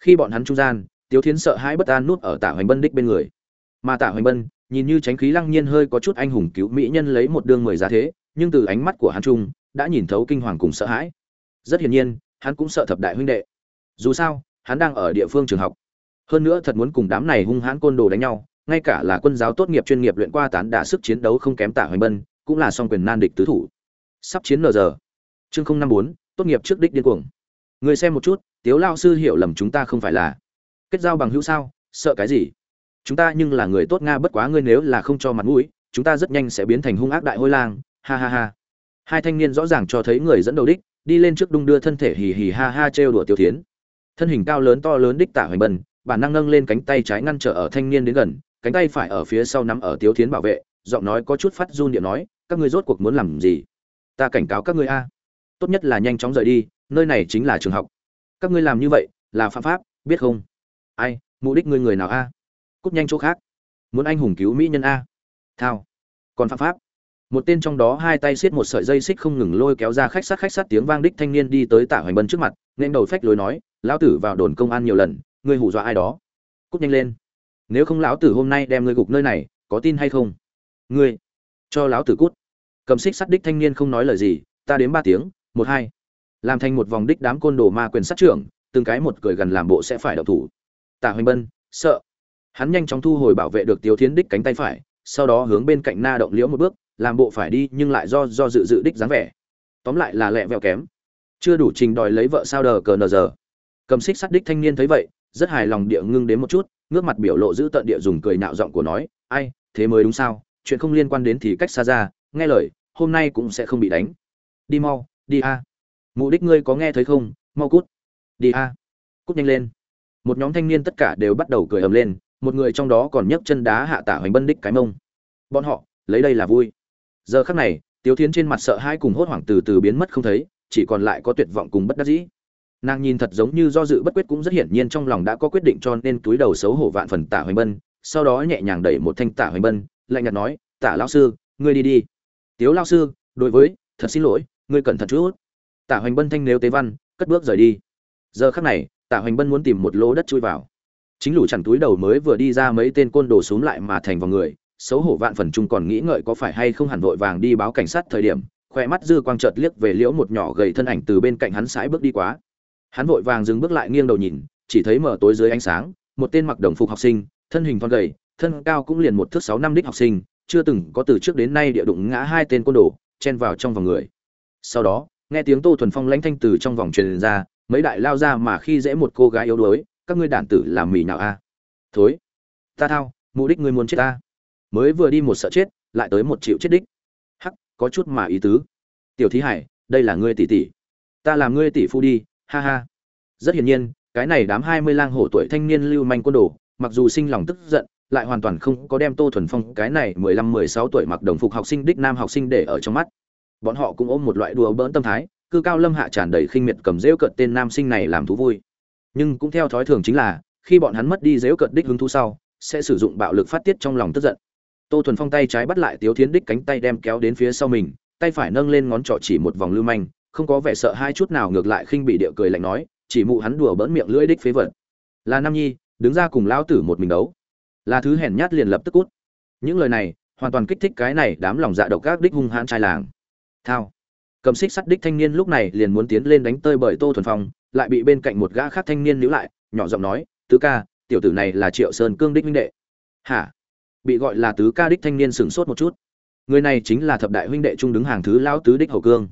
khi bọn hắn trung gian, tiếu thiến sợ hãi bất an nuốt ở tạ hoành bân đích bên người. Mà tạ hoành bân, nhìn như tránh khí lăng nhiên hơi có chút anh hùng cứu mỹ nhân lấy một đương mười giá thế, nhưng từ ánh mắt của hắn trung, đã nhìn thấu kinh hoàng cùng sợ hãi. Rất hiển nhiên, hắn cũng sợ thập đại huynh đệ. Dù sao, hắn đang ở địa phương trường học. Hơn nữa thật muốn cùng đám này hung hãn côn đồ đánh nhau, ngay cả là quân giáo tốt nghiệp chuyên nghiệp luyện qua tán đả sức chiến đấu không kém tạ hoành bân, cũng là song quyền nan địch tứ thủ. Sắp chiến nờ giờ. Chương không năm bốn, tốt nghiệp trước đích điên cuồng. Người xem một chút tiếu lao sư hiểu lầm chúng ta không phải là kết giao bằng hữu sao? Sợ cái gì? Chúng ta nhưng là người tốt nga, bất quá ngươi nếu là không cho mặt mũi, chúng ta rất nhanh sẽ biến thành hung ác đại hôi lang. Ha ha ha. Hai thanh niên rõ ràng cho thấy người dẫn đầu đích, đi lên trước đung đưa thân thể hì hì ha ha trêu đùa tiêu thiến. Thân hình cao lớn to lớn đích tả hoành bần bản năng nâng lên cánh tay trái ngăn trở ở thanh niên đến gần, cánh tay phải ở phía sau nắm ở tiêu thiến bảo vệ, giọng nói có chút phát run điệu nói, các ngươi rốt cuộc muốn làm gì? Ta cảnh cáo các ngươi a. Tốt nhất là nhanh chóng rời đi, nơi này chính là trường học các ngươi làm như vậy là phạm pháp, biết không? Ai, mục đích ngươi người nào a? Cút nhanh chỗ khác. Muốn anh hùng cứu mỹ nhân a? Thao. Còn phạm pháp. Một tên trong đó hai tay siết một sợi dây xích không ngừng lôi kéo ra khách sát khách sát tiếng vang đích thanh niên đi tới tạ hoành bân trước mặt nên đầu phách lối nói, lão tử vào đồn công an nhiều lần, ngươi hù dọa ai đó? Cút nhanh lên. Nếu không lão tử hôm nay đem ngươi gục nơi này, có tin hay không? Ngươi, cho lão tử cút. Cầm xích sắt đích thanh niên không nói lời gì, ta đến ba tiếng, một hai làm thành một vòng đích đám côn đồ ma quyền sát trưởng, từng cái một cười gần làm bộ sẽ phải đậu thủ. Tạ hoành bân, sợ. Hắn nhanh chóng thu hồi bảo vệ được tiếu thiến đích cánh tay phải, sau đó hướng bên cạnh na động liễu một bước, làm bộ phải đi nhưng lại do do dự dự đích dáng vẻ. Tóm lại là lẹ vẹo kém. Chưa đủ trình đòi lấy vợ sao đờ cờ nờ giờ. Cầm xích sắt đích thanh niên thấy vậy, rất hài lòng địa ngưng đến một chút, ngước mặt biểu lộ giữ tận địa dùng cười nạo giọng của nói, ai, thế mới đúng sao? Chuyện không liên quan đến thì cách xa ra, nghe lời, hôm nay cũng sẽ không bị đánh. Đi mau, đi a mục đích ngươi có nghe thấy không? Mau cút. Đi a. Cút nhanh lên. Một nhóm thanh niên tất cả đều bắt đầu cười ầm lên, một người trong đó còn nhấc chân đá hạ tả hoành bân đích cái mông. Bọn họ, lấy đây là vui. Giờ khắc này, tiếu thiến trên mặt sợ hãi cùng hốt hoảng từ từ biến mất không thấy, chỉ còn lại có tuyệt vọng cùng bất đắc dĩ. Nàng nhìn thật giống như do dự bất quyết cũng rất hiển nhiên trong lòng đã có quyết định cho nên túi đầu xấu hổ vạn phần tả hoành bân, sau đó nhẹ nhàng đẩy một thanh tả hoành bân, lạnh nhạt nói, tả lão sư, ngươi đi đi. Tiếu lao sư, đối với, thật xin lỗi, ngươi cẩn thận chút. Tạ hoành bân thanh nếu tế văn, cất bước rời đi. Giờ khắc này Tạ hoành bân muốn tìm một lỗ đất chui vào. Chính lũ chằn túi đầu mới vừa đi ra mấy tên côn đồ xuống lại mà thành vào người, xấu hổ vạn phần chung còn nghĩ ngợi có phải hay không hẳn vội vàng đi báo cảnh sát thời điểm khoe mắt dư quang chợt liếc về liễu một nhỏ gầy thân ảnh từ bên cạnh hắn sải bước đi quá. Hắn vội vàng dừng bước lại nghiêng đầu nhìn, chỉ thấy mở tối dưới ánh sáng, một tên mặc đồng phục học sinh, thân hình thon gầy, thân cao cũng liền một thước sáu năm đích học sinh, chưa từng có từ trước đến nay địa đụng ngã hai tên côn đồ, chen vào trong vòng người. Sau đó nghe tiếng tô thuần phong lãnh thanh từ trong vòng truyền ra, mấy đại lao ra mà khi dễ một cô gái yếu đuối, các ngươi đản tử làm mì nào a. Thối, ta thao, mục đích ngươi muốn chết ta. Mới vừa đi một sợ chết, lại tới một triệu chết đích. Hắc, có chút mà ý tứ. Tiểu thí hải, đây là ngươi tỷ tỷ. Ta làm ngươi tỷ phu đi, ha ha. Rất hiển nhiên, cái này đám hai mươi lang hổ tuổi thanh niên lưu manh quân đồ, mặc dù sinh lòng tức giận, lại hoàn toàn không có đem tô thuần phong cái này mười lăm, mười sáu tuổi mặc đồng phục học sinh đích nam học sinh để ở trong mắt bọn họ cũng ôm một loại đùa bỡn tâm thái, cư cao lâm hạ tràn đầy khinh miệt cầm rêu cợt tên nam sinh này làm thú vui. Nhưng cũng theo thói thường chính là, khi bọn hắn mất đi rêu cợt đích hứng thú sau, sẽ sử dụng bạo lực phát tiết trong lòng tức giận. Tô thuần phong tay trái bắt lại tiếu thiến đích cánh tay đem kéo đến phía sau mình, tay phải nâng lên ngón trỏ chỉ một vòng lưu manh, không có vẻ sợ hai chút nào ngược lại khinh bị địa cười lạnh nói, chỉ mụ hắn đùa bỡn miệng lưỡi đích phế vật. Là nam nhi, đứng ra cùng lão tử một mình đấu. Là thứ hèn nhát liền lập tức cút. Những lời này, hoàn toàn kích thích cái này đám lòng dạ độc các đích hung hãn trai làng thao. Cầm xích sắt đích thanh niên lúc này liền muốn tiến lên đánh tơi bởi tô thuần phong, lại bị bên cạnh một gã khác thanh niên níu lại, nhỏ giọng nói, tứ ca, tiểu tử này là triệu sơn cương đích huynh đệ. Hả? Bị gọi là tứ ca đích thanh niên sửng sốt một chút. Người này chính là thập đại huynh đệ trung đứng hàng thứ lão tứ đích hầu cương.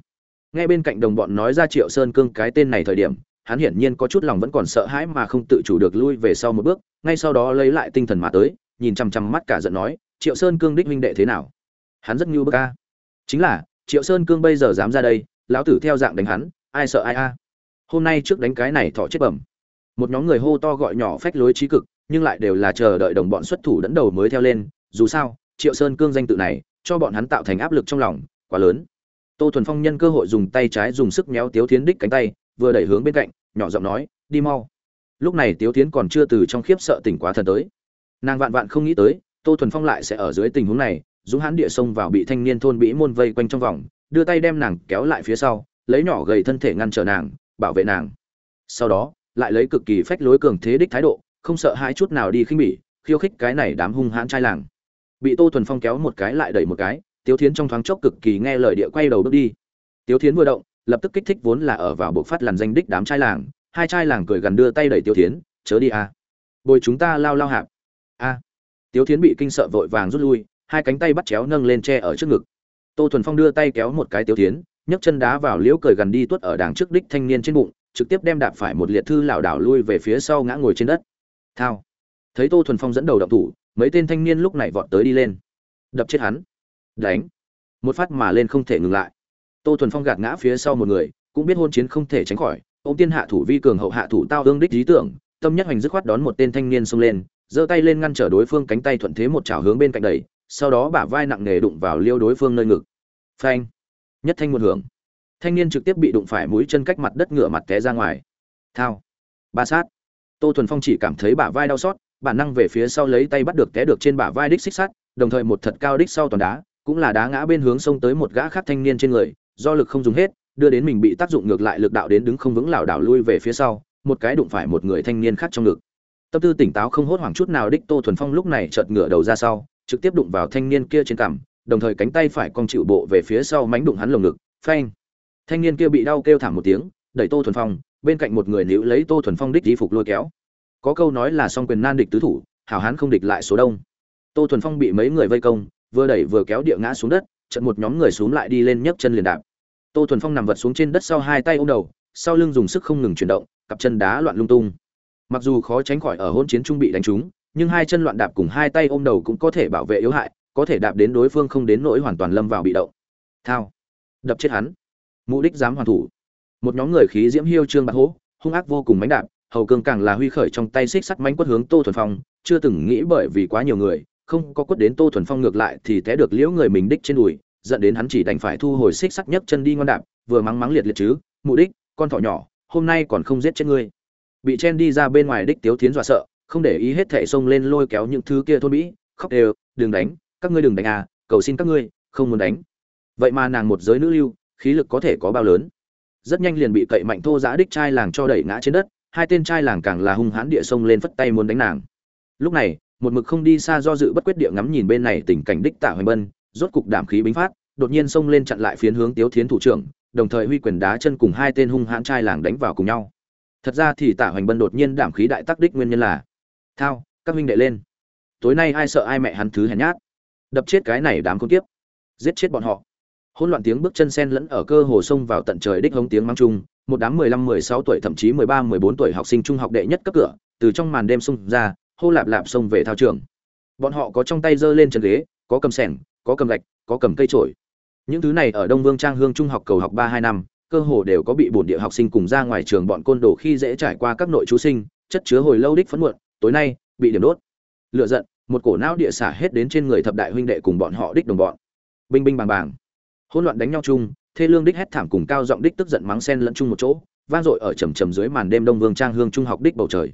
Nghe bên cạnh đồng bọn nói ra triệu sơn cương cái tên này thời điểm, hắn hiển nhiên có chút lòng vẫn còn sợ hãi mà không tự chủ được lui về sau một bước, ngay sau đó lấy lại tinh thần mà tới, nhìn chăm chăm mắt cả giận nói, triệu sơn cương đích huynh đệ thế nào? Hắn rất như bức ca chính là triệu sơn cương bây giờ dám ra đây, lão tử theo dạng đánh hắn, ai sợ ai a? Hôm nay trước đánh cái này thọ chết bẩm. Một nhóm người hô to gọi nhỏ phách lối trí cực, nhưng lại đều là chờ đợi đồng bọn xuất thủ dẫn đầu mới theo lên. Dù sao, triệu sơn cương danh tự này, cho bọn hắn tạo thành áp lực trong lòng, quá lớn. Tô thuần phong nhân cơ hội dùng tay trái dùng sức méo tiếu thiến đích cánh tay, vừa đẩy hướng bên cạnh, nhỏ giọng nói, đi mau. Lúc này tiếu thiến còn chưa từ trong khiếp sợ tỉnh quá thần tới. Nàng vạn vạn không nghĩ tới, tô thuần phong lại sẽ ở dưới tình huống này dũng hãn địa sông vào bị thanh niên thôn bĩ môn vây quanh trong vòng, đưa tay đem nàng kéo lại phía sau, lấy nhỏ gầy thân thể ngăn trở nàng, bảo vệ nàng sau đó, lại lấy cực kỳ phách lối cường thế đích thái độ, không sợ hãi chút nào đi khinh bỉ, khiêu khích cái này đám hung hãn trai làng bị tô thuần phong kéo một cái lại đẩy một cái, tiếu thiến trong thoáng chốc cực kỳ nghe lời địa quay đầu bước đi tiếu thiến vừa động, lập tức kích thích vốn là ở vào bộ phát làn danh đích đám trai làng, hai trai làng cười gần đưa tay đẩy tiếu thiến, chớ đi à. bồi chúng ta lao lao hạp a à. tiếu thiến bị kinh sợ vội vàng rút lui hai cánh tay bắt chéo nâng lên che ở trước ngực. Tô thuần phong đưa tay kéo một cái tiểu tiến, nhấc chân đá vào liễu cười gần đi tuốt ở đằng trước đích thanh niên trên bụng trực tiếp đem đạp phải một liệt thư lảo đảo lui về phía sau ngã ngồi trên đất. Thao. Thấy tô thuần phong dẫn đầu động thủ mấy tên thanh niên lúc này vọt tới đi lên. Đập chết hắn. Đánh. Một phát mà lên không thể ngừng lại. Tô thuần phong gạt ngã phía sau một người cũng biết hôn chiến không thể tránh khỏi ô tiên hạ thủ vi cường hậu hạ thủ tao ương đích lý tưởng tâm nhất hoành dứt khoát đón một tên thanh niên xông lên giơ tay lên ngăn trở đối phương cánh tay thuận thế một chảo hướng bên cạnh đẩy sau đó bả vai nặng nề đụng vào liêu đối phương nơi ngực. Phanh. Nhất thanh một hưởng. Thanh niên trực tiếp bị đụng phải mũi chân cách mặt đất ngựa mặt té ra ngoài. Thao. Ba sát. Tô thuần phong chỉ cảm thấy bả vai đau xót, bản năng về phía sau lấy tay bắt được té được trên bả vai đích xích sắt, đồng thời một thật cao đích sau toàn đá, cũng là đá ngã bên hướng sông tới một gã khác thanh niên trên người, do lực không dùng hết, đưa đến mình bị tác dụng ngược lại lực đạo đến đứng không vững lảo đảo lui về phía sau, một cái đụng phải một người thanh niên khác trong ngực. Tâm tư tỉnh táo không hốt hoảng chút nào đích tô thuần phong lúc này chợt ngửa đầu ra sau trực tiếp đụng vào thanh niên kia trên cằm, đồng thời cánh tay phải cong chịu bộ về phía sau mánh đụng hắn lồng ngực, phanh. Thanh niên kia bị đau kêu thảm một tiếng, đẩy tô thuần phong, bên cạnh một người níu lấy tô thuần phong đích y phục lôi kéo. Có câu nói là song quyền nan địch tứ thủ, hảo hán không địch lại số đông. Tô thuần phong bị mấy người vây công, vừa đẩy vừa kéo địa ngã xuống đất, chợt một nhóm người xuống lại đi lên nhấc chân liền đạp. Tô thuần phong nằm vật xuống trên đất sau hai tay ôm đầu, sau lưng dùng sức không ngừng chuyển động, cặp chân đá loạn lung tung. Mặc dù khó tránh khỏi ở hôn chiến trung bị đánh trúng nhưng hai chân loạn đạp cùng hai tay ôm đầu cũng có thể bảo vệ yếu hại, có thể đạp đến đối phương không đến nỗi hoàn toàn lâm vào bị động. Thao. Đập chết hắn. Mục đích dám hoàn thủ. Một nhóm người khí diễm hiêu trương bạc hố, hung ác vô cùng mánh đạp, hầu cương càng là huy khởi trong tay xích sắt mánh quất hướng tô thuần phong, chưa từng nghĩ bởi vì quá nhiều người, không có quất đến tô thuần phong ngược lại thì té được liễu người mình đích trên đùi, dẫn đến hắn chỉ đành phải thu hồi xích sắt nhấc chân đi ngon đạp, vừa mắng mắng liệt liệt chứ mục đích, con thỏ nhỏ, hôm nay còn không giết chết ngươi. Bị chen đi ra bên ngoài đích tiếu thiến dọa sợ không để ý hết thảy xông lên lôi kéo những thứ kia thôn bĩ, khóc đều, đừng đánh, các ngươi đừng đánh à cầu xin các ngươi, không muốn đánh. Vậy mà nàng một giới nữ lưu, khí lực có thể có bao lớn. Rất nhanh liền bị cậy mạnh thô giá đích trai làng cho đẩy ngã trên đất, hai tên trai làng càng là hung hãn địa xông lên phất tay muốn đánh nàng. Lúc này, một mực không đi xa do dự bất quyết địa ngắm nhìn bên này tình cảnh đích tạ hoành bân, rốt cục đảm khí bính phát, đột nhiên xông lên chặn lại phiến hướng tiếu thiến thủ trưởng, đồng thời huy quyền đá chân cùng hai tên hung hãn trai làng đánh vào cùng nhau. Thật ra thì tạ hoành bân đột nhiên đảm khí đại tắc đích nguyên nhân là thao, các huynh đệ lên. Tối nay ai sợ ai mẹ hắn thứ hèn nhát. Đập chết cái này đám con tiếp giết chết bọn họ. Hỗn loạn tiếng bước chân sen lẫn ở cơ hồ sông vào tận trời đích hống tiếng mang chung, một đám mười lăm, mười sáu tuổi, thậm chí mười ba, mười bốn tuổi học sinh trung học đệ nhất cấp cửa, từ trong màn đêm xông ra, hô lạp lạp xông về thao trường. Bọn họ có trong tay giơ lên chân ghế, có cầm sẻng, có cầm gạch, có cầm cây trổi những thứ này ở đông vương trang hương trung học cầu học ba, hai năm, cơ hồ đều có bị bổn địa học sinh cùng ra ngoài trường bọn côn đồ khi dễ trải qua các nội chú sinh, chất chứa hồi lâu đích phấn muộn tối nay, bị điểm đốt. Lựa giận, một cổ não địa xả hết đến trên người thập đại huynh đệ cùng bọn họ đích đồng bọn. Binh binh bàng bàng. Hỗn loạn đánh nhau chung, thê lương đích hét thảm cùng cao giọng đích tức giận mắng sen lẫn chung một chỗ, vang dội ở trầm trầm dưới màn đêm đông vương trang hương trung học đích bầu trời.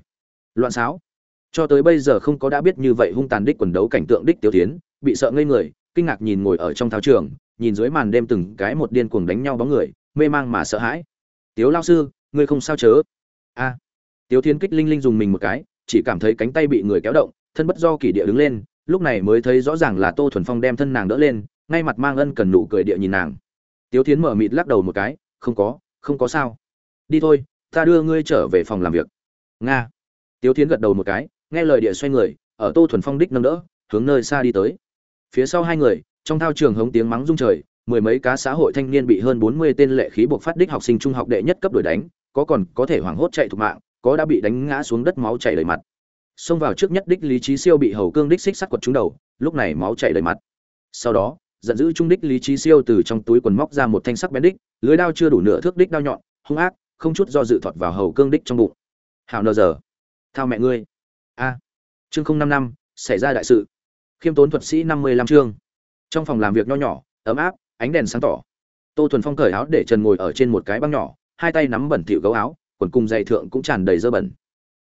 Loạn sáo cho tới bây giờ không có đã biết như vậy hung tàn đích quần đấu cảnh tượng đích tiểu tiến, bị sợ ngây người, kinh ngạc nhìn ngồi ở trong thao trường, nhìn dưới màn đêm từng cái một điên cuồng đánh nhau bóng người, mê mang mà sợ hãi. Tiếu lao sư, ngươi không sao chớ? A. À. tiếu thiên kích linh linh dùng mình một cái chỉ cảm thấy cánh tay bị người kéo động, thân bất do kỳ địa đứng lên, lúc này mới thấy rõ ràng là tô thuần phong đem thân nàng đỡ lên, ngay mặt mang ân cần nụ cười địa nhìn nàng. Tiếu thiến mở mịt lắc đầu một cái, không có không có sao. Đi thôi, ta đưa ngươi trở về phòng làm việc. Nga. Tiếu thiến gật đầu một cái, nghe lời địa xoay người, ở tô thuần phong đích nâng đỡ, hướng nơi xa đi tới. Phía sau hai người, trong thao trường hống tiếng mắng rung trời, mười mấy cá xã hội thanh niên bị hơn bốn mươi tên lệ khí buộc phát đích học sinh trung học đệ nhất cấp đuổi đánh, có còn có thể hoảng hốt chạy thục mạng có đã bị đánh ngã xuống đất máu chảy đầy mặt. Xông vào trước nhất đích lý trí siêu bị hầu cương đích xích sắt quật trúng đầu, lúc này máu chảy đầy mặt. Sau đó, giận dữ trung đích lý trí siêu từ trong túi quần móc ra một thanh sắc bén đích, lưới đao chưa đủ nửa thước đích đao nhọn, hung ác, không chút do dự thọt vào hầu cương đích trong bụng. Hảo nờ giờ. Thao mẹ ngươi. A. Chương không năm năm, xảy ra đại sự. Khiêm tốn thuật sĩ năm mươi lăm chương. Trong phòng làm việc nho nhỏ, ấm áp, ánh đèn sáng tỏ. Tô thuần phong cởi áo để trần ngồi ở trên một cái băng nhỏ, hai tay nắm bẩn thỉu gấu áo quần cùng dày thượng cũng tràn đầy dơ bẩn.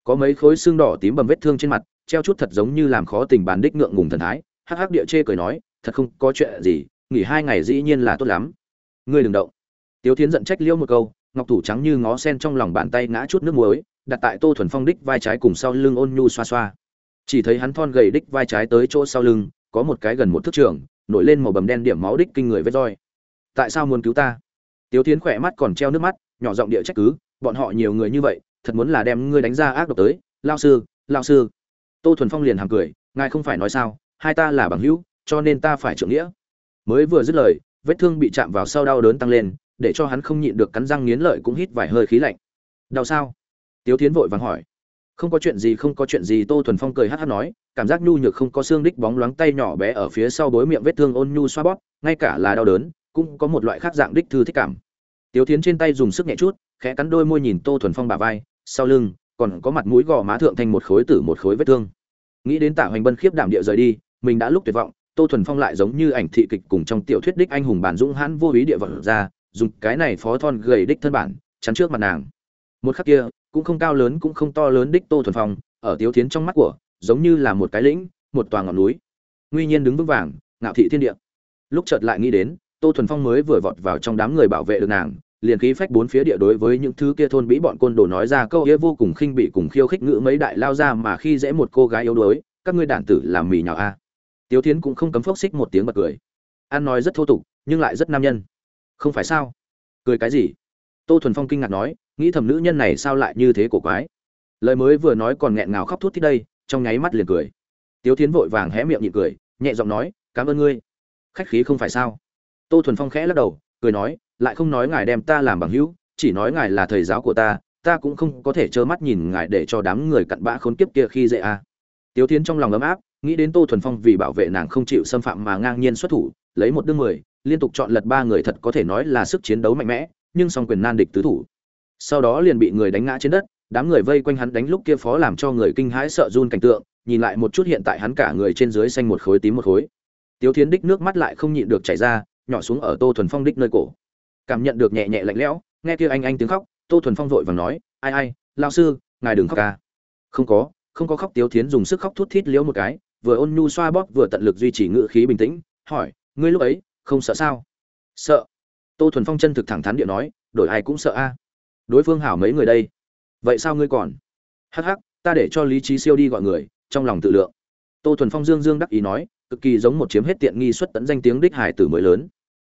Có mấy khối xương đỏ tím bầm vết thương trên mặt, treo chút thật giống như làm khó tình bàn đích ngượng ngùng thần thái. Hắc hắc địa chê cười nói, thật không có chuyện gì, nghỉ hai ngày dĩ nhiên là tốt lắm. Ngươi đừng động. Tiếu tiến giận trách liêu một câu, ngọc thủ trắng như ngó sen trong lòng bàn tay ngã chút nước muối, đặt tại tô thuần phong đích vai trái cùng sau lưng ôn nhu xoa xoa. Chỉ thấy hắn thon gầy đích vai trái tới chỗ sau lưng, có một cái gần một thước trường, nổi lên màu bầm đen điểm máu đích kinh người vết roi. Tại sao muốn cứu ta? Tiếu tiến khỏe mắt còn treo nước mắt, nhỏ giọng địa trách cứ bọn họ nhiều người như vậy, thật muốn là đem ngươi đánh ra ác độc tới. Lao sư lao sư. Tô thuần phong liền hàm cười, ngài không phải nói sao, hai ta là bằng hữu, cho nên ta phải trưởng nghĩa. Mới vừa dứt lời, vết thương bị chạm vào sau đau đớn tăng lên, để cho hắn không nhịn được cắn răng nghiến lợi cũng hít vài hơi khí lạnh. Đau sao? Tiếu tiến vội vàng hỏi. Không có chuyện gì, không có chuyện gì, tô thuần phong cười hát hát nói, cảm giác nhu nhược không có xương đích bóng loáng tay nhỏ bé ở phía sau bối miệng vết thương ôn nhu xoa bóp, ngay cả là đau đớn, cũng có một loại khác dạng đích thư thích cảm. Tiếu tiến trên tay dùng sức nhẹ chút khẽ cắn đôi môi nhìn tô thuần phong bà vai, sau lưng còn có mặt mũi gò má thượng thành một khối tử một khối vết thương. Nghĩ đến tạ hoành bân khiếp đảm địa rời đi, mình đã lúc tuyệt vọng, tô thuần phong lại giống như ảnh thị kịch cùng trong tiểu thuyết đích anh hùng bản dũng hãn vô ý địa vật ra, dùng cái này phó thon gầy đích thân bản, chắn trước mặt nàng. Một khắc kia, cũng không cao lớn cũng không to lớn đích tô thuần phong, ở tiếu thiến trong mắt của, giống như là một cái lĩnh, một tòa ngọn núi. Nguy nhiên đứng vững vàng, ngạo thị thiên địa. Lúc chợt lại nghĩ đến, tô thuần phong mới vừa vọt vào trong đám người bảo vệ được nàng liền khí phách bốn phía địa đối với những thứ kia thôn bĩ bọn côn đồ nói ra câu nghĩa vô cùng khinh bị cùng khiêu khích ngữ mấy đại lao ra mà khi dễ một cô gái yếu đuối, các ngươi đản tử làm mì nhào a. Tiếu thiến cũng không cấm phốc xích một tiếng bật cười. An nói rất thô tục, nhưng lại rất nam nhân. Không phải sao? Cười cái gì? Tô thuần phong kinh ngạc nói, nghĩ thầm nữ nhân này sao lại như thế cổ quái. Lời mới vừa nói còn nghẹn ngào khóc thút thích đây, trong nháy mắt liền cười. Tiếu thiến vội vàng hé miệng nhịn cười, nhẹ giọng nói, cảm ơn ngươi. Khách khí không phải sao? Tô thuần phong khẽ lắc đầu, cười nói lại không nói ngài đem ta làm bằng hữu, chỉ nói ngài là thầy giáo của ta ta cũng không có thể trơ mắt nhìn ngài để cho đám người cặn bã khốn kiếp kia khi dễ à. tiếu tiến trong lòng ấm áp, nghĩ đến tô thuần phong vì bảo vệ nàng không chịu xâm phạm mà ngang nhiên xuất thủ, lấy một đương mười, liên tục chọn lật ba người thật có thể nói là sức chiến đấu mạnh mẽ, nhưng song quyền nan địch tứ thủ. Sau đó liền bị người đánh ngã trên đất, đám người vây quanh hắn đánh lúc kia phó làm cho người kinh hãi sợ run cảnh tượng, nhìn lại một chút hiện tại hắn cả người trên dưới xanh một khối tím một khối. Tiếu thiến đích nước mắt lại không nhịn được chảy ra, nhỏ xuống ở tô thuần phong đích nơi cổ cảm nhận được nhẹ nhẹ lạnh lẽo, nghe kia anh anh tiếng khóc, tô thuần phong vội vàng nói, ai ai lao sư, ngài đừng khóc ca không có không có khóc, tiếu thiến dùng sức khóc thút thít liễu một cái, vừa ôn nhu xoa bóp vừa tận lực duy trì ngự khí bình tĩnh, hỏi, ngươi lúc ấy không sợ sao? Sợ. Tô thuần phong chân thực thẳng thắn địa nói, đổi ai cũng sợ a. Đối phương hảo mấy người đây. Vậy sao ngươi còn? Hắc hắc, ta để cho lý trí siêu đi gọi người, trong lòng tự lượng. Tô thuần phong dương dương đắc ý nói, cực kỳ giống một chiếm hết tiện nghi xuất tận danh tiếng đích hải tử mới lớn.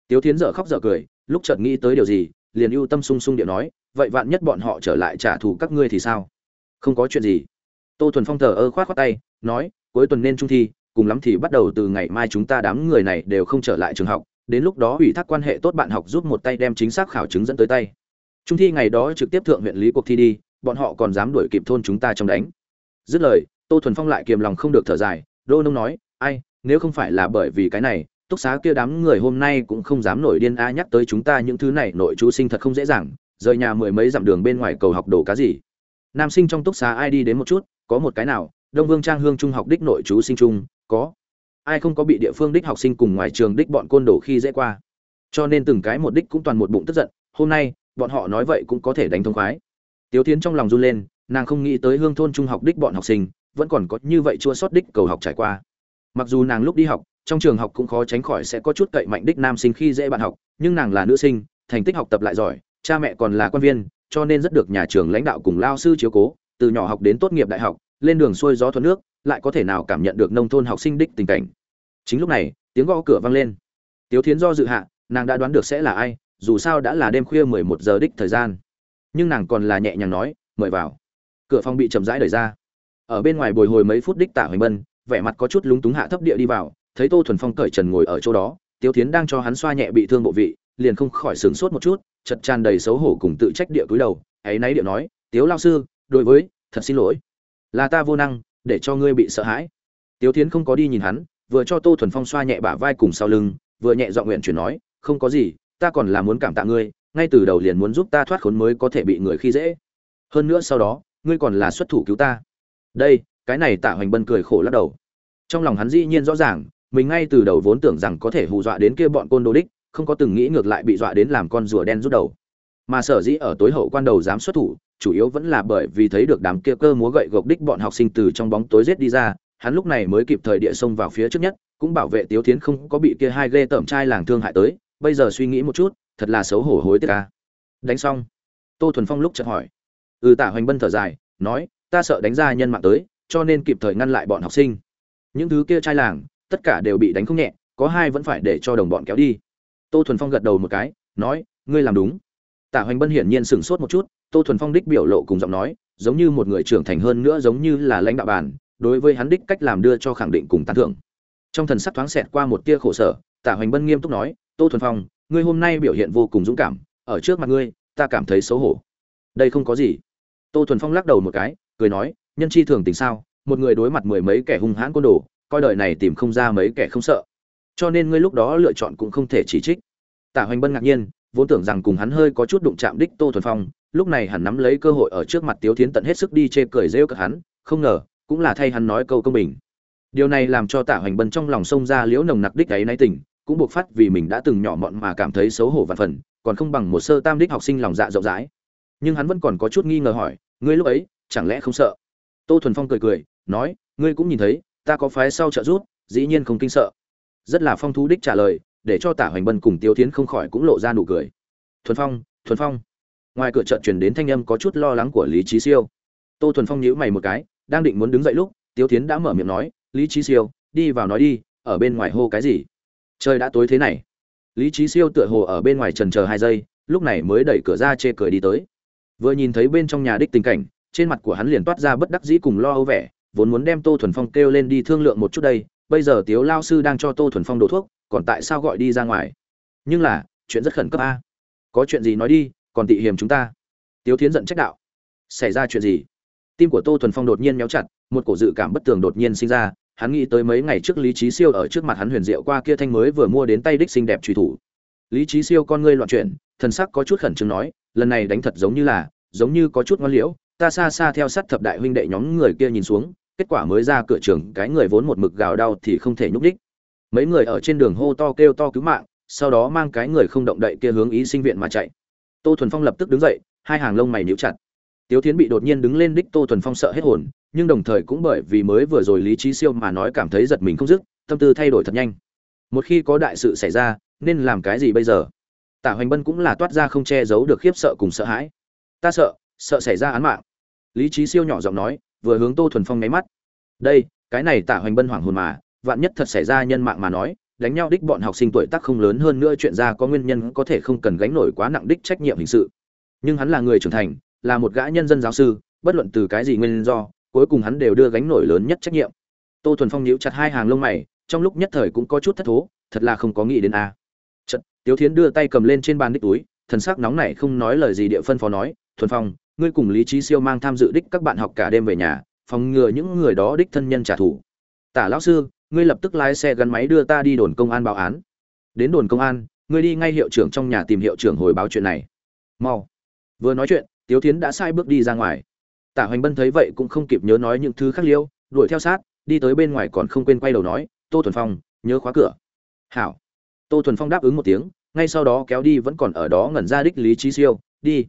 Tiếu thiến dở khóc dở cười lúc chợt nghĩ tới điều gì, liền ưu tâm sung sung điệu nói, vậy vạn nhất bọn họ trở lại trả thù các ngươi thì sao? Không có chuyện gì. Tô thuần phong thờ ơ khoát khoát tay, nói, cuối tuần nên trung thi, cùng lắm thì bắt đầu từ ngày mai chúng ta đám người này đều không trở lại trường học, đến lúc đó ủy thác quan hệ tốt bạn học giúp một tay đem chính xác khảo chứng dẫn tới tay. Trung thi ngày đó trực tiếp thượng huyện lý cuộc thi đi, bọn họ còn dám đuổi kịp thôn chúng ta trong đánh. Dứt lời, tô thuần phong lại kiềm lòng không được thở dài, đô nông nói, ai, nếu không phải là bởi vì cái này túc xá kia đám người hôm nay cũng không dám nổi điên a nhắc tới chúng ta những thứ này, nội chú sinh thật không dễ dàng, rời nhà mười mấy dặm đường bên ngoài cầu học đồ cá gì. Nam sinh trong túc xá ai đi đến một chút, có một cái nào, đông vương trang hương trung học đích nội chú sinh trung có. Ai không có bị địa phương đích học sinh cùng ngoài trường đích bọn côn đồ khi dễ qua. Cho nên từng cái một đích cũng toàn một bụng tức giận, hôm nay, bọn họ nói vậy cũng có thể đánh thông khoái. Tiếu tiến trong lòng run lên, nàng không nghĩ tới hương thôn trung học đích bọn học sinh, vẫn còn có như vậy chua sót đích cầu học trải qua. Mặc dù nàng lúc đi học trong trường học cũng khó tránh khỏi sẽ có chút cậy mạnh đích nam sinh khi dễ bạn học, nhưng nàng là nữ sinh, thành tích học tập lại giỏi, cha mẹ còn là quan viên, cho nên rất được nhà trường lãnh đạo cùng lao sư chiếu cố, từ nhỏ học đến tốt nghiệp đại học, lên đường xuôi gió thuận nước, lại có thể nào cảm nhận được nông thôn học sinh đích tình cảnh. Chính lúc này, tiếng gõ cửa vang lên. Tiếu thiến do dự hạ, nàng đã đoán được sẽ là ai, dù sao đã là đêm khuya mười một giờ đích thời gian. Nhưng nàng còn là nhẹ nhàng nói, mời vào. Cửa phòng bị chậm rãi đẩy ra. Ở bên ngoài bồi hồi mấy phút đích tả hoành bân, vẻ mặt có chút lúng túng hạ thấp địa đi vào thấy tô thuần phong cởi trần ngồi ở chỗ đó tiêu tiến đang cho hắn xoa nhẹ bị thương bộ vị, liền không khỏi sửng sốt một chút chật tràn đầy xấu hổ cùng tự trách địa cúi đầu, ấy náy địa nói, tiếu lao sư, đối với, thật xin lỗi. Là ta vô năng, để cho ngươi bị sợ hãi. Tiếu tiến không có đi nhìn hắn, vừa cho tô thuần phong xoa nhẹ bả vai cùng sau lưng, vừa nhẹ dọn nguyện chuyển nói, không có gì, ta còn là muốn cảm tạ ngươi, ngay từ đầu liền muốn giúp ta thoát khốn mới có thể bị người khi dễ. Hơn nữa sau đó, ngươi còn là xuất thủ cứu ta. Đây, cái này tạ hoành bân cười khổ lắc đầu. Trong lòng hắn dĩ nhiên rõ ràng mình ngay từ đầu vốn tưởng rằng có thể hù dọa đến kia bọn côn đồ đích, không có từng nghĩ ngược lại bị dọa đến làm con rùa đen rút đầu. Mà sở dĩ ở tối hậu quan đầu dám xuất thủ, chủ yếu vẫn là bởi vì thấy được đám kia cơ múa gậy gộc đích bọn học sinh từ trong bóng tối giết đi ra, hắn lúc này mới kịp thời địa xông vào phía trước nhất, cũng bảo vệ tiếu tiến không có bị kia hai ghê tởm trai làng thương hại tới, bây giờ suy nghĩ một chút, thật là xấu hổ hối tiếc ca đánh xong, tô thuần phong lúc chợt hỏi. Ừ tạ hoành bân thở dài, nói, ta sợ đánh ra nhân mạng tới, cho nên kịp thời ngăn lại bọn học sinh. Những thứ kia trai làng tất cả đều bị đánh không nhẹ, có hai vẫn phải để cho đồng bọn kéo đi. Tô thuần phong gật đầu một cái, nói, ngươi làm đúng. Tả hoành bân hiển nhiên sửng sốt một chút, tô thuần phong đích biểu lộ cùng giọng nói, giống như một người trưởng thành hơn nữa giống như là lãnh đạo bàn đối với hắn đích cách làm đưa cho khẳng định cùng tán thưởng. Trong thần sắc thoáng xẹt qua một tia khổ sở, tả hoành bân nghiêm túc nói, tô thuần phong, ngươi hôm nay biểu hiện vô cùng dũng cảm, ở trước mặt ngươi, ta cảm thấy xấu hổ. Đây không có gì. Tô thuần phong lắc đầu một cái, cười nói, nhân chi thường tình sao? Một người đối mặt mười mấy kẻ hung hãn côn đồ coi đời này tìm không ra mấy kẻ không sợ. Cho nên ngươi lúc đó lựa chọn cũng không thể chỉ trích. Tả hoành bân ngạc nhiên, vốn tưởng rằng cùng hắn hơi có chút đụng chạm đích tô thuần phong, lúc này hắn nắm lấy cơ hội ở trước mặt tiếu thiến tận hết sức đi chê cười rêu cực hắn, không ngờ, cũng là thay hắn nói câu công bình. Điều này làm cho tả hoành bân trong lòng sông ra liễu nồng nặc đích ấy náy tỉnh cũng buộc phát vì mình đã từng nhỏ mọn mà cảm thấy xấu hổ vạn phần, còn không bằng một sơ tam đích học sinh lòng dạ rộng rãi. Nhưng hắn vẫn còn có chút nghi ngờ hỏi, ngươi lúc ấy, chẳng lẽ không sợ? Tô thuần phong cười cười, nói, ngươi cũng nhìn thấy ta có phái sau trợ giúp, dĩ nhiên không kinh sợ. Rất là phong thú đích trả lời, để cho tả hoành bân cùng tiêu Thiến không khỏi cũng lộ ra nụ cười. Thuần phong thuần phong. Ngoài cửa trận truyền đến thanh âm có chút lo lắng của lý Chí siêu. Tô thuần phong nhíu mày một cái, đang định muốn đứng dậy lúc, tiêu Thiến đã mở miệng nói, lý Chí siêu, đi vào nói đi, ở bên ngoài hô cái gì? Trời đã tối thế này. Lý Chí siêu tựa hồ ở bên ngoài trần chờ hai giây, lúc này mới đẩy cửa ra chê cười đi tới. Vừa nhìn thấy bên trong nhà đích tình cảnh, trên mặt của hắn liền toát ra bất đắc dĩ cùng lo âu vẻ vốn muốn đem tô thuần phong kêu lên đi thương lượng một chút đây, bây giờ tiếu lao sư đang cho tô thuần phong đổ thuốc, còn tại sao gọi đi ra ngoài? Nhưng là, chuyện rất khẩn cấp a. Có chuyện gì nói đi, còn tị hiềm chúng ta. Tiếu thiến giận trách đạo. Xảy ra chuyện gì? Tim của tô thuần phong đột nhiên méo chặt, một cổ dự cảm bất tường đột nhiên sinh ra, hắn nghĩ tới mấy ngày trước lý trí siêu ở trước mặt hắn huyền diệu qua kia thanh mới vừa mua đến tay đích xinh đẹp truy thủ. Lý trí siêu con ngươi loạn chuyển, thần sắc có chút khẩn trương nói, lần này đánh thật giống như là, giống như có chút ngon liễu, ta xa xa theo sát thập đại huynh đệ nhóm người kia nhìn xuống kết quả mới ra cửa trường, cái người vốn một mực gào đau thì không thể nhúc đích mấy người ở trên đường hô to kêu to cứu mạng, sau đó mang cái người không động đậy kia hướng ý sinh viện mà chạy. Tô thuần phong lập tức đứng dậy, hai hàng lông mày níu chặt. Tiếu thiến bị đột nhiên đứng lên đích tô thuần phong sợ hết hồn, nhưng đồng thời cũng bởi vì mới vừa rồi lý trí siêu mà nói cảm thấy giật mình không dứt, tâm tư thay đổi thật nhanh. Một khi có đại sự xảy ra, nên làm cái gì bây giờ? Tả hoành bân cũng là toát ra không che giấu được khiếp sợ cùng sợ hãi. Ta sợ sợ xảy ra án mạng. Lý trí siêu nhỏ giọng nói vừa hướng tô thuần phong nháy mắt. Đây, cái này tả hoành bân hoảng hồn mà, vạn nhất thật xảy ra nhân mạng mà nói, đánh nhau đích bọn học sinh tuổi tác không lớn hơn nữa chuyện ra có nguyên nhân có thể không cần gánh nổi quá nặng đích trách nhiệm hình sự. Nhưng hắn là người trưởng thành, là một gã nhân dân giáo sư, bất luận từ cái gì nguyên do, cuối cùng hắn đều đưa gánh nổi lớn nhất trách nhiệm. Tô thuần phong nhíu chặt hai hàng lông mày, trong lúc nhất thời cũng có chút thất thố, thật là không có nghĩ đến a. À. trận tiếu thiến đưa tay cầm lên trên bàn đích túi, thần sắc nóng này không nói lời gì địa phân phó nói, thuần phong ngươi cùng lý trí siêu mang tham dự đích các bạn học cả đêm về nhà, phòng ngừa những người đó đích thân nhân trả thù. Tả lão sư, ngươi lập tức lái xe gắn máy đưa ta đi đồn công an báo án. Đến đồn công an, ngươi đi ngay hiệu trưởng trong nhà tìm hiệu trưởng hồi báo chuyện này. Mau. Vừa nói chuyện, tiếu tiến đã sai bước đi ra ngoài. Tả hoành bân thấy vậy cũng không kịp nhớ nói những thứ khác liêu, đuổi theo sát, đi tới bên ngoài còn không quên quay đầu nói, tô thuần phong, nhớ khóa cửa. Hảo. Tô thuần phong đáp ứng một tiếng, ngay sau đó kéo đi vẫn còn ở đó ngẩn ra đích lý trí siêu, đi.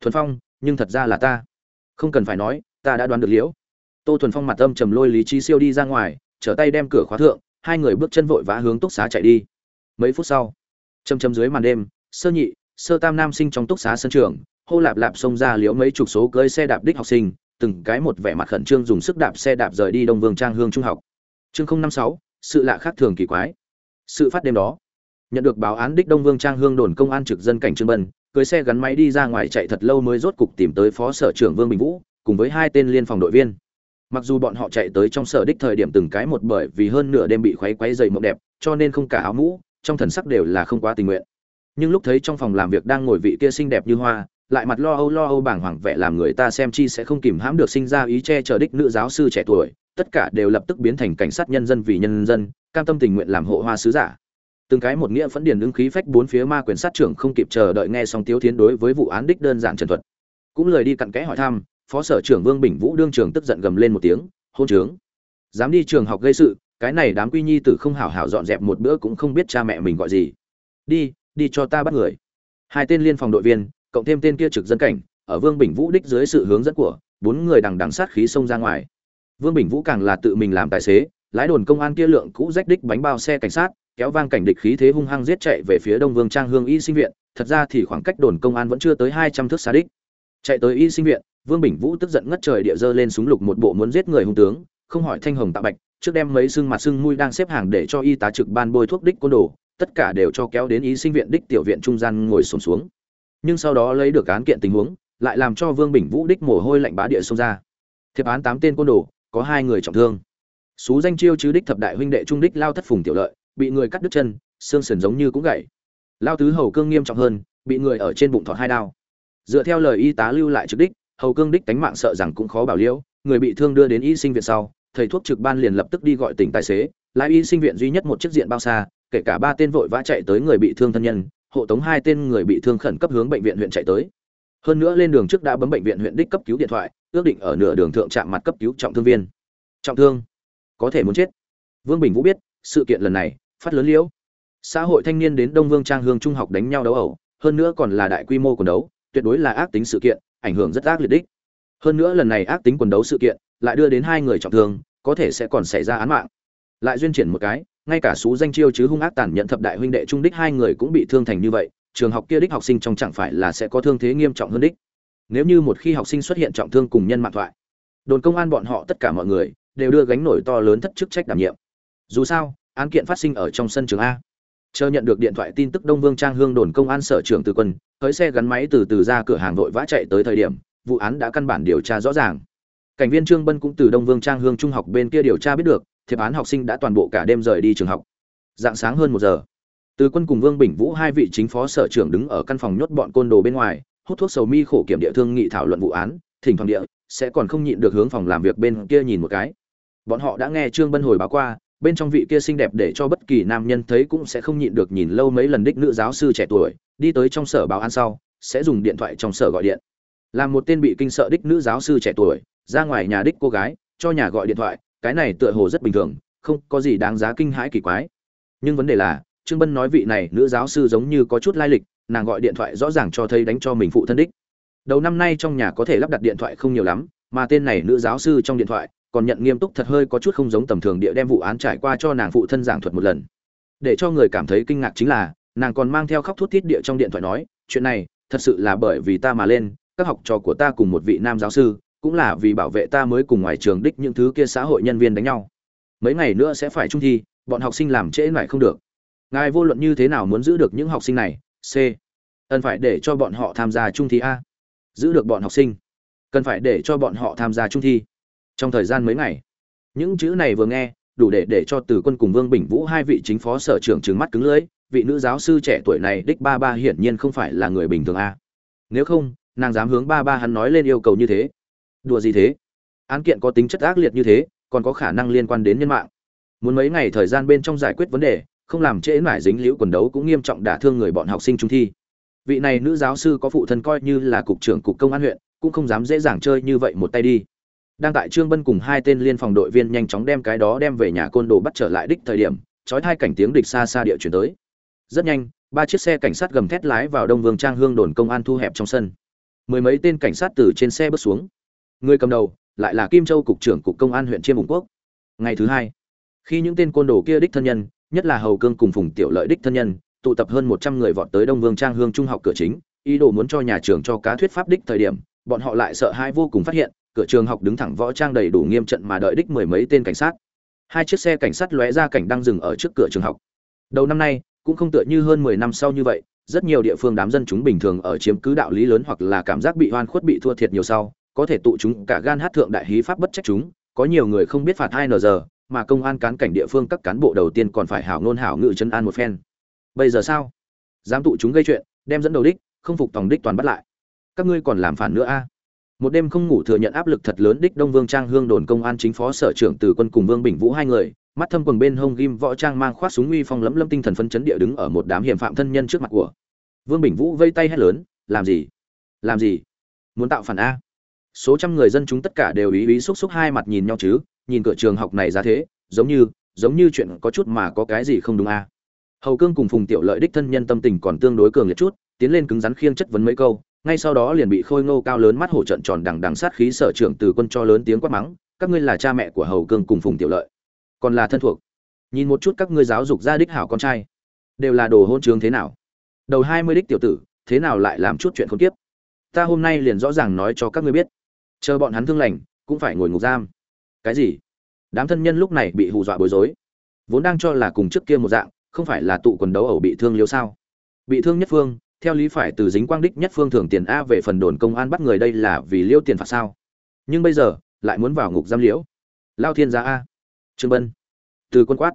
Thuần phong nhưng thật ra là ta. Không cần phải nói, ta đã đoán được liễu. Tô thuần phong mặt âm trầm lôi lý trí siêu đi ra ngoài, trở tay đem cửa khóa thượng, hai người bước chân vội vã hướng túc xá chạy đi. Mấy phút sau chầm chầm dưới màn đêm, sơ nhị, sơ tam nam sinh trong túc xá sân trường, hô lạp lạp xông ra liễu mấy chục số cưới xe đạp đích học sinh, từng cái một vẻ mặt khẩn trương dùng sức đạp xe đạp rời đi đông vương trang hương trung học. Chương năm sáu, sự lạ khác thường kỳ quái. Sự phát đêm đó, nhận được báo án đích đông vương trang hương đồn công an trực dân cảnh trương bân cưới xe gắn máy đi ra ngoài chạy thật lâu mới rốt cục tìm tới phó sở trưởng vương bình vũ, cùng với hai tên liên phòng đội viên. Mặc dù bọn họ chạy tới trong sở đích thời điểm từng cái một bởi vì hơn nửa đêm bị khoáy quáy dày mộng đẹp, cho nên không cả áo mũ, trong thần sắc đều là không quá tình nguyện. Nhưng lúc thấy trong phòng làm việc đang ngồi vị kia xinh đẹp như hoa, lại mặt lo âu lo âu bảng hoàng vẻ làm người ta xem chi sẽ không kìm hãm được sinh ra ý che chở đích nữ giáo sư trẻ tuổi, tất cả đều lập tức biến thành cảnh sát nhân dân vì nhân dân, cam tâm tình nguyện làm hộ hoa sứ giả từng cái một nghĩa phẫn điền ứng khí phách bốn phía ma quyền sát trưởng không kịp chờ đợi nghe xong tiếu thiến đối với vụ án đích đơn giản trần thuật. Cũng lời đi cặn kẽ hỏi thăm, phó sở trưởng vương bình vũ đương trường tức giận gầm lên một tiếng, hôn trướng! Dám đi trường học gây sự, cái này đám quy nhi tử không hảo hảo dọn dẹp một bữa cũng không biết cha mẹ mình gọi gì. Đi đi cho ta bắt người. Hai tên liên phòng đội viên, cộng thêm tên kia trực dân cảnh, ở vương bình vũ đích dưới sự hướng dẫn của bốn người đằng đằng sát khí xông ra ngoài. Vương bình vũ càng là tự mình làm tài xế, lái đồn công an kia lượng cũ rách đích bánh bao xe cảnh sát kéo vang cảnh địch khí thế hung hăng giết chạy về phía đông vương trang hương y sinh viện, thật ra thì khoảng cách đồn công an vẫn chưa tới hai trăm thước xa đích. Chạy tới y sinh viện, vương bình vũ tức giận ngất trời địa dơ lên súng lục một bộ muốn giết người hung tướng, không hỏi thanh hồng tạ bạch, trước đem mấy xương mặt xương mũi đang xếp hàng để cho y tá trực ban bôi thuốc đích côn đồ, tất cả đều cho kéo đến y sinh viện đích tiểu viện trung gian ngồi xổm xuống. Nhưng sau đó lấy được án kiện tình huống, lại làm cho vương bình vũ đích mồ hôi lạnh bá địa xông ra. Thiệp án tám tên côn đồ, có hai người trọng thương. Xú danh chiêu chứ đích thập đại huynh đệ trung đích lao thất phùng tiểu lợi bị người cắt đứt chân, xương sườn giống như cũng gãy. Lao tứ hầu cương nghiêm trọng hơn, bị người ở trên bụng thọt hai đao. Dựa theo lời y tá lưu lại trực đích, hầu cương đích tánh mạng sợ rằng cũng khó bảo liễu, người bị thương đưa đến y sinh viện sau, thầy thuốc trực ban liền lập tức đi gọi tỉnh tài xế, lái y sinh viện duy nhất một chiếc diện bao xa, kể cả ba tên vội vã chạy tới người bị thương thân nhân, hộ tống hai tên người bị thương khẩn cấp hướng bệnh viện huyện chạy tới. Hơn nữa lên đường trước đã bấm bệnh viện huyện đích cấp cứu điện thoại, ước định ở nửa đường thượng trạm mặt cấp cứu trọng thương viên. Trọng thương? Có thể muốn chết. Vương bình vũ biết, sự kiện lần này phát lớn liễu. Xã hội thanh niên đến đông vương trang hương trung học đánh nhau đấu ẩu, hơn nữa còn là đại quy mô quần đấu, tuyệt đối là ác tính sự kiện, ảnh hưởng rất ác liệt đích. Hơn nữa lần này ác tính quần đấu sự kiện, lại đưa đến hai người trọng thương, có thể sẽ còn xảy ra án mạng. Lại duyên triển một cái, ngay cả số danh chiêu chứ hung ác tàn nhận thập đại huynh đệ trung đích hai người cũng bị thương thành như vậy, trường học kia đích học sinh trong chẳng phải là sẽ có thương thế nghiêm trọng hơn đích. Nếu như một khi học sinh xuất hiện trọng thương cùng nhân mạng thoại, đồn công an bọn họ tất cả mọi người đều đưa gánh nổi to lớn thất chức trách đảm nhiệm. Dù sao án kiện phát sinh ở trong sân trường a. Chờ nhận được điện thoại tin tức đông vương trang hương đồn công an sở trưởng từ quân tới xe gắn máy từ từ ra cửa hàng vội vã chạy tới thời điểm, vụ án đã căn bản điều tra rõ ràng. Cảnh viên trương bân cũng từ đông vương trang hương trung học bên kia điều tra biết được, thiệp án học sinh đã toàn bộ cả đêm rời đi trường học. Dạng sáng hơn một giờ, từ quân cùng vương bình vũ hai vị chính phó sở trưởng đứng ở căn phòng nhốt bọn côn đồ bên ngoài, hút thuốc sầu mi khổ kiểm địa thương nghị thảo luận vụ án, thỉnh thoảng địa, sẽ còn không nhịn được hướng phòng làm việc bên kia nhìn một cái. Bọn họ đã nghe trương bân hồi báo qua bên trong vị kia xinh đẹp để cho bất kỳ nam nhân thấy cũng sẽ không nhịn được nhìn lâu mấy lần đích nữ giáo sư trẻ tuổi, đi tới trong sở báo ăn sau, sẽ dùng điện thoại trong sở gọi điện. Làm một tên bị kinh sợ đích nữ giáo sư trẻ tuổi, ra ngoài nhà đích cô gái, cho nhà gọi điện thoại, cái này tựa hồ rất bình thường, không có gì đáng giá kinh hãi kỳ quái. Nhưng vấn đề là, trương bân nói vị này nữ giáo sư giống như có chút lai lịch, nàng gọi điện thoại rõ ràng cho thấy đánh cho mình phụ thân đích. Đầu năm nay trong nhà có thể lắp đặt điện thoại không nhiều lắm, mà tên này nữ giáo sư trong điện thoại còn nhận nghiêm túc thật hơi có chút không giống tầm thường địa đem vụ án trải qua cho nàng phụ thân giảng thuật một lần. Để cho người cảm thấy kinh ngạc chính là, nàng còn mang theo khóc thút thít địa trong điện thoại nói, chuyện này, thật sự là bởi vì ta mà lên, các học trò của ta cùng một vị nam giáo sư, cũng là vì bảo vệ ta mới cùng ngoài trường đích những thứ kia xã hội nhân viên đánh nhau. Mấy ngày nữa sẽ phải trung thi, bọn học sinh làm trễ lại không được. Ngài vô luận như thế nào muốn giữ được những học sinh này, c. Cần phải để cho bọn họ tham gia trung thi a. Giữ được bọn học sinh. Cần phải để cho bọn họ tham gia trung thi trong thời gian mấy ngày, những chữ này vừa nghe, đủ để để cho từ quân cùng vương bình vũ hai vị chính phó sở trưởng trừng mắt cứng lưỡi, vị nữ giáo sư trẻ tuổi này đích ba ba hiển nhiên không phải là người bình thường a. Nếu không, nàng dám hướng ba ba hắn nói lên yêu cầu như thế. Đùa gì thế? Án kiện có tính chất ác liệt như thế, còn có khả năng liên quan đến nhân mạng. Muốn mấy ngày thời gian bên trong giải quyết vấn đề, không làm trễ mải dính liễu quần đấu cũng nghiêm trọng đả thương người bọn học sinh trung thi. Vị này nữ giáo sư có phụ thân coi như là cục trưởng cục công an huyện, cũng không dám dễ dàng chơi như vậy một tay đi đang tại trương bân cùng hai tên liên phòng đội viên nhanh chóng đem cái đó đem về nhà côn đồ bắt trở lại đích thời điểm trói hai cảnh tiếng địch xa xa địa chuyển tới. Rất nhanh, ba chiếc xe cảnh sát gầm thét lái vào đông vương trang hương đồn công an thu hẹp trong sân. Mười mấy tên cảnh sát từ trên xe bước xuống. Người cầm đầu, lại là kim châu cục trưởng cục công an huyện chiêm hùng quốc. Ngày thứ hai, khi những tên côn đồ kia đích thân nhân, nhất là hầu cương cùng phùng tiểu lợi đích thân nhân, tụ tập hơn một trăm người vọt tới đông vương trang hương trung học cửa chính, ý đồ muốn cho nhà trường cho cá thuyết pháp đích thời điểm, bọn họ lại sợ hai vô cùng phát hiện cửa trường học đứng thẳng võ trang đầy đủ nghiêm trận mà đợi đích mười mấy tên cảnh sát. Hai chiếc xe cảnh sát lóe ra cảnh đang dừng ở trước cửa trường học. Đầu năm nay, cũng không tựa như hơn mười năm sau như vậy, rất nhiều địa phương đám dân chúng bình thường ở chiếm cứ đạo lý lớn hoặc là cảm giác bị oan khuất bị thua thiệt nhiều sau, có thể tụ chúng cả gan hát thượng đại hí pháp bất trách chúng, có nhiều người không biết phạt hai nờ giờ, mà công an cán cảnh địa phương các cán bộ đầu tiên còn phải hảo ngôn hảo ngự chân an một phen. Bây giờ sao? Dám tụ chúng gây chuyện, đem dẫn đầu đích, không phục tòng đích toàn bắt lại. Các ngươi còn làm phản nữa a? Một đêm không ngủ thừa nhận áp lực thật lớn đích đông vương trang hương đồn công an chính phó sở trưởng từ quân cùng vương bình vũ hai người, mắt thâm quần bên hông ghim võ trang mang khoác súng uy phong lẫm lâm tinh thần phấn chấn địa đứng ở một đám hiểm phạm thân nhân trước mặt của. Vương bình vũ vây tay hét lớn, làm gì? Làm gì? Muốn tạo phản a? Số trăm người dân chúng tất cả đều ý ý xúc xúc hai mặt nhìn nhau chứ, nhìn cửa trường học này ra thế, giống như giống như chuyện có chút mà có cái gì không đúng a. Hầu cương cùng phùng tiểu lợi đích thân nhân tâm tình còn tương đối cường liệt chút, tiến lên cứng rắn khiêng chất vấn mấy câu ngay sau đó liền bị khôi ngô cao lớn mắt hổ trận tròn đằng đằng sát khí sở trưởng từ quân cho lớn tiếng quát mắng, các ngươi là cha mẹ của hầu cương cùng phùng tiểu lợi, còn là thân thuộc. Nhìn một chút các ngươi giáo dục gia đích hảo con trai, đều là đồ hôn trường thế nào? Đầu hai mươi đích tiểu tử, thế nào lại làm chút chuyện không tiếp ta hôm nay liền rõ ràng nói cho các ngươi biết. Chờ bọn hắn thương lành, cũng phải ngồi ngục giam. Cái gì? Đám thân nhân lúc này bị hù dọa bối rối. Vốn đang cho là cùng trước kia một dạng, không phải là tụ quần đấu ẩu bị thương liêu sao? Bị thương nhất phương theo lý phải từ dính quang đích nhất phương thường tiền a về phần đồn công an bắt người đây là vì liêu tiền phạt sao? Nhưng bây giờ, lại muốn vào ngục giam liễu. Lao thiên gia a. Trương bân. Từ quân quát.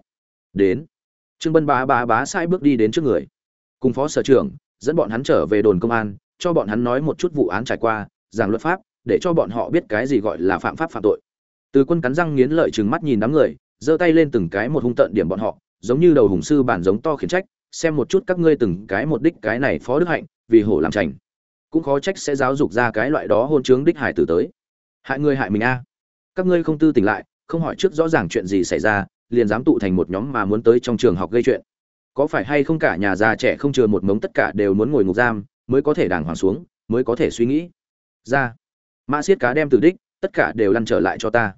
Đến. Trương bân bá bá bá sai bước đi đến trước người. Cùng phó sở trưởng, dẫn bọn hắn trở về đồn công an, cho bọn hắn nói một chút vụ án trải qua, giảng luật pháp, để cho bọn họ biết cái gì gọi là phạm pháp phạm tội. Từ quân cắn răng nghiến lợi chừng mắt nhìn đám người, giơ tay lên từng cái một hung tận điểm bọn họ, giống như đầu hùng sư bản giống to khiển trách xem một chút các ngươi từng cái một đích cái này phó đức hạnh, vì hổ làm trành cũng khó trách sẽ giáo dục ra cái loại đó hôn chướng đích hải tử tới. Hại ngươi hại mình a. Các ngươi không tư tỉnh lại, không hỏi trước rõ ràng chuyện gì xảy ra, liền dám tụ thành một nhóm mà muốn tới trong trường học gây chuyện. Có phải hay không cả nhà già trẻ không chừa một mống tất cả đều muốn ngồi ngục giam, mới có thể đàng hoàng xuống, mới có thể suy nghĩ. Ra. Mã siết cá đem từ đích, tất cả đều lăn trở lại cho ta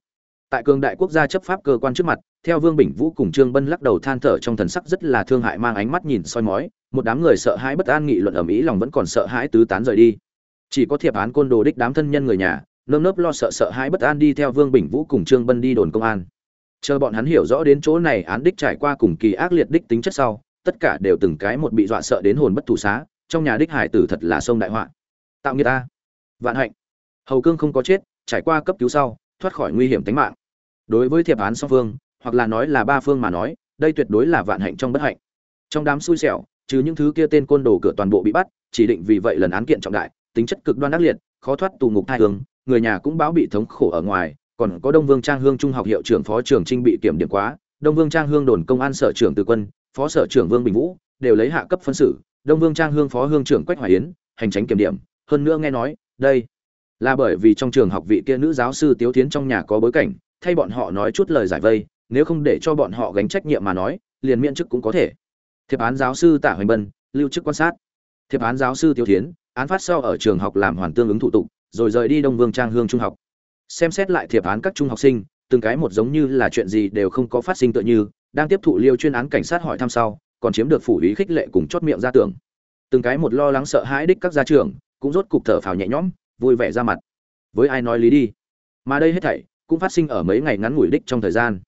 tại cường đại quốc gia chấp pháp cơ quan trước mặt, theo vương bình vũ cùng trương bân lắc đầu than thở trong thần sắc rất là thương hại mang ánh mắt nhìn soi mói, một đám người sợ hãi bất an nghị luận ở mỹ lòng vẫn còn sợ hãi tứ tán rời đi. Chỉ có thiệp án côn đồ đích đám thân nhân người nhà, nơm nớp lo sợ sợ hãi bất an đi theo vương bình vũ cùng trương bân đi đồn công an. Chờ bọn hắn hiểu rõ đến chỗ này án đích trải qua cùng kỳ ác liệt đích tính chất sau, tất cả đều từng cái một bị dọa sợ đến hồn bất thủ xá, trong nhà đích hải tử thật là sông đại họa. Tạo nghiệp ta. Vạn hạnh. Hầu cương không có chết, trải qua cấp cứu sau, thoát khỏi nguy hiểm tính mạng đối với thiệp án song phương, hoặc là nói là ba phương mà nói, đây tuyệt đối là vạn hạnh trong bất hạnh. Trong đám xui xẻo, trừ những thứ kia tên côn đồ cửa toàn bộ bị bắt, chỉ định vì vậy lần án kiện trọng đại, tính chất cực đoan ác liệt, khó thoát tù ngục thai hương, người nhà cũng báo bị thống khổ ở ngoài, còn có đông vương trang hương trung học hiệu trưởng phó trưởng trinh bị kiểm điểm quá, đông vương trang hương đồn công an sở trưởng từ quân, phó sở trưởng vương bình vũ, đều lấy hạ cấp phân xử, đông vương trang hương phó hương trưởng quách hoài yến, hành tránh kiểm điểm, hơn nữa nghe nói, đây là bởi vì trong trường học vị kia nữ giáo sư tiếu tiến trong nhà có bối cảnh thay bọn họ nói chút lời giải vây, nếu không để cho bọn họ gánh trách nhiệm mà nói, liền miễn chức cũng có thể. Thiệp án giáo sư tả hoành bân, lưu chức quan sát. Thiệp án giáo sư tiêu tiến án phát sau ở trường học làm hoàn tương ứng thủ tục, rồi rời đi đông vương trang hương trung học. Xem xét lại thiệp án các trung học sinh, từng cái một giống như là chuyện gì đều không có phát sinh tựa như, đang tiếp thụ liêu chuyên án cảnh sát hỏi thăm sau, còn chiếm được phủ ý khích lệ cùng chót miệng ra tưởng. Từng cái một lo lắng sợ hãi đích các gia trưởng, cũng rốt cục thở phào nhẹ nhõm, vui vẻ ra mặt. Với ai nói lý đi? Mà đây hết thảy cũng phát sinh ở mấy ngày ngắn ngủi đích trong thời gian.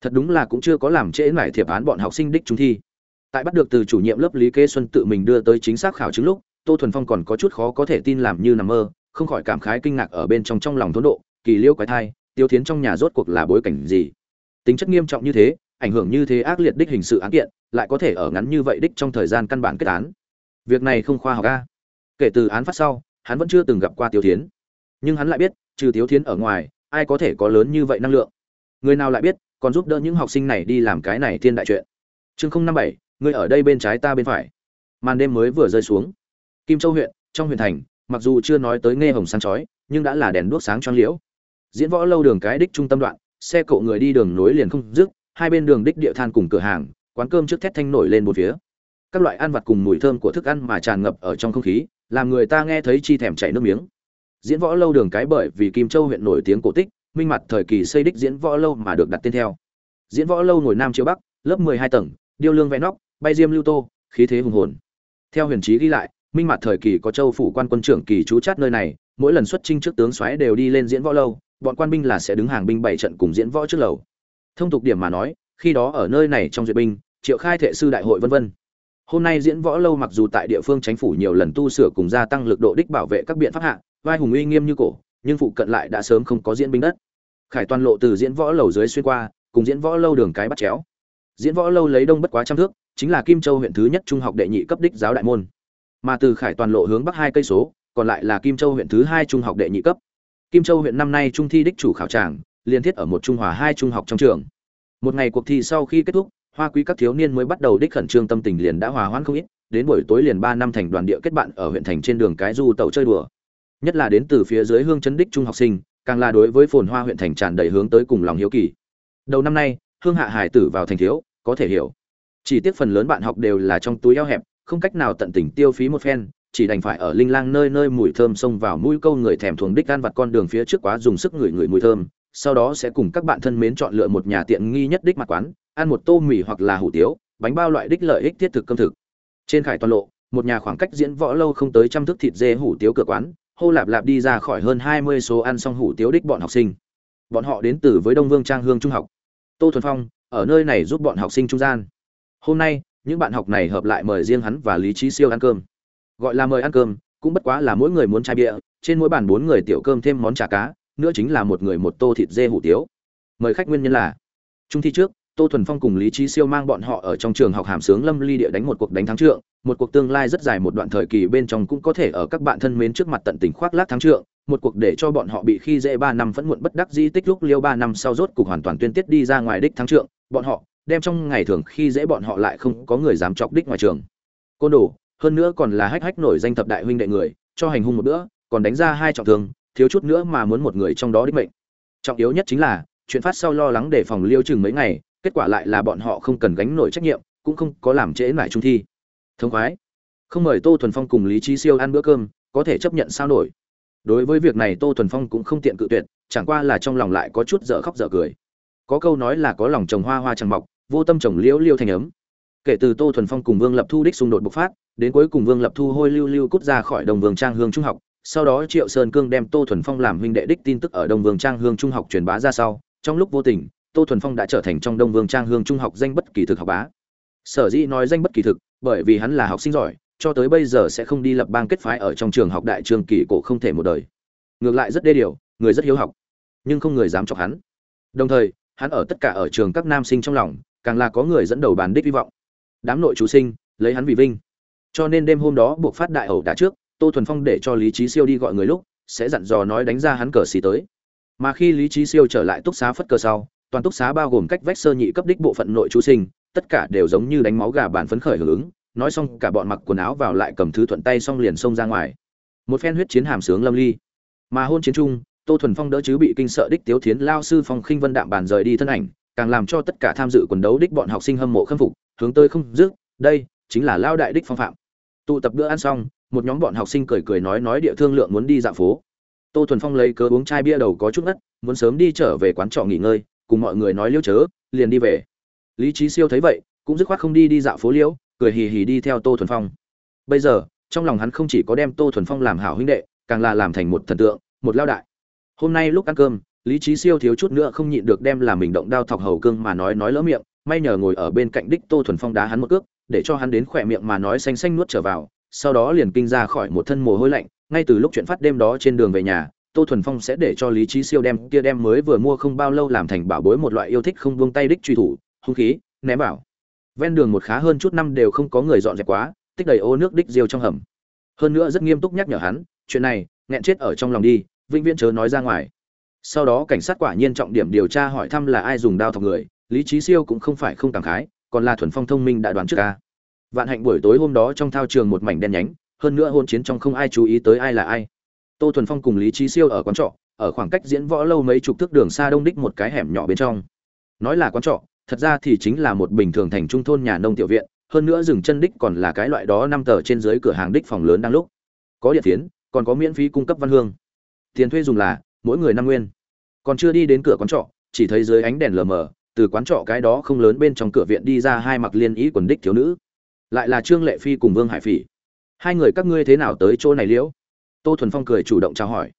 Thật đúng là cũng chưa có làm trễ nải thiệp án bọn học sinh đích trung thi. Tại bắt được từ chủ nhiệm lớp lý kế xuân tự mình đưa tới chính xác khảo chứng lúc, tô thuần phong còn có chút khó có thể tin làm như nằm mơ, không khỏi cảm khái kinh ngạc ở bên trong trong lòng thốn độ, kỳ liêu quái thai, tiêu thiến trong nhà rốt cuộc là bối cảnh gì? Tính chất nghiêm trọng như thế, ảnh hưởng như thế ác liệt đích hình sự án kiện, lại có thể ở ngắn như vậy đích trong thời gian căn bản kết án. Việc này không khoa học ca kể từ án phát sau, hắn vẫn chưa từng gặp qua tiêu thiến. Nhưng hắn lại biết, trừ tiêu thiến ở ngoài ai có thể có lớn như vậy năng lượng? Người nào lại biết, còn giúp đỡ những học sinh này đi làm cái này thiên đại chuyện? Chương không năm bảy, người ở đây bên trái ta bên phải. Màn đêm mới vừa rơi xuống. Kim châu huyện, trong huyện thành, mặc dù chưa nói tới nghe hồng sáng chói, nhưng đã là đèn đuốc sáng choáng liễu. Diễn võ lâu đường cái đích trung tâm đoạn, xe cộ người đi đường nối liền không dứt, hai bên đường đích địa than cùng cửa hàng, quán cơm trước thét thanh nổi lên một phía. Các loại ăn vặt cùng mùi thơm của thức ăn mà tràn ngập ở trong không khí, làm người ta nghe thấy chi thèm chảy nước miếng diễn võ lâu đường cái bởi vì kim châu huyện nổi tiếng cổ tích, minh mặt thời kỳ xây đích diễn võ lâu mà được đặt tên theo. Diễn võ lâu ngồi nam chiếu bắc, lớp mười hai tầng, điêu lương vẽ nóc, bay diêm lưu tô, khí thế hùng hồn. Theo huyền trí ghi lại, minh mặt thời kỳ có châu phủ quan quân trưởng kỳ trú chát nơi này, mỗi lần xuất trinh trước tướng xoáy đều đi lên diễn võ lâu, bọn quan binh là sẽ đứng hàng binh bảy trận cùng diễn võ trước lầu. Thông tục điểm mà nói, khi đó ở nơi này trong duyệt binh, triệu khai thệ sư đại hội vân vân. Hôm nay diễn võ lâu mặc dù tại địa phương chính phủ nhiều lần tu sửa cùng gia tăng lực độ đích bảo vệ các biện pháp hạ vai hùng uy nghiêm như cổ, nhưng phụ cận lại đã sớm không có diễn binh đất. Khải toàn lộ từ diễn võ lầu dưới xuyên qua, cùng diễn võ lâu đường cái bắt chéo. Diễn võ lâu lấy đông bất quá trăm thước, chính là kim châu huyện thứ nhất trung học đệ nhị cấp đích giáo đại môn. Mà từ khải toàn lộ hướng bắc hai cây số, còn lại là kim châu huyện thứ hai trung học đệ nhị cấp. Kim châu huyện năm nay trung thi đích chủ khảo tràng, liên thiết ở một trung hòa hai trung học trong trường. Một ngày cuộc thi sau khi kết thúc, hoa quý các thiếu niên mới bắt đầu đích khẩn trương tâm tình liền đã hòa hoãn không ít, đến buổi tối liền ba năm thành đoàn địa kết bạn ở huyện thành trên đường cái du tàu chơi đùa nhất là đến từ phía dưới hương chấn đích trung học sinh, càng là đối với phồn hoa huyện thành tràn đầy hướng tới cùng lòng hiếu kỳ. Đầu năm nay, hương hạ hải tử vào thành thiếu, có thể hiểu. Chỉ tiếc phần lớn bạn học đều là trong túi eo hẹp, không cách nào tận tình tiêu phí một phen, chỉ đành phải ở linh lang nơi nơi mùi thơm xông vào mũi câu người thèm thuồng đích ăn vặt con đường phía trước quá dùng sức ngửi ngửi mùi thơm, sau đó sẽ cùng các bạn thân mến chọn lựa một nhà tiện nghi nhất đích mặt quán, ăn một tô mì hoặc là hủ tiếu, bánh bao loại đích lợi ích thiết thực cơm thực. Trên khải toàn lộ, một nhà khoảng cách diễn võ lâu không tới trăm thước thịt dê hủ tiếu cửa quán hô lạp lạp đi ra khỏi hơn hai mươi số ăn xong hủ tiếu đích bọn học sinh. Bọn họ đến từ với đông vương trang hương trung học. Tô thuần phong, ở nơi này giúp bọn học sinh trung gian. Hôm nay, những bạn học này hợp lại mời riêng hắn và lý trí siêu ăn cơm. Gọi là mời ăn cơm, cũng bất quá là mỗi người muốn chai bia, trên mỗi bàn bốn người tiểu cơm thêm món chả cá, nữa chính là một người một tô thịt dê hủ tiếu. Mời khách nguyên nhân là, trung thi trước tô thuần phong cùng lý trí siêu mang bọn họ ở trong trường học hàm sướng lâm ly địa đánh một cuộc đánh thắng trượng, một cuộc tương lai rất dài một đoạn thời kỳ bên trong cũng có thể ở các bạn thân mến trước mặt tận tình khoác lác thắng trượng, một cuộc để cho bọn họ bị khi dễ ba năm vẫn muộn bất đắc di tích lúc liêu ba năm sau rốt cục hoàn toàn tuyên tiết đi ra ngoài đích thắng trượng, bọn họ đem trong ngày thường khi dễ bọn họ lại không có người dám chọc đích ngoài trường. Côn đồ, hơn nữa còn là hách hách nổi danh thập đại huynh đệ người, cho hành hung một bữa, còn đánh ra hai trọng thương, thiếu chút nữa mà muốn một người trong đó đích mệnh. Trọng yếu nhất chính là, chuyện phát sau lo lắng để phòng liêu chừng mấy ngày kết quả lại là bọn họ không cần gánh nổi trách nhiệm, cũng không có làm trễ lại trung thi. Thông khoái. Không mời tô thuần phong cùng lý trí siêu ăn bữa cơm, có thể chấp nhận sao nổi. Đối với việc này tô thuần phong cũng không tiện cự tuyệt, chẳng qua là trong lòng lại có chút dở khóc dở cười. Có câu nói là có lòng trồng hoa hoa chẳng mọc, vô tâm trồng liễu liêu thành ấm. Kể từ tô thuần phong cùng vương lập thu đích xung đột bộc phát, đến cuối cùng vương lập thu hôi lưu lưu cút ra khỏi đồng vương trang hương trung học, sau đó triệu sơn cương đem tô thuần phong làm huynh đệ đích tin tức ở đông vương trang hương trung học truyền bá ra sau, trong lúc vô tình tô thuần phong đã trở thành trong đông vương trang hương trung học danh bất kỳ thực học bá. Sở dĩ nói danh bất kỳ thực, bởi vì hắn là học sinh giỏi, cho tới bây giờ sẽ không đi lập bang kết phái ở trong trường học đại trường kỳ cổ không thể một đời. Ngược lại rất đê điều, người rất hiếu học, nhưng không người dám chọc hắn. Đồng thời, hắn ở tất cả ở trường các nam sinh trong lòng, càng là có người dẫn đầu bàn đích hy vọng. Đám nội chú sinh, lấy hắn vì vinh. Cho nên đêm hôm đó buộc phát đại ẩu đã trước, tô thuần phong để cho lý trí siêu đi gọi người lúc, sẽ dặn dò nói đánh ra hắn cờ xì tới. Mà khi lý trí siêu trở lại túc xá phất cờ sau toàn túc xá bao gồm cách vách sơ nhị cấp đích bộ phận nội chú sinh, tất cả đều giống như đánh máu gà bản phấn khởi hưởng ứng, nói xong cả bọn mặc quần áo vào lại cầm thứ thuận tay xong liền xông ra ngoài. Một phen huyết chiến hàm sướng lâm ly. Mà hôn chiến chung, tô thuần phong đỡ chứ bị kinh sợ đích tiếu thiến lao sư phong khinh vân đạm bàn rời đi thân ảnh, càng làm cho tất cả tham dự quần đấu đích bọn học sinh hâm mộ khâm phục, hướng tới không dứt, đây chính là lao đại đích phong phạm. Tụ tập bữa ăn xong, một nhóm bọn học sinh cười cười nói nói địa thương lượng muốn đi dạo phố. Tô thuần phong lấy cớ uống chai bia đầu có chút ngất, muốn sớm đi trở về quán trọ nghỉ ngơi cùng mọi người nói liêu chớ, liền đi về. Lý trí siêu thấy vậy, cũng dứt khoát không đi đi dạo phố liễu cười hì hì đi theo tô thuần phong. Bây giờ, trong lòng hắn không chỉ có đem tô thuần phong làm hảo huynh đệ, càng là làm thành một thần tượng, một lao đại. Hôm nay lúc ăn cơm, lý trí siêu thiếu chút nữa không nhịn được đem làm mình động đao thọc hầu cương mà nói nói lỡ miệng, may nhờ ngồi ở bên cạnh đích tô thuần phong đá hắn một cước, để cho hắn đến khỏe miệng mà nói xanh xanh nuốt trở vào, sau đó liền kinh ra khỏi một thân mồ hôi lạnh, ngay từ lúc chuyện phát đêm đó trên đường về nhà tô thuần phong sẽ để cho lý trí siêu đem kia đem mới vừa mua không bao lâu làm thành bảo bối một loại yêu thích không buông tay đích truy thủ, hung khí, ném bảo ven đường một khá hơn chút năm đều không có người dọn dẹp quá, tích đầy ô nước đích diêu trong hầm. Hơn nữa rất nghiêm túc nhắc nhở hắn, chuyện này, nghẹn chết ở trong lòng đi, vĩnh viễn chớ nói ra ngoài. Sau đó cảnh sát quả nhiên trọng điểm điều tra hỏi thăm là ai dùng đao thọc người, lý trí siêu cũng không phải không cảm khái, còn là thuần phong thông minh đã đoán trước ca vạn hạnh buổi tối hôm đó trong thao trường một mảnh đen nhánh, hơn nữa hôn chiến trong không ai chú ý tới ai là ai tô thuần phong cùng lý trí siêu ở quán trọ, ở khoảng cách diễn võ lâu mấy chục thước đường xa đông đích một cái hẻm nhỏ bên trong. Nói là quán trọ, thật ra thì chính là một bình thường thành trung thôn nhà nông tiểu viện, hơn nữa dừng chân đích còn là cái loại đó năm tờ trên dưới cửa hàng đích phòng lớn đang lúc. Có điện phiến, còn có miễn phí cung cấp văn hương. Tiền thuê dùng là, mỗi người năm nguyên. Còn chưa đi đến cửa quán trọ, chỉ thấy dưới ánh đèn lờ mờ, từ quán trọ cái đó không lớn bên trong cửa viện đi ra hai mặc liên ý quần đích thiếu nữ. Lại là trương lệ phi cùng vương hải phỉ. Hai người các ngươi thế nào tới chỗ này liễu? Tô thuần phong cười chủ động chào hỏi.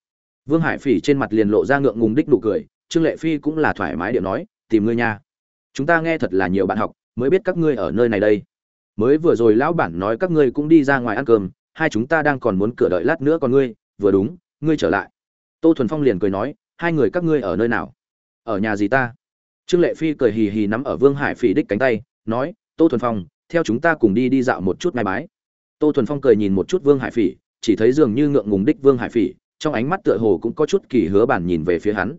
Vương hải phỉ trên mặt liền lộ ra ngượng ngùng đích nụ cười, trương lệ phi cũng là thoải mái điệu nói, tìm ngươi nha. Chúng ta nghe thật là nhiều bạn học, mới biết các ngươi ở nơi này đây. Mới vừa rồi lão bản nói các ngươi cũng đi ra ngoài ăn cơm, hai chúng ta đang còn muốn cửa đợi lát nữa còn ngươi, vừa đúng, ngươi trở lại. Tô thuần phong liền cười nói, hai người các ngươi ở nơi nào? Ở nhà gì ta? Trương lệ phi cười hì hì nắm ở vương hải phỉ đích cánh tay, nói, tô thuần phong, theo chúng ta cùng đi đi dạo một chút mai bái. Tô thuần phong cười nhìn một chút vương hải phỉ chỉ thấy dường như ngượng ngùng đích vương hải phỉ, trong ánh mắt tựa hồ cũng có chút kỳ hứa bản nhìn về phía hắn.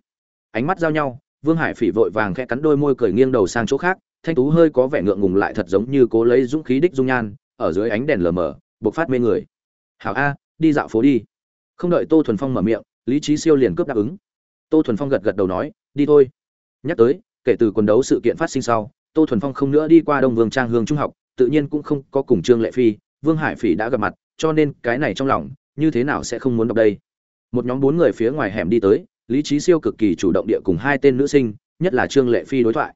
Ánh mắt giao nhau, vương hải phỉ vội vàng khẽ cắn đôi môi cười nghiêng đầu sang chỗ khác, thanh tú hơi có vẻ ngượng ngùng lại thật giống như cố lấy dũng khí đích dung nhan, ở dưới ánh đèn lờ mờ, bộc phát mê người. Hảo a, đi dạo phố đi. Không đợi tô thuần phong mở miệng, lý trí siêu liền cướp đáp ứng. Tô thuần phong gật gật đầu nói, đi thôi. Nhắc tới, kể từ quần đấu sự kiện phát sinh sau, tô thuần phong không nữa đi qua đông vương trang hương trung học, tự nhiên cũng không có cùng trương lệ phi, vương hải phỉ đã gặp mặt cho nên cái này trong lòng, như thế nào sẽ không muốn đọc đây? Một nhóm bốn người phía ngoài hẻm đi tới, lý trí siêu cực kỳ chủ động địa cùng hai tên nữ sinh, nhất là trương lệ phi đối thoại.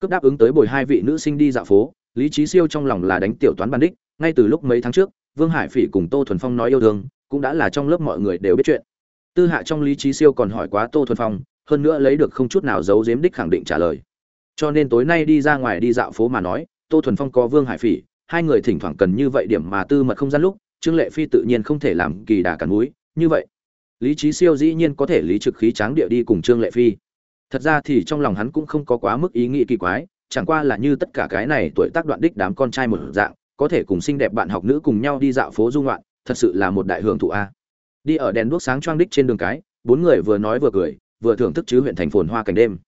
Cướp đáp ứng tới bồi hai vị nữ sinh đi dạo phố, lý trí siêu trong lòng là đánh tiểu toán ban đích, ngay từ lúc mấy tháng trước, vương hải phỉ cùng tô thuần phong nói yêu thương, cũng đã là trong lớp mọi người đều biết chuyện. Tư hạ trong lý trí siêu còn hỏi quá tô thuần phong, hơn nữa lấy được không chút nào giấu giếm đích khẳng định trả lời. Cho nên tối nay đi ra ngoài đi dạo phố mà nói, tô thuần phong có vương hải phỉ, hai người thỉnh thoảng cần như vậy điểm mà tư mật không gian lúc trương lệ phi tự nhiên không thể làm kỳ đà cản núi, như vậy, lý trí siêu dĩ nhiên có thể lý trực khí tráng địa đi cùng trương lệ phi. Thật ra thì trong lòng hắn cũng không có quá mức ý nghĩ kỳ quái, chẳng qua là như tất cả cái này tuổi tác đoạn đích đám con trai một dạng, có thể cùng xinh đẹp bạn học nữ cùng nhau đi dạo phố du ngoạn, thật sự là một đại hưởng thụ a. Đi ở đèn đuốc sáng choang đích trên đường cái, bốn người vừa nói vừa cười, vừa thưởng thức chứ huyện thành phồn hoa cảnh đêm.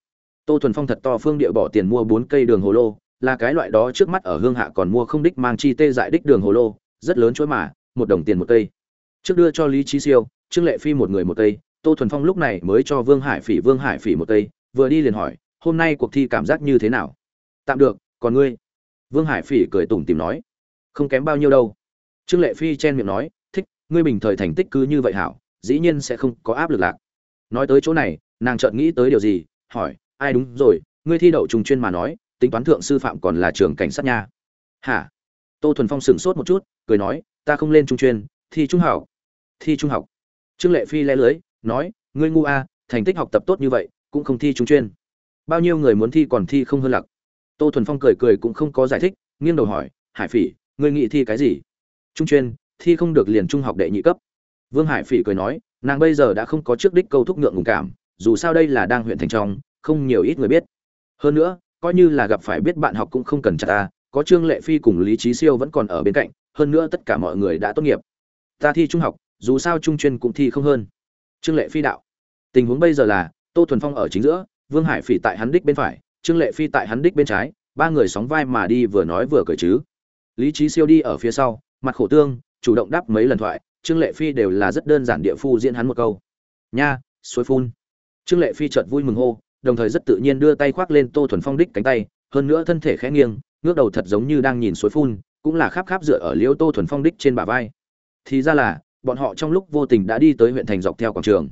Tô thuần phong thật to phương địa bỏ tiền mua bốn cây đường hồ lô, là cái loại đó trước mắt ở hương hạ còn mua không đích mang chi tê dại đích đường hồ lô, rất lớn chuỗi mà một đồng tiền một cây. Trước đưa cho lý trí siêu, trương lệ phi một người một cây, tô thuần phong lúc này mới cho vương hải phỉ, vương hải phỉ một cây, vừa đi liền hỏi, hôm nay cuộc thi cảm giác như thế nào? Tạm được, còn ngươi? Vương hải phỉ cười tủm tìm nói, không kém bao nhiêu đâu. Trương lệ phi chen miệng nói, thích, ngươi bình thời thành tích cứ như vậy hảo, dĩ nhiên sẽ không có áp lực lạc. Nói tới chỗ này, nàng chợt nghĩ tới điều gì, hỏi, ai đúng rồi, ngươi thi đậu trùng chuyên mà nói, tính toán thượng sư phạm còn là trường cảnh sát nha. Hả? Tô thuần phong sửng sốt một chút, cười nói ta không lên trung chuyên, thi trung học. Thi trung học. Trương lệ phi lẽ lưới, nói, ngươi ngu a, thành tích học tập tốt như vậy, cũng không thi trung chuyên. Bao nhiêu người muốn thi còn thi không hơn lặc. Tô thuần phong cười cười cũng không có giải thích, nghiêng đầu hỏi, hải phỉ, ngươi nghĩ thi cái gì? Trung chuyên, thi không được liền trung học đệ nhị cấp. Vương hải phỉ cười nói, nàng bây giờ đã không có trước đích câu thúc ngượng ngùng cảm, dù sao đây là đang huyện thành trong, không nhiều ít người biết. Hơn nữa, coi như là gặp phải biết bạn học cũng không cần chặt ta, có trương lệ phi cùng lý trí siêu vẫn còn ở bên cạnh hơn nữa tất cả mọi người đã tốt nghiệp. Ta thi trung học, dù sao trung chuyên cũng thi không hơn. Trương lệ phi đạo. Tình huống bây giờ là, tô thuần phong ở chính giữa, vương hải phỉ tại hắn đích bên phải, trương lệ phi tại hắn đích bên trái, ba người sóng vai mà đi vừa nói vừa cười chứ. Lý trí siêu đi ở phía sau, mặt khổ tương, chủ động đáp mấy lần thoại, trương lệ phi đều là rất đơn giản địa phu diễn hắn một câu. Nha suối phun. Trương lệ phi chợt vui mừng hô, đồng thời rất tự nhiên đưa tay khoác lên tô thuần phong đích cánh tay, hơn nữa thân thể khẽ nghiêng, ngước đầu thật giống như đang nhìn suối phun cũng là khắp khắp dựa ở liễu tô thuần phong đích trên bả vai. Thì ra là, bọn họ trong lúc vô tình đã đi tới huyện thành dọc theo quảng trường.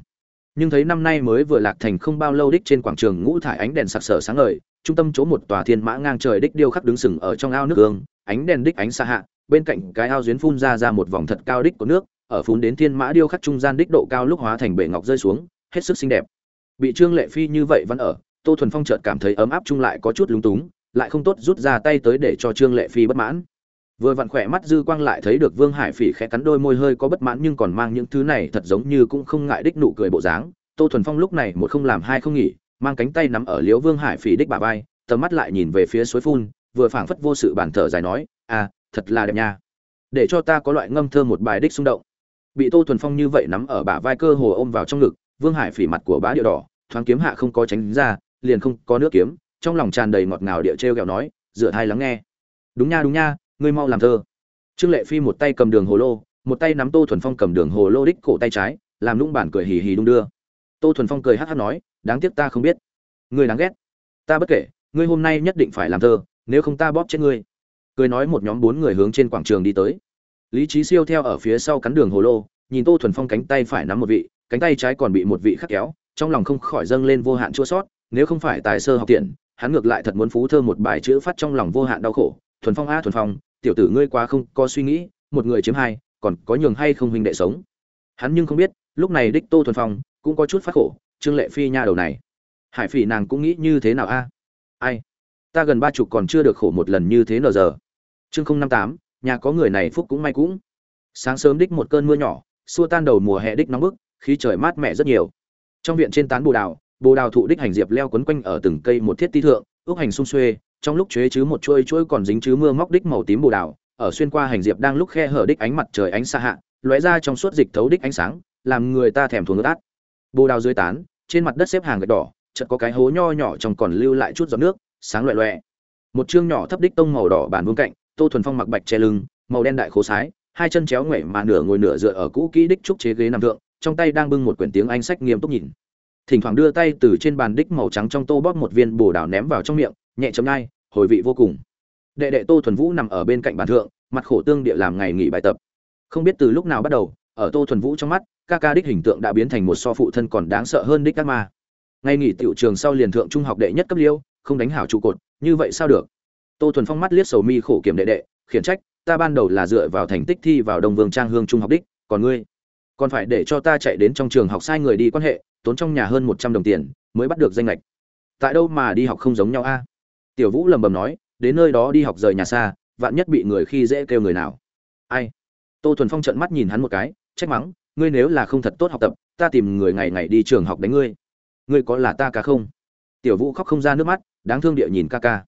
Nhưng thấy năm nay mới vừa lạc thành không bao lâu đích trên quảng trường ngũ thải ánh đèn sặc sỡ sáng ngời, trung tâm chỗ một tòa thiên mã ngang trời đích điêu khắc đứng sừng ở trong ao nước gương, ánh đèn đích ánh xa hạ, bên cạnh cái ao duyến phun ra ra một vòng thật cao đích của nước, ở phun đến thiên mã điêu khắc trung gian đích độ cao lúc hóa thành bể ngọc rơi xuống, hết sức xinh đẹp. Bị trương lệ phi như vậy vẫn ở, tô thuần phong chợt cảm thấy ấm áp chung lại có chút lúng túng, lại không tốt rút ra tay tới để cho trương lệ phi bất mãn vừa vặn khỏe mắt dư quang lại thấy được vương hải phỉ khẽ cắn đôi môi hơi có bất mãn nhưng còn mang những thứ này thật giống như cũng không ngại đích nụ cười bộ dáng. Tô thuần phong lúc này một không làm hai không nghỉ, mang cánh tay nắm ở liễu vương hải phỉ đích bà vai, tầm mắt lại nhìn về phía suối phun, vừa phảng phất vô sự bản thở dài nói à thật là đẹp nha. Để cho ta có loại ngâm thơ một bài đích xung động. Bị tô thuần phong như vậy nắm ở bả vai cơ hồ ôm vào trong ngực, vương hải phỉ mặt của bá điệu đỏ, thoáng kiếm hạ không có tránh ra, liền không có nước kiếm, trong lòng tràn đầy ngọt ngào địa trêu ghẹo nói dựa thai lắng nghe. Đúng nha đúng nha ngươi mau làm thơ. Trương lệ phi một tay cầm đường hồ lô, một tay nắm tô thuần phong cầm đường hồ lô đích cổ tay trái, làm lũng bản cười hì hì đung đưa. Tô thuần phong cười hát hát nói, đáng tiếc ta không biết. Ngươi đáng ghét. Ta bất kể, ngươi hôm nay nhất định phải làm thơ, nếu không ta bóp chết ngươi. Cười nói một nhóm bốn người hướng trên quảng trường đi tới. Lý trí siêu theo ở phía sau cắn đường hồ lô, nhìn tô thuần phong cánh tay phải nắm một vị, cánh tay trái còn bị một vị khắc kéo, trong lòng không khỏi dâng lên vô hạn chua sót, nếu không phải tài sơ học tiện, hắn ngược lại thật muốn phú thơ một bài chữ phát trong lòng vô hạn đau khổ thuần phong a thuần phong, tiểu tử ngươi quá không có suy nghĩ, một người chiếm hai, còn có nhường hay không huynh đệ sống. Hắn nhưng không biết, lúc này đích tô thuần phong cũng có chút phát khổ, trương lệ phi nha đầu này. Hải phỉ nàng cũng nghĩ như thế nào a? Ai? Ta gần ba chục còn chưa được khổ một lần như thế nờ giờ. Chương không năm tám, nhà có người này phúc cũng may cũng. Sáng sớm đích một cơn mưa nhỏ, xua tan đầu mùa hè đích nóng bức, khí trời mát mẻ rất nhiều. Trong viện trên tán bồ đào bồ đào thụ đích hành diệp leo quấn quanh ở từng cây một thiết ti thượng, ước hành xung xuê trong lúc chế chứ một chuôi chuôi còn dính chứ mưa móc đích màu tím bồ đào, ở xuyên qua hành diệp đang lúc khe hở đích ánh mặt trời ánh xa hạ, lóe ra trong suốt dịch thấu đích ánh sáng, làm người ta thèm thuồng ướt át. Bồ đào dưới tán, trên mặt đất xếp hàng gạch đỏ, chợt có cái hố nho nhỏ trong còn lưu lại chút giọt nước, sáng loẹ loẹ. Một chương nhỏ thấp đích tông màu đỏ bàn vương cạnh, tô thuần phong mặc bạch che lưng, màu đen đại khố sái, hai chân chéo ngoảy mà nửa ngồi nửa dựa ở cũ kỹ đích trúc chế ghế nằm thượng, trong tay đang bưng một quyển tiếng anh sách nghiêm túc nhìn. Thỉnh thoảng đưa tay từ trên bàn đích màu trắng trong tô bóp một viên bồ đào ném vào trong miệng nhẹ chấm nhai, hồi vị vô cùng. Đệ đệ tô thuần vũ nằm ở bên cạnh bàn thượng, mặt khổ tương địa làm ngày nghỉ bài tập. Không biết từ lúc nào bắt đầu, ở tô thuần vũ trong mắt, ca ca đích hình tượng đã biến thành một so phụ thân còn đáng sợ hơn đích các ma. Ngay nghỉ tiểu trường sau liền thượng trung học đệ nhất cấp liêu, không đánh hảo trụ cột, như vậy sao được? Tô thuần phong mắt liếc sầu mi khổ kiểm đệ đệ, khiển trách, ta ban đầu là dựa vào thành tích thi vào đồng vương trang hương trung học đích, còn ngươi? Còn phải để cho ta chạy đến trong trường học sai người đi quan hệ, tốn trong nhà hơn một trăm đồng tiền, mới bắt được danh lệch tại đâu mà đi học không giống nhau a? Tiểu vũ lầm bầm nói, đến nơi đó đi học rời nhà xa, vạn nhất bị người khi dễ kêu người nào. Ai? Tô thuần phong trợn mắt nhìn hắn một cái, trách mắng, ngươi nếu là không thật tốt học tập, ta tìm người ngày ngày đi trường học đánh ngươi. Ngươi có là ta ca không? Tiểu vũ khóc không ra nước mắt, đáng thương địa nhìn ca ca.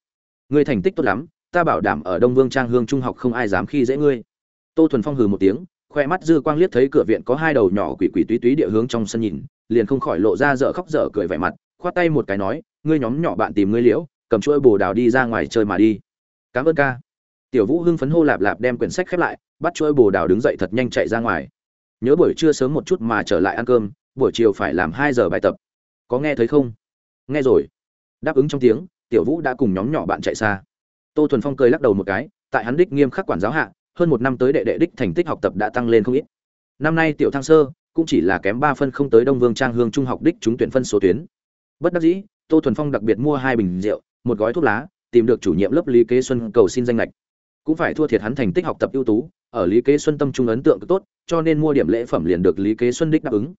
Ngươi thành tích tốt lắm, ta bảo đảm ở đông vương trang hương trung học không ai dám khi dễ ngươi. Tô thuần phong hừ một tiếng, khoe mắt dư quang liếc thấy cửa viện có hai đầu nhỏ quỷ quỷ túy túy địa hướng trong sân nhìn, liền không khỏi lộ ra dở khóc dở cười vẻ mặt, khoát tay một cái nói, ngươi nhóm nhỏ bạn tìm ngươi liễu cầm chuỗi bồ đào đi ra ngoài chơi mà đi. Cảm ơn ca. Tiểu vũ hưng phấn hô lạp lạp đem quyển sách khép lại, bắt chuỗi bồ đào đứng dậy thật nhanh chạy ra ngoài. Nhớ buổi trưa sớm một chút mà trở lại ăn cơm, buổi chiều phải làm hai giờ bài tập. Có nghe thấy không? Nghe rồi. Đáp ứng trong tiếng, tiểu vũ đã cùng nhóm nhỏ bạn chạy xa. Tô thuần phong cười lắc đầu một cái, tại hắn đích nghiêm khắc quản giáo hạ, hơn một năm tới đệ đệ đích thành tích học tập đã tăng lên không ít. Năm nay tiểu thăng sơ cũng chỉ là kém ba phân không tới đông vương trang hương trung học đích trúng tuyển phân số tuyến. Bất đắc dĩ, tô thuần phong đặc biệt mua hai bình rượu một gói thuốc lá, tìm được chủ nhiệm lớp lý kế xuân cầu xin danh lệch cũng phải thua thiệt hắn thành tích học tập ưu tú, ở lý kế xuân tâm trung ấn tượng tốt, cho nên mua điểm lễ phẩm liền được lý kế xuân đích đáp ứng.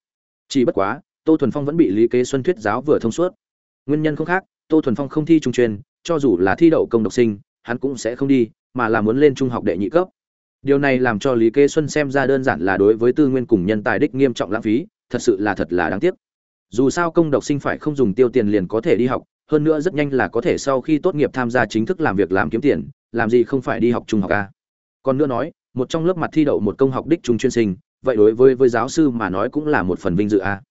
Chỉ bất quá, tô thuần phong vẫn bị lý kế xuân thuyết giáo vừa thông suốt. Nguyên nhân không khác, tô thuần phong không thi trung chuyên, cho dù là thi đậu công độc sinh, hắn cũng sẽ không đi, mà là muốn lên trung học đệ nhị cấp. Điều này làm cho lý kế xuân xem ra đơn giản là đối với tư nguyên cùng nhân tài đích nghiêm trọng lãng phí, thật sự là thật là đáng tiếc. Dù sao công độc sinh phải không dùng tiêu tiền liền có thể đi học hơn nữa rất nhanh là có thể sau khi tốt nghiệp tham gia chính thức làm việc làm kiếm tiền, làm gì không phải đi học trung học a còn nữa nói, một trong lớp mặt thi đậu một công học đích trung chuyên sinh, vậy đối với với giáo sư mà nói cũng là một phần vinh dự a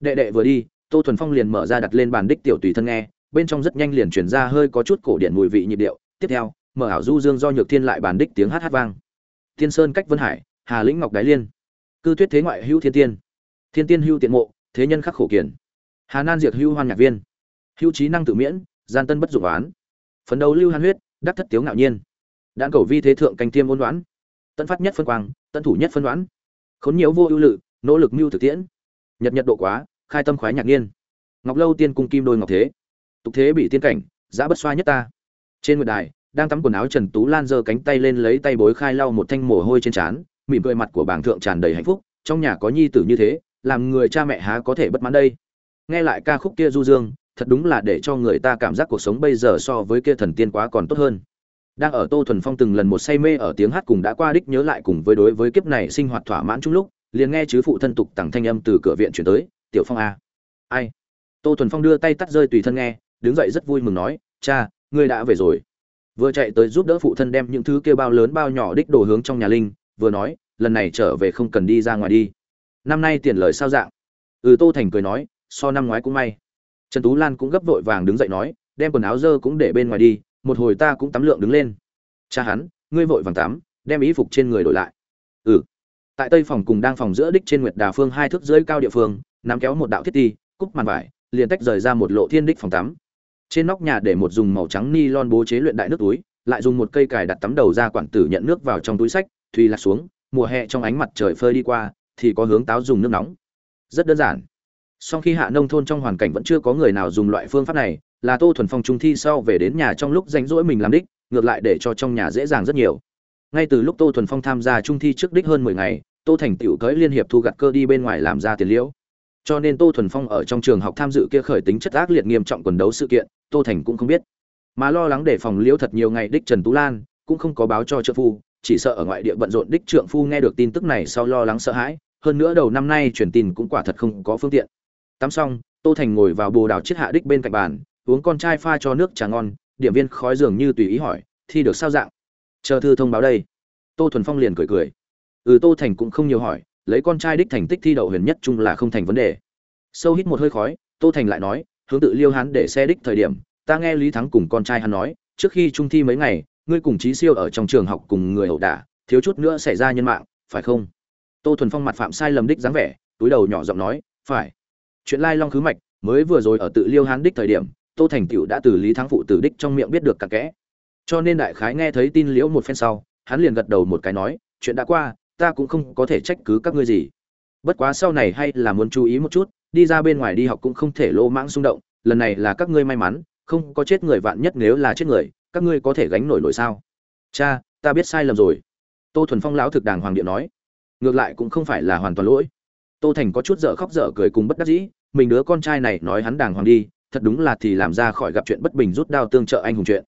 đệ đệ vừa đi, tô thuần phong liền mở ra đặt lên bàn đích tiểu tùy thân nghe, bên trong rất nhanh liền chuyển ra hơi có chút cổ điển mùi vị nhịp điệu, tiếp theo, mở ảo du dương do nhược thiên lại bàn đích tiếng hát hát vang. Thiên sơn cách vân hải, hà lĩnh ngọc đái liên. Cư tuyết thế ngoại hữu thiên tiên. Thiên tiên hữu tiện mộ, thế nhân khắc khổ kiển. Hà nan diệt hữu hoan nhạc viên hữu trí năng tự miễn, gian tân bất dụng oán. Phấn đấu lưu hàn huyết, đắc thất tiếu ngạo nhiên. Đạn cầu vi thế thượng canh tiêm ôn đoán tân phát nhất phân quang tân thủ nhất phân đoán khốn nhiễu vô ưu lự, nỗ lực mưu thực tiễn. Nhật nhật độ quá, khai tâm khoái nhạc nhiên ngọc lâu tiên cung kim đôi ngọc thế. Tục thế bị tiên cảnh giã bất xoa nhất ta. Trên nguyệt đài, đang tắm quần áo trần tú lan giơ cánh tay lên lấy tay bối khai lau một thanh mồ hôi trên trán, mỉm cười mặt của bảng thượng tràn đầy hạnh phúc. Trong nhà có nhi tử như thế, làm người cha mẹ há có thể bất mãn đây? Nghe lại ca khúc kia du dương thật đúng là để cho người ta cảm giác cuộc sống bây giờ so với kia thần tiên quá còn tốt hơn. Đang ở tô thuần phong từng lần một say mê ở tiếng hát cùng đã qua đích nhớ lại cùng với đối với kiếp này sinh hoạt thỏa mãn chung lúc, liền nghe chứ phụ thân tục tặng thanh âm từ cửa viện chuyển tới, tiểu phong a ai? Tô thuần phong đưa tay tắt rơi tùy thân nghe, đứng dậy rất vui mừng nói, cha, ngươi đã về rồi. Vừa chạy tới giúp đỡ phụ thân đem những thứ kia bao lớn bao nhỏ đích đồ hướng trong nhà linh, vừa nói, lần này trở về không cần đi ra ngoài đi. Năm nay tiền lời sao dạng? Ừ tô thành cười nói, so năm ngoái cũng may trần tú lan cũng gấp vội vàng đứng dậy nói, đem quần áo dơ cũng để bên ngoài đi, một hồi ta cũng tắm lượng đứng lên. Cha hắn, ngươi vội vàng tắm, đem ý phục trên người đổi lại. Ừ. Tại tây phòng cùng đang phòng giữa đích trên nguyệt đà phương hai thước dưới cao địa phương, nắm kéo một đạo thiết ti cúc màn vải, liền tách rời ra một lộ thiên đích phòng tắm. Trên nóc nhà để một dùng màu trắng ni lon bố chế luyện đại nước túi, lại dùng một cây cài đặt tắm đầu ra quản tử nhận nước vào trong túi sách, thùy lạc xuống, mùa hè trong ánh mặt trời phơi đi qua, thì có hướng táo dùng nước nóng. Rất đơn giản sau khi hạ nông thôn trong hoàn cảnh vẫn chưa có người nào dùng loại phương pháp này, là tô thuần phong trung thi sau về đến nhà trong lúc rảnh rỗi mình làm đích, ngược lại để cho trong nhà dễ dàng rất nhiều. Ngay từ lúc tô thuần phong tham gia trung thi trước đích hơn mười ngày, tô thành tựu tới liên hiệp thu gặt cơ đi bên ngoài làm ra tiền liễu. Cho nên tô thuần phong ở trong trường học tham dự kia khởi tính chất ác liệt nghiêm trọng quần đấu sự kiện, tô thành cũng không biết. Mà lo lắng để phòng liễu thật nhiều ngày đích trần tú lan, cũng không có báo cho trợ phu, chỉ sợ ở ngoại địa bận rộn đích trượng phu nghe được tin tức này sau lo lắng sợ hãi, hơn nữa đầu năm nay truyền tin cũng quả thật không có phương tiện tắm xong, tô thành ngồi vào bồ đào chiết hạ đích bên cạnh bàn, uống con trai pha cho nước trà ngon, điểm viên khói dường như tùy ý hỏi, thi được sao dạng? Chờ thư thông báo đây. Tô thuần phong liền cười cười. Ừ tô thành cũng không nhiều hỏi, lấy con trai đích thành tích thi đậu huyền nhất chung là không thành vấn đề. Sâu hít một hơi khói, tô thành lại nói, hướng tự liêu hắn để xe đích thời điểm, ta nghe lý thắng cùng con trai hắn nói, trước khi trung thi mấy ngày, ngươi cùng trí siêu ở trong trường học cùng người ẩu đả, thiếu chút nữa xảy ra nhân mạng, phải không? Tô thuần phong mặt phạm sai lầm đích dáng vẻ, túi đầu nhỏ giọng nói, phải chuyện lai long khứ mạch mới vừa rồi ở tự liêu hán đích thời điểm, tô thành tựu đã từ lý thắng phụ tử đích trong miệng biết được cả kẽ. Cho nên đại khái nghe thấy tin liễu một phen sau, hắn liền gật đầu một cái nói, chuyện đã qua, ta cũng không có thể trách cứ các ngươi gì. Bất quá sau này hay là muốn chú ý một chút, đi ra bên ngoài đi học cũng không thể lô mãng xung động, lần này là các ngươi may mắn, không có chết người vạn nhất nếu là chết người, các ngươi có thể gánh nổi nổi sao? Cha, ta biết sai lầm rồi. Tô thuần phong lão thực đàng hoàng điện nói. Ngược lại cũng không phải là hoàn toàn lỗi tô thành có chút dở khóc dở cười cùng bất đắc dĩ, mình đứa con trai này nói hắn đàng hoàng đi, thật đúng là thì làm ra khỏi gặp chuyện bất bình rút đao tương trợ anh hùng chuyện.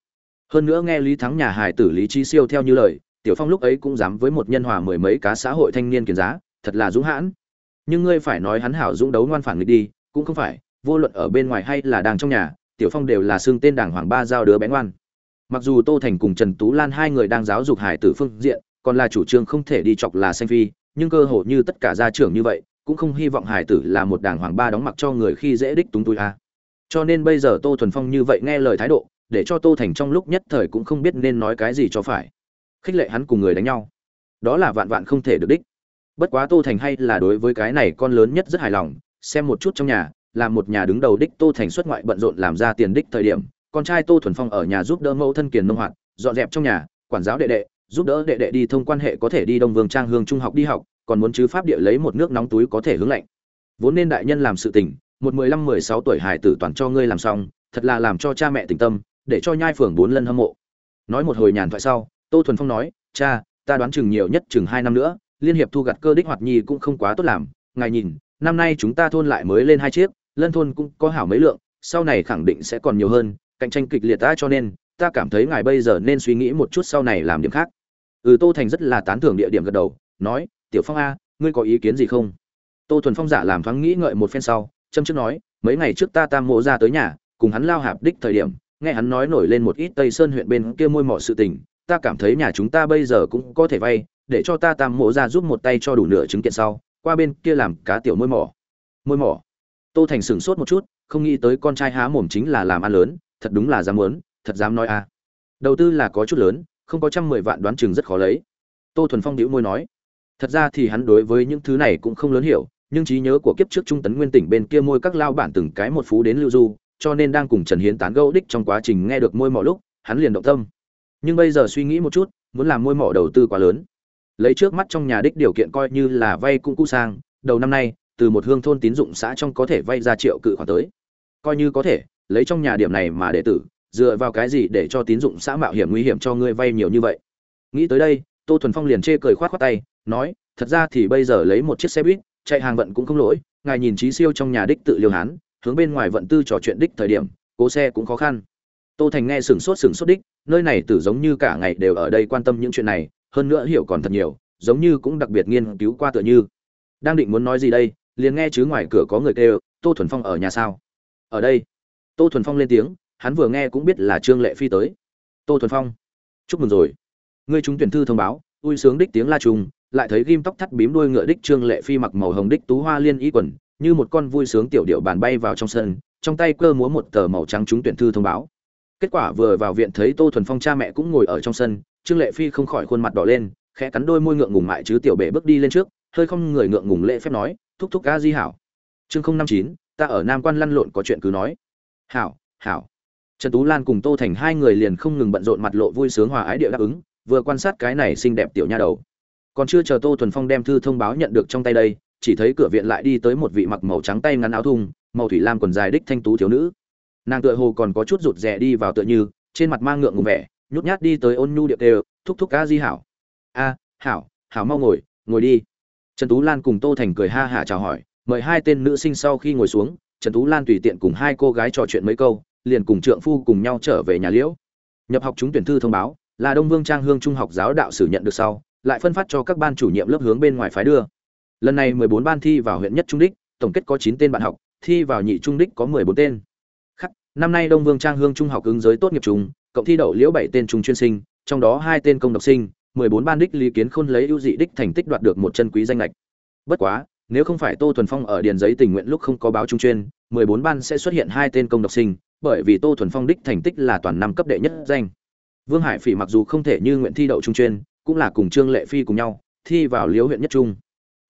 Hơn nữa nghe lý thắng nhà hài tử lý chi siêu theo như lời, tiểu phong lúc ấy cũng dám với một nhân hòa mười mấy cá xã hội thanh niên kiền giá, thật là dũng hãn. Nhưng ngươi phải nói hắn hảo dũng đấu ngoan phản nghịch đi, cũng không phải, vô luận ở bên ngoài hay là đang trong nhà, tiểu phong đều là xương tên đảng hoàng ba giao đứa bé ngoan. Mặc dù tô thành cùng trần tú lan hai người đang giáo dục hải tử phương diện, còn là chủ trương không thể đi chọc là xanh phi, nhưng cơ hội như tất cả gia trưởng như vậy cũng không hy vọng hải tử là một đàng hoàng ba đóng mặc cho người khi dễ đích túng túi a. Cho nên bây giờ tô thuần phong như vậy nghe lời thái độ, để cho tô thành trong lúc nhất thời cũng không biết nên nói cái gì cho phải. Khích lệ hắn cùng người đánh nhau. Đó là vạn vạn không thể được đích. Bất quá tô thành hay là đối với cái này con lớn nhất rất hài lòng, xem một chút trong nhà, là một nhà đứng đầu đích tô thành xuất ngoại bận rộn làm ra tiền đích thời điểm, con trai tô thuần phong ở nhà giúp đỡ mẫu thân kiền nông hoạt, dọn dẹp trong nhà, quản giáo đệ đệ, giúp đỡ đệ đệ đi thông quan hệ có thể đi đông vương trang hương trung học đi học còn muốn chứ pháp địa lấy một nước nóng túi có thể hướng lạnh. Vốn nên đại nhân làm sự tình, một mười lăm, mười sáu tuổi hải tử toàn cho ngươi làm xong, thật là làm cho cha mẹ tình tâm, để cho nhai phường bốn lần hâm mộ. Nói một hồi nhàn thoại sau, tô thuần phong nói, cha, ta đoán chừng nhiều nhất chừng hai năm nữa, liên hiệp thu gặt cơ đích hoạt nhi cũng không quá tốt làm. Ngài nhìn, năm nay chúng ta thôn lại mới lên hai chiếc, lân thôn cũng có hảo mấy lượng, sau này khẳng định sẽ còn nhiều hơn, cạnh tranh kịch liệt ta cho nên, ta cảm thấy ngài bây giờ nên suy nghĩ một chút sau này làm điểm khác. Ừ tô thành rất là tán thưởng địa điểm gật đầu, nói tiểu phong a, ngươi có ý kiến gì không? Tô thuần phong giả làm thoáng nghĩ ngợi một phen sau, châm trước nói, mấy ngày trước ta tam mộ ra tới nhà, cùng hắn lao hạp đích thời điểm, nghe hắn nói nổi lên một ít tây sơn huyện bên kia môi mỏ sự tình, ta cảm thấy nhà chúng ta bây giờ cũng có thể vay, để cho ta tam mộ ra giúp một tay cho đủ nửa chứng kiện sau, qua bên kia làm cá tiểu môi mỏ. Môi mỏ. Tô thành sửng sốt một chút, không nghĩ tới con trai há mồm chính là làm ăn lớn, thật đúng là dám muốn, thật dám nói a. Đầu tư là có chút lớn, không có trăm mười vạn đoán chừng rất khó lấy. Tô thuần phong đĩu môi nói thật ra thì hắn đối với những thứ này cũng không lớn hiểu, nhưng trí nhớ của kiếp trước trung tấn nguyên tỉnh bên kia môi các lao bản từng cái một phú đến lưu du, cho nên đang cùng trần hiến tán gẫu đích trong quá trình nghe được môi mỏ lúc, hắn liền động tâm. Nhưng bây giờ suy nghĩ một chút, muốn làm môi mỏ đầu tư quá lớn. Lấy trước mắt trong nhà đích điều kiện coi như là vay cũng cũ sang, đầu năm nay, từ một hương thôn tín dụng xã trong có thể vay ra triệu cự khoản tới. Coi như có thể, lấy trong nhà điểm này mà đệ tử, dựa vào cái gì để cho tín dụng xã mạo hiểm nguy hiểm cho ngươi vay nhiều như vậy? Nghĩ tới đây, tô thuần phong liền chê cười khoát khoát tay nói, thật ra thì bây giờ lấy một chiếc xe buýt, chạy hàng vận cũng không lỗi, ngài nhìn trí siêu trong nhà đích tự liêu hán, hướng bên ngoài vận tư trò chuyện đích thời điểm, cố xe cũng khó khăn. Tô thành nghe sửng sốt sửng sốt đích, nơi này tử giống như cả ngày đều ở đây quan tâm những chuyện này, hơn nữa hiểu còn thật nhiều, giống như cũng đặc biệt nghiên cứu qua tựa như. Đang định muốn nói gì đây, liền nghe chứ ngoài cửa có người kêu, tô thuần phong ở nhà sao? Ở đây. Tô thuần phong lên tiếng, hắn vừa nghe cũng biết là trương lệ phi tới. Tô thuần phong. Chúc mừng rồi. Ngươi trúng tuyển thư thông báo, vui sướng đích tiếng la trùng lại thấy ghim tóc thắt bím đuôi ngựa đích trương lệ phi mặc màu hồng đích tú hoa liên y quần, như một con vui sướng tiểu điệu bàn bay vào trong sân, trong tay cơ múa một tờ màu trắng trúng tuyển thư thông báo. Kết quả vừa vào viện thấy tô thuần phong cha mẹ cũng ngồi ở trong sân, trương lệ phi không khỏi khuôn mặt đỏ lên, khẽ cắn đôi môi ngượng ngùng mại chứ tiểu bể bước đi lên trước, hơi không người ngượng ngùng lễ phép nói, thúc thúc a di hảo. Chương không năm chín, ta ở nam quan lăn lộn có chuyện cứ nói. Hảo hảo. Trần tú lan cùng tô thành hai người liền không ngừng bận rộn mặt lộ vui sướng hòa ái địa đáp ứng, vừa quan sát cái này xinh đẹp tiểu nha đầu còn chưa chờ tô thuần phong đem thư thông báo nhận được trong tay đây, chỉ thấy cửa viện lại đi tới một vị mặc màu trắng tay ngắn áo thun, màu thủy lam quần dài đích thanh tú thiếu nữ. Nàng tựa hồ còn có chút rụt rè đi vào tựa như, trên mặt mang ngượng ngùng vẻ, nhút nhát đi tới ôn nhu điệp đều, thúc thúc cá di hảo. A, hảo hảo mau ngồi ngồi đi. Trần tú lan cùng tô thành cười ha hả chào hỏi, mời hai tên nữ sinh sau khi ngồi xuống, trần tú lan tùy tiện cùng hai cô gái trò chuyện mấy câu, liền cùng trượng phu cùng nhau trở về nhà liễu. Nhập học chúng tuyển thư thông báo, là đông vương trang hương trung học giáo đạo sử nhận được sau lại phân phát cho các ban chủ nhiệm lớp hướng bên ngoài phái đưa. Lần này mười bốn ban thi vào huyện nhất trung đích tổng kết có 9 tên bạn học thi vào nhị trung đích có mười bốn tên. Khắc năm nay đông vương trang hương trung học ứng giới tốt nghiệp trùng, cộng thi đậu liễu 7 tên trung chuyên sinh trong đó 2 tên công độc sinh mười bốn ban đích lý kiến khôn lấy ưu dị đích thành tích đoạt được một chân quý danh ngạch. bất quá nếu không phải tô thuần phong ở điền giấy tình nguyện lúc không có báo trung chuyên mười bốn ban sẽ xuất hiện 2 tên công độc sinh bởi vì tô thuần phong đích thành tích là toàn năm cấp đệ nhất danh. Vương hải phỉ mặc dù không thể như nguyện thi đậu trung chuyên cũng là cùng trương lệ phi cùng nhau, thi vào liễu huyện nhất trung.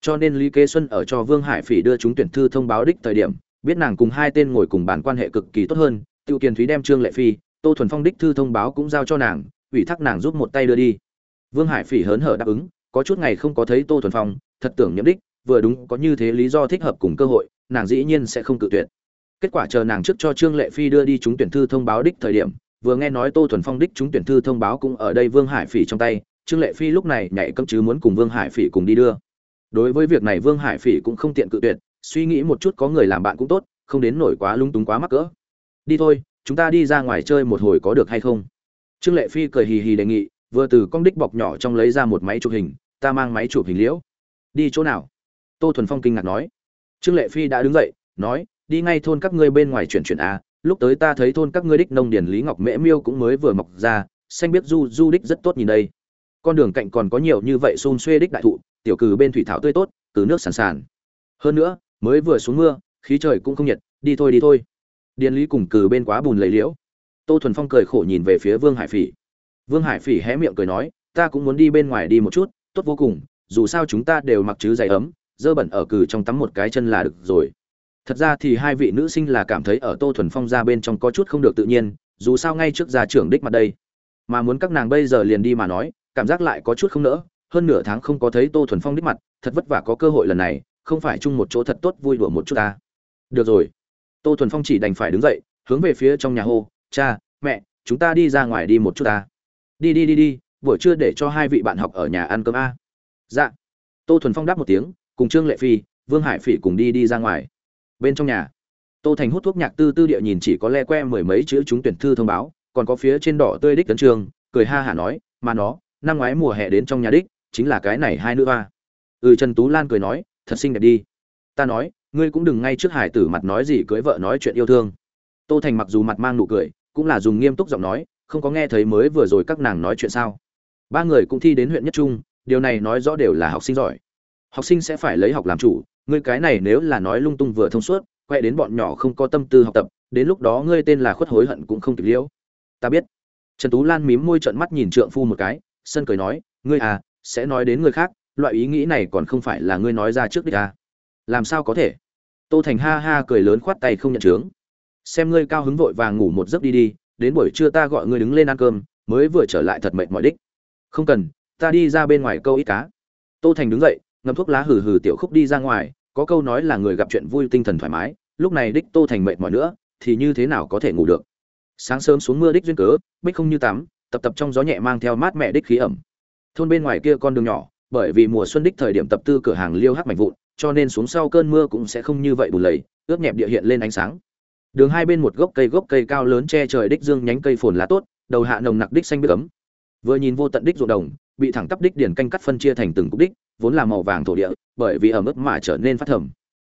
Cho nên lý kế xuân ở cho vương hải phỉ đưa chúng tuyển thư thông báo đích thời điểm, biết nàng cùng hai tên ngồi cùng bàn quan hệ cực kỳ tốt hơn, tiêu kiền thúy đem trương lệ phi, tô thuần phong đích thư thông báo cũng giao cho nàng, ủy thác nàng giúp một tay đưa đi. Vương hải phỉ hớn hở đáp ứng, có chút ngày không có thấy tô thuần phong, thật tưởng nhậm đích, vừa đúng có như thế lý do thích hợp cùng cơ hội, nàng dĩ nhiên sẽ không cự tuyệt. Kết quả chờ nàng trước cho trương lệ phi đưa đi chúng tuyển thư thông báo đích thời điểm, vừa nghe nói tô thuần phong đích chúng tuyển thư thông báo cũng ở đây vương hải phỉ trong tay trương lệ phi lúc này nhảy cấm chứ muốn cùng vương hải phỉ cùng đi đưa. Đối với việc này vương hải phỉ cũng không tiện cự tuyệt, suy nghĩ một chút có người làm bạn cũng tốt, không đến nổi quá lung túng quá mắc cỡ. Đi thôi, chúng ta đi ra ngoài chơi một hồi có được hay không? Trương lệ phi cười hì hì đề nghị, vừa từ con đích bọc nhỏ trong lấy ra một máy chụp hình, ta mang máy chụp hình liễu. Đi chỗ nào? Tô thuần phong kinh ngạc nói. Trương lệ phi đã đứng dậy, nói, đi ngay thôn các ngươi bên ngoài chuyển chuyển a, lúc tới ta thấy thôn các ngươi đích nông điển lý ngọc mễ miêu cũng mới vừa mọc ra, xanh biết du du đích rất tốt nhìn đây con đường cạnh còn có nhiều như vậy xôn xuê đích đại thụ, tiểu cừ bên thủy thảo tươi tốt từ nước sàn sàn. Hơn nữa, mới vừa xuống mưa, khí trời cũng không nhiệt, đi thôi đi thôi. Điền lý cùng cừ bên quá bùn lầy liễu. Tô thuần phong cười khổ nhìn về phía vương hải phỉ. Vương hải phỉ hé miệng cười nói, ta cũng muốn đi bên ngoài đi một chút, tốt vô cùng, dù sao chúng ta đều mặc chứ giày ấm, dơ bẩn ở cừ trong tắm một cái chân là được rồi. Thật ra thì hai vị nữ sinh là cảm thấy ở tô thuần phong ra bên trong có chút không được tự nhiên, dù sao ngay trước gia trưởng đích mặt đây. Mà muốn các nàng bây giờ liền đi mà nói cảm giác lại có chút không nỡ, hơn nửa tháng không có thấy tô thuần phong đích mặt, thật vất vả có cơ hội lần này, không phải chung một chỗ thật tốt vui đùa một chút ta. Được rồi. Tô thuần phong chỉ đành phải đứng dậy, hướng về phía trong nhà hô, cha, mẹ, chúng ta đi ra ngoài đi một chút ta. Đi đi đi đi, buổi trưa để cho hai vị bạn học ở nhà ăn cơm a. Dạ. Tô thuần phong đáp một tiếng, cùng trương lệ phi, vương hải phỉ cùng đi đi ra ngoài. Bên trong nhà, tô thành hút thuốc nhạc tư tư địa nhìn chỉ có le que mười mấy chữ chúng tuyển thư thông báo, còn có phía trên đỏ tươi đích tấn trường, cười ha hả nói, mà nó năm ngoái mùa hè đến trong nhà đích, chính là cái này hai nữ hoa. Ừ trần tú lan cười nói, thật xinh đẹp đi. Ta nói, ngươi cũng đừng ngay trước hải tử mặt nói gì cưới vợ nói chuyện yêu thương. Tô thành mặc dù mặt mang nụ cười, cũng là dùng nghiêm túc giọng nói, không có nghe thấy mới vừa rồi các nàng nói chuyện sao? Ba người cũng thi đến huyện nhất trung, điều này nói rõ đều là học sinh giỏi. Học sinh sẽ phải lấy học làm chủ, ngươi cái này nếu là nói lung tung vừa thông suốt, quay đến bọn nhỏ không có tâm tư học tập, đến lúc đó ngươi tên là khuất hối hận cũng không kịp liễu. Ta biết. Trần tú lan mím môi trợn mắt nhìn trượng phu một cái sân cười nói, ngươi à sẽ nói đến người khác, loại ý nghĩ này còn không phải là ngươi nói ra trước đích à. làm sao có thể? Tô thành ha ha cười lớn khoát tay không nhận chướng. Xem ngươi cao hứng vội vàng ngủ một giấc đi đi, đến buổi trưa ta gọi ngươi đứng lên ăn cơm, mới vừa trở lại thật mệt mỏi đích. Không cần, ta đi ra bên ngoài câu ít cá. Tô thành đứng dậy ngâm thuốc lá hừ hừ tiểu khúc đi ra ngoài, có câu nói là người gặp chuyện vui tinh thần thoải mái, lúc này đích tô thành mệt mỏi nữa, thì như thế nào có thể ngủ được? Sáng sớm xuống mưa đích duyên cớ, bích không như tắm tập tập trong gió nhẹ mang theo mát mẻ đích khí ẩm. Thôn bên ngoài kia con đường nhỏ, bởi vì mùa xuân đích thời điểm tập tư cửa hàng liêu hắc mảnh vụn, cho nên xuống sau cơn mưa cũng sẽ không như vậy bù lầy, ướt nhẹp địa hiện lên ánh sáng. Đường hai bên một gốc cây gốc cây cao lớn che trời đích dương nhánh cây phồn lá tốt, đầu hạ nồng nặc đích xanh biết ấm. Vừa nhìn vô tận đích ruộng đồng, bị thẳng tắp đích điển canh cắt phân chia thành từng cục đích, vốn là màu vàng thổ địa, bởi vì ở mức mà trở nên phát thầm.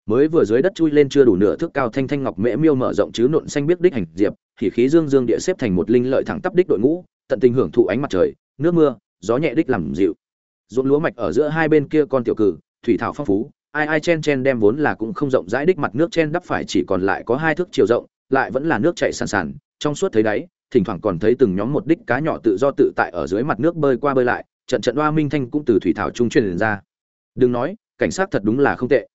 Mới vừa dưới đất chui lên chưa đủ nửa thước cao thanh thanh ngọc mễ miêu mở rộng chứ nộn xanh biết đích hành diệp, thì khí dương dương địa xếp thành một linh lợi thẳng tắp đích đội ngũ tận tình hưởng thụ ánh mặt trời, nước mưa, gió nhẹ đích làm dịu. Ruộng lúa mạch ở giữa hai bên kia con tiểu cử, thủy thảo phong phú, ai ai chen chen đem vốn là cũng không rộng rãi đích mặt nước chen đắp phải chỉ còn lại có hai thước chiều rộng, lại vẫn là nước chảy sàn sàn, trong suốt thấy đáy, thỉnh thoảng còn thấy từng nhóm một đích cá nhỏ tự do tự tại ở dưới mặt nước bơi qua bơi lại, trận trận oa minh thanh cũng từ thủy thảo trung truyền ra. Đừng nói, cảnh sát thật đúng là không tệ.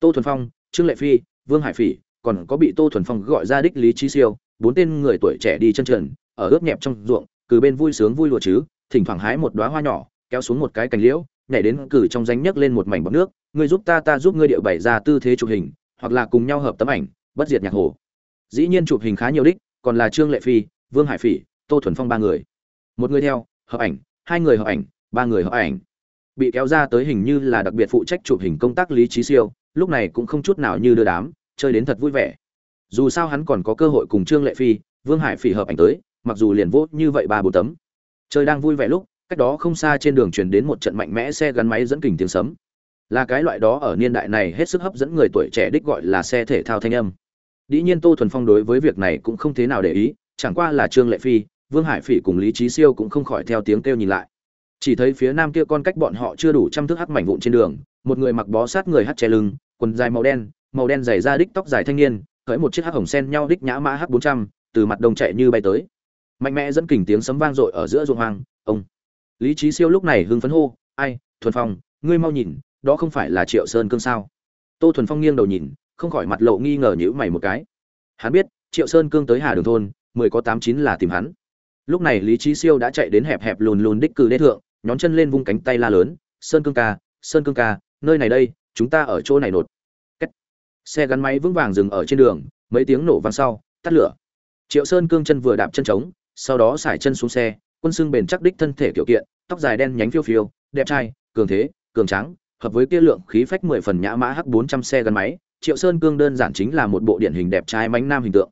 Tô thuần phong, trương lệ phi, vương hải phỉ, còn có bị tô thuần phong gọi ra đích lý trí siêu, bốn tên người tuổi trẻ đi chân trần, ở ướt nhẹp trong ruộng cử bên vui sướng vui lụa chứ, thỉnh thoảng hái một đóa hoa nhỏ, kéo xuống một cái cành liễu, nhảy đến cử trong ránh nhấc lên một mảnh bọt nước, ngươi giúp ta ta giúp ngươi điệu bày ra tư thế chụp hình, hoặc là cùng nhau hợp tấm ảnh, bất diệt nhạc hồ. Dĩ nhiên chụp hình khá nhiều đích, còn là trương lệ phi, vương hải phỉ, tô thuần phong ba người. Một người theo, hợp ảnh, hai người hợp ảnh, ba người hợp ảnh. Bị kéo ra tới hình như là đặc biệt phụ trách chụp hình công tác lý trí siêu, lúc này cũng không chút nào như đưa đám, chơi đến thật vui vẻ. Dù sao hắn còn có cơ hội cùng trương lệ phi, vương hải phỉ hợp ảnh tới mặc dù liền vô như vậy ba bốn tấm. Trời đang vui vẻ lúc, cách đó không xa trên đường truyền đến một trận mạnh mẽ xe gắn máy dẫn kình tiếng sấm. Là cái loại đó ở niên đại này hết sức hấp dẫn người tuổi trẻ đích gọi là xe thể thao thanh âm. Dĩ nhiên tô thuần phong đối với việc này cũng không thế nào để ý, chẳng qua là trương lệ phi, vương hải phỉ cùng lý trí siêu cũng không khỏi theo tiếng kêu nhìn lại. Chỉ thấy phía nam kia con cách bọn họ chưa đủ trăm thước hắc mảnh vụn trên đường, một người mặc bó sát người hắt che lưng, quần dài màu đen màu đen dày ra đích tóc dài thanh niên khởi một chiếc hắc hồng sen nhau đích nhã mã hắc bốn trăm, từ mặt đông chạy như bay tới mạnh mẽ dẫn kình tiếng sấm vang dội ở giữa ruộng hoang, ông. Lý trí siêu lúc này hưng phấn hô, ai, thuần phong, ngươi mau nhìn, đó không phải là triệu sơn cương sao? Tô thuần phong nghiêng đầu nhìn, không khỏi mặt lộ nghi ngờ nhữ mày một cái. Hắn biết, triệu sơn cương tới hà đường thôn, mười có tám chín là tìm hắn. Lúc này lý trí siêu đã chạy đến hẹp hẹp lùn lùn đích cử đế thượng, nhón chân lên vung cánh tay la lớn, sơn cương ca, sơn cương ca, nơi này đây, chúng ta ở chỗ này nột. Cách. xe gắn máy vững vàng dừng ở trên đường, mấy tiếng nổ vang sau, tắt lửa. Triệu sơn cương chân vừa đạp chân trống sau đó xài chân xuống xe, quân xương bền chắc đích thân thể kiểu kiện, tóc dài đen nhánh phiêu phiêu, đẹp trai, cường thế, cường tráng, hợp với kia lượng khí phách mười phần nhã mã h 400 xe gắn máy, triệu sơn cương đơn giản chính là một bộ điển hình đẹp trai mánh nam hình tượng.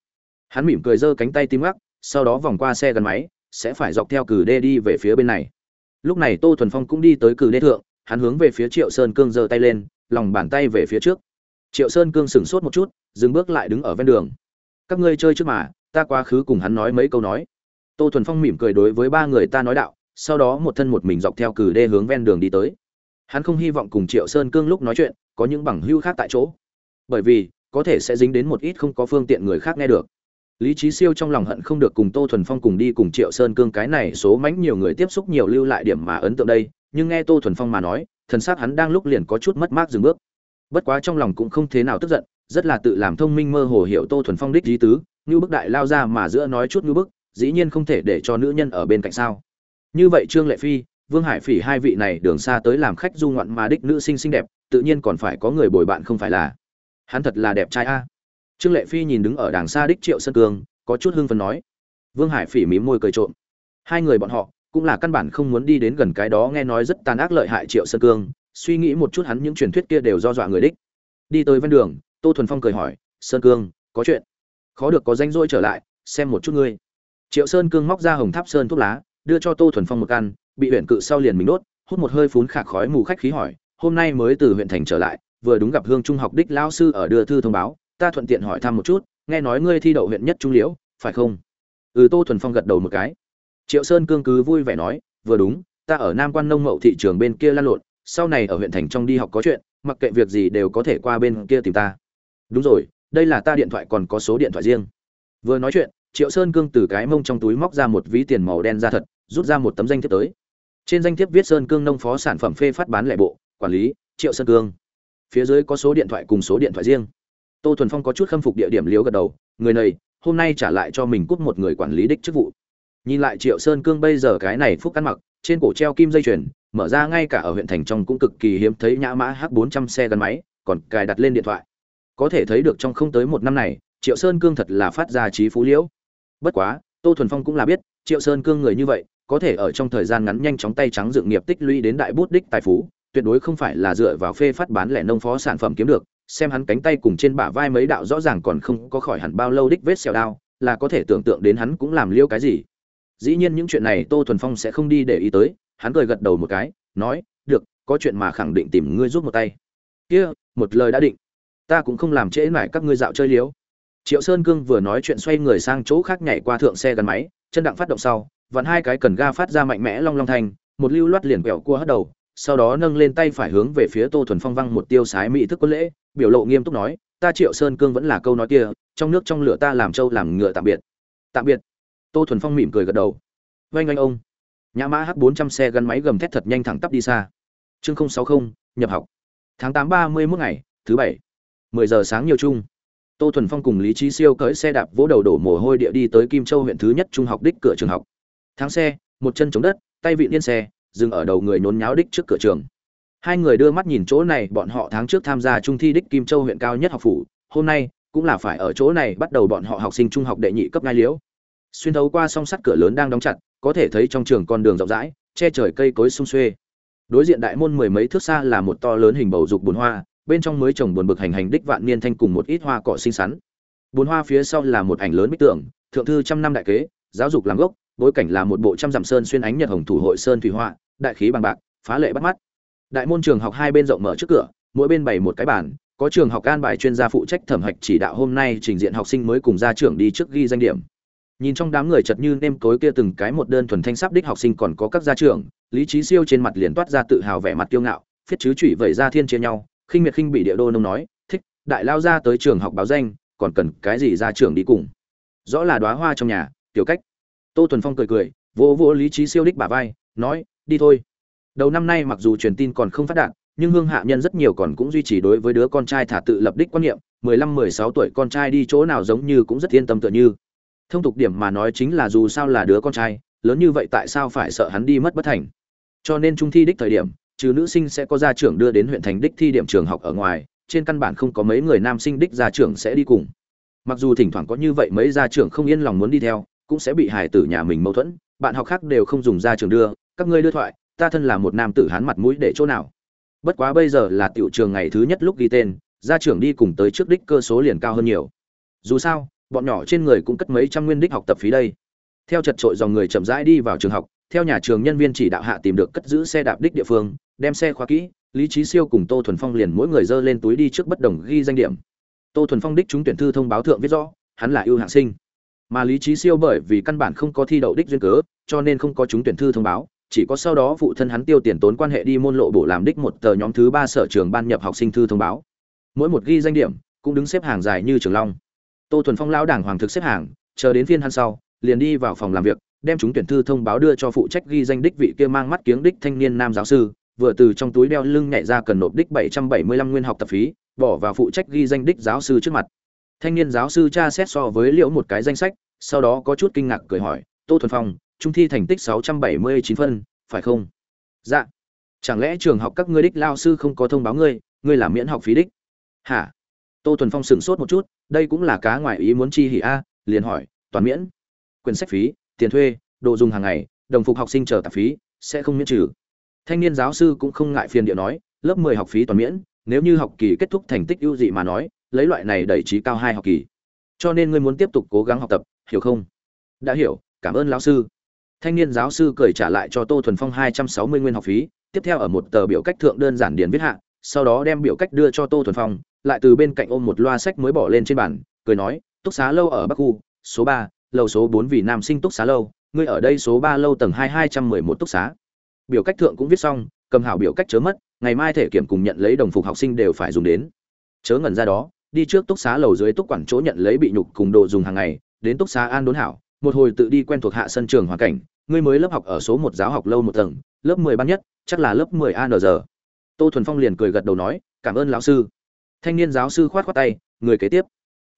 Hắn mỉm cười giơ cánh tay tim gác sau đó vòng qua xe gắn máy, sẽ phải dọc theo cử đê đi về phía bên này. Lúc này tô thuần phong cũng đi tới cử đê thượng, hắn hướng về phía triệu sơn cương giơ tay lên, lòng bàn tay về phía trước. Triệu sơn cương sửng sốt một chút, dừng bước lại đứng ở ven đường. Các ngươi chơi trước mà, ta quá khứ cùng hắn nói mấy câu nói tô thuần phong mỉm cười đối với ba người ta nói đạo, sau đó một thân một mình dọc theo cử đê hướng ven đường đi tới. Hắn không hy vọng cùng triệu sơn cương lúc nói chuyện, có những bằng hưu khác tại chỗ. Bởi vì, có thể sẽ dính đến một ít không có phương tiện người khác nghe được. Lý trí siêu trong lòng hận không được cùng tô thuần phong cùng đi cùng triệu sơn cương, cái này số mánh nhiều người tiếp xúc nhiều lưu lại điểm mà ấn tượng đây, nhưng nghe tô thuần phong mà nói, thần xác hắn đang lúc liền có chút mất mát dừng bước. Bất quá trong lòng cũng không thế nào tức giận, rất là tự làm thông minh mơ hồ hiểu tô thuần phong đích lý tứ, như bức đại lao ra mà giữa nói chút như bức dĩ nhiên không thể để cho nữ nhân ở bên cạnh sao? Như vậy trương lệ phi, vương hải phỉ hai vị này đường xa tới làm khách du ngoạn mà đích nữ sinh xinh đẹp, tự nhiên còn phải có người bồi bạn không phải là? Hắn thật là đẹp trai a. Trương lệ phi nhìn đứng ở đàng xa đích triệu sơn cương có chút hưng phấn nói. Vương hải phỉ mím môi cười trộm. Hai người bọn họ cũng là căn bản không muốn đi đến gần cái đó nghe nói rất tàn ác lợi hại triệu sơn cương suy nghĩ một chút hắn những truyền thuyết kia đều do dọa người đích. Đi tới ven đường, tô thuần phong cười hỏi, sơn cương có chuyện? Khó được có danh rỗi trở lại, xem một chút ngươi triệu sơn cương móc ra hồng tháp sơn thuốc lá, đưa cho tô thuần phong một căn, bị huyện cự sau liền mình đốt, hút một hơi phún khạc khói mù khách khí hỏi, hôm nay mới từ huyện thành trở lại, vừa đúng gặp hương trung học đích lão sư ở đưa thư thông báo, ta thuận tiện hỏi thăm một chút, nghe nói ngươi thi đậu huyện nhất trung liễu, phải không? Ừ tô thuần phong gật đầu một cái. Triệu sơn cương cứ vui vẻ nói, vừa đúng, ta ở nam quan nông mậu thị trường bên kia lan lộn, sau này ở huyện thành trong đi học có chuyện, mặc kệ việc gì đều có thể qua bên kia tìm ta. Đúng rồi, đây là ta điện thoại còn có số điện thoại riêng. Vừa nói chuyện triệu sơn cương từ cái mông trong túi móc ra một ví tiền màu đen ra thật, rút ra một tấm danh thiếp tới. Trên danh thiếp viết sơn cương nông phó sản phẩm phê phát bán lẻ bộ, quản lý, triệu sơn cương. Phía dưới có số điện thoại cùng số điện thoại riêng. Tô thuần phong có chút khâm phục địa điểm liếu gật đầu, người này, hôm nay trả lại cho mình cúp một người quản lý đích chức vụ. Nhìn lại triệu sơn cương bây giờ cái này phúc ăn mặc, trên cổ treo kim dây chuyền, mở ra ngay cả ở huyện thành trong cũng cực kỳ hiếm thấy nhã mã h 400 xe gắn máy, còn cài đặt lên điện thoại. Có thể thấy được trong không tới một năm này, triệu sơn cương thật là phát ra trí phú liễu bất quá, tô thuần phong cũng là biết, triệu sơn cương người như vậy, có thể ở trong thời gian ngắn nhanh chóng tay trắng dựng nghiệp tích lũy đến đại bút đích tài phú, tuyệt đối không phải là dựa vào phê phát bán lẻ nông phó sản phẩm kiếm được, xem hắn cánh tay cùng trên bả vai mấy đạo rõ ràng còn không có khỏi hẳn bao lâu đích vết xẻo đao, là có thể tưởng tượng đến hắn cũng làm liêu cái gì. Dĩ nhiên những chuyện này tô thuần phong sẽ không đi để ý tới, hắn cười gật đầu một cái, nói, được, có chuyện mà khẳng định tìm ngươi giúp một tay. Kia, một lời đã định. Ta cũng không làm trễ mải các ngươi dạo chơi liếu triệu sơn cương vừa nói chuyện xoay người sang chỗ khác nhảy qua thượng xe gắn máy, chân đặng phát động sau, vặn hai cái cần ga phát ra mạnh mẽ long long thanh, một lưu loát liền quẹo cua hất đầu, sau đó nâng lên tay phải hướng về phía tô thuần phong văng một tiêu sái mỹ thức quân lễ, biểu lộ nghiêm túc nói, ta triệu sơn cương vẫn là câu nói kia, trong nước trong lửa ta làm trâu làm ngựa tạm biệt. Tạm biệt. Tô thuần phong mỉm cười gật đầu. Oanh oanh ông. Nhã mã h bốn trăm xe gắn máy gầm thét thật nhanh thẳng tắp đi xa. Chương sáu mươi nhập học. Tháng tám ba mươi mốt ngày, thứ bảy. mười giờ sáng nhiều chung tô thuần phong cùng lý trí siêu cưỡi xe đạp vỗ đầu đổ mồ hôi địa đi tới kim châu huyện thứ nhất trung học đích cửa trường học. Tháng xe, một chân chống đất, tay vị yên xe, dừng ở đầu người nhốn nháo đích trước cửa trường. Hai người đưa mắt nhìn chỗ này, bọn họ tháng trước tham gia trung thi đích kim châu huyện cao nhất học phủ, hôm nay cũng là phải ở chỗ này bắt đầu bọn họ học sinh trung học đệ nhị cấp ngai liễu xuyên thấu qua song sắt cửa lớn đang đóng chặt, có thể thấy trong trường con đường rộng rãi, che trời cây cối sung xuê. Đối diện đại môn mười mấy thước xa là một to lớn hình bầu dục bùn hoa bên trong mới trồng buồn bực hành hành đích vạn niên thanh cùng một ít hoa cỏ xinh xắn. Bốn hoa phía sau là một ảnh lớn bích tượng, thượng thư trăm năm đại kế, giáo dục làm gốc, bối cảnh là một bộ trăm dặm sơn xuyên ánh nhật hồng thủ hội sơn thủy họa, đại khí bằng bạc, phá lệ bắt mắt. Đại môn trường học hai bên rộng mở trước cửa, mỗi bên bày một cái bàn, có trường học an bài chuyên gia phụ trách thẩm hạch chỉ đạo hôm nay trình diện học sinh mới cùng ra trưởng đi trước ghi danh điểm. Nhìn trong đám người chật như nêm tối kia từng cái một đơn thuần thanh sắp đích học sinh còn có các gia trưởng, lý trí siêu trên mặt liền toát ra tự hào vẻ mặt kiêu ngạo phiết chứ chủy vẩy ra thiên chia nhau khinh miệt khinh bị địa đô nông nói, thích, đại lao ra tới trường học báo danh, còn cần cái gì ra trường đi cùng? Rõ là đóa hoa trong nhà, tiểu cách. Tô thuần phong cười cười, vỗ vỗ lý trí siêu đích bả vai, nói, đi thôi. Đầu năm nay mặc dù truyền tin còn không phát đạt, nhưng hương hạ nhân rất nhiều còn cũng duy trì đối với đứa con trai thả tự lập đích quan niệm, mười lăm, mười sáu tuổi con trai đi chỗ nào giống như cũng rất yên tâm tựa như. Thông tục điểm mà nói chính là dù sao là đứa con trai, lớn như vậy tại sao phải sợ hắn đi mất bất thành? Cho nên trung thi đích thời điểm trừ nữ sinh sẽ có gia trưởng đưa đến huyện thành đích thi điểm trường học ở ngoài, trên căn bản không có mấy người nam sinh đích gia trưởng sẽ đi cùng. Mặc dù thỉnh thoảng có như vậy mấy gia trưởng không yên lòng muốn đi theo, cũng sẽ bị hải tử nhà mình mâu thuẫn, bạn học khác đều không dùng gia trưởng đưa, các ngươi đưa thoại, ta thân là một nam tử hán mặt mũi để chỗ nào. Bất quá bây giờ là tiểu trường ngày thứ nhất lúc ghi tên, gia trưởng đi cùng tới trước đích cơ số liền cao hơn nhiều. Dù sao, bọn nhỏ trên người cũng cất mấy trăm nguyên đích học tập phí đây. Theo chật trội dòng người chậm rãi đi vào trường học theo nhà trường nhân viên chỉ đạo hạ tìm được cất giữ xe đạp đích địa phương, đem xe khóa kỹ, lý trí siêu cùng tô thuần phong liền mỗi người dơ lên túi đi trước bất đồng ghi danh điểm. Tô thuần phong đích trúng tuyển thư thông báo thượng viết rõ, hắn là ưu hạng sinh. Mà lý trí siêu bởi vì căn bản không có thi đậu đích duyên cớ, cho nên không có trúng tuyển thư thông báo, chỉ có sau đó phụ thân hắn tiêu tiền tốn quan hệ đi môn lộ bổ làm đích một tờ nhóm thứ ba sở trường ban nhập học sinh thư thông báo. Mỗi một ghi danh điểm cũng đứng xếp hàng dài như trường long. Tô thuần phong lão đảng hoàng thực xếp hàng, chờ đến phiên hắn sau, liền đi vào phòng làm việc đem chúng tuyển thư thông báo đưa cho phụ trách ghi danh đích vị kia mang mắt kiếng đích thanh niên nam giáo sư, vừa từ trong túi đeo lưng nhảy ra cần nộp đích bảy trăm bảy mươi lăm nguyên học tập phí, bỏ vào phụ trách ghi danh đích giáo sư trước mặt. Thanh niên giáo sư tra xét so với liễu một cái danh sách, sau đó có chút kinh ngạc cười hỏi, tô thuần phong, trung thi thành tích sáu trăm bảy mươi chín phân, phải không? Dạ. Chẳng lẽ trường học các ngươi đích lao sư không có thông báo ngươi ngươi làm miễn học phí đích? Hả? Tô thuần phong sửng sốt một chút, đây cũng là cá ngoại ý muốn chi hỉ a, liền hỏi, toàn miễn? Quyền sách phí tiền thuê, đồ dùng hàng ngày, đồng phục học sinh chờ tạp phí, sẽ không miễn trừ. Thanh niên giáo sư cũng không ngại phiền địa nói, lớp mười học phí toàn miễn, nếu như học kỳ kết thúc thành tích ưu dị mà nói, lấy loại này đẩy trí cao hai học kỳ. Cho nên ngươi muốn tiếp tục cố gắng học tập, hiểu không? Đã hiểu, cảm ơn lão sư. Thanh niên giáo sư cười trả lại cho tô thuần phong hai trăm sáu mươi nguyên học phí, tiếp theo ở một tờ biểu cách thượng đơn giản điền viết hạ, sau đó đem biểu cách đưa cho tô thuần phong, lại từ bên cạnh ôm một loa sách mới bỏ lên trên bàn, cười nói, túc xá lâu ở bắc khu, số ba lầu số bốn vì nam sinh túc xá lâu, ngươi ở đây số ba lâu tầng hai hai trăm mười một túc xá. Biểu cách thượng cũng viết xong, cầm hảo biểu cách chớ mất, ngày mai thể kiểm cùng nhận lấy đồng phục học sinh đều phải dùng đến. Chớ ngẩn ra đó, đi trước túc xá lầu dưới túc quản chỗ nhận lấy bị nhục cùng đồ dùng hàng ngày, đến túc xá an đốn hảo, một hồi tự đi quen thuộc hạ sân trường hoàn cảnh, ngươi mới lớp học ở số một giáo học lâu một tầng, lớp mười ban nhất, chắc là lớp mười an giờ. Tô thuần phong liền cười gật đầu nói, cảm ơn lão sư. Thanh niên giáo sư khoát khoát tay, người kế tiếp.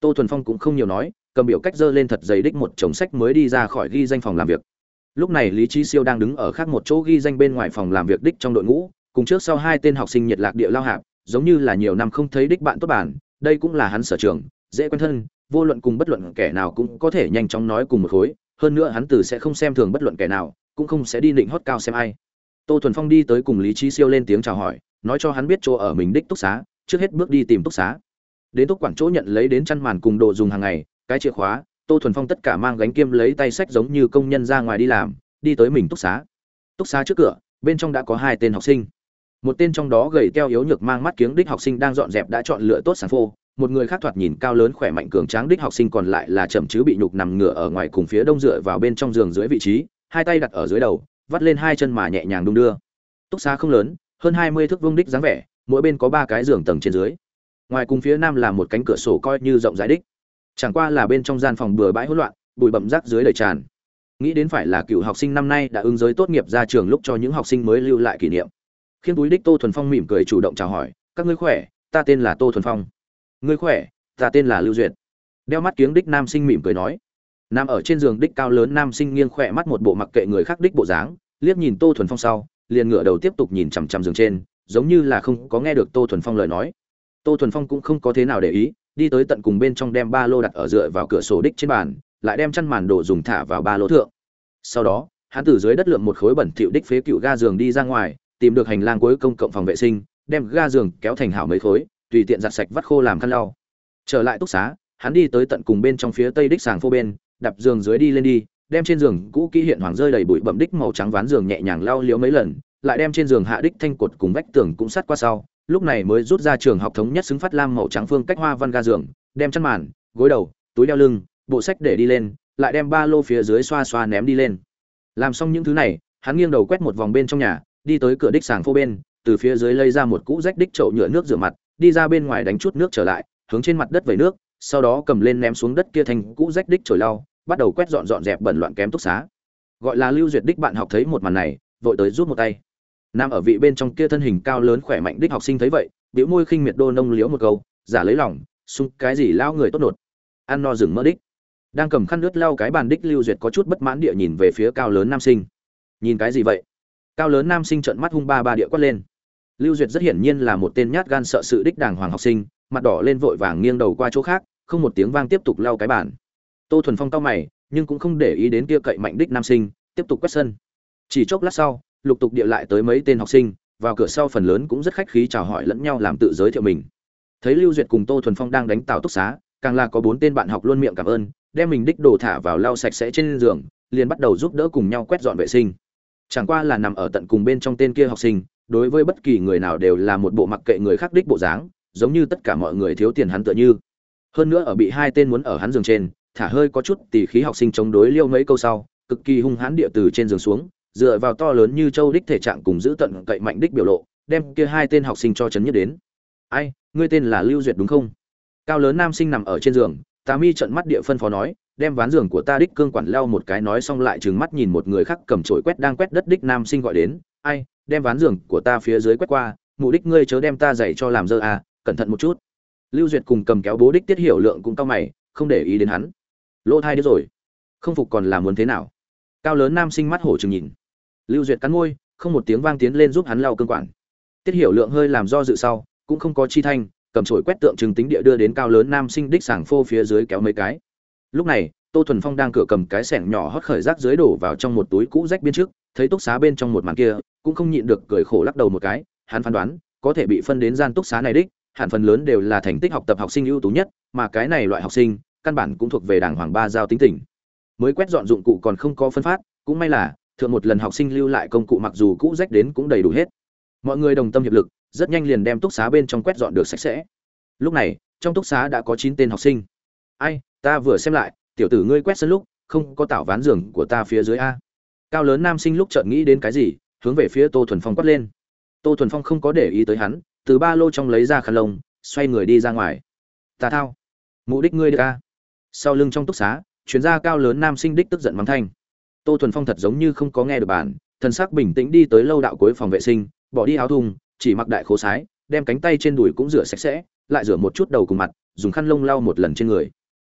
Tô thuần phong cũng không nhiều nói cầm biểu cách dơ lên thật dày đích một chồng sách mới đi ra khỏi ghi danh phòng làm việc. Lúc này lý trí siêu đang đứng ở khác một chỗ ghi danh bên ngoài phòng làm việc đích trong đội ngũ, cùng trước sau hai tên học sinh nhiệt lạc địa lao hạp, giống như là nhiều năm không thấy đích bạn tốt bản đây cũng là hắn sở trường, dễ quen thân, vô luận cùng bất luận kẻ nào cũng có thể nhanh chóng nói cùng một khối, hơn nữa hắn từ sẽ không xem thường bất luận kẻ nào, cũng không sẽ đi định hót cao xem ai. Tô thuần phong đi tới cùng lý trí siêu lên tiếng chào hỏi, nói cho hắn biết chỗ ở mình đích túc xá, trước hết bước đi tìm túc xá. Đến túc quản chỗ nhận lấy đến chăn màn cùng đồ dùng hàng ngày cái chìa khóa, tô thuần phong tất cả mang gánh kiêm lấy tay sách giống như công nhân ra ngoài đi làm, đi tới mình túc xá. Túc xá trước cửa, bên trong đã có hai tên học sinh. Một tên trong đó gầy teo yếu nhược mang mắt kiếng đích học sinh đang dọn dẹp đã chọn lựa tốt sản phô, một người khác thoạt nhìn cao lớn khỏe mạnh cường tráng đích học sinh còn lại là chậm chứ bị nhục nằm ngửa ở ngoài cùng phía đông dựa vào bên trong giường dưới vị trí, hai tay đặt ở dưới đầu, vắt lên hai chân mà nhẹ nhàng đung đưa. Túc xá không lớn, hơn hai mươi thước vương đích dáng vẻ, mỗi bên có ba cái giường tầng trên dưới. Ngoài cùng phía nam là một cánh cửa sổ coi như rộng rãi đích chẳng qua là bên trong gian phòng bừa bãi hỗn loạn, bụi bậm rác dưới đầy tràn. Nghĩ đến phải là cựu học sinh năm nay đã ứng giới tốt nghiệp ra trường lúc cho những học sinh mới lưu lại kỷ niệm. Khiến túi đích tô thuần phong mỉm cười chủ động chào hỏi, các ngươi khỏe? Ta tên là tô thuần phong. Ngươi khỏe? Ta tên là lưu duyệt. Đeo mắt kiếng đích nam sinh mỉm cười nói. Nằm ở trên giường đích cao lớn nam sinh nghiêng khỏe mắt một bộ mặc kệ người khác đích bộ dáng, liếc nhìn tô thuần phong sau, liền ngửa đầu tiếp tục nhìn chằm chằm giường trên, giống như là không có nghe được tô thuần phong lời nói. Tô thuần phong cũng không có thế nào để ý đi tới tận cùng bên trong đem ba lô đặt ở dựa vào cửa sổ đích trên bàn, lại đem chăn màn đồ dùng thả vào ba lô thượng. Sau đó, hắn từ dưới đất lượm một khối bẩn thịu đích phế cựu ga giường đi ra ngoài, tìm được hành lang cuối công cộng phòng vệ sinh, đem ga giường kéo thành hảo mấy khối, tùy tiện giặt sạch vắt khô làm khăn lau. Trở lại túc xá, hắn đi tới tận cùng bên trong phía tây đích sàng phô bên đập giường dưới đi lên đi, đem trên giường cũ kỹ hiện hoàng rơi đầy bụi bẩm đích màu trắng ván giường nhẹ nhàng lau liếu mấy lần, lại đem trên giường hạ đích thanh cột cùng vách tường cũng sát qua sau lúc này mới rút ra trường học thống nhất xứng phát lam màu trắng phương cách hoa văn ga giường, đem chăn màn, gối đầu, túi đeo lưng, bộ sách để đi lên, lại đem ba lô phía dưới xoa xoa ném đi lên. Làm xong những thứ này, hắn nghiêng đầu quét một vòng bên trong nhà, đi tới cửa đích sàng phô bên, từ phía dưới lấy ra một cũ rách đích chậu nhựa nước rửa mặt, đi ra bên ngoài đánh chút nước trở lại, hướng trên mặt đất vẩy nước, sau đó cầm lên ném xuống đất kia thành cũ rách đích trồi lau, bắt đầu quét dọn dọn dẹp bẩn loạn kém túc xá. Gọi là lưu duyệt đích bạn học thấy một màn này, vội tới rút một tay nam ở vị bên trong kia thân hình cao lớn khỏe mạnh đích học sinh thấy vậy biểu môi khinh miệt đô nông liếu một câu, giả lấy lòng sung cái gì lao người tốt nột? Ăn no rừng mơ đích. Đang cầm khăn nước lau cái bàn đích lưu duyệt có chút bất mãn địa nhìn về phía cao lớn nam sinh. Nhìn cái gì vậy? Cao lớn nam sinh trợn mắt hung ba ba địa quát lên. Lưu duyệt rất hiển nhiên là một tên nhát gan sợ sự đích đàng hoàng học sinh, mặt đỏ lên vội vàng nghiêng đầu qua chỗ khác, không một tiếng vang tiếp tục lau cái bàn. Tô thuần phong cao mày, nhưng cũng không để ý đến kia cậy mạnh đích nam sinh, tiếp tục quét sân. Chỉ chốc lát sau lục tục địa lại tới mấy tên học sinh, vào cửa sau phần lớn cũng rất khách khí chào hỏi lẫn nhau làm tự giới thiệu mình. Thấy lưu duyệt cùng tô thuần phong đang đánh tàu túc xá, càng là có bốn tên bạn học luôn miệng cảm ơn, đem mình đích đồ thả vào lau sạch sẽ trên giường, liền bắt đầu giúp đỡ cùng nhau quét dọn vệ sinh. Chẳng qua là nằm ở tận cùng bên trong tên kia học sinh, đối với bất kỳ người nào đều là một bộ mặc kệ người khác đích bộ dáng, giống như tất cả mọi người thiếu tiền hắn tựa như. Hơn nữa ở bị hai tên muốn ở hắn giường trên, thả hơi có chút tỉ khí học sinh chống đối liêu mấy câu sau, cực kỳ hung hãn địa từ trên giường xuống dựa vào to lớn như châu đích thể trạng cùng giữ tận cậy mạnh đích biểu lộ, đem kia hai tên học sinh cho chấn nhất đến. Ai, ngươi tên là lưu duyệt đúng không? Cao lớn nam sinh nằm ở trên giường, tà mi trận mắt địa phân phó nói, đem ván giường của ta đích cương quản leo một cái nói xong lại trừng mắt nhìn một người khác cầm chổi quét đang quét đất đích nam sinh gọi đến, ai, đem ván giường của ta phía dưới quét qua, mục đích ngươi chớ đem ta dạy cho làm dơ à cẩn thận một chút. Lưu duyệt cùng cầm kéo bố đích tiết hiểu lượng cũng cao mày, không để ý đến hắn. Lỗ thai đứa rồi, không phục còn làm muốn thế nào? Cao lớn nam sinh mắt hổ chừng nhìn lưu duyệt cắn môi, không một tiếng vang tiến lên giúp hắn lau cương quản. Tiết hiểu lượng hơi làm do dự sau, cũng không có chi thanh, cầm chổi quét tượng trưng tính địa đưa đến cao lớn nam sinh đích sảng phô phía dưới kéo mấy cái. Lúc này, tô thuần phong đang cửa cầm cái sẻng nhỏ hót khởi rác dưới đổ vào trong một túi cũ rách biên trước, thấy túc xá bên trong một màn kia, cũng không nhịn được cười khổ lắc đầu một cái, hắn phán đoán, có thể bị phân đến gian túc xá này đích, hẳn phần lớn đều là thành tích học tập học sinh ưu tú nhất, mà cái này loại học sinh, căn bản cũng thuộc về đảng hoàng ba giao tính tình. Mới quét dọn dụng cụ còn không có phân phát, cũng may là thượng một lần học sinh lưu lại công cụ mặc dù cũ rách đến cũng đầy đủ hết. Mọi người đồng tâm hiệp lực, rất nhanh liền đem túc xá bên trong quét dọn được sạch sẽ. Lúc này, trong túc xá đã có chín tên học sinh. Ai, ta vừa xem lại, tiểu tử ngươi quét sân lúc, không có tảo ván giường của ta phía dưới a. Cao lớn nam sinh lúc chợt nghĩ đến cái gì, hướng về phía tô thuần phong quát lên. Tô thuần phong không có để ý tới hắn, từ ba lô trong lấy ra khăn lông, xoay người đi ra ngoài. Ta thao, mục đích ngươi được a. Sau lưng trong túc xá chuyến ra cao lớn nam sinh đích tức giận mắng thanh tô thuần phong thật giống như không có nghe được bản, thần sắc bình tĩnh đi tới lâu đạo cuối phòng vệ sinh, bỏ đi áo thùng chỉ mặc đại khố sái, đem cánh tay trên đùi cũng rửa sạch sẽ, lại rửa một chút đầu cùng mặt, dùng khăn lông lau một lần trên người.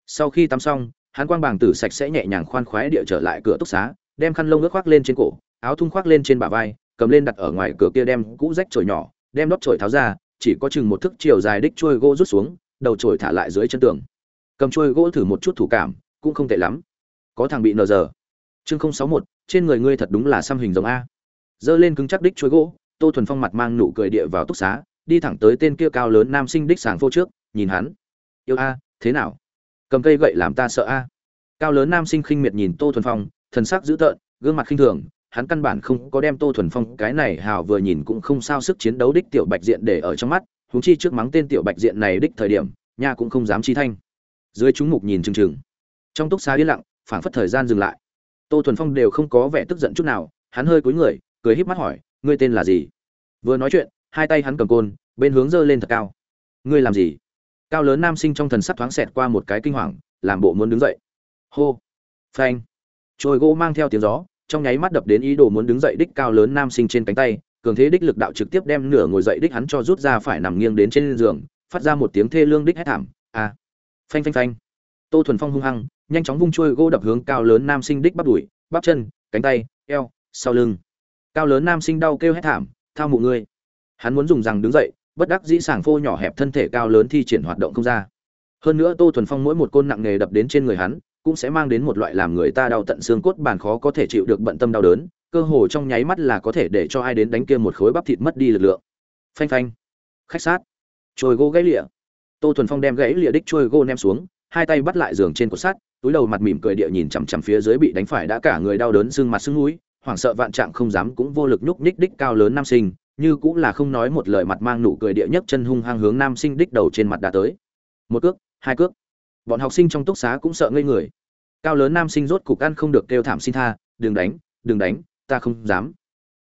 Sau khi tắm xong, hắn quang bàng tử sạch sẽ nhẹ nhàng khoan khoái địa trở lại cửa túc xá, đem khăn lông ướt khoác lên trên cổ, áo thun khoác lên trên bả vai, cầm lên đặt ở ngoài cửa kia đem cũ rách chổi nhỏ, đem đót chổi tháo ra, chỉ có chừng một thước chiều dài đích trôi gỗ rút xuống, đầu chổi thả lại dưới chân tường. Cầm trôi gỗ thử một chút thủ cảm, cũng không tệ lắm. Có thằng bị nờ giờ chương không sáu một, trên người ngươi thật đúng là xăm hình giống a. Giơ lên cứng chắc đích chuối gỗ, tô thuần phong mặt mang nụ cười địa vào túc xá, đi thẳng tới tên kia cao lớn nam sinh đích sàng phô trước, nhìn hắn. Yêu a, thế nào? Cầm cây gậy làm ta sợ a. Cao lớn nam sinh khinh miệt nhìn tô thuần phong, thần sắc dữ tợn, gương mặt khinh thường, hắn căn bản không có đem tô thuần phong cái này hào vừa nhìn cũng không sao sức chiến đấu đích tiểu bạch diện để ở trong mắt, huống chi trước mắng tên tiểu bạch diện này đích thời điểm, nha cũng không dám chi thanh. Dưới chúng mục nhìn chừng chừng. Trong túc xá yên lặng, phảng phất thời gian dừng lại tô thuần phong đều không có vẻ tức giận chút nào, hắn hơi cúi người, cười híp mắt hỏi, ngươi tên là gì? Vừa nói chuyện, hai tay hắn cầm côn, bên hướng giơ lên thật cao. Ngươi làm gì? Cao lớn nam sinh trong thần sắc thoáng xẹt qua một cái kinh hoàng, làm bộ muốn đứng dậy. Hô, phanh. Trồi gỗ mang theo tiếng gió, trong nháy mắt đập đến ý đồ muốn đứng dậy đích cao lớn nam sinh trên cánh tay, cường thế đích lực đạo trực tiếp đem nửa ngồi dậy đích hắn cho rút ra phải nằm nghiêng đến trên giường, phát ra một tiếng thê lương đích hét thảm a à. phanh phanh phanh. Tô thuần phong hung hăng nhanh chóng vung chuôi gỗ đập hướng cao lớn nam sinh đích bắp đùi, bắp chân, cánh tay, eo, sau lưng. Cao lớn nam sinh đau kêu hét thảm, thao mụ ngươi! Hắn muốn dùng rằng đứng dậy, bất đắc dĩ sảng phô nhỏ hẹp thân thể cao lớn thi triển hoạt động không ra. Hơn nữa tô thuần phong mỗi một côn nặng nghề đập đến trên người hắn, cũng sẽ mang đến một loại làm người ta đau tận xương cốt bàn khó có thể chịu được bận tâm đau đớn, cơ hồ trong nháy mắt là có thể để cho ai đến đánh kia một khối bắp thịt mất đi lực lượng. Phanh phanh. Khách sát. Trôi gỗ gãy lịa. Tô thuần phong đem gãy lịa đích trôi gỗ ném xuống, hai tay bắt lại giường trên cột sắt túi đầu mặt mỉm cười địa nhìn chằm chằm phía dưới bị đánh phải đã cả người đau đớn sưng mặt sưng núi hoảng sợ vạn trạng không dám cũng vô lực nhúc nhích đích cao lớn nam sinh, như cũng là không nói một lời mặt mang nụ cười địa nhất chân hung hăng hướng nam sinh đích đầu trên mặt đã tới. Một cước, hai cước. Bọn học sinh trong túc xá cũng sợ ngây người. Cao lớn nam sinh rốt cục ăn không được kêu thảm xin tha, đừng đánh đừng đánh, ta không dám.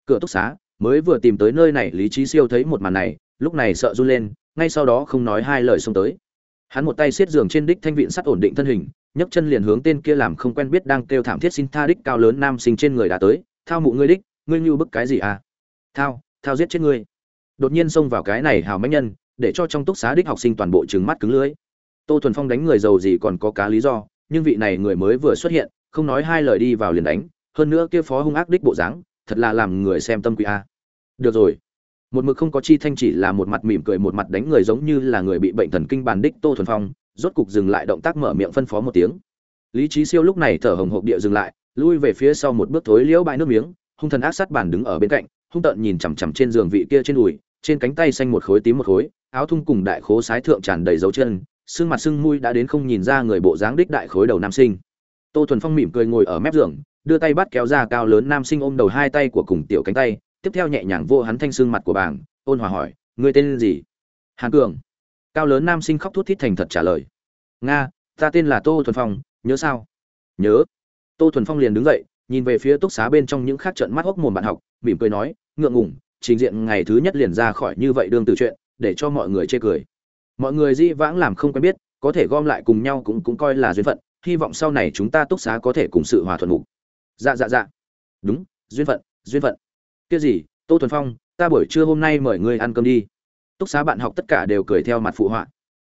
Cửa túc xá mới vừa tìm tới nơi này, lý trí siêu thấy một màn này, lúc này sợ run lên, ngay sau đó không nói hai lời xông tới. Hắn một tay xiết giường trên đích thanh viện sắt ổn định thân hình nhấc chân liền hướng tên kia làm không quen biết đang kêu thảm thiết xin tha đích cao lớn nam sinh trên người đã tới, thao mụ ngươi đích, ngươi như bức cái gì à? Thao thao giết chết ngươi. Đột nhiên xông vào cái này hào mách nhân, để cho trong túc xá đích học sinh toàn bộ trừng mắt cứng lưới tô thuần phong đánh người giàu gì còn có cá lý do, nhưng vị này người mới vừa xuất hiện, không nói hai lời đi vào liền đánh, hơn nữa kia phó hung ác đích bộ dáng, thật là làm người xem tâm quỷ a. Được rồi. Một mực không có chi thanh chỉ là một mặt mỉm cười một mặt đánh người giống như là người bị bệnh thần kinh bàn đích tô thuần phong rốt cục dừng lại động tác mở miệng phân phó một tiếng. Lý trí siêu lúc này thở hồng hộc địa dừng lại, lui về phía sau một bước thối liễu bãi nước miếng, hung thần ác sát bản đứng ở bên cạnh, hung tợn nhìn chằm chằm trên giường vị kia trên đùi, trên cánh tay xanh một khối tím một khối, áo thun cùng đại khố sái thượng tràn đầy dấu chân, xương mặt xương mũi đã đến không nhìn ra người bộ dáng đích đại khối đầu nam sinh. Tô thuần phong mỉm cười ngồi ở mép giường, đưa tay bắt kéo ra cao lớn nam sinh ôm đầu hai tay của cùng tiểu cánh tay, tiếp theo nhẹ nhàng vô hắn thanh xương mặt của bảng, ôn hòa hỏi, ngươi tên gì? Hàn cường cao lớn nam sinh khóc thút thít thành thật trả lời. Nga, ta tên là tô thuần phong, nhớ sao? Nhớ. Tô thuần phong liền đứng dậy, nhìn về phía túc xá bên trong những khác trận mắt hốc mồm bạn học, mỉm cười nói, ngượng ngùng, trình diện ngày thứ nhất liền ra khỏi như vậy đương từ chuyện, để cho mọi người chê cười. Mọi người di vãng làm không quen biết, có thể gom lại cùng nhau cũng cũng coi là duyên phận, hy vọng sau này chúng ta túc xá có thể cùng sự hòa thuận mục dạ dạ dạ. Đúng, duyên phận duyên phận. Kia gì, tô thuần phong, ta buổi trưa hôm nay mời ngươi ăn cơm đi túc xá bạn học tất cả đều cười theo mặt phụ họa.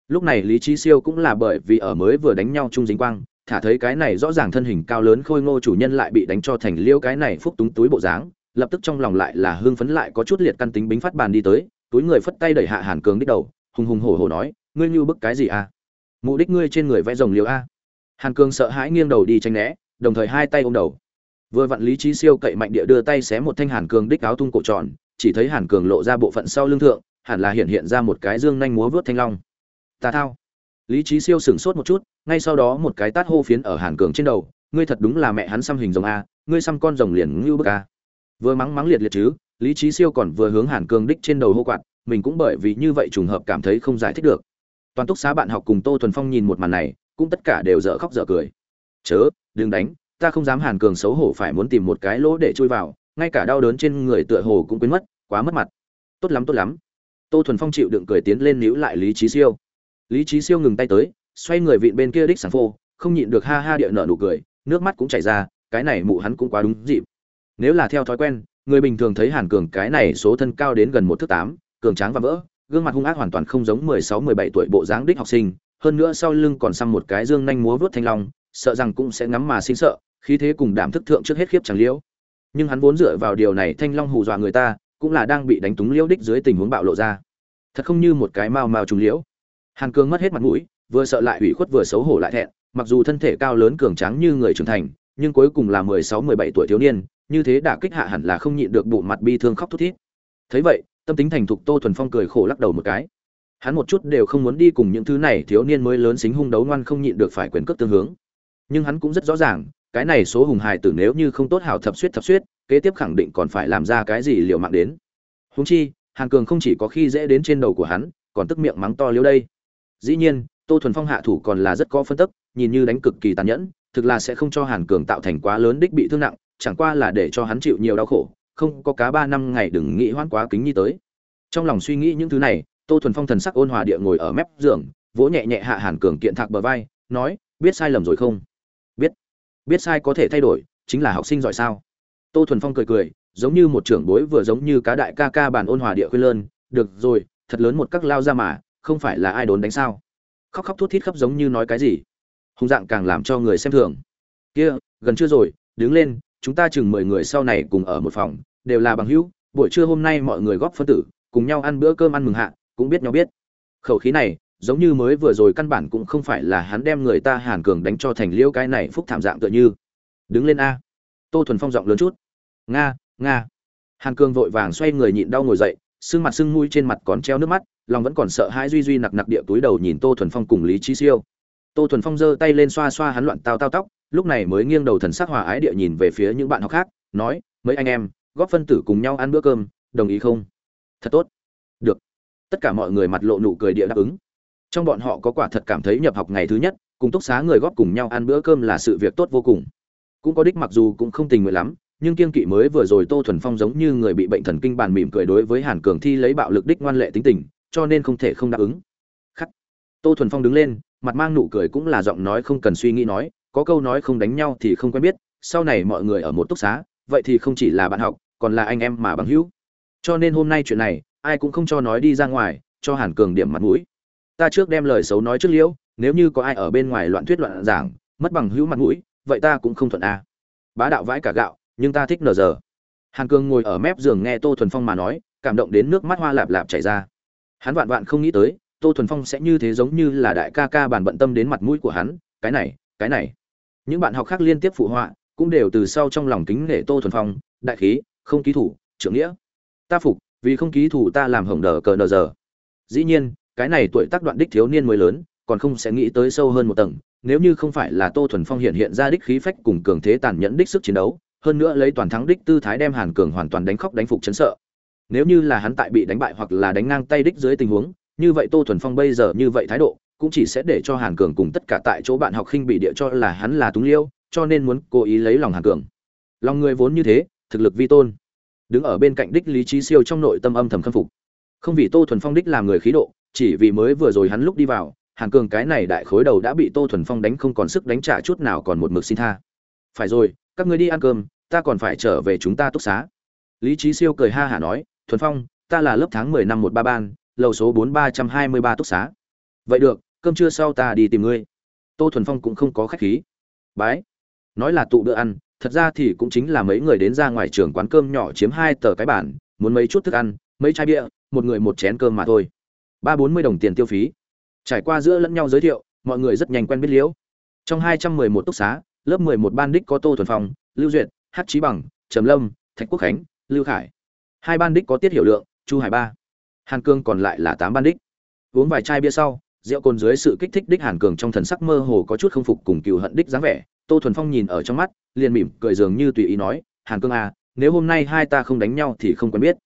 Lúc này lý trí siêu cũng là bởi vì ở mới vừa đánh nhau chung dính quang, thả thấy cái này rõ ràng thân hình cao lớn khôi ngô chủ nhân lại bị đánh cho thành liêu cái này phúc túng túi bộ dáng, lập tức trong lòng lại là hương phấn lại có chút liệt căn tính bính phát bàn đi tới, túi người phất tay đẩy hạ hàn cường đích đầu, hùng hùng hổ hổ nói, ngươi như bức cái gì à? Mục đích ngươi trên người vẽ rồng liều a. Hàn cường sợ hãi nghiêng đầu đi tranh né, đồng thời hai tay ôm đầu. Vừa vặn lý trí siêu cậy mạnh địa đưa tay xé một thanh hàn cường đích áo thun cổ tròn, chỉ thấy hàn cường lộ ra bộ phận sau lưng thượng hẳn là hiện hiện ra một cái dương nhanh múa vớt thanh long. Tà thao. Lý trí siêu sửng sốt một chút, ngay sau đó một cái tát hô phiến ở hàn cường trên đầu, ngươi thật đúng là mẹ hắn xăm hình rồng a, ngươi xăm con rồng liền ngưu bức a. Vừa mắng mắng liệt liệt chứ, lý trí siêu còn vừa hướng hàn cường đích trên đầu hô quạt, mình cũng bởi vì như vậy trùng hợp cảm thấy không giải thích được. Toàn túc xá bạn học cùng tô thuần phong nhìn một màn này, cũng tất cả đều dở khóc dở cười. Chớ, đừng đánh, ta không dám hàn cường xấu hổ phải muốn tìm một cái lỗ để chui vào, ngay cả đau đớn trên người tựa hồ cũng quên mất, quá mất mặt. Tốt lắm tốt lắm tô thuần phong chịu đựng cười tiến lên níu lại lý trí siêu. Lý trí siêu ngừng tay tới, xoay người vịn bên kia đích sảng phô, không nhịn được ha ha địa nợ nụ cười, nước mắt cũng chảy ra, cái này mụ hắn cũng quá đúng dịp. Nếu là theo thói quen, người bình thường thấy hàn cường cái này số thân cao đến gần một thước tám, cường tráng và vỡ, gương mặt hung ác hoàn toàn không giống mười sáu, mười bảy tuổi bộ dáng đích học sinh, hơn nữa sau lưng còn xăm một cái dương nhanh múa vớt thanh long, sợ rằng cũng sẽ ngắm mà sinh sợ, khí thế cùng đảm thức thượng trước hết khiếp chẳng liễu. Nhưng hắn vốn dựa vào điều này thanh long hù dọa người ta cũng là đang bị đánh túng liễu đích dưới tình huống bạo lộ ra. Thật không như một cái mao mao trùng liễu. Hàn Cương mất hết mặt mũi, vừa sợ lại ủy khuất vừa xấu hổ lại thẹn, mặc dù thân thể cao lớn cường tráng như người trưởng thành, nhưng cuối cùng là mười sáu, mười bảy tuổi thiếu niên, như thế đã kích hạ hẳn là không nhịn được bụng mặt bi thương khóc thút thít. Thấy vậy, tâm tính thành thục tô thuần phong cười khổ lắc đầu một cái. Hắn một chút đều không muốn đi cùng những thứ này thiếu niên mới lớn xính hung đấu ngoan không nhịn được phải quyền cước tương hướng. Nhưng hắn cũng rất rõ ràng cái này số hùng hài tử nếu như không tốt hảo thập suýt thập suýt kế tiếp khẳng định còn phải làm ra cái gì liều mạng đến. Húng chi, hàn cường không chỉ có khi dễ đến trên đầu của hắn, còn tức miệng mắng to liêu đây. Dĩ nhiên, tô thuần phong hạ thủ còn là rất có phân tức, nhìn như đánh cực kỳ tàn nhẫn, thực là sẽ không cho hàn cường tạo thành quá lớn đích bị thương nặng, chẳng qua là để cho hắn chịu nhiều đau khổ, không có cá ba năm ngày đừng nghĩ hoãn quá kính nhi tới. Trong lòng suy nghĩ những thứ này, tô thuần phong thần sắc ôn hòa địa ngồi ở mép giường, vỗ nhẹ nhẹ hạ hàn cường kiện thạc bờ vai, nói, biết sai lầm rồi không? Biết sai có thể thay đổi, chính là học sinh giỏi sao? Tô thuần phong cười cười, giống như một trưởng bối vừa giống như cá đại ca ca bàn ôn hòa địa khuyên lơn, được rồi, thật lớn một các lao ra mà, không phải là ai đốn đánh sao? Khóc khóc thút thít khóc giống như nói cái gì. Hùng dạng càng làm cho người xem thường. Kia, gần chưa rồi, đứng lên, chúng ta chừng mười người sau này cùng ở một phòng, đều là bằng hữu, buổi trưa hôm nay mọi người góp phân tử, cùng nhau ăn bữa cơm ăn mừng hạ, cũng biết nhau biết. Khẩu khí này giống như mới vừa rồi căn bản cũng không phải là hắn đem người ta hàn cường đánh cho thành liễu cái này phúc thảm dạng tựa như. Đứng lên a. Tô thuần phong giọng lớn chút. Nga nga. Hàn cường vội vàng xoay người nhịn đau ngồi dậy, sưng mặt sưng mũi trên mặt còn treo nước mắt, lòng vẫn còn sợ hãi duy duy nặc nặc địa túi đầu nhìn tô thuần phong cùng lý trí siêu. Tô thuần phong giơ tay lên xoa xoa hắn loạn tao tao tóc, lúc này mới nghiêng đầu thần sắc hòa ái địa nhìn về phía những bạn học khác, nói, mấy anh em, góp phân tử cùng nhau ăn bữa cơm, đồng ý không? Thật tốt. Được. Tất cả mọi người mặt lộ nụ cười địa đáp ứng trong bọn họ có quả thật cảm thấy nhập học ngày thứ nhất, cùng túc xá người góp cùng nhau ăn bữa cơm là sự việc tốt vô cùng. Cũng có đích mặc dù cũng không tình nguyện lắm, nhưng kiên kỵ mới vừa rồi tô thuần phong giống như người bị bệnh thần kinh bàn mỉm cười đối với hàn cường thi lấy bạo lực đích ngoan lệ tính tình, cho nên không thể không đáp ứng. Khắc. Tô thuần phong đứng lên, mặt mang nụ cười cũng là giọng nói không cần suy nghĩ nói, có câu nói không đánh nhau thì không quen biết, sau này mọi người ở một túc xá, vậy thì không chỉ là bạn học, còn là anh em mà bằng hữu. Cho nên hôm nay chuyện này, ai cũng không cho nói đi ra ngoài, cho hàn cường điểm mặt mũi ta trước đem lời xấu nói trước liễu, nếu như có ai ở bên ngoài loạn thuyết loạn giảng, mất bằng hữu mặt mũi, vậy ta cũng không thuận a. Bá đạo vãi cả gạo, nhưng ta thích nờ giờ. Hàn Cương ngồi ở mép giường nghe tô thuần phong mà nói, cảm động đến nước mắt hoa lạp lạp chảy ra. Hắn vạn vạn không nghĩ tới, tô thuần phong sẽ như thế giống như là đại ca ca bàn bận tâm đến mặt mũi của hắn, cái này cái này. Những bạn học khác liên tiếp phụ họa, cũng đều từ sau trong lòng kính nể tô thuần phong, đại khí, không ký thủ, trưởng nghĩa. Ta phục, vì không ký thủ ta làm hỏng đờ cờ nờ giờ. Dĩ nhiên cái này tuổi tác đoạn đích thiếu niên mới lớn, còn không sẽ nghĩ tới sâu hơn một tầng, nếu như không phải là tô thuần phong hiện hiện ra đích khí phách cùng cường thế tàn nhẫn đích sức chiến đấu, hơn nữa lấy toàn thắng đích tư thái đem hàn cường hoàn toàn đánh khóc đánh phục chấn sợ. Nếu như là hắn tại bị đánh bại hoặc là đánh ngang tay đích dưới tình huống, như vậy tô thuần phong bây giờ như vậy thái độ, cũng chỉ sẽ để cho hàn cường cùng tất cả tại chỗ bạn học khinh bị địa cho là hắn là túng liêu, cho nên muốn cố ý lấy lòng hàn cường. Lòng người vốn như thế, thực lực vi tôn. Đứng ở bên cạnh đích lý trí siêu trong nội tâm âm thầm khâm phục. Không vì tô thuần phong đích làm người khí độ chỉ vì mới vừa rồi hắn lúc đi vào, hàn cường cái này đại khối đầu đã bị tô thuần phong đánh không còn sức đánh trả chút nào còn một mực xin tha. Phải rồi, các ngươi đi ăn cơm, ta còn phải trở về chúng ta túc xá. Lý trí siêu cười ha hả nói, thuần phong, ta là lớp tháng mười năm một ba ban, lầu số bốn ba trăm hai mươi ba túc xá. Vậy được, cơm trưa sau ta đi tìm ngươi. Tô thuần phong cũng không có khách khí. Bái. Nói là tụ bữa ăn, thật ra thì cũng chính là mấy người đến ra ngoài trường quán cơm nhỏ chiếm hai tờ cái bản muốn mấy chút thức ăn, mấy chai bia, một người một chén cơm mà thôi ba bốn mươi đồng tiền tiêu phí. Trải qua giữa lẫn nhau giới thiệu, mọi người rất nhanh quen biết liễu. Trong hai trăm mười một túc xá, lớp mười một ban đích có tô thuần phong, lưu duyệt hát trí bằng, trầm lâm, thạch quốc khánh, lưu khải. Hai ban đích có tiết hiểu lượng, chu hải ba. Hàn cương còn lại là tám ban đích. Uống vài chai bia sau, rượu cồn dưới sự kích thích đích hàn cường trong thần sắc mơ hồ có chút không phục cùng cựu hận đích dáng vẻ, tô thuần phong nhìn ở trong mắt, liền mỉm cười dường như tùy ý nói, hàn cương à nếu hôm nay hai ta không đánh nhau thì không quen biết.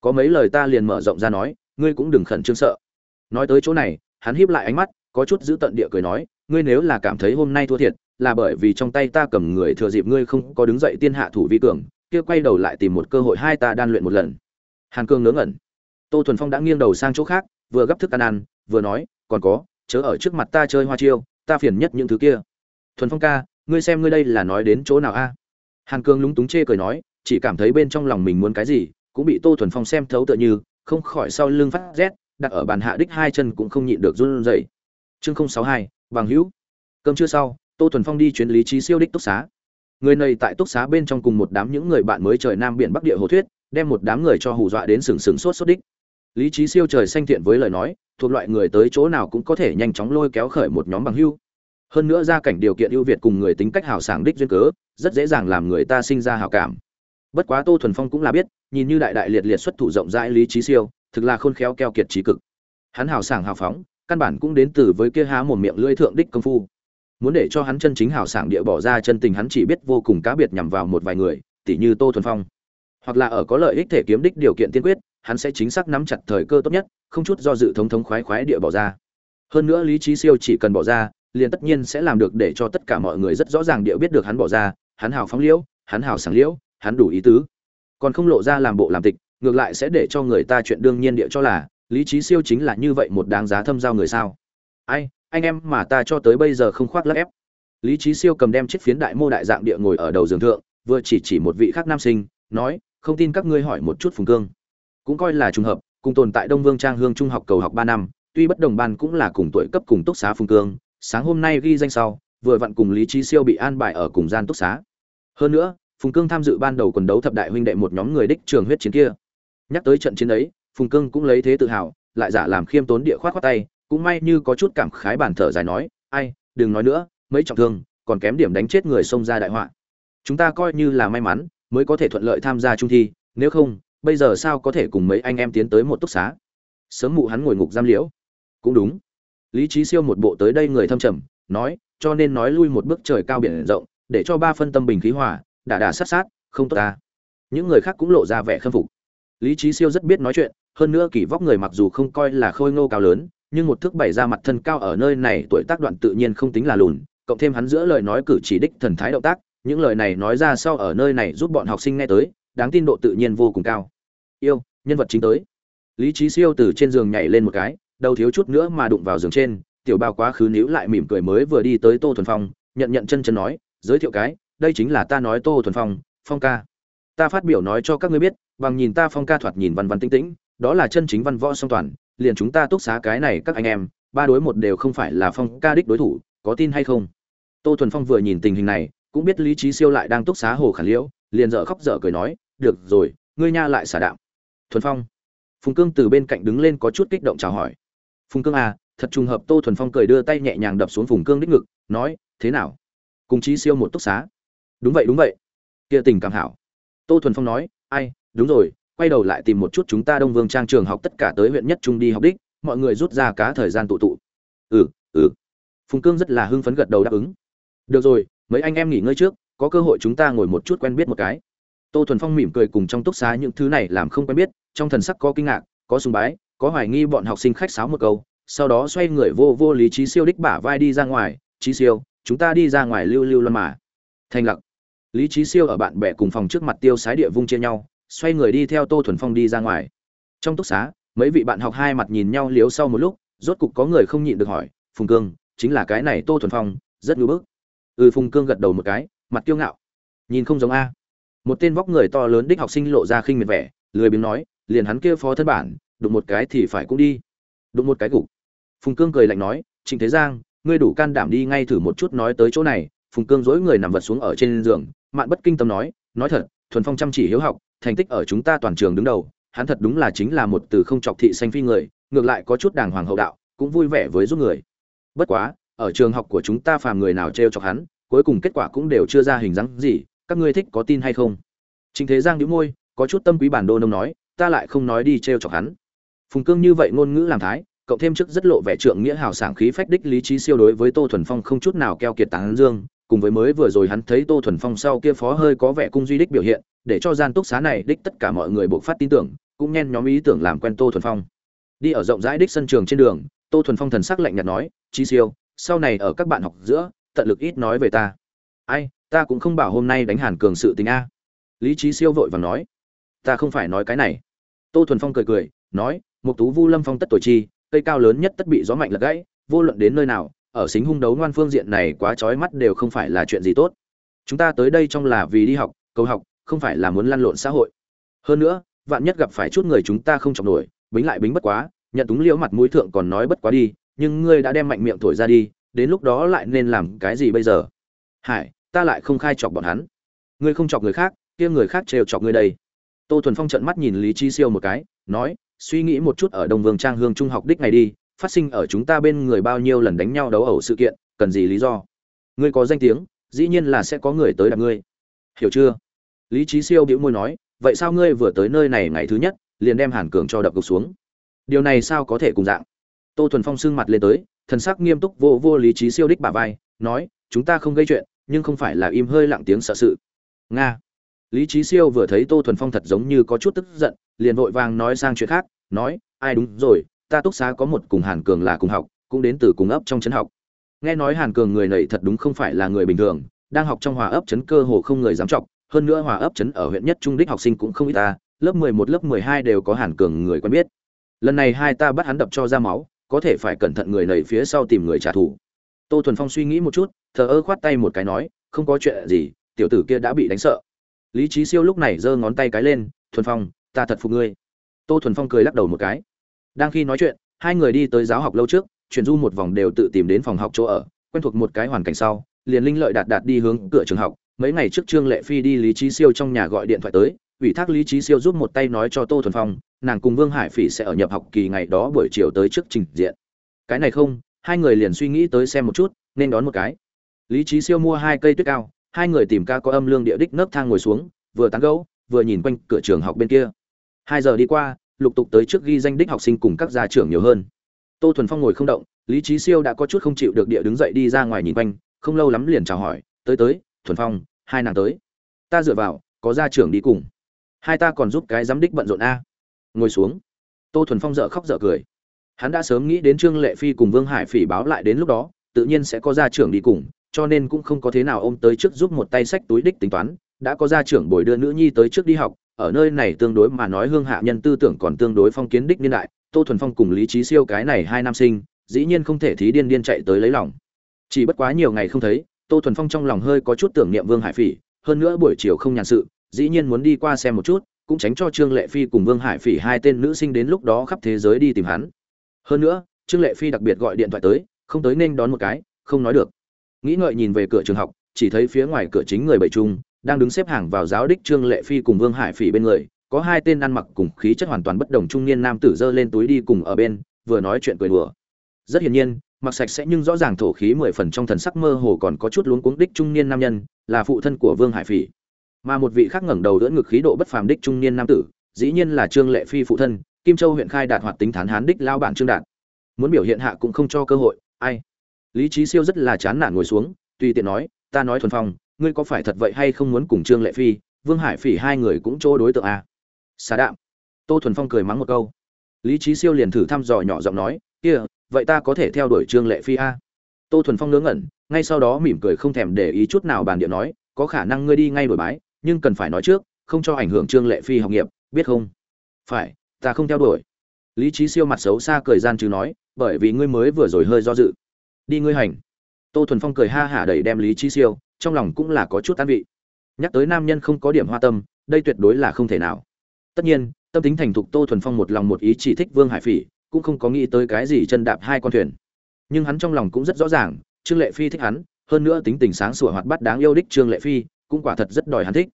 Có mấy lời ta liền mở rộng ra nói, ngươi cũng đừng khẩn trương sợ nói tới chỗ này, hắn híp lại ánh mắt, có chút giữ tận địa cười nói, ngươi nếu là cảm thấy hôm nay thua thiệt, là bởi vì trong tay ta cầm người thừa dịp ngươi không có đứng dậy tiên hạ thủ vi cường, kia quay đầu lại tìm một cơ hội hai ta đan luyện một lần. Hàn cương ngớ ngẩn. Tô thuần phong đã nghiêng đầu sang chỗ khác, vừa gấp thức ăn ăn, vừa nói, còn có, chớ ở trước mặt ta chơi hoa chiêu, ta phiền nhất những thứ kia. Thuần phong ca, ngươi xem ngươi đây là nói đến chỗ nào a? Hàn cương lúng túng chê cười nói, chỉ cảm thấy bên trong lòng mình muốn cái gì, cũng bị tô thuần phong xem thấu tựa như, không khỏi sau lưng phát rét đặt ở bàn hạ đích hai chân cũng không nhịn được run rẩy. Chương không sáu hai, bằng hữu. Cơm trưa sau, tô thuần phong đi chuyến lý trí siêu đích túc xá. Người này tại túc xá bên trong cùng một đám những người bạn mới trời nam biển bắc địa hồ thuyết, đem một đám người cho hù dọa đến sừng sừng sốt sốt đích. Lý trí siêu trời xanh thiện với lời nói, thuộc loại người tới chỗ nào cũng có thể nhanh chóng lôi kéo khởi một nhóm bằng hưu hơn nữa gia cảnh điều kiện ưu việt cùng người tính cách hào sảng đích duyên cớ, rất dễ dàng làm người ta sinh ra hào cảm. Bất quá tô thuần phong cũng là biết, nhìn như đại đại liệt liệt xuất thủ rộng rãi lý trí siêu thực là khôn khéo keo kiệt trí cực. Hắn hào sảng hào phóng, căn bản cũng đến từ với kia há một miệng lưỡi thượng đích công phu. Muốn để cho hắn chân chính hào sảng địa bỏ ra chân tình hắn chỉ biết vô cùng cá biệt nhằm vào một vài người tỷ như tô thuần phong. Hoặc là ở có lợi ích thể kiếm đích điều kiện tiên quyết, hắn sẽ chính xác nắm chặt thời cơ tốt nhất, không chút do dự thống thống khoái khoái địa bỏ ra. Hơn nữa lý trí siêu chỉ cần bỏ ra, liền tất nhiên sẽ làm được để cho tất cả mọi người rất rõ ràng địa biết được hắn bỏ ra, hắn hào phóng liễu, hắn hào sáng liễu, hắn đủ ý tứ. Còn không lộ ra làm bộ làm tịch ngược lại sẽ để cho người ta chuyện đương nhiên địa cho là, lý trí siêu chính là như vậy một đáng giá thâm giao người sao. Ai, anh em mà ta cho tới bây giờ không khoác lắc ép. Lý trí siêu cầm đem chiếc phiến đại mô đại dạng địa ngồi ở đầu giường thượng, vừa chỉ chỉ một vị khác nam sinh, nói, không tin các ngươi hỏi một chút phùng cương. Cũng coi là trùng hợp, cùng tồn tại đông vương trang hương trung học cầu học ba năm, tuy bất đồng ban cũng là cùng tuổi cấp cùng túc xá phùng cương, sáng hôm nay ghi danh sau, vừa vặn cùng lý trí siêu bị an bài ở cùng gian túc xá. Hơn nữa, phùng cương tham dự ban đầu quần đấu thập đại huynh đệ một nhóm người đích trường huyết chiến kia nhắc tới trận chiến ấy, phùng cương cũng lấy thế tự hào, lại giả làm khiêm tốn địa khoát khoát tay, cũng may như có chút cảm khái bản thở dài nói, ai, đừng nói nữa, mấy trọng thương, còn kém điểm đánh chết người xông ra đại họa. Chúng ta coi như là may mắn, mới có thể thuận lợi tham gia trung thi, nếu không, bây giờ sao có thể cùng mấy anh em tiến tới một túc xá? Sớm mụ hắn ngồi ngục giam liễu. Cũng đúng. Lý trí siêu một bộ tới đây người thâm trầm, nói, cho nên nói lui một bước trời cao biển rộng, để cho ba phân tâm bình khí hỏa đả đả sát sát, không tốt ta. Những người khác cũng lộ ra vẻ khâm phục lý trí siêu rất biết nói chuyện, hơn nữa kỳ vóc người mặc dù không coi là khôi ngô cao lớn, nhưng một thước bảy ra mặt thân cao ở nơi này tuổi tác đoạn tự nhiên không tính là lùn, cộng thêm hắn giữa lời nói cử chỉ đích thần thái động tác, những lời này nói ra sau ở nơi này giúp bọn học sinh nghe tới, đáng tin độ tự nhiên vô cùng cao. Yêu, nhân vật chính tới. Lý trí siêu từ trên giường nhảy lên một cái, đầu thiếu chút nữa mà đụng vào giường trên, tiểu bao quá khứ níu lại mỉm cười mới vừa đi tới tô thuần phong, nhận nhận chân chân nói, giới thiệu cái, đây chính là ta nói tô thuần phong phong ca. Ta phát biểu nói cho các ngươi biết bằng nhìn ta phong ca thoạt nhìn văn văn tinh tĩnh, đó là chân chính văn võ song toàn, liền chúng ta túc xá cái này các anh em, ba đối một đều không phải là phong ca đích đối thủ, có tin hay không? Tô thuần phong vừa nhìn tình hình này, cũng biết lý trí siêu lại đang túc xá hồ khản liễu, liền dở khóc dở cười nói, được rồi, ngươi nha lại xả đạo thuần phong, phùng cương từ bên cạnh đứng lên có chút kích động chào hỏi. Phùng cương à thật trùng hợp tô thuần phong cười đưa tay nhẹ nhàng đập xuống phùng cương đích ngực, nói, thế nào? Cùng trí siêu một túc xá? Đúng vậy đúng vậy. Kia tình cảm hảo. Tô thuần phong nói, ai đúng rồi, quay đầu lại tìm một chút chúng ta đông vương trang trường học tất cả tới huyện nhất trung đi học đích, mọi người rút ra cá thời gian tụ tụ. Ừ ừ. Phùng cương rất là hưng phấn gật đầu đáp ứng. Được rồi, mấy anh em nghỉ ngơi trước, có cơ hội chúng ta ngồi một chút quen biết một cái. Tô thuần phong mỉm cười cùng trong túc xá những thứ này làm không quen biết, trong thần sắc có kinh ngạc, có sùng bái, có hoài nghi bọn học sinh khách sáo một câu, sau đó xoay người vô vô lý trí siêu đích bả vai đi ra ngoài trí siêu, chúng ta đi ra ngoài lưu lưu loan mà. Thành lặc. Lý trí siêu ở bạn bè cùng phòng trước mặt tiêu sái địa vung chia nhau xoay người đi theo tô thuần phong đi ra ngoài. Trong túc xá, mấy vị bạn học hai mặt nhìn nhau liếu sau một lúc, rốt cục có người không nhịn được hỏi, phùng cương, chính là cái này tô thuần phong, rất ngưỡng bức. Ừ phùng cương gật đầu một cái, mặt kiêu ngạo. Nhìn không giống a. Một tên vóc người to lớn đích học sinh lộ ra khinh miệt vẻ, lười biếng nói, liền hắn kia phó thân bản, đụng một cái thì phải cũng đi. Đụng một cái gục. Phùng cương cười lạnh nói, trịnh thế giang, ngươi đủ can đảm đi ngay thử một chút nói tới chỗ này. Phùng cương dỗi người nằm vật xuống ở trên giường, mạn bất kinh tâm nói nói thật, thuần phong chăm chỉ hiếu học thành tích ở chúng ta toàn trường đứng đầu, hắn thật đúng là chính là một từ không chọc thị xanh phi người, ngược lại có chút đàng hoàng hậu đạo, cũng vui vẻ với giúp người. Bất quá, ở trường học của chúng ta phàm người nào t chọc hắn, cuối cùng kết quả cũng đều chưa ra hình dáng gì, các ngươi thích có tin hay không? Chính thế giang nhíu môi, có chút tâm quý bản đô nông nói, ta lại không nói đi t chọc hắn. Phùng cương như vậy ngôn ngữ làm thái, cộng thêm chức rất lộ vẻ trượng nghĩa hào sảng khí phách đích lý trí siêu đối với tô thuần phong không chút nào keo kiệt tán dương cùng với mới vừa rồi hắn thấy tô thuần phong sau kia phó hơi có vẻ cung duy đích biểu hiện, để cho gian túc xá này đích tất cả mọi người buộc phát tin tưởng, cũng nhen nhóm ý tưởng làm quen tô thuần phong. Đi ở rộng rãi đích sân trường trên đường, tô thuần phong thần sắc lạnh nhạt nói chi siêu, sau này ở các bạn học giữa, tận lực ít nói về ta. Ai, ta cũng không bảo hôm nay đánh hàn cường sự tình a. Lý trí siêu vội vàng nói, ta không phải nói cái này. Tô thuần phong cười cười, nói một tú vu lâm phong tất tuổi chi, cây cao lớn nhất tất bị gió mạnh lật gãy, vô luận đến nơi nào ở xính hung đấu ngoan phương diện này quá trói mắt đều không phải là chuyện gì tốt. Chúng ta tới đây trong là vì đi học, cầu học, không phải là muốn lăn lộn xã hội. Hơn nữa, vạn nhất gặp phải chút người chúng ta không chọc nổi, bính lại bính bất quá, nhận túng liễu mặt mũi thượng còn nói bất quá đi, nhưng ngươi đã đem mạnh miệng thổi ra đi, đến lúc đó lại nên làm cái gì bây giờ? Hải, ta lại không khai chọc bọn hắn. Ngươi không chọc người khác, kia người khác trêu chọc ngươi đây. Tô thuần phong trận mắt nhìn lý chi siêu một cái, nói, suy nghĩ một chút ở đông vương trang hương trung học đích này đi phát sinh ở chúng ta bên người bao nhiêu lần đánh nhau đấu ẩu sự kiện, cần gì lý do? Ngươi có danh tiếng, dĩ nhiên là sẽ có người tới đập ngươi. Hiểu chưa? Lý trí siêu bĩu môi nói, vậy sao ngươi vừa tới nơi này ngày thứ nhất, liền đem hàn cường cho đập gục xuống? Điều này sao có thể cùng dạng? Tô thuần phong sưng mặt lên tới, thần sắc nghiêm túc vô vô lý trí siêu đích bà vai, nói, chúng ta không gây chuyện, nhưng không phải là im hơi lặng tiếng sợ sự. Nga. Lý trí siêu vừa thấy tô thuần phong thật giống như có chút tức giận, liền vội vàng nói sang chuyện khác, nói, ai đúng rồi ta túc xá có một cùng hàn cường là cùng học, cũng đến từ cùng ấp trong trấn học. Nghe nói hàn cường người này thật đúng không phải là người bình thường, đang học trong hòa ấp trấn cơ hồ không người dám trọng hơn nữa hòa ấp trấn ở huyện nhất trung đích học sinh cũng không ít ta, lớp mười một, lớp mười hai đều có hàn cường người quen biết. Lần này hai ta bắt hắn đập cho ra máu, có thể phải cẩn thận người nầy phía sau tìm người trả thù. Tô thuần phong suy nghĩ một chút, thờ ơ khoát tay một cái nói, không có chuyện gì, tiểu tử kia đã bị đánh sợ. Lý trí siêu lúc này giơ ngón tay cái lên, thuần phong, ta thật phục ngươi. Tô thuần phong cười lắc đầu một cái đang khi nói chuyện, hai người đi tới giáo học lâu trước, chuyển du một vòng đều tự tìm đến phòng học chỗ ở, quen thuộc một cái hoàn cảnh sau, liền linh lợi đạt đạt đi hướng cửa trường học. Mấy ngày trước trương lệ phi đi lý trí siêu trong nhà gọi điện thoại tới, ủy thác lý trí siêu giúp một tay nói cho tô thuần phong, nàng cùng vương hải phỉ sẽ ở nhập học kỳ ngày đó buổi chiều tới trước trình diện. Cái này không, hai người liền suy nghĩ tới xem một chút, nên đón một cái. Lý trí siêu mua hai cây tuyết cao, hai người tìm ca có âm lương địa đích nấp thang ngồi xuống, vừa tán gẫu, vừa nhìn quanh cửa trường học bên kia. Hai giờ đi qua lục tục tới trước ghi danh đích học sinh cùng các gia trưởng nhiều hơn. Tô thuần phong ngồi không động, lý trí siêu đã có chút không chịu được địa đứng dậy đi ra ngoài nhìn quanh, không lâu lắm liền chào hỏi, tới tới, thuần phong, hai nàng tới. Ta dựa vào, có gia trưởng đi cùng. Hai ta còn giúp cái giám đích bận rộn a. Ngồi xuống. Tô thuần phong dợ khóc dợ cười. Hắn đã sớm nghĩ đến trương lệ phi cùng vương hải phỉ báo lại đến lúc đó, tự nhiên sẽ có gia trưởng đi cùng, cho nên cũng không có thế nào ôm tới trước giúp một tay sách túi đích tính toán, đã có gia trưởng bồi đưa nữ nhi tới trước đi học ở nơi này tương đối mà nói hương hạ nhân tư tưởng còn tương đối phong kiến đích niên đại, tô thuần phong cùng lý trí siêu cái này hai nam sinh, dĩ nhiên không thể thí điên điên chạy tới lấy lòng. Chỉ bất quá nhiều ngày không thấy, tô thuần phong trong lòng hơi có chút tưởng niệm vương hải phỉ, hơn nữa buổi chiều không nhàn sự, dĩ nhiên muốn đi qua xem một chút, cũng tránh cho trương lệ phi cùng vương hải phỉ hai tên nữ sinh đến lúc đó khắp thế giới đi tìm hắn. Hơn nữa, trương lệ phi đặc biệt gọi điện thoại tới, không tới nên đón một cái, không nói được. Nghĩ ngợi nhìn về cửa trường học, chỉ thấy phía ngoài cửa chính người bảy trung đang đứng xếp hàng vào giáo đích trương lệ phi cùng vương hải phỉ bên người, có hai tên ăn mặc cùng khí chất hoàn toàn bất đồng trung niên nam tử dơ lên túi đi cùng ở bên, vừa nói chuyện cười đùa. Rất hiển nhiên, mặc sạch sẽ nhưng rõ ràng thổ khí mười phần trong thần sắc mơ hồ còn có chút luống cuống đích trung niên nam nhân, là phụ thân của vương hải phỉ. Mà một vị khác ngẩng đầu đỡ ngực khí độ bất phàm đích trung niên nam tử, dĩ nhiên là trương lệ phi phụ thân, kim châu huyện khai đạt hoạt tính thán hán đích lao bản trương đạt. Muốn biểu hiện hạ cũng không cho cơ hội, ai? Lý trí siêu rất là chán nản ngồi xuống, tùy tiện nói, ta nói thuần phong ngươi có phải thật vậy hay không muốn cùng trương lệ phi, vương hải phỉ hai người cũng chỗ đối tượng à? xà đạm. Tô thuần phong cười mắng một câu. Lý trí siêu liền thử thăm dò nhỏ giọng nói, kia, vậy ta có thể theo đuổi trương lệ phi a à? tô thuần phong ngớ ngẩn, ngay sau đó mỉm cười không thèm để ý chút nào bàn điện nói, có khả năng ngươi đi ngay đổi bái, nhưng cần phải nói trước, không cho ảnh hưởng trương lệ phi học nghiệp, biết không? Phải, ta không theo đuổi. Lý trí siêu mặt xấu xa cười gian chứ nói, bởi vì ngươi mới vừa rồi hơi do dự. Đi ngươi hành. Tô thuần phong cười ha hả đẩy đem lý trí siêu trong lòng cũng là có chút tan vị. Nhắc tới nam nhân không có điểm hoa tâm, đây tuyệt đối là không thể nào. Tất nhiên, tâm tính thành thục tô thuần phong một lòng một ý chỉ thích vương hải phỉ, cũng không có nghĩ tới cái gì chân đạp hai con thuyền. Nhưng hắn trong lòng cũng rất rõ ràng, trương lệ phi thích hắn, hơn nữa tính tình sáng sủa hoạt bát đáng yêu đích trương lệ phi, cũng quả thật rất đòi hắn thích.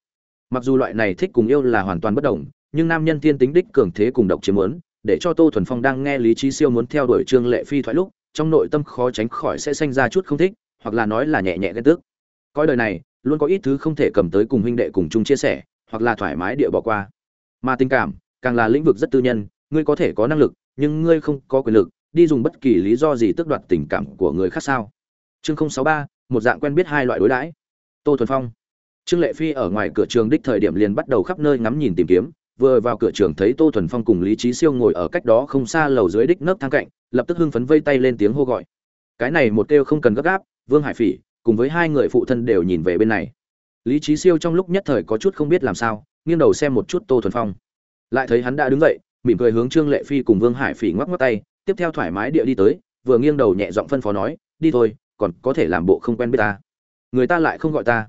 Mặc dù loại này thích cùng yêu là hoàn toàn bất đồng, nhưng nam nhân thiên tính đích cường thế cùng độc chiếm muốn, để cho tô thuần phong đang nghe lý trí siêu muốn theo đuổi trương lệ phi thoại lúc, trong nội tâm khó tránh khỏi sẽ sinh ra chút không thích, hoặc là nói là nhẹ nhẹ ghen tức coi đời này, luôn có ít thứ không thể cầm tới cùng huynh đệ cùng chung chia sẻ, hoặc là thoải mái địa bỏ qua. Mà tình cảm, càng là lĩnh vực rất tư nhân, ngươi có thể có năng lực, nhưng ngươi không có quyền lực, đi dùng bất kỳ lý do gì tước đoạt tình cảm của người khác sao? Chương không sáu ba, một dạng quen biết hai loại đối đãi. Tô thuần phong. Trương lệ phi ở ngoài cửa trường đích thời điểm liền bắt đầu khắp nơi ngắm nhìn tìm kiếm, vừa vào cửa trường thấy tô thuần phong cùng lý trí siêu ngồi ở cách đó không xa lầu dưới đích nấc thang cạnh, lập tức hưng phấn vây tay lên tiếng hô gọi. Cái này một kêu không cần gấp gáp, vương hải phỉ cùng với hai người phụ thân đều nhìn về bên này. Lý trí siêu trong lúc nhất thời có chút không biết làm sao, nghiêng đầu xem một chút tô thuần phong. Lại thấy hắn đã đứng dậy, mỉm cười hướng trương lệ phi cùng vương hải phỉ ngoắc ngoắc tay, tiếp theo thoải mái địa đi tới, vừa nghiêng đầu nhẹ giọng phân phó nói, đi thôi, còn có thể làm bộ không quen biết ta. Người ta lại không gọi ta.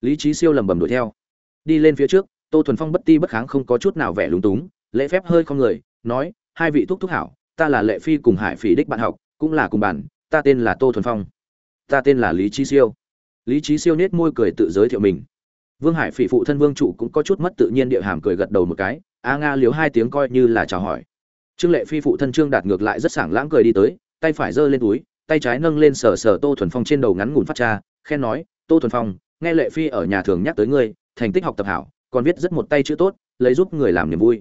Lý trí siêu lầm bầm đuổi theo. Đi lên phía trước, tô thuần phong bất ti bất kháng không có chút nào vẻ lúng túng, lễ phép hơi không người, nói, hai vị thúc thúc hảo, ta là lệ phi cùng hải phỉ đích bạn học, cũng là cùng bản ta tên là tô thuần phong ta tên là lý trí siêu. Lý trí siêu nết môi cười tự giới thiệu mình. Vương hải phỉ phụ thân vương trụ cũng có chút mất tự nhiên địa hàm cười gật đầu một cái, a nga liếu hai tiếng coi như là chào hỏi. Trương lệ phi phụ thân trương đạt ngược lại rất sảng lãng cười đi tới, tay phải giơ lên túi, tay trái nâng lên sờ sờ tô thuần phong trên đầu ngắn ngủn phát cha khen nói, tô thuần phong, nghe lệ phi ở nhà thường nhắc tới ngươi, thành tích học tập hảo, còn viết rất một tay chữ tốt, lấy giúp người làm niềm vui.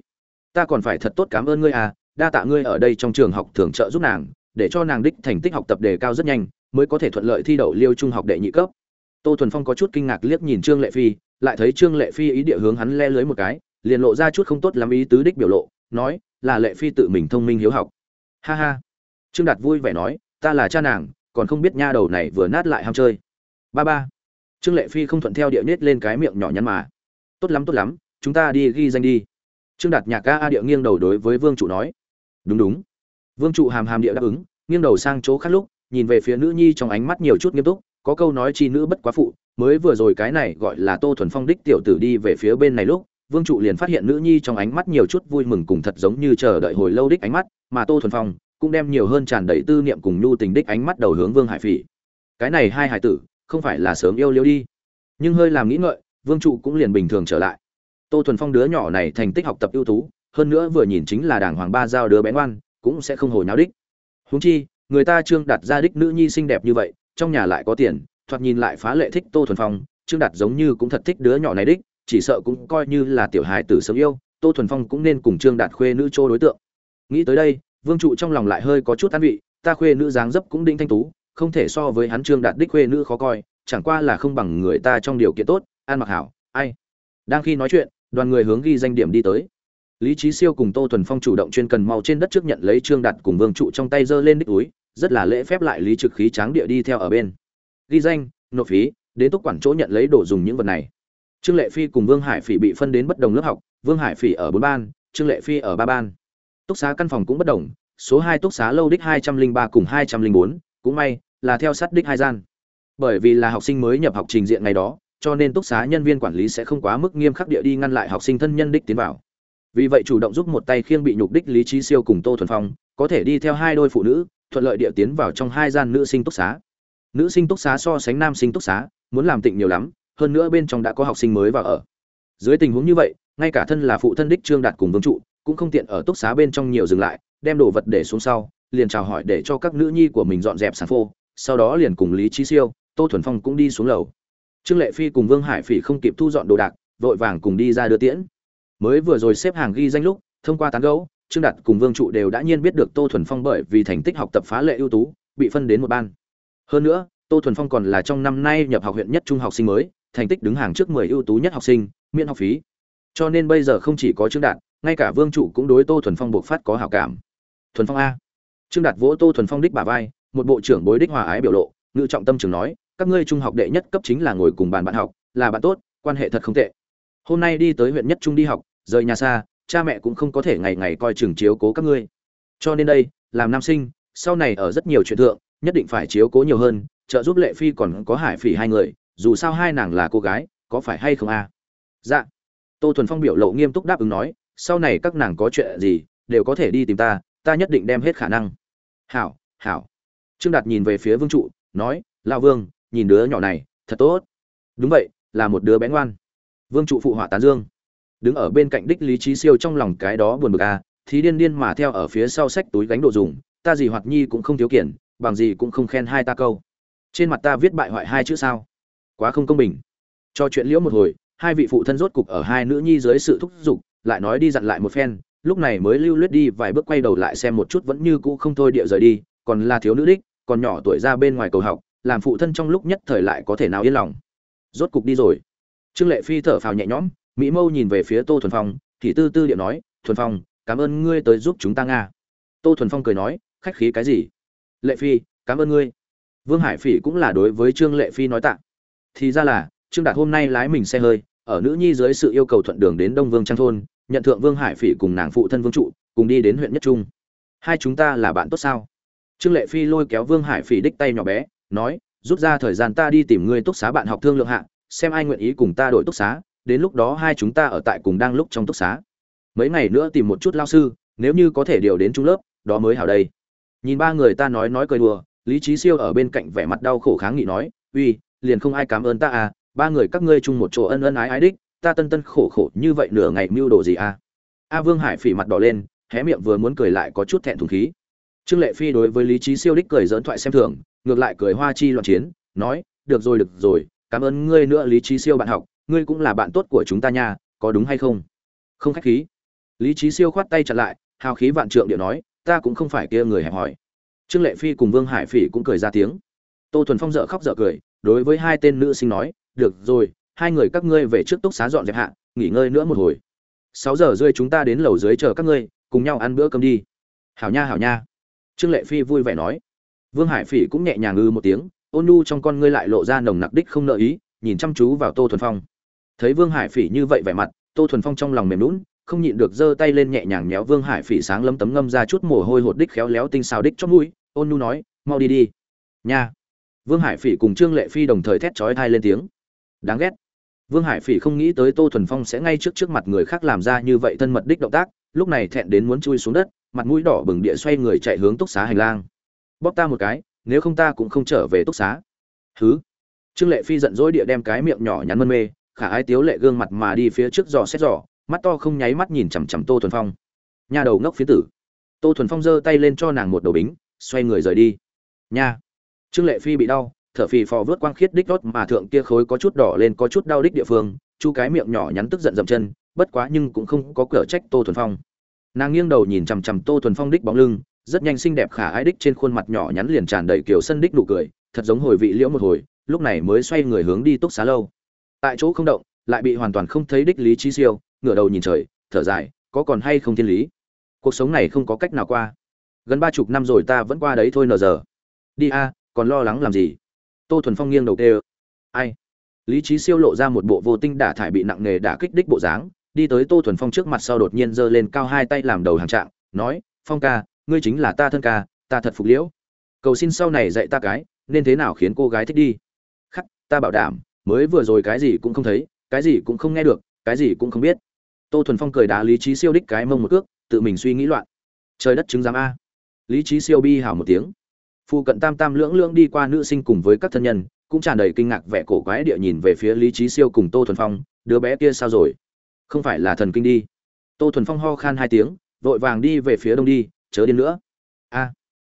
Ta còn phải thật tốt cảm ơn ngươi à đa tạ ngươi ở đây trong trường học thường trợ giúp nàng, để cho nàng đích thành tích học tập đề cao rất nhanh mới có thể thuận lợi thi đậu liêu trung học đệ nhị cấp. Tô thuần phong có chút kinh ngạc liếc nhìn trương lệ phi, lại thấy trương lệ phi ý địa hướng hắn le lưới một cái, liền lộ ra chút không tốt lắm ý tứ đích biểu lộ, nói, là lệ phi tự mình thông minh hiếu học. Ha ha. Trương đạt vui vẻ nói, ta là cha nàng, còn không biết nha đầu này vừa nát lại ham chơi. Ba ba. Trương lệ phi không thuận theo địa nết lên cái miệng nhỏ nhắn mà, tốt lắm tốt lắm, chúng ta đi ghi danh đi. Trương đạt nhạc ca a địa nghiêng đầu đối với vương trụ nói, đúng đúng. Vương trụ hàm hàm địa đáp ứng, nghiêng đầu sang chỗ khác lúc nhìn về phía nữ nhi trong ánh mắt nhiều chút nghiêm túc, có câu nói chi nữ bất quá phụ, mới vừa rồi cái này gọi là tô thuần phong đích tiểu tử đi về phía bên này lúc, vương trụ liền phát hiện nữ nhi trong ánh mắt nhiều chút vui mừng cùng thật giống như chờ đợi hồi lâu đích ánh mắt, mà tô thuần phong cũng đem nhiều hơn tràn đầy tư niệm cùng nhu tình đích ánh mắt đầu hướng vương hải phỉ. Cái này hai hải tử, không phải là sớm yêu liêu đi. Nhưng hơi làm nghĩ ngợi, vương trụ cũng liền bình thường trở lại. Tô thuần phong đứa nhỏ này thành tích học tập ưu tú, hơn nữa vừa nhìn chính là đảng hoàng ba giao đứa bé ngoan, cũng sẽ không hồi nháo đích. Huống chi người ta trương đặt ra đích nữ nhi xinh đẹp như vậy, trong nhà lại có tiền, thoạt nhìn lại phá lệ thích tô thuần phong, trương đạt giống như cũng thật thích đứa nhỏ này đích, chỉ sợ cũng coi như là tiểu hài tử sớm yêu, tô thuần phong cũng nên cùng trương đạt khuê nữ chỗ đối tượng. Nghĩ tới đây, vương trụ trong lòng lại hơi có chút an vị, ta khuê nữ dáng dấp cũng đinh thanh tú, không thể so với hắn trương đạt đích khuê nữ khó coi, chẳng qua là không bằng người ta trong điều kiện tốt an mặc hảo, ai. Đang khi nói chuyện, đoàn người hướng ghi danh điểm đi tới lý trí siêu cùng tô thuần phong chủ động chuyên cần mau trên đất trước nhận lấy trương đặt cùng vương trụ trong tay giơ lên đích túi, rất là lễ phép lại lý trực khí tráng địa đi theo ở bên. Ghi danh, nộp phí, đến túc quản chỗ nhận lấy đồ dùng những vật này. Trương lệ phi cùng vương hải phỉ bị phân đến bất đồng lớp học, vương hải phỉ ở bốn ban, trương lệ phi ở ba ban. Túc xá căn phòng cũng bất đồng, số hai túc xá lâu đích hai trăm linh ba cùng hai trăm linh bốn, cũng may, là theo sát đích hai gian. Bởi vì là học sinh mới nhập học trình diện ngày đó, cho nên túc xá nhân viên quản lý sẽ không quá mức nghiêm khắc địa đi ngăn lại học sinh thân nhân đích tiến vào vì vậy chủ động giúp một tay khiêng bị nhục đích lý trí siêu cùng tô thuần phong, có thể đi theo hai đôi phụ nữ, thuận lợi địa tiến vào trong hai gian nữ sinh túc xá. Nữ sinh túc xá so sánh nam sinh túc xá, muốn làm tịnh nhiều lắm, hơn nữa bên trong đã có học sinh mới vào ở. Dưới tình huống như vậy, ngay cả thân là phụ thân đích trương đạt cùng vương trụ, cũng không tiện ở túc xá bên trong nhiều dừng lại, đem đồ vật để xuống sau, liền chào hỏi để cho các nữ nhi của mình dọn dẹp sàn phô sau đó liền cùng lý trí siêu, tô thuần phong cũng đi xuống lầu. Trương lệ phi cùng vương hải phỉ không kịp thu dọn đồ đạc, vội vàng cùng đi ra đưa tiễn mới vừa rồi xếp hàng ghi danh lúc, thông qua tán gẫu, trương đạt cùng vương trụ đều đã nhiên biết được tô thuần phong bởi vì thành tích học tập phá lệ ưu tú, bị phân đến một ban. Hơn nữa, tô thuần phong còn là trong năm nay nhập học huyện nhất trung học sinh mới, thành tích đứng hàng trước mười ưu tú nhất học sinh, miễn học phí. Cho nên bây giờ không chỉ có trương đạt, ngay cả vương trụ cũng đối tô thuần phong buộc phát có hảo cảm. Thuần phong a. Trương đạt vỗ tô thuần phong đích bà vai, một bộ trưởng bối đích hòa ái biểu lộ, ngự trọng tâm trường nói, các ngươi trung học đệ nhất cấp chính là ngồi cùng bàn bạn học, là bạn tốt, quan hệ thật không tệ. Hôm nay đi tới huyện nhất trung đi học rời nhà xa, cha mẹ cũng không có thể ngày ngày coi chừng chiếu cố các ngươi. Cho nên đây, làm nam sinh, sau này ở rất nhiều chuyện thượng, nhất định phải chiếu cố nhiều hơn, trợ giúp lệ phi còn có hải phỉ hai người, dù sao hai nàng là cô gái, có phải hay không a? Dạ. Tô thuần phong biểu lộ nghiêm túc đáp ứng nói, sau này các nàng có chuyện gì, đều có thể đi tìm ta ta nhất định đem hết khả năng. Hảo hảo. Trương đạt nhìn về phía vương trụ, nói lao vương, nhìn đứa nhỏ này, thật tốt. Đúng vậy, là một đứa bé ngoan. Vương trụ phụ họa tán dương đứng ở bên cạnh đích lý trí siêu trong lòng cái đó buồn bực à thì điên điên mà theo ở phía sau sách túi gánh đồ dùng ta gì hoạt nhi cũng không thiếu kiện, bằng gì cũng không khen hai ta câu. Trên mặt ta viết bại hoại hai chữ sao? Quá không công bình. Cho chuyện liễu một hồi hai vị phụ thân rốt cục ở hai nữ nhi dưới sự thúc giục lại nói đi dặn lại một phen lúc này mới lưu luyết đi vài bước quay đầu lại xem một chút vẫn như cũ không thôi địa rời đi còn là thiếu nữ đích còn nhỏ tuổi ra bên ngoài cầu học làm phụ thân trong lúc nhất thời lại có thể nào yên lòng. Rốt cục đi rồi. Trương lệ phi thở phào nhẹ nhõm mỹ mâu nhìn về phía tô thuần phong, thì tư tư điệu nói, thuần phong, cảm ơn ngươi tới giúp chúng ta nga. Tô thuần phong cười nói, khách khí cái gì? Lệ phi, cảm ơn ngươi. Vương hải phỉ cũng là đối với trương lệ phi nói tạ. Thì ra là, trương đạt hôm nay lái mình xe hơi, ở nữ nhi dưới sự yêu cầu thuận đường đến đông vương trang thôn, nhận thượng vương hải phỉ cùng nàng phụ thân vương trụ, cùng đi đến huyện nhất trung. Hai chúng ta là bạn tốt sao? Trương lệ phi lôi kéo vương hải phỉ đích tay nhỏ bé, nói, rút ra thời gian ta đi tìm ngươi túc xá bạn học thương lượng hạ, xem ai nguyện ý cùng ta đổi túc xá đến lúc đó hai chúng ta ở tại cùng đang lúc trong túc xá. Mấy ngày nữa tìm một chút lao sư, nếu như có thể điều đến trung lớp, đó mới hảo đây. Nhìn ba người ta nói nói cười đùa, lý trí siêu ở bên cạnh vẻ mặt đau khổ kháng nghị nói, uy, liền không ai cảm ơn ta à ba người các ngươi chung một chỗ ân ân ái ái đích, ta tân tân khổ khổ như vậy nửa ngày mưu đồ gì à? A vương hải phỉ mặt đỏ lên, hé miệng vừa muốn cười lại có chút thẹn thùng khí. Trương lệ phi đối với lý trí siêu đích cười dỡn thoại xem thường, ngược lại cười hoa chi loạn chiến, nói, được rồi được rồi, cảm ơn ngươi nữa lý trí siêu bạn học ngươi cũng là bạn tốt của chúng ta nha, có đúng hay không? Không khách khí. Lý trí siêu khoát tay chặt lại, hào khí vạn trượng điệu nói, ta cũng không phải kia người hẹp hỏi trương lệ phi cùng vương hải phỉ cũng cười ra tiếng. Tô thuần phong dợ khóc dợ cười, đối với hai tên nữ sinh nói, được rồi, hai người các ngươi về trước túc xá dọn dẹp hạ, nghỉ ngơi nữa một hồi. Sáu giờ rưỡi chúng ta đến lầu dưới chờ các ngươi, cùng nhau ăn bữa cơm đi. Hảo nha hảo nha. Trương lệ phi vui vẻ nói. Vương hải phỉ cũng nhẹ nhàng ư một tiếng, ôn nhu trong con ngươi lại lộ ra nồng nặc đích không nợ ý, nhìn chăm chú vào tô thuần phong thấy vương hải phỉ như vậy vẻ mặt, tô thuần phong trong lòng mềm lún không nhịn được giơ tay lên nhẹ nhàng nhéo vương hải phỉ sáng lấm tấm ngâm ra chút mồ hôi hột đích khéo léo tinh xào đích chót mũi, ôn nhu nói, mau đi đi. Nha. Vương hải phỉ cùng trương lệ phi đồng thời thét chói thai lên tiếng. Đáng ghét. Vương hải phỉ không nghĩ tới tô thuần phong sẽ ngay trước trước mặt người khác làm ra như vậy thân mật đích động tác, lúc này thẹn đến muốn chui xuống đất, mặt mũi đỏ bừng địa xoay người chạy hướng túc xá hành lang. Bóp ta một cái, nếu không ta cũng không trở về túc xá. Thứ trương lệ phi giận dỗi địa đem cái miệng nhỏ nhắn mân mê khả ái tiếu lệ gương mặt mà đi phía trước giò xét giò mắt to không nháy mắt nhìn chằm chằm tô thuần phong. Nhà đầu ngốc phía tử. Tô thuần phong giơ tay lên cho nàng một đầu bính, xoay người rời đi. Nha. Trương lệ phi bị đau, thở phì phò vớt quang khiết đích đốt mà thượng kia khối có chút đỏ lên có chút đau đích địa phương, chu cái miệng nhỏ nhắn tức giận dậm chân, bất quá nhưng cũng không có cửa trách tô thuần phong. Nàng nghiêng đầu nhìn chằm chằm tô thuần phong đích bóng lưng, rất nhanh xinh đẹp khả ái đích trên khuôn mặt nhỏ nhắn liền tràn đầy kiểu sân đích nụ cười, thật giống hồi vị liễu một hồi, lúc này mới xoay người hướng đi túc xá lâu tại chỗ không động, lại bị hoàn toàn không thấy đích lý trí siêu, ngửa đầu nhìn trời, thở dài, có còn hay không thiên lý? Cuộc sống này không có cách nào qua. Gần ba chục năm rồi ta vẫn qua đấy thôi nờ giờ. Đi a, còn lo lắng làm gì? Tô thuần phong nghiêng đầu tê ai? Lý trí siêu lộ ra một bộ vô tinh đả thải bị nặng nề đả kích đích bộ dáng, đi tới tô thuần phong trước mặt sau đột nhiên giơ lên cao hai tay làm đầu hàng trạng, nói, phong ca, ngươi chính là ta thân ca, ta thật phục liễu. Cầu xin sau này dạy ta cái, nên thế nào khiến cô gái thích đi? Khắc, ta bảo đảm mới vừa rồi cái gì cũng không thấy, cái gì cũng không nghe được, cái gì cũng không biết. Tô thuần phong cười đá lý trí siêu đích cái mông một cước, tự mình suy nghĩ loạn. Trời đất chứng giám a. Lý trí siêu bi hảo một tiếng. Phụ cận tam tam lưỡng lưỡng đi qua nữ sinh cùng với các thân nhân, cũng tràn đầy kinh ngạc vẻ cổ quái địa nhìn về phía lý trí siêu cùng tô thuần phong, đứa bé kia sao rồi? Không phải là thần kinh đi. Tô thuần phong ho khan hai tiếng, vội vàng đi về phía đông đi, chớ điên nữa. A.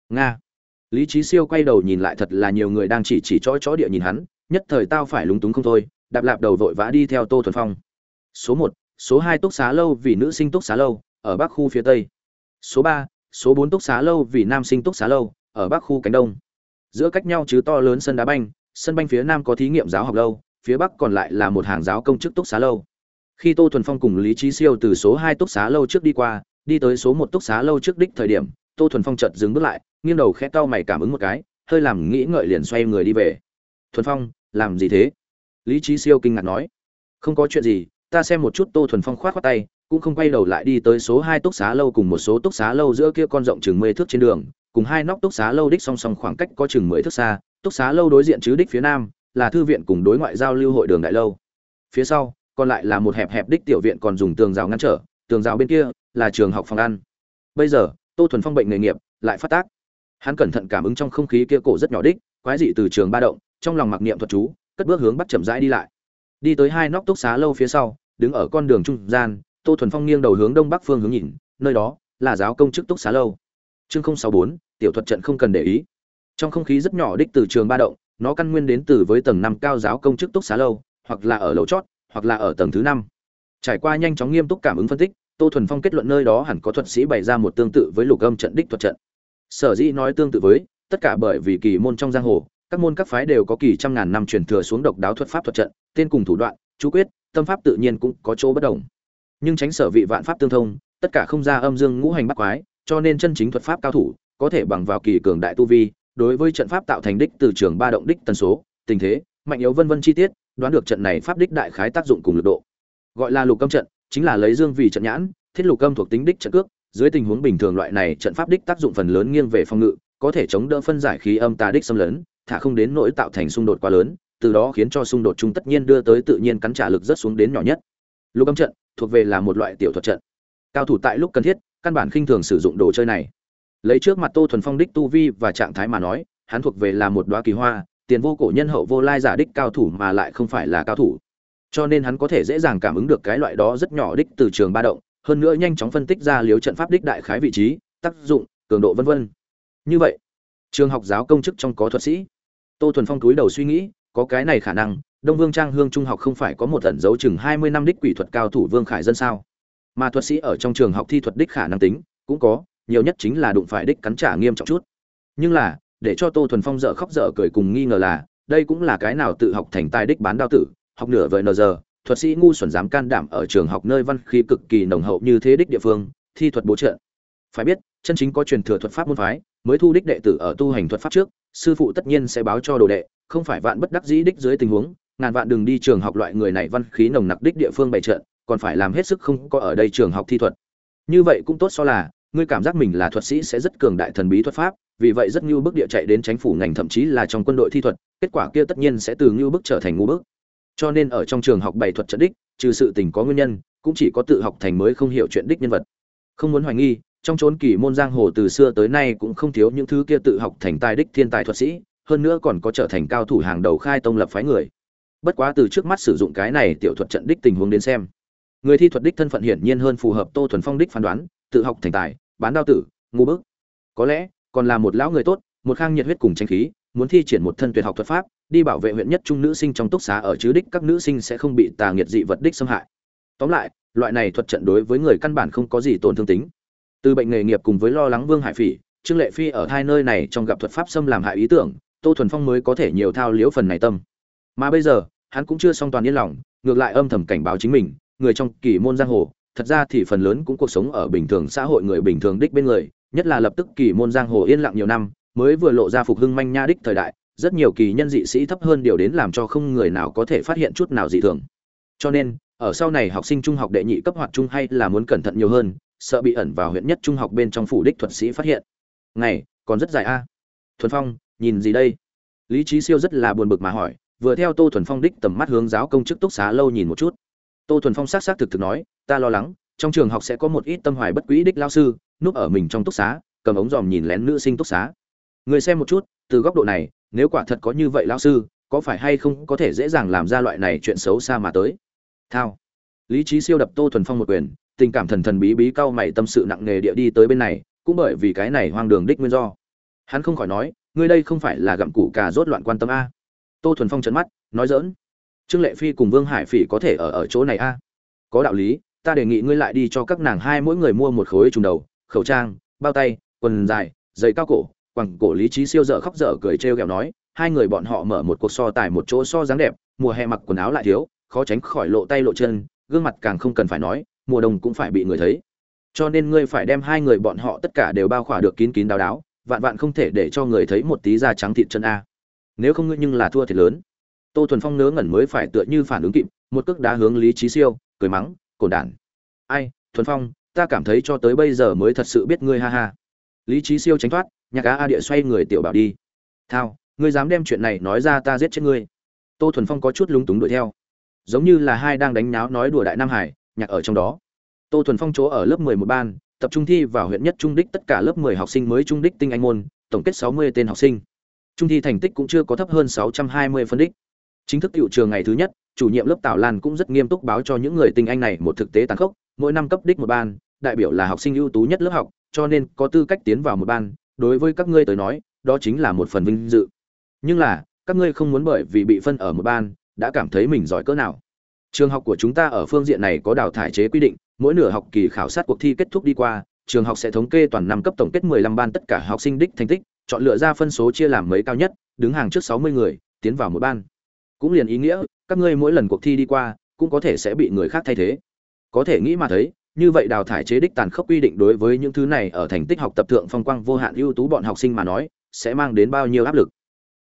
Nga. Lý trí siêu quay đầu nhìn lại thật là nhiều người đang chỉ chỉ chó chó địa nhìn hắn nhất thời tao phải lúng túng không thôi, đạp lạp đầu vội vã đi theo tô thuần phong. Số một, số hai túc xá lâu vì nữ sinh túc xá lâu, ở bắc khu phía tây. Số ba, số bốn túc xá lâu vì nam sinh túc xá lâu, ở bắc khu cánh đông. Giữa cách nhau chứ to lớn sân đá banh, sân banh phía nam có thí nghiệm giáo học lâu, phía bắc còn lại là một hàng giáo công chức túc xá lâu. Khi tô thuần phong cùng lý trí siêu từ số hai túc xá lâu trước đi qua, đi tới số một túc xá lâu trước đích thời điểm, tô thuần phong chợt dừng bước lại, nghiêng đầu khẽ cau mày cảm ứng một cái, hơi làm nghĩ ngợi liền xoay người đi về thuần phong, làm gì thế? Lý trí siêu kinh ngạc nói. Không có chuyện gì, ta xem một chút tô thuần phong khoát khoát tay, cũng không quay đầu lại đi tới số hai túc xá lâu cùng một số túc xá lâu giữa kia con rộng chừng mười thước trên đường, cùng hai nóc túc xá lâu đích song song khoảng cách có chừng mười thước xa, túc xá lâu đối diện chứ đích phía nam, là thư viện cùng đối ngoại giao lưu hội đường đại lâu. Phía sau, còn lại là một hẹp hẹp đích tiểu viện còn dùng tường rào ngăn trở, tường rào bên kia là trường học phòng ăn. Bây giờ, tô thuần phong bệnh nghề nghiệp, lại phát tác. Hắn cẩn thận cảm ứng trong không khí kia cổ rất nhỏ đích, quái dị từ trường ba động trong lòng mặc niệm thuật chú, cất bước hướng bắt chậm rãi đi lại. Đi tới hai nóc túc xá lâu phía sau, đứng ở con đường trung gian, tô thuần phong nghiêng đầu hướng đông bắc phương hướng nhìn, nơi đó là giáo công chức túc xá lâu. Chương sáu bốn, tiểu thuật trận không cần để ý. Trong không khí rất nhỏ đích từ trường ba động, nó căn nguyên đến từ với tầng năm cao giáo công chức túc xá lâu, hoặc là ở lầu chót, hoặc là ở tầng thứ năm. Trải qua nhanh chóng nghiêm túc cảm ứng phân tích, tô thuần phong kết luận nơi đó hẳn có thuật sĩ bày ra một tương tự với lục âm trận đích thuật trận. Sở dĩ nói tương tự với, tất cả bởi vì kỳ môn trong giang hồ các môn các phái đều có kỳ trăm ngàn năm truyền thừa xuống độc đáo thuật pháp thuật trận, tên cùng thủ đoạn, chú quyết, tâm pháp tự nhiên cũng có chỗ bất đồng. Nhưng tránh sở vị vạn pháp tương thông, tất cả không ra âm dương ngũ hành bắt quái, cho nên chân chính thuật pháp cao thủ, có thể bằng vào kỳ cường đại tu vi, đối với trận pháp tạo thành đích từ trường ba động đích tần số, tình thế, mạnh yếu vân vân chi tiết, đoán được trận này pháp đích đại khái tác dụng cùng lực độ. Gọi là lục âm trận, chính là lấy dương vì trận nhãn, thiết lục âm thuộc tính đích trận cước, dưới tình huống bình thường loại này trận pháp đích tác dụng phần lớn nghiêng về phòng ngự, có thể chống đỡ phân giải khí âm tà đích xâm lấn thả không đến nỗi tạo thành xung đột quá lớn, từ đó khiến cho xung đột chung tất nhiên đưa tới tự nhiên cắn trả lực rất xuống đến nhỏ nhất. Lục âm trận thuộc về là một loại tiểu thuật trận. Cao thủ tại lúc cần thiết, căn bản khinh thường sử dụng đồ chơi này. Lấy trước mặt tô thuần phong đích tu vi và trạng thái mà nói, hắn thuộc về là một đoá kỳ hoa, tiền vô cổ nhân hậu vô lai giả đích cao thủ mà lại không phải là cao thủ. Cho nên hắn có thể dễ dàng cảm ứng được cái loại đó rất nhỏ đích từ trường ba động, hơn nữa nhanh chóng phân tích ra liếu trận pháp đích đại khái vị trí, tác dụng, cường độ vân vân. Như vậy, trường học giáo công chức trong có thuật sĩ tô thuần phong túi đầu suy nghĩ, có cái này khả năng, đông vương trang hương trung học không phải có một ẩn dấu chừng hai mươi năm đích quỷ thuật cao thủ vương khải dân sao? Mà thuật sĩ ở trong trường học thi thuật đích khả năng tính, cũng có, nhiều nhất chính là đụng phải đích cắn trả nghiêm trọng chút. Nhưng là, để cho tô thuần phong dở khóc dở cười cùng nghi ngờ là, đây cũng là cái nào tự học thành tài đích bán đao tử, học nửa vời nờ giờ, thuật sĩ ngu xuẩn dám can đảm ở trường học nơi văn khí cực kỳ nồng hậu như thế đích địa phương, thi thuật bố trợ. Phải biết, chân chính có truyền thừa thuật pháp môn phái, mới thu đích đệ tử ở tu hành thuật pháp trước sư phụ tất nhiên sẽ báo cho đồ đệ, không phải vạn bất đắc dĩ đích dưới tình huống, ngàn vạn đừng đi trường học loại người này văn khí nồng nặc đích địa phương bày trận, còn phải làm hết sức không có ở đây trường học thi thuật. Như vậy cũng tốt so là, ngươi cảm giác mình là thuật sĩ sẽ rất cường đại thần bí thuật pháp, vì vậy rất nhu bức địa chạy đến chính phủ ngành thậm chí là trong quân đội thi thuật, kết quả kia tất nhiên sẽ từ ngưu bức trở thành ngu bức. Cho nên ở trong trường học bày thuật trận đích, trừ sự tình có nguyên nhân, cũng chỉ có tự học thành mới không hiểu chuyện đích nhân vật. Không muốn hoài nghi trong chốn kỳ môn giang hồ từ xưa tới nay cũng không thiếu những thứ kia tự học thành tài đích thiên tài thuật sĩ, hơn nữa còn có trở thành cao thủ hàng đầu khai tông lập phái người. Bất quá từ trước mắt sử dụng cái này tiểu thuật trận đích tình huống đến xem, người thi thuật đích thân phận hiển nhiên hơn phù hợp tô thuần phong đích phán đoán, tự học thành tài, bán đao tử, ngu bức. Có lẽ, còn là một lão người tốt, một khang nhiệt huyết cùng tranh khí, muốn thi triển một thân tuyệt học thuật pháp, đi bảo vệ huyện nhất trung nữ sinh trong túc xá ở chứ đích các nữ sinh sẽ không bị tà nghiệt dị vật đích xâm hại. Tóm lại, loại này thuật trận đối với người căn bản không có gì tổn thương tính từ bệnh nghề nghiệp cùng với lo lắng vương hải phỉ, trương lệ phi ở hai nơi này trong gặp thuật pháp xâm làm hại ý tưởng, tô thuần phong mới có thể nhiều thao liễu phần này tâm. Mà bây giờ, hắn cũng chưa xong toàn yên lòng, ngược lại âm thầm cảnh báo chính mình, người trong kỳ môn giang hồ, thật ra thì phần lớn cũng cuộc sống ở bình thường xã hội người bình thường đích bên người, nhất là lập tức kỳ môn giang hồ yên lặng nhiều năm, mới vừa lộ ra phục hưng manh nha đích thời đại, rất nhiều kỳ nhân dị sĩ thấp hơn điều đến làm cho không người nào có thể phát hiện chút nào dị thường. Cho nên, ở sau này học sinh trung học đệ nhị cấp hoạt trung hay là muốn cẩn thận nhiều hơn sợ bị ẩn vào huyện nhất trung học bên trong phủ đích thuật sĩ phát hiện. Ngày, còn rất dài a. Thuần phong, nhìn gì đây? Lý trí siêu rất là buồn bực mà hỏi, vừa theo tô thuần phong đích tầm mắt hướng giáo công chức túc xá lâu nhìn một chút. Tô thuần phong s á c s á c thực thực nói, ta lo lắng, trong trường học sẽ có một ít tâm hoài bất quỹ đích lao sư, núp ở mình trong túc xá, cầm ống dòm nhìn lén nữ sinh túc xá. Người xem một chút, từ góc độ này, nếu quả thật có như vậy lao sư, có phải hay không có thể dễ dàng làm ra loại này chuyện xấu xa mà tới? Thao. Lý trí siêu đập tô thuần phong một quyền tình cảm thần thần bí bí cao mày tâm sự nặng nề địa đi tới bên này, cũng bởi vì cái này hoang đường đích nguyên do. Hắn không khỏi nói, ngươi đây không phải là gặm củ cà rốt loạn quan tâm a? Tô thuần phong trấn mắt, nói dỡn trương lệ phi cùng vương hải phỉ có thể ở ở chỗ này a? Có đạo lý, ta đề nghị ngươi lại đi cho các nàng hai mỗi người mua một khối trùng đầu, khẩu trang, bao tay, quần dài, giày cao cổ, quẳng cổ lý trí siêu dở khóc dở cười trêu ghẹo nói, hai người bọn họ mở một cuộc so tài một chỗ so dáng đẹp, mùa hè mặc quần áo lại thiếu, khó tránh khỏi lộ tay lộ chân, gương mặt càng không cần phải nói mùa đông cũng phải bị người thấy. Cho nên ngươi phải đem hai người bọn họ tất cả đều bao khỏa được kín kín đáo đáo, vạn vạn không thể để cho người thấy một tí da trắng thịt chân a. Nếu không ngươi nhưng là thua thiệt lớn. Tô thuần phong nớ ngẩn mới phải tựa như phản ứng kịp, một cước đá hướng lý trí siêu, cười mắng cồn đản. Ai, thuần phong, ta cảm thấy cho tới bây giờ mới thật sự biết ngươi ha ha. Lý trí siêu tránh thoát, nhạc á a địa xoay người tiểu bảo đi. Thao, ngươi dám đem chuyện này nói ra ta giết chết ngươi. Tô thuần phong có chút lúng túng đuổi theo. Giống như là hai đang đánh nháo nói đùa đại nam hải nhạc ở trong đó. Tô thuần phong chỗ ở lớp mười một ban, tập trung thi vào huyện nhất trung đích tất cả lớp mười học sinh mới trung đích tinh anh môn, tổng kết sáu mươi tên học sinh. Trung thi thành tích cũng chưa có thấp hơn sáu trăm hai mươi phân đích. Chính thức tiệu trường ngày thứ nhất, chủ nhiệm lớp tào lan cũng rất nghiêm túc báo cho những người tinh anh này một thực tế tàn khốc. Mỗi năm cấp đích một ban, đại biểu là học sinh ưu tú nhất lớp học, cho nên có tư cách tiến vào một ban, đối với các ngươi tới nói, đó chính là một phần vinh dự. Nhưng là, các ngươi không muốn bởi vì bị phân ở một ban, đã cảm thấy mình giỏi cỡ nào trường học của chúng ta ở phương diện này có đào thải chế quy định, mỗi nửa học kỳ khảo sát cuộc thi kết thúc đi qua, trường học sẽ thống kê toàn năm cấp tổng kết 15 ban tất cả học sinh đích thành tích, chọn lựa ra phân số chia làm mấy cao nhất, đứng hàng trước 60 người, tiến vào một ban. Cũng liền ý nghĩa, các ngươi mỗi lần cuộc thi đi qua, cũng có thể sẽ bị người khác thay thế. Có thể nghĩ mà thấy, như vậy đào thải chế đích tàn khốc quy định đối với những thứ này ở thành tích học tập thượng phong quang vô hạn ưu tú bọn học sinh mà nói, sẽ mang đến bao nhiêu áp lực.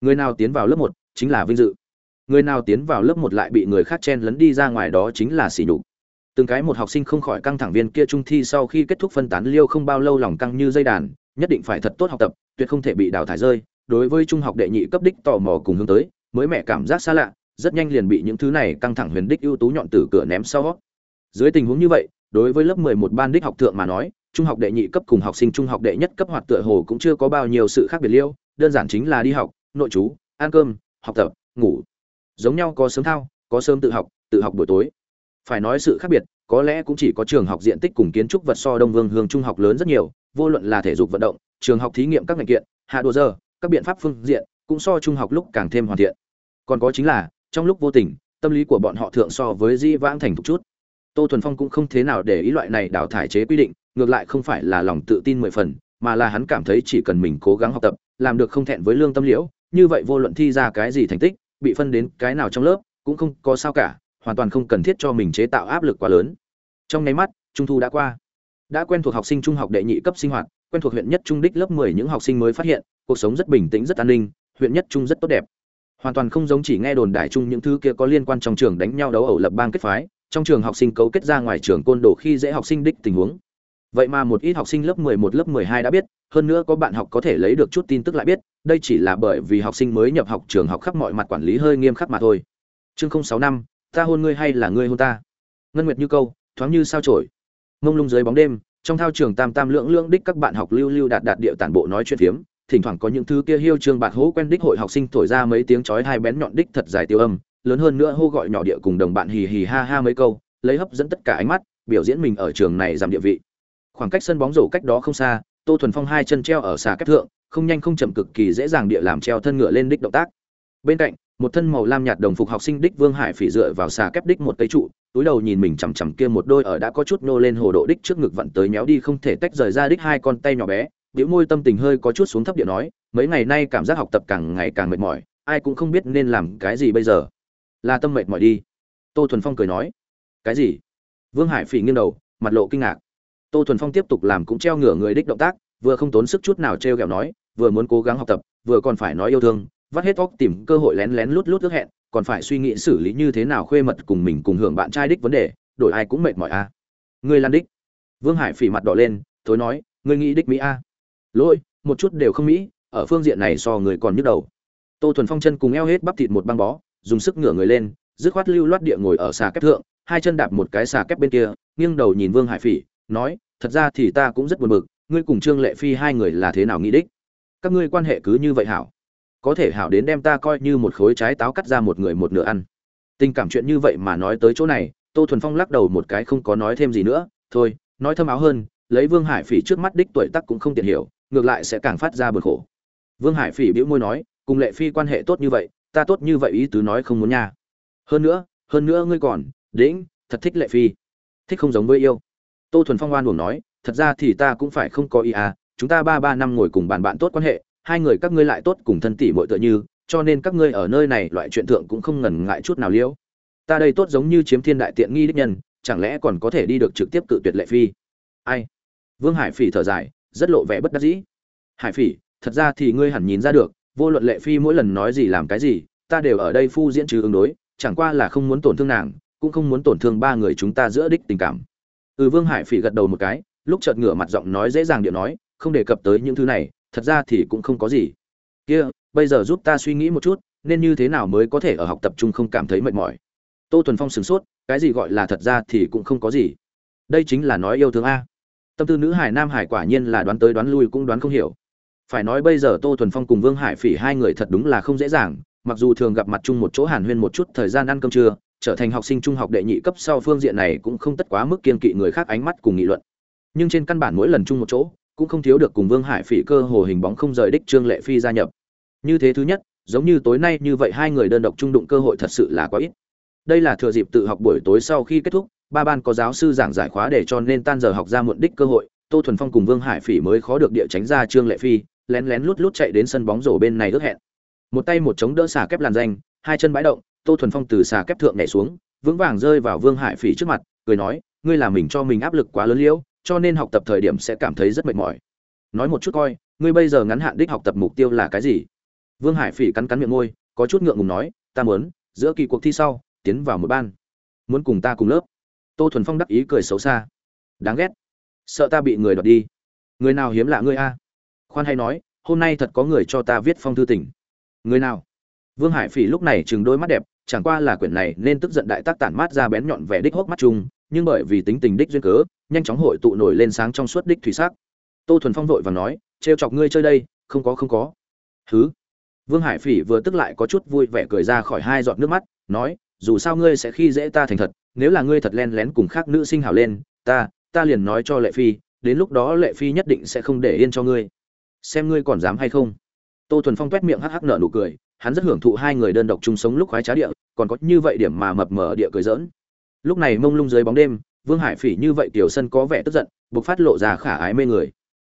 Người nào tiến vào lớp một, chính là vinh dự người nào tiến vào lớp một lại bị người khác chen lấn đi ra ngoài đó chính là xỉ nhục. Từng cái một học sinh không khỏi căng thẳng viên kia trung thi sau khi kết thúc phân tán liêu không bao lâu lòng căng như dây đàn, nhất định phải thật tốt học tập, tuyệt không thể bị đào thải rơi. Đối với trung học đệ nhị cấp đích tò mò cùng hướng tới, mới mẹ cảm giác xa lạ, rất nhanh liền bị những thứ này căng thẳng huyền đích ưu tú nhọn từ cửa ném sau. Dưới tình huống như vậy, đối với lớp 11 ban đích học thượng mà nói, trung học đệ nhị cấp cùng học sinh trung học đệ nhất cấp hoạt tựa hồ cũng chưa có bao nhiêu sự khác biệt liêu, đơn giản chính là đi học, nội chú ăn cơm, học tập, ngủ giống nhau có sớm thao, có sớm tự học tự học buổi tối. Phải nói sự khác biệt, có lẽ cũng chỉ có trường học diện tích cùng kiến trúc vật so đông vương hương trung học lớn rất nhiều, vô luận là thể dục vận động, trường học thí nghiệm các ngành kiện, hạ đồ giờ, các biện pháp phương diện cũng so trung học lúc càng thêm hoàn thiện. Còn có chính là, trong lúc vô tình, tâm lý của bọn họ thượng so với di vãng thành thục chút. Tô thuần phong cũng không thế nào để ý loại này đào thải chế quy định, ngược lại không phải là lòng tự tin mười phần, mà là hắn cảm thấy chỉ cần mình cố gắng học tập, làm được không thẹn với lương tâm liễu, như vậy vô luận thi ra cái gì thành tích bị phân đến cái nào trong lớp, cũng không có sao cả, hoàn toàn không cần thiết cho mình chế tạo áp lực quá lớn. Trong nháy mắt, trung thu đã qua. Đã quen thuộc học sinh trung học đệ nhị cấp sinh hoạt, quen thuộc huyện nhất trung đích lớp 10 những học sinh mới phát hiện, cuộc sống rất bình tĩnh, rất an ninh, huyện nhất trung rất tốt đẹp. Hoàn toàn không giống chỉ nghe đồn đại trung những thứ kia có liên quan trong trường đánh nhau đấu ẩu lập bang kết phái, trong trường học sinh cấu kết ra ngoài trường côn đồ khi dễ học sinh đích tình huống. Vậy mà một ít học sinh lớp 11 lớp 12 đã biết, hơn nữa có bạn học có thể lấy được chút tin tức lại biết đây chỉ là bởi vì học sinh mới nhập học trường học khắp mọi mặt quản lý hơi nghiêm khắc mà thôi. Chương 065 ta hôn ngươi hay là ngươi hôn ta? Ngân nguyệt như câu, thoáng như sao trổi mông lung dưới bóng đêm, trong thao trường tam tam lượng lượng đích các bạn học lưu lưu đạt đạt điệu tản bộ nói chuyện phiếm. Thỉnh thoảng có những thứ kia hiêu trường bạc hố quen đích hội học sinh thổi ra mấy tiếng chói hai bén nhọn đích thật dài tiêu âm, lớn hơn nữa hô gọi nhỏ địa cùng đồng bạn hì hì ha ha mấy câu, lấy hấp dẫn tất cả ánh mắt, biểu diễn mình ở trường này giảm địa vị. Khoảng cách sân bóng rổ cách đó không xa, tô thuần phong hai chân treo ở xà kép thượng không nhanh không chậm cực kỳ dễ dàng địa làm treo thân ngựa lên đích động tác. Bên cạnh, một thân màu lam nhạt đồng phục học sinh đích vương hải phỉ dựa vào xà kép đích một cây trụ, túi đầu nhìn mình chằm chằm kia một đôi ở đã có chút nô lên hồ độ đích trước ngực vặn tới méo đi không thể tách rời ra đích hai con tay nhỏ bé, biểu môi tâm tình hơi có chút xuống thấp địa nói, mấy ngày nay cảm giác học tập càng ngày càng mệt mỏi, ai cũng không biết nên làm cái gì bây giờ. Là tâm mệt mỏi đi. Tô thuần phong cười nói, cái gì? Vương hải phỉ nghiêng đầu, mặt lộ kinh ngạc. Tô thuần phong tiếp tục làm cũng treo ngửa người đích động tác, vừa không tốn sức chút nào treo gẹo nói vừa muốn cố gắng học tập, vừa còn phải nói yêu thương, vắt hết óc tìm cơ hội lén lén lút lút ước hẹn, còn phải suy nghĩ xử lý như thế nào khuê mật cùng mình cùng hưởng bạn trai đích vấn đề, đổi ai cũng mệt mỏi a. À. ngươi lan đích. Vương hải phỉ mặt đỏ lên, thối nói, ngươi nghĩ đích mỹ a. Lỗi, một chút đều không mỹ, ở phương diện này so người còn nhức đầu. Tô thuần phong chân cùng eo hết bắp thịt một băng bó, dùng sức ngửa người lên, dứt khoát lưu loát địa ngồi ở xà kép thượng, hai chân đạp một cái xà kép bên kia, nghiêng đầu nhìn vương hải phỉ, nói, thật ra thì ta cũng rất buồn bực, ngươi cùng trương lệ phi hai người là thế nào nghĩ đích? Các ngươi quan hệ cứ như vậy hảo. Có thể hảo đến đem ta coi như một khối trái táo cắt ra một người một nửa ăn. Tình cảm chuyện như vậy mà nói tới chỗ này, tô thuần phong lắc đầu một cái không có nói thêm gì nữa. Thôi, nói thâm áo hơn, lấy vương hải phỉ trước mắt đích tuổi tắc cũng không tiện hiểu, ngược lại sẽ càng phát ra bực khổ. Vương hải phỉ bĩu môi nói, cùng lệ phi quan hệ tốt như vậy, ta tốt như vậy ý tứ nói không muốn nha. Hơn nữa hơn nữa ngươi còn, đĩnh, thật thích lệ phi. Thích không giống với yêu. Tô thuần phong oan buồn nói, thật ra thì ta cũng phải không có ý à chúng ta ba ba năm ngồi cùng bàn bạn tốt quan hệ, hai người các ngươi lại tốt cùng thân tỷ mọi tựa như, cho nên các ngươi ở nơi này loại chuyện thượng cũng không ngần ngại chút nào liễu. Ta đây tốt giống như chiếm thiên đại tiện nghi đích nhân, chẳng lẽ còn có thể đi được trực tiếp cự tuyệt lệ phi? Ai? Vương hải phỉ thở dài, rất lộ vẻ bất đắc dĩ. Hải phỉ, thật ra thì ngươi hẳn nhìn ra được, vô luận lệ phi mỗi lần nói gì làm cái gì, ta đều ở đây phu diễn trừ ứng đối, chẳng qua là không muốn tổn thương nàng, cũng không muốn tổn thương ba người chúng ta giữa đích tình cảm. Ừ vương hải phỉ gật đầu một cái, lúc chợt ngửa mặt giọng nói dễ dàng điện nói không đề cập tới những thứ này, thật ra thì cũng không có gì. Kia, bây giờ giúp ta suy nghĩ một chút, nên như thế nào mới có thể ở học tập trung không cảm thấy mệt mỏi? Tô thuần phong sửng sốt, cái gì gọi là thật ra thì cũng không có gì. Đây chính là nói yêu thương a. Tâm tư nữ hải nam hải quả nhiên là đoán tới đoán lui cũng đoán không hiểu. Phải nói bây giờ tô thuần phong cùng vương hải phỉ hai người thật đúng là không dễ dàng, mặc dù thường gặp mặt chung một chỗ hàn huyên một chút thời gian ăn cơm trưa, trở thành học sinh trung học đệ nhị cấp sau phương diện này cũng không tất quá mức kiên kỵ người khác ánh mắt cùng nghị luận. Nhưng trên căn bản mỗi lần chung một chỗ cũng không thiếu được cùng vương hải phỉ cơ hồ hình bóng không rời đích trương lệ phi gia nhập. Như thế thứ nhất, giống như tối nay như vậy hai người đơn độc trung đụng cơ hội thật sự là quá ít. Đây là thừa dịp tự học buổi tối sau khi kết thúc, ba ban có giáo sư giảng giải khóa để cho nên tan giờ học ra muộn đích cơ hội, tô thuần phong cùng vương hải phỉ mới khó được địa tránh ra trương lệ phi, lén lén lút lút chạy đến sân bóng rổ bên này ước hẹn. Một tay một chống đỡ xả kép làn danh, hai chân bãi động, tô thuần phong từ xả kép thượng nhảy xuống, vững vàng rơi vào vương hải phỉ trước mặt, cười nói, ngươi làm mình cho mình áp lực quá lớn liễu cho nên học tập thời điểm sẽ cảm thấy rất mệt mỏi. Nói một chút coi, ngươi bây giờ ngắn hạn đích học tập mục tiêu là cái gì? Vương hải phỉ cắn cắn miệng môi, có chút ngượng ngùng nói, ta muốn, giữa kỳ cuộc thi sau, tiến vào một ban. Muốn cùng ta cùng lớp. Tô thuần phong đắc ý cười xấu xa. Đáng ghét. Sợ ta bị người đoạt đi. Người nào hiếm lạ ngươi a? Khoan hay nói, hôm nay thật có người cho ta viết phong thư tình. Người nào? Vương hải phỉ lúc này chừng đôi mắt đẹp, chẳng qua là quyển này nên tức giận đại tác tản mát ra bén nhọn vẻ đích hốc mắt chung nhưng bởi vì tính tình đích duyên cớ, nhanh chóng hội tụ nổi lên sáng trong suốt đích thủy sắc. Tô thuần phong vội và nói, trêu chọc ngươi chơi đây, không có không có. Thứ vương hải phỉ vừa tức lại có chút vui vẻ cười ra khỏi hai giọt nước mắt, nói, dù sao ngươi sẽ khi dễ ta thành thật, nếu là ngươi thật len lén cùng khác nữ sinh hảo lên, ta ta liền nói cho lệ phi, đến lúc đó lệ phi nhất định sẽ không để yên cho ngươi. Xem ngươi còn dám hay không? Tô thuần phong quét miệng hắc hắc nở nụ cười, hắn rất hưởng thụ hai người đơn độc chung sống lúc khoái trá địa, còn có như vậy điểm mà mập mờ địa cười dỡn lúc này mông lung dưới bóng đêm, vương hải phỉ như vậy tiểu sân có vẻ tức giận buộc phát lộ ra khả ái mê người.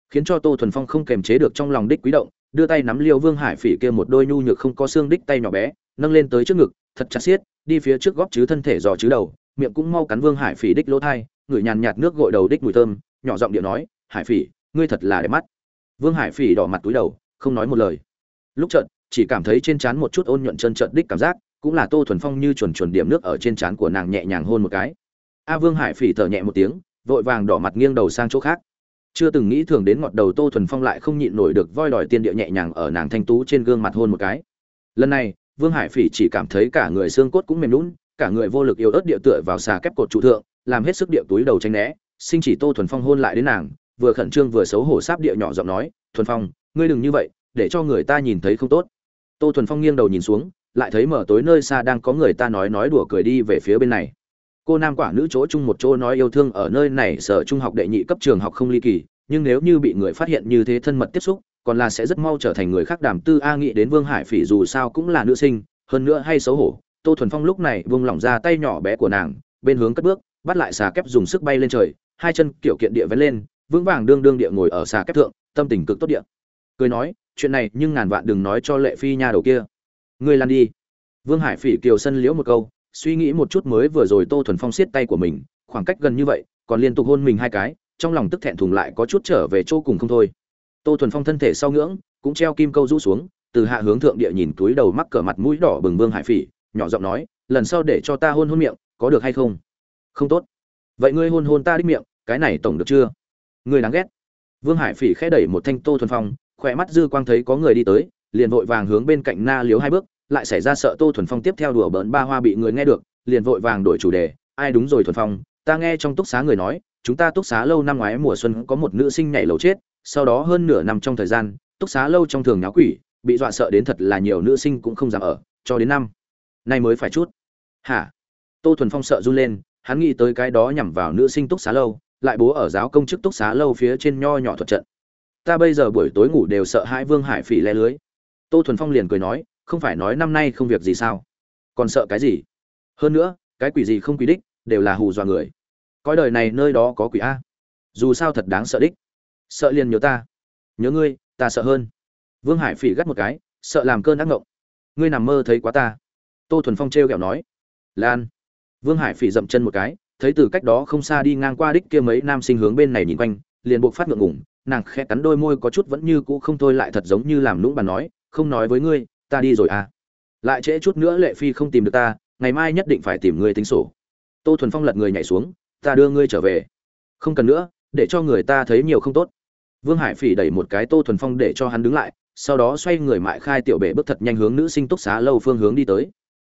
Khiến cho tô thuần phong không kềm chế được trong lòng đích quý động, đưa tay nắm liêu vương hải phỉ kia một đôi nhu nhược không có xương đích tay nhỏ bé, nâng lên tới trước ngực, thật chặt xiết, đi phía trước góp chứ thân thể dò chứ đầu, miệng cũng mau cắn vương hải phỉ đích lỗ thai, ngửi nhàn nhạt nước gội đầu đích mùi thơm, nhỏ giọng điệu nói, hải phỉ, ngươi thật là đẹp mắt. Vương hải phỉ đỏ mặt túi đầu, không nói một lời. Lúc trận chỉ cảm thấy trên trán một chút ôn nhuận chân trợn đích cảm giác cũng là tô thuần phong như chuồn chuồn điểm nước ở trên trán của nàng nhẹ nhàng hôn một cái. A vương hải phỉ thở nhẹ một tiếng, vội vàng đỏ mặt nghiêng đầu sang chỗ khác. Chưa từng nghĩ thường đến ngọt đầu tô thuần phong lại không nhịn nổi được voi đòi tiên địa nhẹ nhàng ở nàng thanh tú trên gương mặt hôn một cái. Lần này, vương hải phỉ chỉ cảm thấy cả người xương cốt cũng mềm lún cả người vô lực yếu ớt địa tựa vào xà kép cột trụ thượng, làm hết sức địa túi đầu tranh né, sinh chỉ tô thuần phong hôn lại đến nàng, vừa khẩn trương vừa xấu hổ sáp địa nhỏ giọng nói, thuần phong, ngươi đừng như vậy, để cho người ta nhìn thấy không tốt. Tô thuần phong nghiêng đầu nhìn xuống lại thấy mở tối nơi xa đang có người ta nói nói đùa cười đi về phía bên này. Cô nam quả nữ chỗ chung một chỗ nói yêu thương ở nơi này sở trung học đệ nhị cấp trường học không ly kỳ, nhưng nếu như bị người phát hiện như thế thân mật tiếp xúc, còn là sẽ rất mau trở thành người khác đàm tư a nghĩ đến vương hải phỉ dù sao cũng là nữ sinh, hơn nữa hay xấu hổ. Tô thuần phong lúc này vung lỏng ra tay nhỏ bé của nàng, bên hướng cất bước, bắt lại xà kép dùng sức bay lên trời, hai chân kiểu kiện địa vén lên, vững vàng đương đương địa ngồi ở xà kép thượng, tâm tình cực tốt địa. Cười nói, chuyện này nhưng ngàn vạn đừng nói cho lệ phi nha đầu kia ngươi lăn đi. Vương hải phỉ kiều sân liễu một câu, suy nghĩ một chút mới vừa rồi tô thuần phong siết tay của mình, khoảng cách gần như vậy, còn liên tục hôn mình hai cái, trong lòng tức thẹn thùng lại có chút trở về chỗ cùng không thôi. Tô thuần phong thân thể sau ngưỡng, cũng treo kim câu rũ xuống, từ hạ hướng thượng địa nhìn túi đầu mắc cỡ mặt mũi đỏ bừng vương hải phỉ, nhỏ giọng nói, lần sau để cho ta hôn hôn miệng, có được hay không? Không tốt. Vậy ngươi hôn hôn ta đích miệng, cái này tổng được chưa? Ngươi đáng ghét. Vương hải phỉ khẽ đẩy một thanh tô thuần phong, khỏe mắt dư quang thấy có người đi tới liền vội vàng hướng bên cạnh na liếu hai bước, lại xảy ra sợ tô thuần phong tiếp theo đùa bỡn ba hoa bị người nghe được, liền vội vàng đổi chủ đề, ai đúng rồi thuần phong, ta nghe trong túc xá người nói, chúng ta túc xá lâu năm ngoái mùa xuân có một nữ sinh nhảy lầu chết, sau đó hơn nửa năm trong thời gian, túc xá lâu trong thường nháo quỷ, bị dọa sợ đến thật là nhiều nữ sinh cũng không dám ở, cho đến năm. Nay mới phải chút. Hả? Tô thuần phong sợ run lên, hắn nghĩ tới cái đó nhằm vào nữ sinh túc xá lâu, lại bố ở giáo công chức túc xá lâu phía trên nho nhỏ thuật trận. Ta bây giờ buổi tối ngủ đều sợ hai vương hải phỉ le lưới tô thuần phong liền cười nói, không phải nói năm nay không việc gì sao? Còn sợ cái gì? Hơn nữa, cái quỷ gì không quỷ đích, đều là hù dọa người. Coi đời này nơi đó có quỷ a. Dù sao thật đáng sợ đích. Sợ liền nhớ ta. Nhớ ngươi, ta sợ hơn. Vương hải phỉ gắt một cái, sợ làm cơn ác ngộng. Ngươi nằm mơ thấy quá ta. Tô thuần phong t r kẹo nói, lan. Vương hải phỉ dậm chân một cái, thấy từ cách đó không xa đi ngang qua đích kia mấy nam sinh hướng bên này nhìn quanh, liền buộc phát ngượng ngủng nàng khẽ cắn đôi môi có chút vẫn như cũ không thôi lại thật giống như làm lũng bà nói không nói với ngươi, ta đi rồi à. Lại trễ chút nữa lệ phi không tìm được ta, ngày mai nhất định phải tìm ngươi tính sổ. Tô thuần phong lật người nhảy xuống, ta đưa ngươi trở về. Không cần nữa, để cho người ta thấy nhiều không tốt. Vương hải phỉ đẩy một cái tô thuần phong để cho hắn đứng lại, sau đó xoay người mại khai tiểu bể bước thật nhanh hướng nữ sinh túc xá lâu phương hướng đi tới.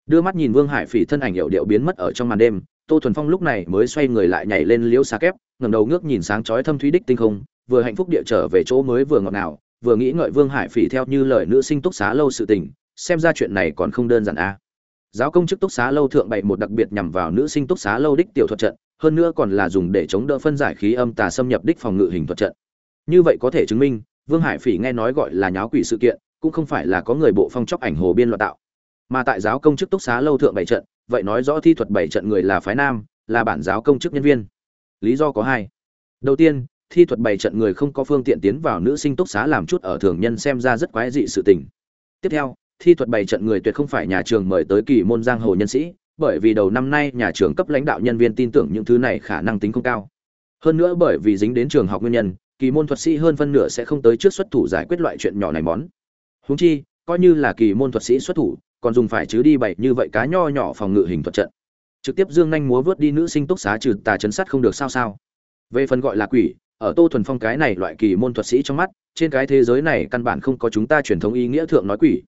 Đưa mắt nhìn vương hải phỉ thân ảnh hiệu điệu biến mất ở trong màn đêm, tô thuần phong lúc này mới xoay người lại nhảy lên liễu xa kép ngầm đầu ngước nhìn sáng chói thâm thúy đích tinh không, vừa hạnh phúc địa trở về chỗ mới vừa ngọt ngào vừa nghĩ ngợi vương hải phỉ theo như lời nữ sinh túc xá lâu sự tình, xem ra chuyện này còn không đơn giản a à. giáo công chức túc xá lâu thượng bày một đặc biệt nhằm vào nữ sinh túc xá lâu đích tiểu thuật trận, hơn nữa còn là dùng để chống đỡ phân giải khí âm tà xâm nhập đích phòng ngự hình thuật trận. Như vậy có thể chứng minh, vương hải phỉ nghe nói gọi là nháo quỷ sự kiện, cũng không phải là có người bộ phong chóc ảnh hồ biên loạn tạo. Mà tại giáo công chức túc xá lâu thượng bảy trận, vậy nói rõ thi thuật bảy trận người là phái nam, là bản giáo công chức nhân viên. Lý do có hai. Đầu tiên thi thuật bày trận người không có phương tiện tiến vào nữ sinh túc xá làm chút ở thường nhân xem ra rất quái dị sự tình. Tiếp theo, thi thuật bày trận người tuyệt không phải nhà trường mời tới kỳ môn giang hồ nhân sĩ, bởi vì đầu năm nay nhà trường cấp lãnh đạo nhân viên tin tưởng những thứ này khả năng tính không cao. Hơn nữa bởi vì dính đến trường học nguyên nhân, kỳ môn thuật sĩ hơn phân nửa sẽ không tới trước xuất thủ giải quyết loại chuyện nhỏ này món. Huống chi, coi như là kỳ môn thuật sĩ xuất thủ, còn dùng phải chứ đi bày như vậy cá nho nhỏ phòng ngự hình thuật trận. Trực tiếp dương nhanh múa vớt đi nữ sinh túc xá trừ tà chấn sát không được sao sao. Về phần gọi là quỷ ở tô thuần phong cái này loại kỳ môn thuật sĩ trong mắt, trên cái thế giới này căn bản không có chúng ta truyền thống ý nghĩa thượng nói quỷ.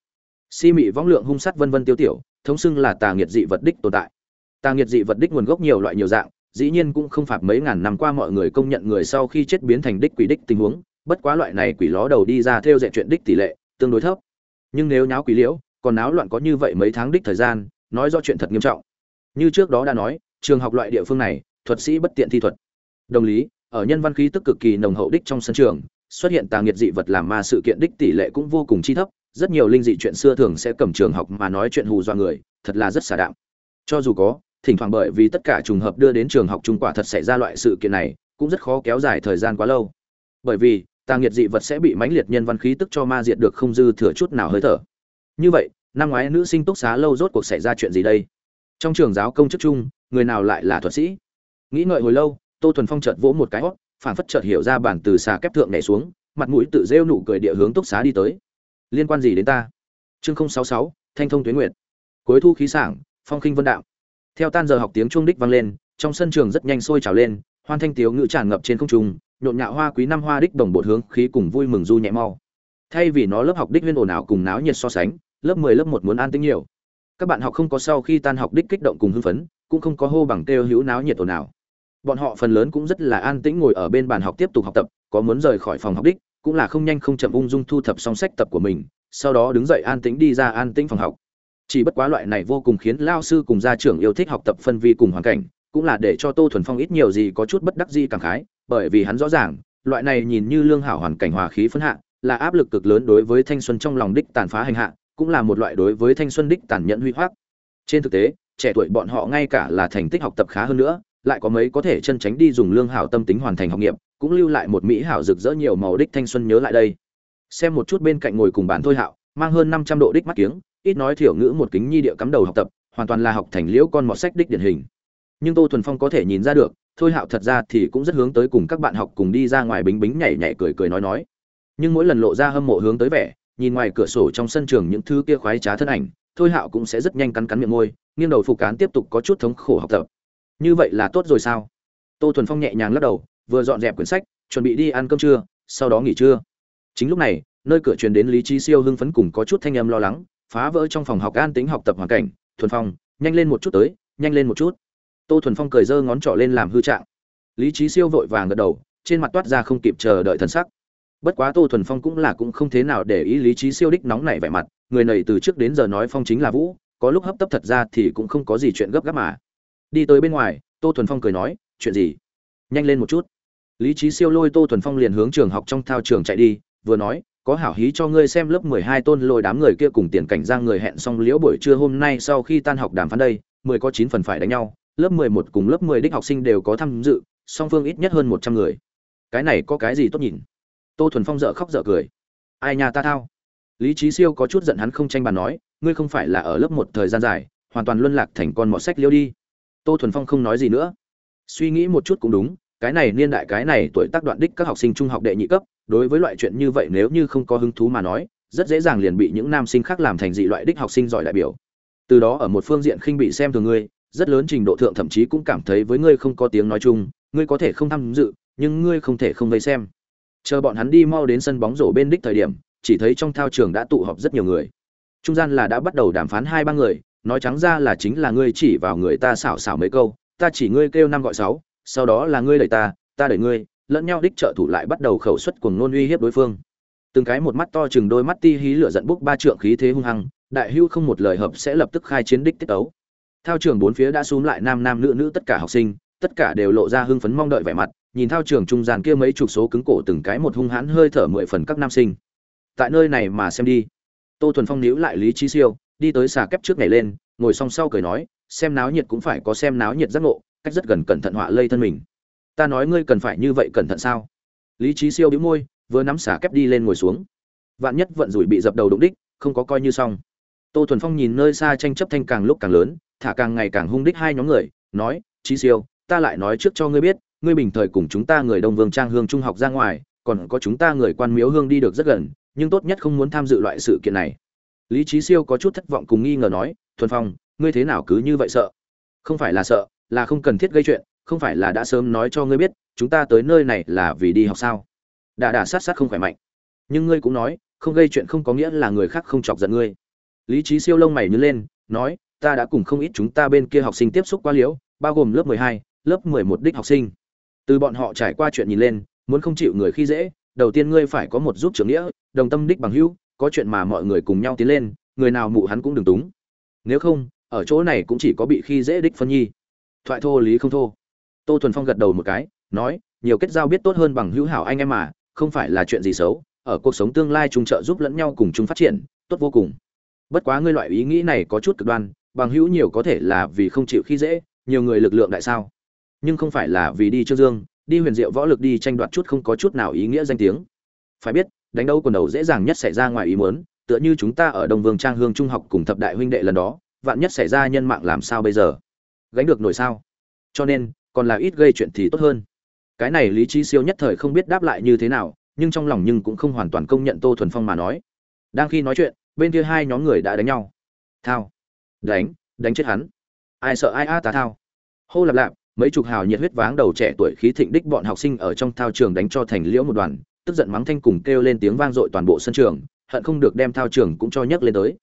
Si mị võng lượng hung sát vân vân tiêu tiểu, thống xưng là tà nghiệt dị vật đích tồn tại. Tà nghiệt dị vật đích nguồn gốc nhiều loại nhiều dạng, dĩ nhiên cũng không phạt mấy ngàn năm qua mọi người công nhận người sau khi chết biến thành đích quỷ đích tình huống, bất quá loại này quỷ ló đầu đi ra theo dạy chuyện đích tỷ lệ, tương đối thấp. Nhưng nếu nháo quỷ liễu, còn náo loạn có như vậy mấy tháng đích thời gian, nói do chuyện thật nghiêm trọng. Như trước đó đã nói, trường học loại địa phương này, thuật sĩ bất tiện thi thuật. Đồng lý ở nhân văn khí tức cực kỳ nồng hậu đích trong sân trường, xuất hiện tà nghiệt dị vật làm ma sự kiện đích tỷ lệ cũng vô cùng chi thấp, rất nhiều linh dị chuyện xưa thường sẽ cầm trường học mà nói chuyện hù dọa người, thật là rất xả đạm. Cho dù có, thỉnh thoảng bởi vì tất cả trùng hợp đưa đến trường học trung quả thật xảy ra loại sự kiện này, cũng rất khó kéo dài thời gian quá lâu. Bởi vì, tà nghiệt dị vật sẽ bị mãnh liệt nhân văn khí tức cho ma diệt được không dư thừa chút nào hơi thở. Như vậy, năm ngoái nữ sinh túc xá lâu rốt cuộc xảy ra chuyện gì đây? Trong trường giáo công chức chung, người nào lại là thuật sĩ? Nghĩ ngợi hồi lâu tô thuần phong chợt vỗ một cái hót phản phất chợt hiểu ra bản từ xà kép thượng nhảy xuống mặt mũi tự rêu nụ cười địa hướng túc xá đi tới. Liên quan gì đến ta? Chương sáu sáu thanh thông tuyến nguyệt. Cuối thu khí sảng phong khinh vân đạo. Theo tan giờ học tiếng chuông đích vang lên trong sân trường rất nhanh sôi trào lên hoan thanh tiếu ngữ tràn ngập trên không trung nhộn nhạo hoa quý năm hoa đích đồng bột hướng khí cùng vui mừng du nhẹ mau. Thay vì nó lớp học đích viên ồn ào cùng náo nhiệt so sánh lớp 10 lớp 1 muốn an tĩnh nhiều. Các bạn học không có sau khi tan học đích kích động cùng hưng phấn, cũng không có hô bằng kêu hữu náo nhiệt ồn ào. Bọn họ phần lớn cũng rất là an tĩnh ngồi ở bên bàn học tiếp tục học tập, có muốn rời khỏi phòng học đích, cũng là không nhanh không chậm ung dung thu thập xong sách tập của mình, sau đó đứng dậy an tĩnh đi ra an tĩnh phòng học. Chỉ bất quá loại này vô cùng khiến lao sư cùng gia trưởng yêu thích học tập phân vi cùng hoàn cảnh, cũng là để cho Tô Thuần Phong ít nhiều gì có chút bất đắc dĩ cảm khái, bởi vì hắn rõ ràng, loại này nhìn như lương hảo hoàn cảnh hòa khí phân hạ, là áp lực cực lớn đối với thanh xuân trong lòng đích tàn phá hành hạ, cũng là một loại đối với thanh xuân đích tàn nhẫn huy hoác trên thực tế trẻ tuổi bọn họ ngay cả là thành tích học tập khá hơn nữa lại có mấy có thể chân tránh đi dùng lương hảo tâm tính hoàn thành học nghiệp, cũng lưu lại một mỹ hảo rực rỡ nhiều màu đích thanh xuân nhớ lại đây. Xem một chút bên cạnh ngồi cùng bản thôi hạo, mang hơn năm trăm độ đích mắt kiếng, ít nói thiểu ngữ một kính nhi địa cắm đầu học tập, hoàn toàn là học thành liễu con mọt sách đích điển hình. Nhưng tô thuần phong có thể nhìn ra được, thôi hạo thật ra thì cũng rất hướng tới cùng các bạn học cùng đi ra ngoài bính bính nhảy nhảy cười cười nói nói. Nhưng mỗi lần lộ ra hâm mộ hướng tới vẻ, nhìn ngoài cửa sổ trong sân trường những thứ kia khoái trá thân ảnh, thôi hạo cũng sẽ rất nhanh cắn cắn miệng môi, nghiêng đầu phục cán tiếp tục có chút thống khổ học tập như vậy là tốt rồi sao? Tô thuần phong nhẹ nhàng lắc đầu, vừa dọn dẹp quyển sách, chuẩn bị đi ăn cơm trưa, sau đó nghỉ trưa. Chính lúc này, nơi cửa truyền đến lý trí siêu hưng phấn cùng có chút thanh âm lo lắng, phá vỡ trong phòng học an tính học tập hoàn cảnh. Thuần phong, nhanh lên một chút tới, nhanh lên một chút. Tô thuần phong cười giơ ngón trỏ lên làm hư trạng. Lý trí siêu vội vàng gật đầu, trên mặt toát ra không kịp chờ đợi thần sắc. Bất quá tô thuần phong cũng là cũng không thế nào để ý lý trí siêu đích nóng nảy vẻ mặt, người này từ trước đến giờ nói phong chính là vũ, có lúc hấp tấp thật ra thì cũng không có gì chuyện gấp gáp mà đi tới bên ngoài tô thuần phong cười nói chuyện gì nhanh lên một chút lý trí siêu lôi tô thuần phong liền hướng trường học trong thao trường chạy đi vừa nói có hảo hí cho ngươi xem lớp mười hai tôn lôi đám người kia cùng tiền cảnh giang người hẹn xong liễu buổi trưa hôm nay sau khi tan học đàm phán đây mười có chín phần phải đánh nhau lớp 11 cùng lớp 10 đích học sinh đều có tham dự, song phương ít nhất hơn 100 người. Cái này có cái gì tốt nhìn? Tô Thuần Phong dở khóc dở cười. Ai nhà ta thao? Lý trí Siêu có chút giận hắn không tranh bàn nói, ngươi không phải là ở lớp một thời gian dài, hoàn toàn luân lạc thành con mọt sách liêu đi. Tô Thuần Phong không nói gì nữa. Suy nghĩ một chút cũng đúng, cái này niên đại cái này tuổi tác đoạn đích các học sinh trung học đệ nhị cấp, đối với loại chuyện như vậy nếu như không có hứng thú mà nói, rất dễ dàng liền bị những nam sinh khác làm thành dị loại đích học sinh giỏi đại biểu. Từ đó ở một phương diện khinh bị xem thường ngươi, rất lớn trình độ thượng thậm chí cũng cảm thấy với ngươi không có tiếng nói chung, ngươi có thể không tham dự, nhưng ngươi không thể không vây xem. Chờ bọn hắn đi mau đến sân bóng rổ bên đích thời điểm, chỉ thấy trong thao trường đã tụ họp rất nhiều người. Trung gian là đã bắt đầu đàm phán hai ba người, nói trắng ra là chính là ngươi chỉ vào người ta xảo xảo mấy câu, ta chỉ ngươi kêu năm gọi sáu, sau đó là ngươi đẩy ta, ta đẩy ngươi, lẫn nhau đích trợ thủ lại bắt đầu khẩu xuất cuồng nôn uy hiếp đối phương. Từng cái một mắt to chừng đôi mắt ti hí lửa giận bốc ba trượng khí thế hung hăng, đại hưu không một lời hợp sẽ lập tức khai chiến đích tiết tấu. Thao trường bốn phía đã xuống lại nam nam nữ nữ tất cả học sinh, tất cả đều lộ ra hưng phấn mong đợi vẻ mặt, nhìn thao trường trung gian kia mấy chục số cứng cổ từng cái một hung hãn hơi thở mười phần các nam sinh. Tại nơi này mà xem đi. Tô Thuần Phong níu lại Lý Chí Siêu, đi tới xà kép trước nhảy lên, ngồi song sau cười nói, xem náo nhiệt cũng phải có xem náo nhiệt giác ngộ, cách rất gần cẩn thận họa lây thân mình. Ta nói ngươi cần phải như vậy cẩn thận sao? Lý trí Siêu bĩu môi, vừa nắm xà kép đi lên ngồi xuống. Vạn nhất vận rủi bị dập đầu đụng đích, không có coi như xong. Tô Thuần Phong nhìn nơi xa tranh chấp thanh càng lúc càng lớn, thả càng ngày càng hung đích hai nhóm người, nói, trí Siêu, ta lại nói trước cho ngươi biết, ngươi bình thời cùng chúng ta người Đông Vương Trang Hương trung học ra ngoài, còn có chúng ta người Quan Miếu Hương đi được rất gần, nhưng tốt nhất không muốn tham dự loại sự kiện này." Lý Chí Siêu có chút thất vọng cùng nghi ngờ nói, "Thuần Phong, ngươi thế nào cứ như vậy sợ?" "Không phải là sợ, là không cần thiết gây chuyện, không phải là đã sớm nói cho ngươi biết, chúng ta tới nơi này là vì đi học sao?" đà đà sát sát không khỏe mạnh. Nhưng ngươi cũng nói, không gây chuyện không có nghĩa là người khác không chọc giận ngươi. Lý Chí Siêu lông mày nhướng lên, nói, ta đã cùng không ít chúng ta bên kia học sinh tiếp xúc qua liễu, bao gồm lớp 12, lớp 11 đích học sinh. Từ bọn họ trải qua chuyện nhìn lên, muốn không chịu người khi dễ, đầu tiên ngươi phải có một giúp trưởng nghĩa, đồng tâm đích bằng hữu, có chuyện mà mọi người cùng nhau tiến lên, người nào mụ hắn cũng đừng túng. Nếu không, ở chỗ này cũng chỉ có bị khi dễ đích phân nhi. Thoại thô lý không thô. Tô Thuần Phong gật đầu một cái, nói, nhiều kết giao biết tốt hơn bằng hữu hảo anh em mà, không phải là chuyện gì xấu, ở cuộc sống tương lai chung trợ giúp lẫn nhau cùng chung phát triển, tốt vô cùng. Bất quá ngươi loại ý nghĩ này có chút cực đoan, bằng hữu nhiều có thể là vì không chịu khi dễ, nhiều người lực lượng đại sao? Nhưng không phải là vì đi Trương Dương, đi huyền diệu võ lực đi tranh đoạt chút không có chút nào ý nghĩa danh tiếng. Phải biết, đánh đấu quần đầu dễ dàng nhất xảy ra ngoài ý muốn, tựa như chúng ta ở Đông Vương Trang Hương trung học cùng thập đại huynh đệ lần đó, vạn nhất xảy ra nhân mạng làm sao bây giờ? Gánh được nổi sao? Cho nên, còn là ít gây chuyện thì tốt hơn. Cái này lý trí siêu nhất thời không biết đáp lại như thế nào, nhưng trong lòng nhưng cũng không hoàn toàn công nhận Tô Thuần Phong mà nói. Đang khi nói chuyện, bên kia hai nhóm người đã đánh nhau. Thao, đánh, đánh chết hắn. Ai sợ ai a tá thao. Hô lạp lạp, mấy chục hào nhiệt huyết váng đầu trẻ tuổi khí thịnh đích bọn học sinh ở trong thao trường đánh cho thành liễu một đoàn, tức giận mắng thanh cùng kêu lên tiếng vang dội toàn bộ sân trường, hận không được đem thao trường cũng cho nhấc lên tới.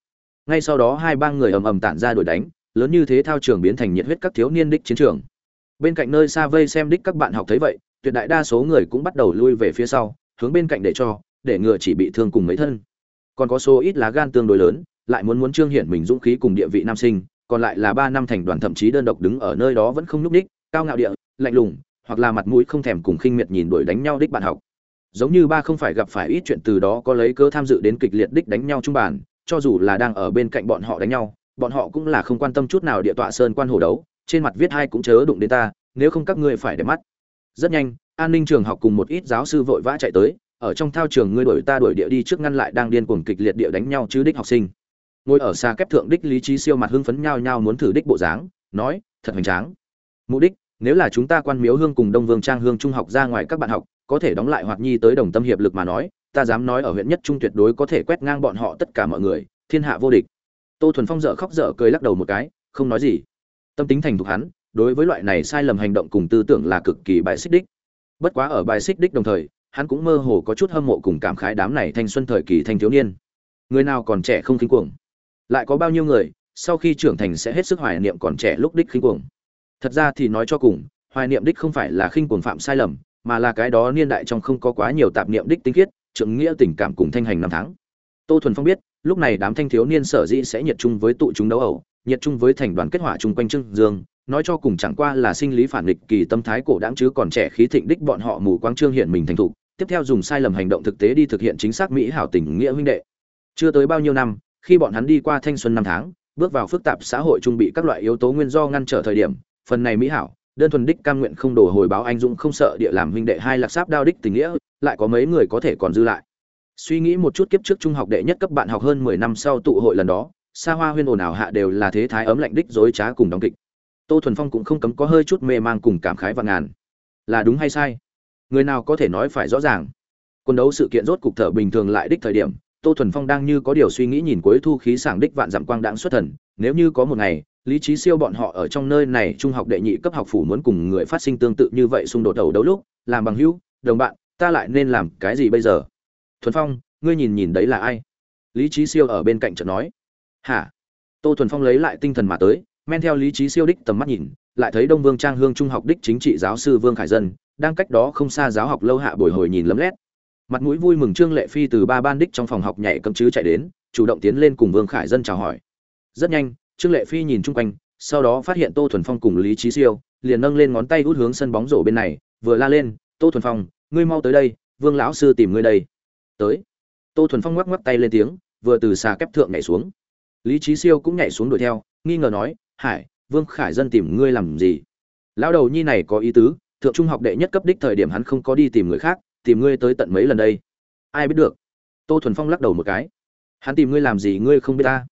Ngay sau đó hai ba người ầm ầm tản ra đuổi đánh, lớn như thế thao trường biến thành nhiệt huyết các thiếu niên đích chiến trường. Bên cạnh nơi xa vây xem đích các bạn học thấy vậy, tuyệt đại đa số người cũng bắt đầu lui về phía sau, hướng bên cạnh để cho, để ngừa chỉ bị thương cùng mấy thân. Còn có số ít lá gan tương đối lớn, lại muốn muốn trương hiển mình dũng khí cùng địa vị nam sinh, còn lại là ba năm thành đoàn thậm chí đơn độc đứng ở nơi đó vẫn không nhúc nhích, cao ngạo địa, lạnh lùng, hoặc là mặt mũi không thèm cùng khinh miệt nhìn đuổi đánh nhau đích bạn học. Giống như ba không phải gặp phải ít chuyện từ đó có lấy cớ tham dự đến kịch liệt đích đánh nhau trung bàn, cho dù là đang ở bên cạnh bọn họ đánh nhau, bọn họ cũng là không quan tâm chút nào địa tọa sơn quan hồ đấu, trên mặt viết hai cũng chớ đụng đến ta, nếu không các ngươi phải để mắt. Rất nhanh, an ninh trường học cùng một ít giáo sư vội vã chạy tới, ở trong thao trường ngươi đuổi ta đuổi địa đi trước ngăn lại đang điên cuồng kịch liệt địa đánh nhau chứ đích học sinh ngồi ở xa kép thượng đích lý trí siêu mặt hưng phấn nhau nhau muốn thử đích bộ dáng nói thật hoành tráng mục đích nếu là chúng ta quan miếu hương cùng đông vương trang hương trung học ra ngoài các bạn học có thể đóng lại hoạt nhi tới đồng tâm hiệp lực mà nói, ta dám nói ở huyện nhất trung tuyệt đối có thể quét ngang bọn họ tất cả mọi người, thiên hạ vô địch. Tô thuần phong dở khóc dở cười lắc đầu một cái, không nói gì. Tâm tính thành thục hắn, đối với loại này sai lầm hành động cùng tư tưởng là cực kỳ bài xích đích. Bất quá ở bài xích đích đồng thời, hắn cũng mơ hồ có chút hâm mộ cùng cảm khái đám này thanh xuân thời kỳ thanh thiếu niên. Người nào còn trẻ không khinh cuồng? Lại có bao nhiêu người, sau khi trưởng thành sẽ hết sức hoài niệm còn trẻ lúc đích khinh cuồng? Thật ra thì nói cho cùng, hoài niệm đích không phải là khinh cuồng phạm sai lầm mà là cái đó niên đại trong không có quá nhiều tạp niệm đích tinh khiết, trưởng nghĩa tình cảm cùng thanh hành năm tháng. Tô thuần phong biết, lúc này đám thanh thiếu niên sở dĩ sẽ nhiệt chung với tụ chúng đấu ẩu, nhiệt chung với thành đoàn kết hỏa chung quanh trưng dương, nói cho cùng chẳng qua là sinh lý phản nghịch kỳ tâm thái cổ đáng chứ còn trẻ khí thịnh đích bọn họ mù quáng trương hiện mình thành thục, tiếp theo dùng sai lầm hành động thực tế đi thực hiện chính xác mỹ hảo tình nghĩa huynh đệ. Chưa tới bao nhiêu năm, khi bọn hắn đi qua thanh xuân năm tháng, bước vào phức tạp xã hội trung bị các loại yếu tố nguyên do ngăn trở thời điểm, phần này mỹ hảo đơn thuần đích cam nguyện không đổ hồi báo anh dũng không sợ địa làm huynh đệ hai lạc sáp đao đích tình nghĩa, lại có mấy người có thể còn dư lại. Suy nghĩ một chút kiếp trước trung học đệ nhất cấp bạn học hơn mười năm sau tụ hội lần đó, xa hoa huyên ồn ào hạ đều là thế thái ấm lạnh đích dối trá cùng đóng kịch. Tô thuần phong cũng không cấm có hơi chút mê mang cùng cảm khái và ngàn. Là đúng hay sai? Người nào có thể nói phải rõ ràng? Quân đấu sự kiện rốt cục thở bình thường lại đích thời điểm, tô thuần phong đang như có điều suy nghĩ nhìn cuối thu khí sảng đích vạn dặm quang đãng xuất thần, nếu như có một ngày lý trí siêu bọn họ ở trong nơi này trung học đệ nhị cấp học phủ muốn cùng người phát sinh tương tự như vậy xung đột đầu đấu lúc, làm bằng hữu, đồng bạn, ta lại nên làm cái gì bây giờ? Thuần phong, ngươi nhìn nhìn đấy là ai? Lý trí siêu ở bên cạnh chợt nói. Hả? Tô thuần phong lấy lại tinh thần mà tới, men theo lý trí siêu đích tầm mắt nhìn, lại thấy đông vương trang hương trung học đích chính trị giáo sư vương khải dân, đang cách đó không xa giáo học lâu hạ bồi hồi nhìn lấm lét. Mặt mũi vui mừng trương lệ phi từ ba ban đích trong phòng học nhảy cầm chứ chạy đến, chủ động tiến lên cùng vương khải dân chào hỏi. Rất nhanh trương lệ phi nhìn chung quanh, sau đó phát hiện tô thuần phong cùng lý trí siêu, liền nâng lên ngón tay hút hướng sân bóng rổ bên này, vừa la lên, tô thuần phong, ngươi mau tới đây, vương lão sư tìm ngươi đây. Tới. Tô thuần phong ngoắc ngoắc tay lên tiếng, vừa từ xà kép thượng nhảy xuống. Lý trí siêu cũng nhảy xuống đuổi theo, nghi ngờ nói, hải, vương khải dân tìm ngươi làm gì? Lão đầu nhi này có ý tứ, thượng trung học đệ nhất cấp đích thời điểm hắn không có đi tìm người khác, tìm ngươi tới tận mấy lần đây? Ai biết được? Tô thuần phong lắc đầu một cái. Hắn tìm ngươi làm gì ngươi không biết ta?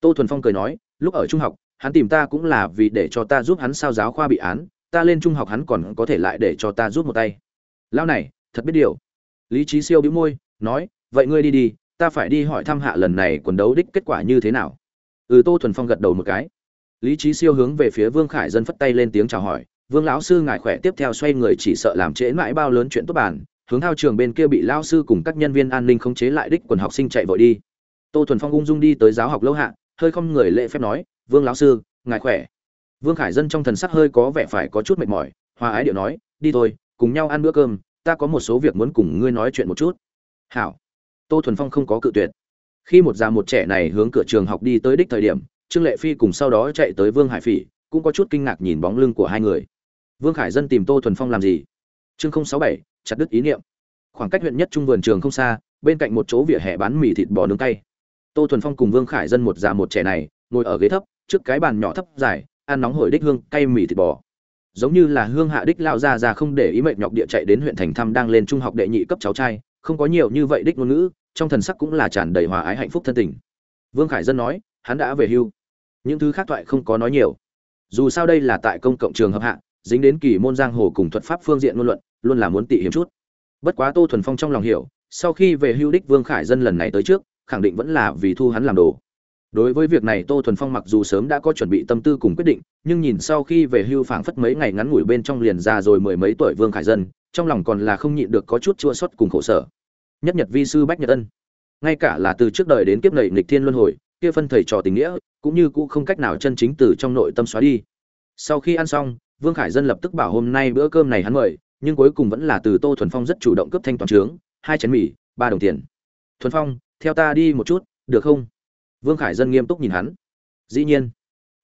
Tô thuần phong cười nói lúc ở trung học, hắn tìm ta cũng là vì để cho ta giúp hắn sao giáo khoa bị án, ta lên trung học hắn còn có thể lại để cho ta giúp một tay. Lão này, thật biết điều. Lý trí siêu bĩu môi, nói, vậy ngươi đi đi, ta phải đi hỏi thăm hạ lần này quần đấu đích kết quả như thế nào. Ừ tô thuần phong gật đầu một cái. Lý trí siêu hướng về phía vương khải dân phất tay lên tiếng chào hỏi, vương lão sư ngài khỏe tiếp theo xoay người chỉ sợ làm trễ mãi bao lớn chuyện tốt bản, hướng thao trường bên kia bị lao sư cùng các nhân viên an ninh khống chế lại đích quần học sinh chạy vội đi. Tô thuần phong ung dung đi tới giáo học lâu hạ hơi không người lễ phép nói, vương lão sư, ngài khỏe? Vương khải dân trong thần sắc hơi có vẻ phải có chút mệt mỏi, hòa ái điệu nói, đi thôi, cùng nhau ăn bữa cơm, ta có một số việc muốn cùng ngươi nói chuyện một chút. Hảo. Tô thuần phong không có cự tuyệt. Khi một già một trẻ này hướng cửa trường học đi tới đích thời điểm, trương lệ phi cùng sau đó chạy tới vương hải phỉ, cũng có chút kinh ngạc nhìn bóng lưng của hai người. Vương khải dân tìm tô thuần phong làm gì? Chương sáu bảy, chặt đứt ý niệm. Khoảng cách huyện nhất trung vườn trường không xa, bên cạnh một chỗ vỉa hè bán mì thịt bò nướng cay tô thuần phong cùng vương khải dân một già một trẻ này, ngồi ở ghế thấp, trước cái bàn nhỏ thấp dài, ăn nóng hổi đích hương, cay mì thịt bò. Giống như là hương hạ đích lao ra ra không để ý mệnh nhọc địa chạy đến huyện thành thăm đang lên trung học đệ nhị cấp cháu trai, không có nhiều như vậy đích ngôn ngữ, trong thần sắc cũng là tràn đầy hòa ái hạnh phúc thân tình. Vương khải dân nói, hắn đã về hưu. Những thứ khác thoại không có nói nhiều. Dù sao đây là tại công cộng trường hợp hạ, dính đến kỳ môn giang hồ cùng thuật pháp phương diện ngôn luận, luôn là muốn tị hiếm chút. Bất quá tô thuần phong trong lòng hiểu, sau khi về hưu đích vương khải dân lần này tới trước khẳng định vẫn là vì thu hắn làm đồ. Đối với việc này, tô thuần phong mặc dù sớm đã có chuẩn bị tâm tư cùng quyết định, nhưng nhìn sau khi về hưu phảng phất mấy ngày ngắn ngủi bên trong liền già rồi mười mấy tuổi vương khải dân, trong lòng còn là không nhịn được có chút chua xót cùng khổ sở. Nhất nhật vi sư bách nhật ân. Ngay cả là từ trước đời đến kiếp nầy nghịch thiên luân hồi, kia phân thầy trò tình nghĩa, cũng như cũng không cách nào chân chính từ trong nội tâm xóa đi. Sau khi ăn xong, vương khải dân lập tức bảo hôm nay bữa cơm này hắn mời, nhưng cuối cùng vẫn là từ tô thuần phong rất chủ động cướp thanh toàn trướng, hai chén mì, ba đồng tiền. Thuần phong theo ta đi một chút, được không? Vương khải dân nghiêm túc nhìn hắn. Dĩ nhiên.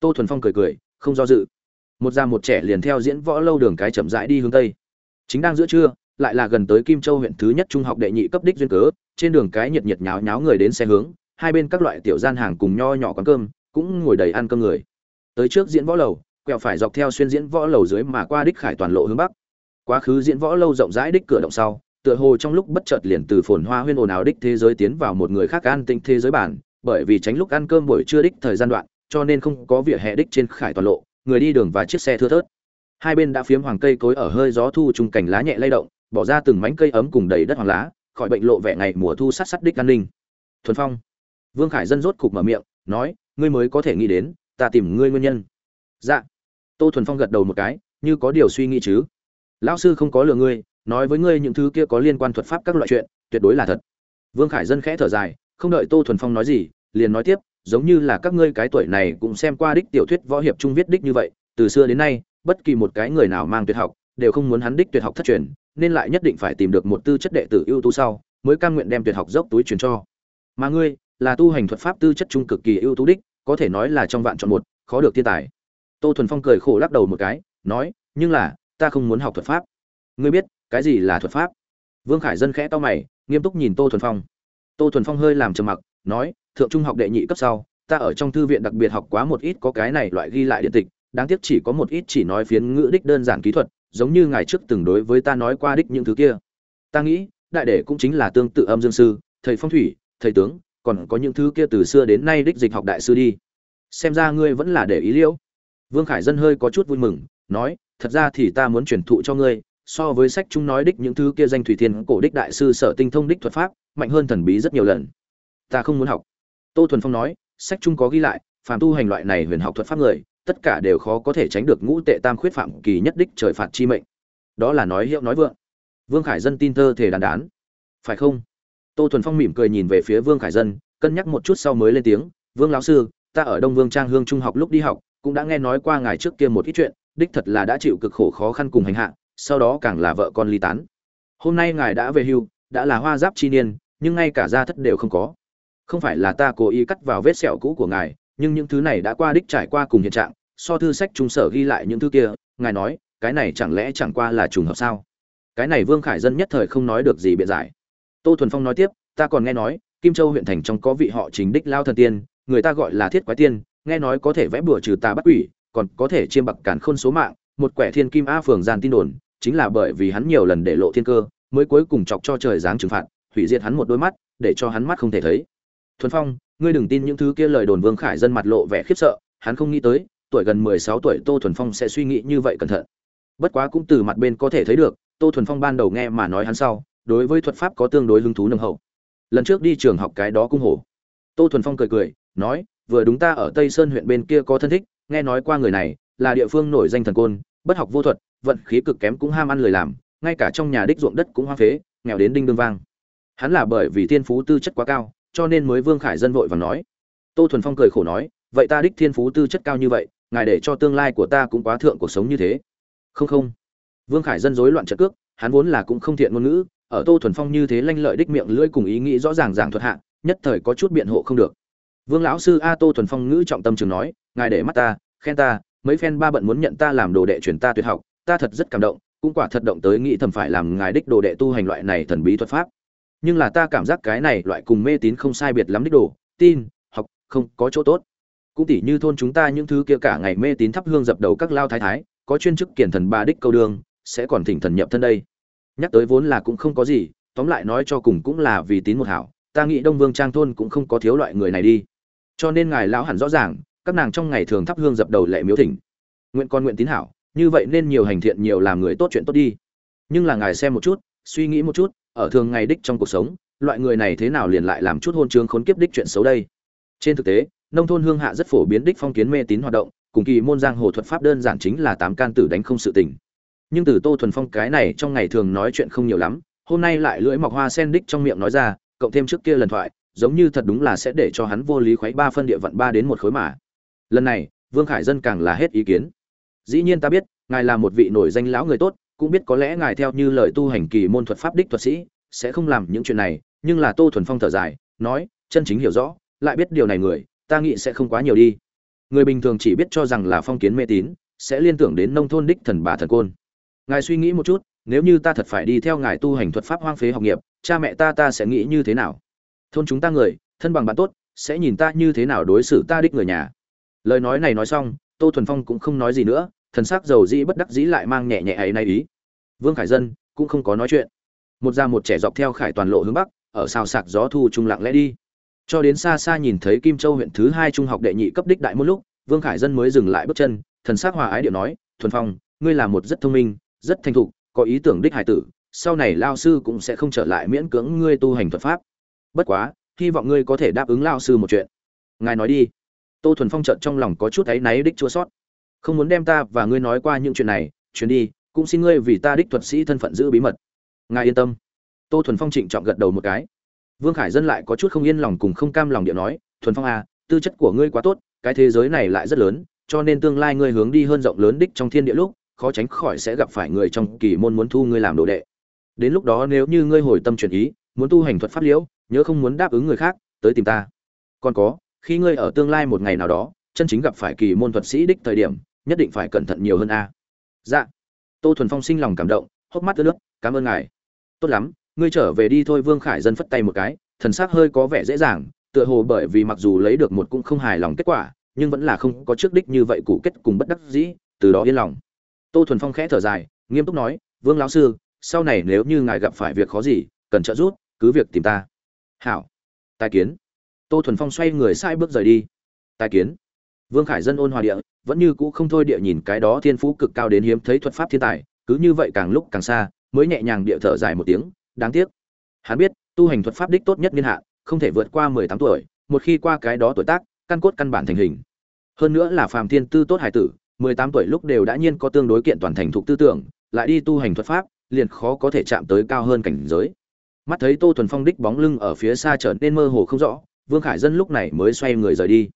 Tô thuần phong cười cười, không do dự. Một già một trẻ liền theo diễn võ lâu đường cái chậm rãi đi hướng tây. Chính đang giữa trưa, lại là gần tới kim châu huyện thứ nhất trung học đệ nhị cấp đích duyên cớ, trên đường cái nhiệt nhiệt nháo nháo người đến xe hướng, hai bên các loại tiểu gian hàng cùng nho nhỏ quán cơm, cũng ngồi đầy ăn cơm người. Tới trước diễn võ lầu, quẹo phải dọc theo xuyên diễn võ lầu dưới mà qua đích khải toàn lộ hướng bắc. Quá khứ diễn võ lâu rộng rãi đích cửa động sau tựa hồ trong lúc bất chợt liền từ phồn hoa huyên ồn ào đích thế giới tiến vào một người khác an tinh thế giới bản, bởi vì tránh lúc ăn cơm buổi trưa đích thời gian đoạn, cho nên không có vỉa hè đích trên khải toàn lộ, người đi đường và chiếc xe thưa thớt. Hai bên đã phiếm hoàng cây cối ở hơi gió thu trùng cảnh lá nhẹ lay động, bỏ ra từng mảnh cây ấm cùng đầy đất hoàng lá, khỏi bệnh lộ vẻ ngày mùa thu sát sát đích an ninh. Thuần phong. Vương khải dân rốt cục mở miệng, nói, ngươi mới có thể nghĩ đến, ta tìm ngươi nguyên nhân. Dạ. Tô thuần phong gật đầu một cái, như có điều suy nghĩ chứ. Lão sư không có lừa ngươi nói với ngươi những thứ kia có liên quan thuật pháp các loại chuyện, tuyệt đối là thật. Vương khải dân khẽ thở dài, không đợi tô thuần phong nói gì, liền nói tiếp, giống như là các ngươi cái tuổi này cũng xem qua đích tiểu thuyết võ hiệp trung viết đích như vậy, từ xưa đến nay, bất kỳ một cái người nào mang tuyệt học, đều không muốn hắn đích tuyệt học thất truyền, nên lại nhất định phải tìm được một tư chất đệ tử ưu tú sau, mới cam nguyện đem tuyệt học dốc túi truyền cho. Mà ngươi, là tu hành thuật pháp tư chất trung cực kỳ ưu tú đích, có thể nói là trong vạn chọn một, khó được thiên tài. Tô thuần phong cười khổ lắc đầu một cái, nói, nhưng là, ta không muốn học thuật pháp. Ngươi biết cái gì là thuật pháp? Vương khải dân khẽ to mày, nghiêm túc nhìn tô thuần phong. Tô thuần phong hơi làm trầm mặc, nói, thượng trung học đệ nhị cấp sau, ta ở trong thư viện đặc biệt học quá một ít có cái này loại ghi lại điện tịch, đáng tiếc chỉ có một ít chỉ nói phiến ngữ đích đơn giản kỹ thuật, giống như ngài trước từng đối với ta nói qua đích những thứ kia. Ta nghĩ, đại đệ cũng chính là tương tự âm dương sư, thầy phong thủy, thầy tướng, còn có những thứ kia từ xưa đến nay đích dịch học đại sư đi. Xem ra ngươi vẫn là để ý liễu. Vương khải dân hơi có chút vui mừng, nói, thật ra thì ta muốn truyền thụ cho ngươi so với sách chúng nói đích những thứ kia danh thủy thiên cổ đích đại sư sở tinh thông đích thuật pháp, mạnh hơn thần bí rất nhiều lần. Ta không muốn học. Tô thuần phong nói, sách chung có ghi lại, phàm tu hành loại này huyền học thuật pháp người, tất cả đều khó có thể tránh được ngũ tệ tam khuyết phạm kỳ nhất đích trời phạt chi mệnh. Đó là nói hiệu nói vượng. Vương khải dân tin thơ thể đàn đán. Phải không? Tô thuần phong mỉm cười nhìn về phía vương khải dân, cân nhắc một chút sau mới lên tiếng, vương lão sư, ta ở đông vương trang hương trung học lúc đi học, cũng đã nghe nói qua ngài trước kia một ít chuyện, đích thật là đã chịu cực khổ khó khăn cùng hành hạ sau đó càng là vợ con ly tán. Hôm nay ngài đã về hưu, đã là hoa giáp chi niên, nhưng ngay cả gia thất đều không có. Không phải là ta cố ý cắt vào vết sẹo cũ của ngài, nhưng những thứ này đã qua đích trải qua cùng hiện trạng, so thư sách trung sở ghi lại những thứ kia, ngài nói, cái này chẳng lẽ chẳng qua là trùng hợp sao? Cái này vương khải dân nhất thời không nói được gì biện giải. Tô thuần phong nói tiếp, ta còn nghe nói, kim châu huyện thành trong có vị họ chính đích lao thần tiên, người ta gọi là thiết quái tiên, nghe nói có thể vẽ bùa trừ tà bắt quỷ, còn có thể chiêm bạc cản khôn số mạng, một quẻ thiên kim a phường gian tin đồn chính là bởi vì hắn nhiều lần để lộ thiên cơ, mới cuối cùng chọc cho trời giáng trừng phạt, hủy diệt hắn một đôi mắt, để cho hắn mắt không thể thấy. Thuần phong, ngươi đừng tin những thứ kia lời đồn vương khải dân mặt lộ vẻ khiếp sợ, hắn không nghĩ tới, tuổi gần mười sáu tuổi tô thuần phong sẽ suy nghĩ như vậy cẩn thận. Bất quá cũng từ mặt bên có thể thấy được, tô thuần phong ban đầu nghe mà nói hắn sau, đối với thuật pháp có tương đối hứng thú nâng hậu. Lần trước đi trường học cái đó cung hổ. Tô thuần phong cười cười, nói, vừa đúng ta ở tây sơn huyện bên kia có thân thích, nghe nói qua người này, là địa phương nổi danh thần côn, bất học vô thuật vận khí cực kém cũng ham ăn lời làm, ngay cả trong nhà đích ruộng đất cũng hoa phế, nghèo đến đinh đương vang. Hắn là bởi vì thiên phú tư chất quá cao, cho nên mới vương khải dân vội và nói. Tô thuần phong cười khổ nói, vậy ta đích thiên phú tư chất cao như vậy, ngài để cho tương lai của ta cũng quá thượng cuộc sống như thế. Không không. Vương khải dân rối loạn trận cước, hắn vốn là cũng không thiện ngôn ngữ, ở tô thuần phong như thế lanh lợi đích miệng lưỡi cùng ý nghĩ rõ ràng giảng thuật hạ, nhất thời có chút biện hộ không được. Vương lão sư a tô thuần phong ngữ trọng tâm trường nói, ngài để mắt ta, khen ta, mấy phen ba bận muốn nhận ta làm đồ đệ truyền ta tuyệt học ta thật rất cảm động, cũng quả thật động tới nghĩ thầm phải làm ngài đích đồ đệ tu hành loại này thần bí thuật pháp. Nhưng là ta cảm giác cái này loại cùng mê tín không sai biệt lắm đích đồ, tin, học, không có chỗ tốt. Cũng tỉ như thôn chúng ta những thứ kia cả ngày mê tín thắp hương dập đầu các lao thái thái, có chuyên chức kiển thần ba đích câu đường, sẽ còn thỉnh thần nhập thân đây. Nhắc tới vốn là cũng không có gì, tóm lại nói cho cùng cũng là vì tín một hảo, ta nghĩ đông vương trang thôn cũng không có thiếu loại người này đi. Cho nên ngài lão hẳn rõ ràng, các nàng trong ngày thường thắp hương dập đầu lệ miếu thỉnh. Nguyện con nguyện tín hảo như vậy nên nhiều hành thiện nhiều làm người tốt chuyện tốt đi. Nhưng là ngài xem một chút, suy nghĩ một chút, ở thường ngày đích trong cuộc sống, loại người này thế nào liền lại làm chút hôn chương khốn kiếp đích chuyện xấu đây. Trên thực tế, nông thôn hương hạ rất phổ biến đích phong kiến mê tín hoạt động, cùng kỳ môn giang hồ thuật pháp đơn giản chính là tám can tử đánh không sự tình. Nhưng từ tô thuần phong cái này trong ngày thường nói chuyện không nhiều lắm, hôm nay lại lưỡi mọc hoa sen đích trong miệng nói ra, cộng thêm trước kia lần thoại, giống như thật đúng là sẽ để cho hắn vô lý khoáy ba phân địa vận ba đến một khối mà. Lần này, vương khải dân càng là hết ý kiến dĩ nhiên ta biết, ngài là một vị nổi danh lão người tốt, cũng biết có lẽ ngài theo như lời tu hành kỳ môn thuật pháp đích thuật sĩ, sẽ không làm những chuyện này, nhưng là tô thuần phong thở dài, nói, chân chính hiểu rõ, lại biết điều này người, ta nghĩ sẽ không quá nhiều đi. Người bình thường chỉ biết cho rằng là phong kiến mê tín, sẽ liên tưởng đến nông thôn đích thần bà thần côn. Ngài suy nghĩ một chút, nếu như ta thật phải đi theo ngài tu hành thuật pháp hoang phế học nghiệp, cha mẹ ta ta sẽ nghĩ như thế nào? Thôn chúng ta người, thân bằng bạn tốt, sẽ nhìn ta như thế nào đối xử ta đích người nhà? Lời nói này nói xong, tô thuần phong cũng không nói gì nữa thần sắc dầu dĩ bất đắc dĩ lại mang nhẹ nhẹ ấy nay ý. Vương khải dân cũng không có nói chuyện. Một già một trẻ dọc theo khải toàn lộ hướng bắc, ở xào sạc gió thu trung lặng lẽ đi. Cho đến xa xa nhìn thấy kim châu huyện thứ hai trung học đệ nhị cấp đích đại một lúc, vương khải dân mới dừng lại bước chân, thần sắc hòa ái điệu nói, thuần phong, ngươi là một rất thông minh, rất thành thục, có ý tưởng đích hải tử, sau này lao sư cũng sẽ không trở lại miễn cưỡng ngươi tu hành thuật pháp. Bất quá, hy vọng ngươi có thể đáp ứng lao sư một chuyện. Ngài nói đi. Tô thuần phong trợn trong lòng có chút áy náy đích chua sót không muốn đem ta và ngươi nói qua những chuyện này chuyến đi, cũng xin ngươi vì ta đích thuật sĩ thân phận giữ bí mật. Ngài yên tâm. Tô thuần phong trịnh trọng gật đầu một cái. Vương khải dân lại có chút không yên lòng cùng không cam lòng điện nói, thuần phong à tư chất của ngươi quá tốt, cái thế giới này lại rất lớn, cho nên tương lai ngươi hướng đi hơn rộng lớn đích trong thiên địa lúc, khó tránh khỏi sẽ gặp phải người trong kỳ môn muốn thu ngươi làm đồ đệ. Đến lúc đó nếu như ngươi hồi tâm chuyển ý, muốn tu hành thuật pháp liễu, nhớ không muốn đáp ứng người khác, tới tìm ta. Còn có, khi ngươi ở tương lai một ngày nào đó, chân chính gặp phải kỳ môn thuật sĩ đích thời điểm nhất định phải cẩn thận nhiều hơn a. Dạ. Tô thuần phong sinh lòng cảm động, hốc mắt ướt nước, cảm ơn ngài. Tốt lắm, ngươi trở về đi thôi. Vương khải dân phất tay một cái, thần sắc hơi có vẻ dễ dàng, tựa hồ bởi vì mặc dù lấy được một cũng không hài lòng kết quả, nhưng vẫn là không có trước đích như vậy cụ kết cùng bất đắc dĩ, từ đó yên lòng. Tô thuần phong khẽ thở dài, nghiêm túc nói, vương lão sư, sau này nếu như ngài gặp phải việc khó gì, cần trợ giúp, cứ việc tìm ta. Hảo. Tài kiến. Tô thuần phong xoay người sai bước rời đi. Tài kiến. Vương khải dân ôn hòa địa vẫn như cũ không thôi địa nhìn cái đó thiên phú cực cao đến hiếm thấy thuật pháp thiên tài, cứ như vậy càng lúc càng xa, mới nhẹ nhàng địa thở dài một tiếng, đáng tiếc. Hắn biết, tu hành thuật pháp đích tốt nhất niên hạn, không thể vượt qua mười tám tuổi, một khi qua cái đó tuổi tác, căn cốt căn bản thành hình. Hơn nữa là phàm thiên tư tốt hải tử, mười tám tuổi lúc đều đã nhiên có tương đối kiện toàn thành thục tư tưởng, lại đi tu hành thuật pháp, liền khó có thể chạm tới cao hơn cảnh giới. Mắt thấy tô thuần phong đích bóng lưng ở phía xa trở nên mơ hồ không rõ, vương khải dân lúc này mới xoay người rời đi.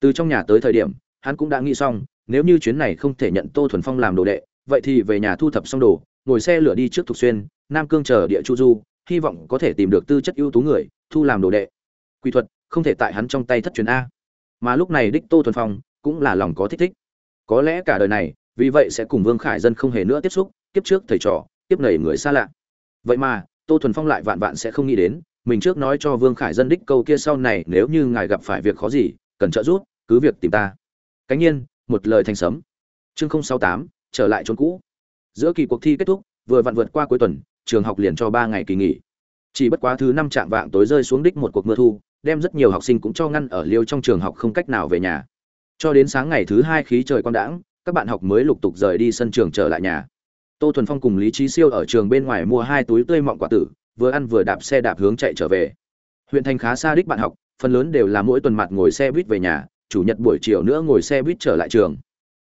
Từ trong nhà tới thời điểm hắn cũng đã nghĩ xong, nếu như chuyến này không thể nhận tô thuần phong làm đồ đệ, vậy thì về nhà thu thập xong đồ, ngồi xe lửa đi trước thục xuyên, nam cương chờ địa chu du, hy vọng có thể tìm được tư chất ưu tú người, thu làm đồ đệ. Quy thuật, không thể tại hắn trong tay thất truyền a. Mà lúc này đích tô thuần phong cũng là lòng có thích thích. Có lẽ cả đời này, vì vậy sẽ cùng vương khải dân không hề nữa tiếp xúc tiếp trước thầy trò tiếp nảy người xa lạ. Vậy mà, tô thuần phong lại vạn vạn sẽ không nghĩ đến, mình trước nói cho vương khải dân đích câu kia sau này, nếu như ngài gặp phải việc khó gì, cần trợ giúp, cứ việc tìm ta cánh nhiên, một lời thành sấm. Chương sáu tám, trở lại chốn cũ. Giữa kỳ cuộc thi kết thúc, vừa vặn vượt qua cuối tuần, trường học liền cho ba ngày kỳ nghỉ. Chỉ bất quá thứ năm trạng vạng tối rơi xuống đích một cuộc mưa thu, đem rất nhiều học sinh cũng cho ngăn ở liêu trong trường học không cách nào về nhà. Cho đến sáng ngày thứ hai khí trời quang đãng, các bạn học mới lục tục rời đi sân trường trở lại nhà. Tô thuần phong cùng lý trí siêu ở trường bên ngoài mua hai túi tươi mọng quả tử, vừa ăn vừa đạp xe đạp hướng chạy trở về. Huyện thành khá xa đích bạn học, phần lớn đều là mỗi tuần mặt ngồi xe buýt về nhà chủ nhật buổi chiều nữa ngồi xe buýt trở lại trường.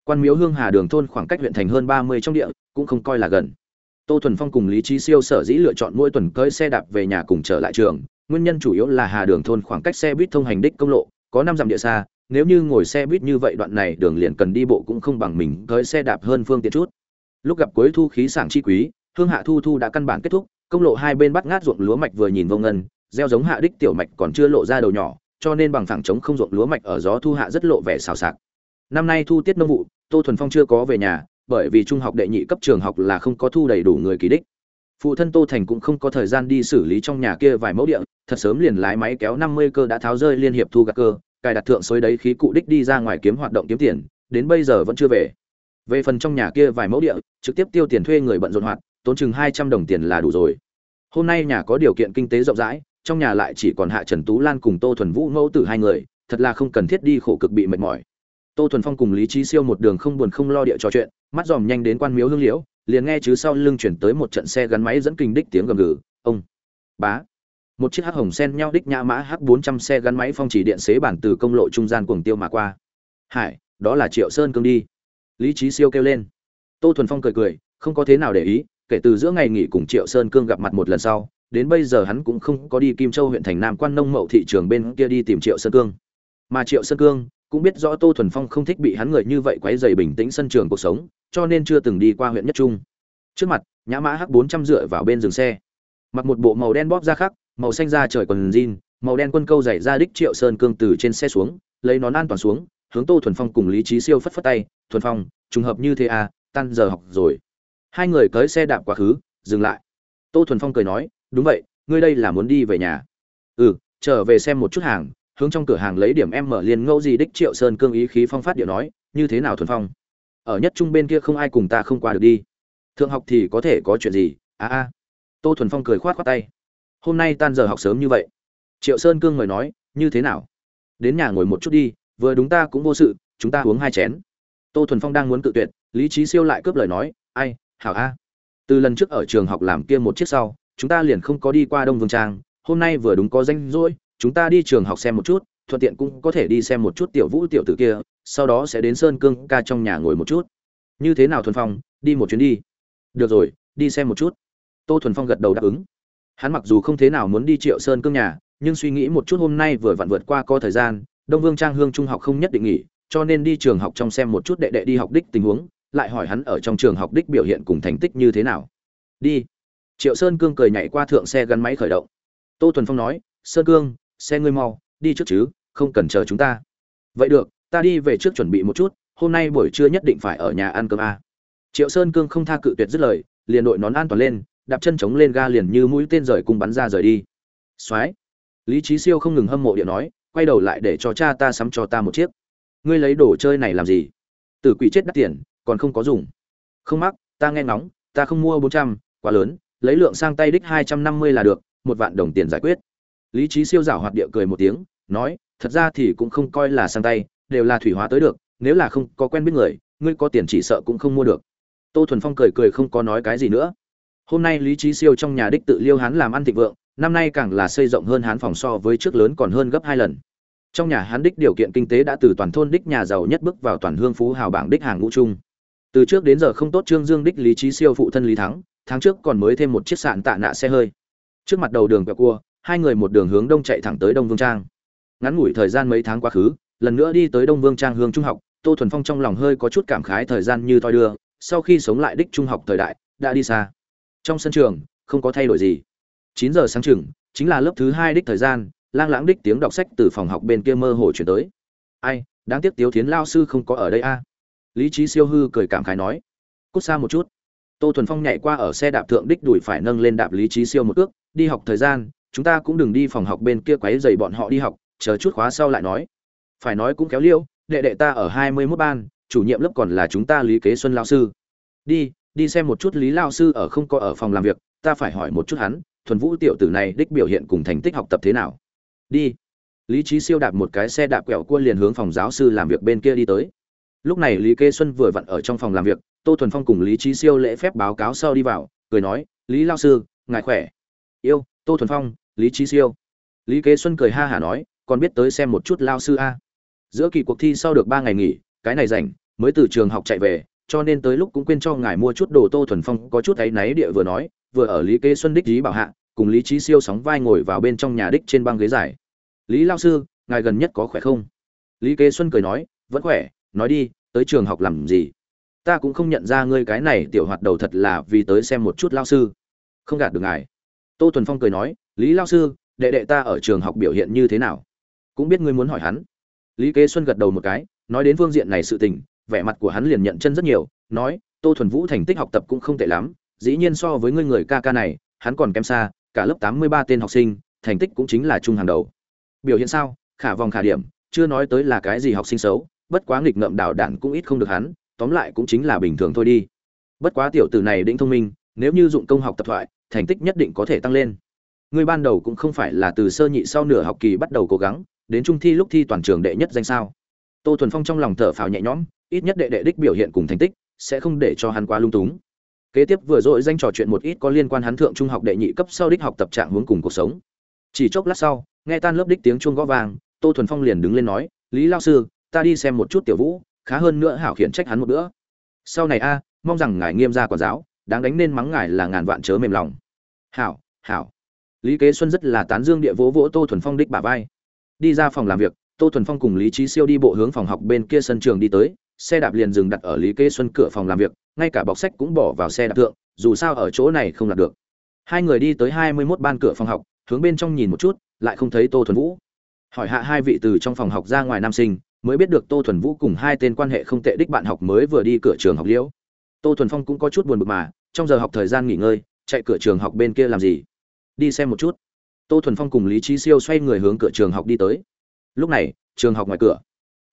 Quan miếu hương hà đường thôn khoảng cách huyện thành hơn ba mươi trong địa, cũng không coi là gần. Tô thuần phong cùng lý trí siêu sở dĩ lựa chọn mỗi tuần cưỡi xe đạp về nhà cùng trở lại trường, nguyên nhân chủ yếu là hà đường thôn khoảng cách xe buýt thông hành đích công lộ, có năm dặm địa xa, nếu như ngồi xe buýt như vậy đoạn này đường liền cần đi bộ cũng không bằng mình cưỡi xe đạp hơn phương tiện chút. Lúc gặp cuối thu khí sảng chi quý, hương hạ thu thu đã căn bản kết thúc, công lộ hai bên bắt ngát ruộng lúa mạch vừa nhìn vô ngân, gieo giống hạ đích tiểu mạch còn chưa lộ ra đầu nhỏ cho nên bằng phẳng trống không ruộng lúa mạch ở gió thu hạ rất lộ vẻ xào xạc. Năm nay thu tiết nông vụ, tô thuần phong chưa có về nhà, bởi vì trung học đệ nhị cấp trường học là không có thu đầy đủ người ký đích. Phụ thân tô thành cũng không có thời gian đi xử lý trong nhà kia vài mẫu địa, thật sớm liền lái máy kéo năm mươi cơ đã tháo rơi liên hiệp thu gạt cơ, cài đặt thượng xối đấy khí cụ đích đi ra ngoài kiếm hoạt động kiếm tiền, đến bây giờ vẫn chưa về. Về phần trong nhà kia vài mẫu địa, trực tiếp tiêu tiền thuê người bận rộn hoạt, tốn chừng hai trăm đồng tiền là đủ rồi. Hôm nay nhà có điều kiện kinh tế rộng rãi trong nhà lại chỉ còn hạ trần tú lan cùng tô thuần vũ mẫu tử hai người, thật là không cần thiết đi khổ cực bị mệt mỏi. Tô thuần phong cùng lý trí siêu một đường không buồn không lo địa trò chuyện, mắt dòm nhanh đến quan miếu hương liễu, liền nghe chứ sau lưng chuyển tới một trận xe gắn máy dẫn kinh đích tiếng gầm gừ, ông, bá. Một chiếc hắc hồng sen nhau đích nhã mã h bốn trăm xe gắn máy phong chỉ điện xế bản từ công lộ trung gian cuồng tiêu mà qua. Hải, đó là triệu sơn cương đi. Lý trí siêu kêu lên. Tô thuần phong cười cười, không có thế nào để ý, kể từ giữa ngày nghỉ cùng triệu sơn cương gặp mặt một lần sau đến bây giờ hắn cũng không có đi kim châu huyện thành nam quan nông mậu thị trường bên kia đi tìm triệu sơn cương. Mà triệu sơn cương cũng biết rõ tô thuần phong không thích bị hắn người như vậy quấy rầy bình tĩnh sân trường cuộc sống, cho nên chưa từng đi qua huyện nhất trung. Trước mặt, nhã mã h bốn trăm dựa vào bên dừng xe. Mặc một bộ màu đen bóp da khắc, màu xanh da trời quần jean, màu đen quân câu giày ra đích triệu sơn cương từ trên xe xuống, lấy nón an toàn xuống, hướng tô thuần phong cùng lý Chí siêu phất phất tay, thuần phong, trùng hợp như thế à tan giờ học rồi. Hai người cưỡi xe đạp quá khứ, dừng lại. Tô thuần phong cười nói đúng vậy, ngươi đây là muốn đi về nhà. Ừ trở về xem một chút hàng, hướng trong cửa hàng lấy điểm em mở liền ngẫu gì đích triệu sơn cương ý khí phong phát điệu nói, như thế nào thuần phong? Ở nhất trung bên kia không ai cùng ta không qua được đi. Thượng học thì có thể có chuyện gì? A a. Tô thuần phong cười khoát khoát tay. Hôm nay tan giờ học sớm như vậy. Triệu sơn cương ngồi nói, như thế nào? Đến nhà ngồi một chút đi, vừa đúng ta cũng vô sự, chúng ta uống hai chén. Tô thuần phong đang muốn cự tuyệt, lý trí siêu lại cướp lời nói, ai, hảo a. Từ lần trước ở trường học làm kia một chiếc sau chúng ta liền không có đi qua đông vương trang, hôm nay vừa đúng có danh rỗi, chúng ta đi trường học xem một chút, thuận tiện cũng có thể đi xem một chút tiểu vũ tiểu tử kia, sau đó sẽ đến sơn cương ca trong nhà ngồi một chút. Như thế nào thuần phong, đi một chuyến đi. Được rồi, đi xem một chút. Tô thuần phong gật đầu đáp ứng. Hắn mặc dù không thế nào muốn đi triệu sơn cương nhà, nhưng suy nghĩ một chút hôm nay vừa vặn vượt qua có thời gian, đông vương trang hương trung học không nhất định nghỉ, cho nên đi trường học trong xem một chút đệ đệ đi học đích tình huống, lại hỏi hắn ở trong trường học đích biểu hiện cùng thành tích như thế nào. Đi triệu sơn cương cười nhảy qua thượng xe gắn máy khởi động. Tô thuần phong nói, sơn cương, xe ngươi mau, đi trước chứ, không cần chờ chúng ta. Vậy được, ta đi về trước chuẩn bị một chút, hôm nay buổi trưa nhất định phải ở nhà ăn cơm a. À. triệu sơn cương không tha cự tuyệt dứt lời, liền đội nón an toàn lên, đạp chân chống lên ga liền như mũi tên rời cung bắn ra rời đi. Soái lý trí siêu không ngừng hâm mộ điện nói, quay đầu lại để cho cha ta sắm cho ta một chiếc. Ngươi lấy đồ chơi này làm gì? Tử quỷ chết đắt tiền, còn không có dùng. Không mắc, ta nghe ngóng, ta không mua bốn trăm, quá lớn lấy lượng sang tay đích hai trăm năm mươi là được, một vạn đồng tiền giải quyết. Lý trí siêu giảo hoạt địa cười một tiếng, nói, thật ra thì cũng không coi là sang tay, đều là thủy hóa tới được, nếu là không có quen biết người, ngươi có tiền chỉ sợ cũng không mua được. Tô thuần phong cười cười không có nói cái gì nữa. Hôm nay lý trí siêu trong nhà đích tự liêu hán làm ăn thịnh vượng, năm nay càng là xây rộng hơn hán phòng so với trước lớn còn hơn gấp hai lần. Trong nhà hán đích điều kiện kinh tế đã từ toàn thôn đích nhà giàu nhất bước vào toàn hương phú hào bảng đích hàng ngũ chung từ trước đến giờ không tốt trương dương đích lý trí siêu phụ thân lý thắng, tháng trước còn mới thêm một chiếc sạn tạ nạ xe hơi. Trước mặt đầu đường quẹo cua, hai người một đường hướng đông chạy thẳng tới đông vương trang. Ngắn ngủi thời gian mấy tháng quá khứ, lần nữa đi tới đông vương trang hương trung học, tô thuần phong trong lòng hơi có chút cảm khái thời gian như thoi đưa, sau khi sống lại đích trung học thời đại, đã đi xa. Trong sân trường, không có thay đổi gì. Chín giờ sáng chừng, chính là lớp thứ hai đích thời gian, lang lãng đích tiếng đọc sách từ phòng học bên kia mơ hồ chuyển tới. Ai, đáng tiếc tiếu thiến lao sư không có ở đây a lý trí siêu hư cười cảm khái nói, cút xa một chút. Tô thuần phong nhảy qua ở xe đạp thượng đích đuổi phải nâng lên đạp lý trí siêu một ước đi học thời gian, chúng ta cũng đừng đi phòng học bên kia quấy dày bọn họ đi học, chờ chút khóa sau lại nói. Phải nói cũng kéo liêu, đệ đệ ta ở hai mươi mốt ban, chủ nhiệm lớp còn là chúng ta lý kế xuân lao sư. Đi đi xem một chút lý lao sư ở không có ở phòng làm việc, ta phải hỏi một chút hắn, thuần vũ tiểu tử này đích biểu hiện cùng thành tích học tập thế nào? Đi. Lý trí siêu đạp một cái xe đạp quẹo cua liền hướng phòng giáo sư làm việc bên kia đi tới lúc này lý kế xuân vừa vặn ở trong phòng làm việc, tô thuần phong cùng lý trí siêu lễ phép báo cáo sau đi vào, cười nói, lý lao sư, ngài khỏe? Yêu, tô thuần phong, lý trí siêu. Lý kế xuân cười ha hả nói, còn biết tới xem một chút lao sư a. Giữa kỳ cuộc thi sau được ba ngày nghỉ, cái này rảnh, mới từ trường học chạy về, cho nên tới lúc cũng quên cho ngài mua chút đồ tô thuần phong có chút áy náy địa vừa nói, vừa ở lý kế xuân đích lý bảo hạ, cùng lý trí siêu sóng vai ngồi vào bên trong nhà đích trên băng ghế dài. Lý lao sư, ngài gần nhất có khỏe không? Lý kế xuân cười nói, vẫn khỏe, nói đi tới trường học làm gì? Ta cũng không nhận ra ngươi cái này tiểu hoạt đầu thật là vì tới xem một chút lao sư. Không gạt được ngài. Tô thuần phong cười nói, lý lao sư, đệ đệ ta ở trường học biểu hiện như thế nào? Cũng biết ngươi muốn hỏi hắn. Lý kế xuân gật đầu một cái, nói đến phương diện này sự tình, vẻ mặt của hắn liền nhận chân rất nhiều, nói, tô thuần vũ thành tích học tập cũng không tệ lắm, dĩ nhiên so với ngươi người ca ca này, hắn còn kém xa, cả lớp tám mươi ba tên học sinh, thành tích cũng chính là trung hàng đầu. Biểu hiện sao? Khả vòng khả điểm, chưa nói tới là cái gì học sinh xấu bất quá nghịch ngợm đảo đản cũng ít không được hắn, tóm lại cũng chính là bình thường thôi đi. Bất quá tiểu tử này đỉnh thông minh, nếu như dụng công học tập thoại, thành tích nhất định có thể tăng lên. Người ban đầu cũng không phải là từ sơ nhị sau nửa học kỳ bắt đầu cố gắng, đến trung thi lúc thi toàn trường đệ nhất danh sao. Tô thuần phong trong lòng thở phào nhẹ nhõm, ít nhất đệ đệ đích biểu hiện cùng thành tích, sẽ không để cho hắn quá lung túng. Kế tiếp vừa rồi danh trò chuyện một ít có liên quan hắn thượng trung học đệ nhị cấp sau đích học tập trạng hướng cùng cuộc sống. Chỉ chốc lát sau, nghe tan lớp đích tiếng chuông gõ vàng tô thuần phong liền đứng lên nói, lý lao sư ta đi xem một chút tiểu vũ, khá hơn nữa hảo khiển trách hắn một bữa. Sau này a, mong rằng ngài nghiêm gia quản giáo, đáng đánh nên mắng ngài là ngàn vạn chớ mềm lòng. Hảo hảo. Lý kế xuân rất là tán dương địa vỗ vỗ tô thuần phong đích bả vai. Đi ra phòng làm việc, tô thuần phong cùng lý trí siêu đi bộ hướng phòng học bên kia sân trường đi tới, xe đạp liền dừng đặt ở lý kế xuân cửa phòng làm việc, ngay cả bọc sách cũng bỏ vào xe đạp tượng dù sao ở chỗ này không làm được. Hai người đi tới hai mươi mốt ban cửa phòng học, hướng bên trong nhìn một chút, lại không thấy tô thuần vũ. Hỏi hạ hai vị từ trong phòng học ra ngoài nam sinh mới biết được tô thuần vũ cùng hai tên quan hệ không tệ đích bạn học mới vừa đi cửa trường học liễu. Tô thuần phong cũng có chút buồn bực mà, trong giờ học thời gian nghỉ ngơi, chạy cửa trường học bên kia làm gì? Đi xem một chút. Tô thuần phong cùng lý trí siêu xoay người hướng cửa trường học đi tới. Lúc này, trường học ngoài cửa.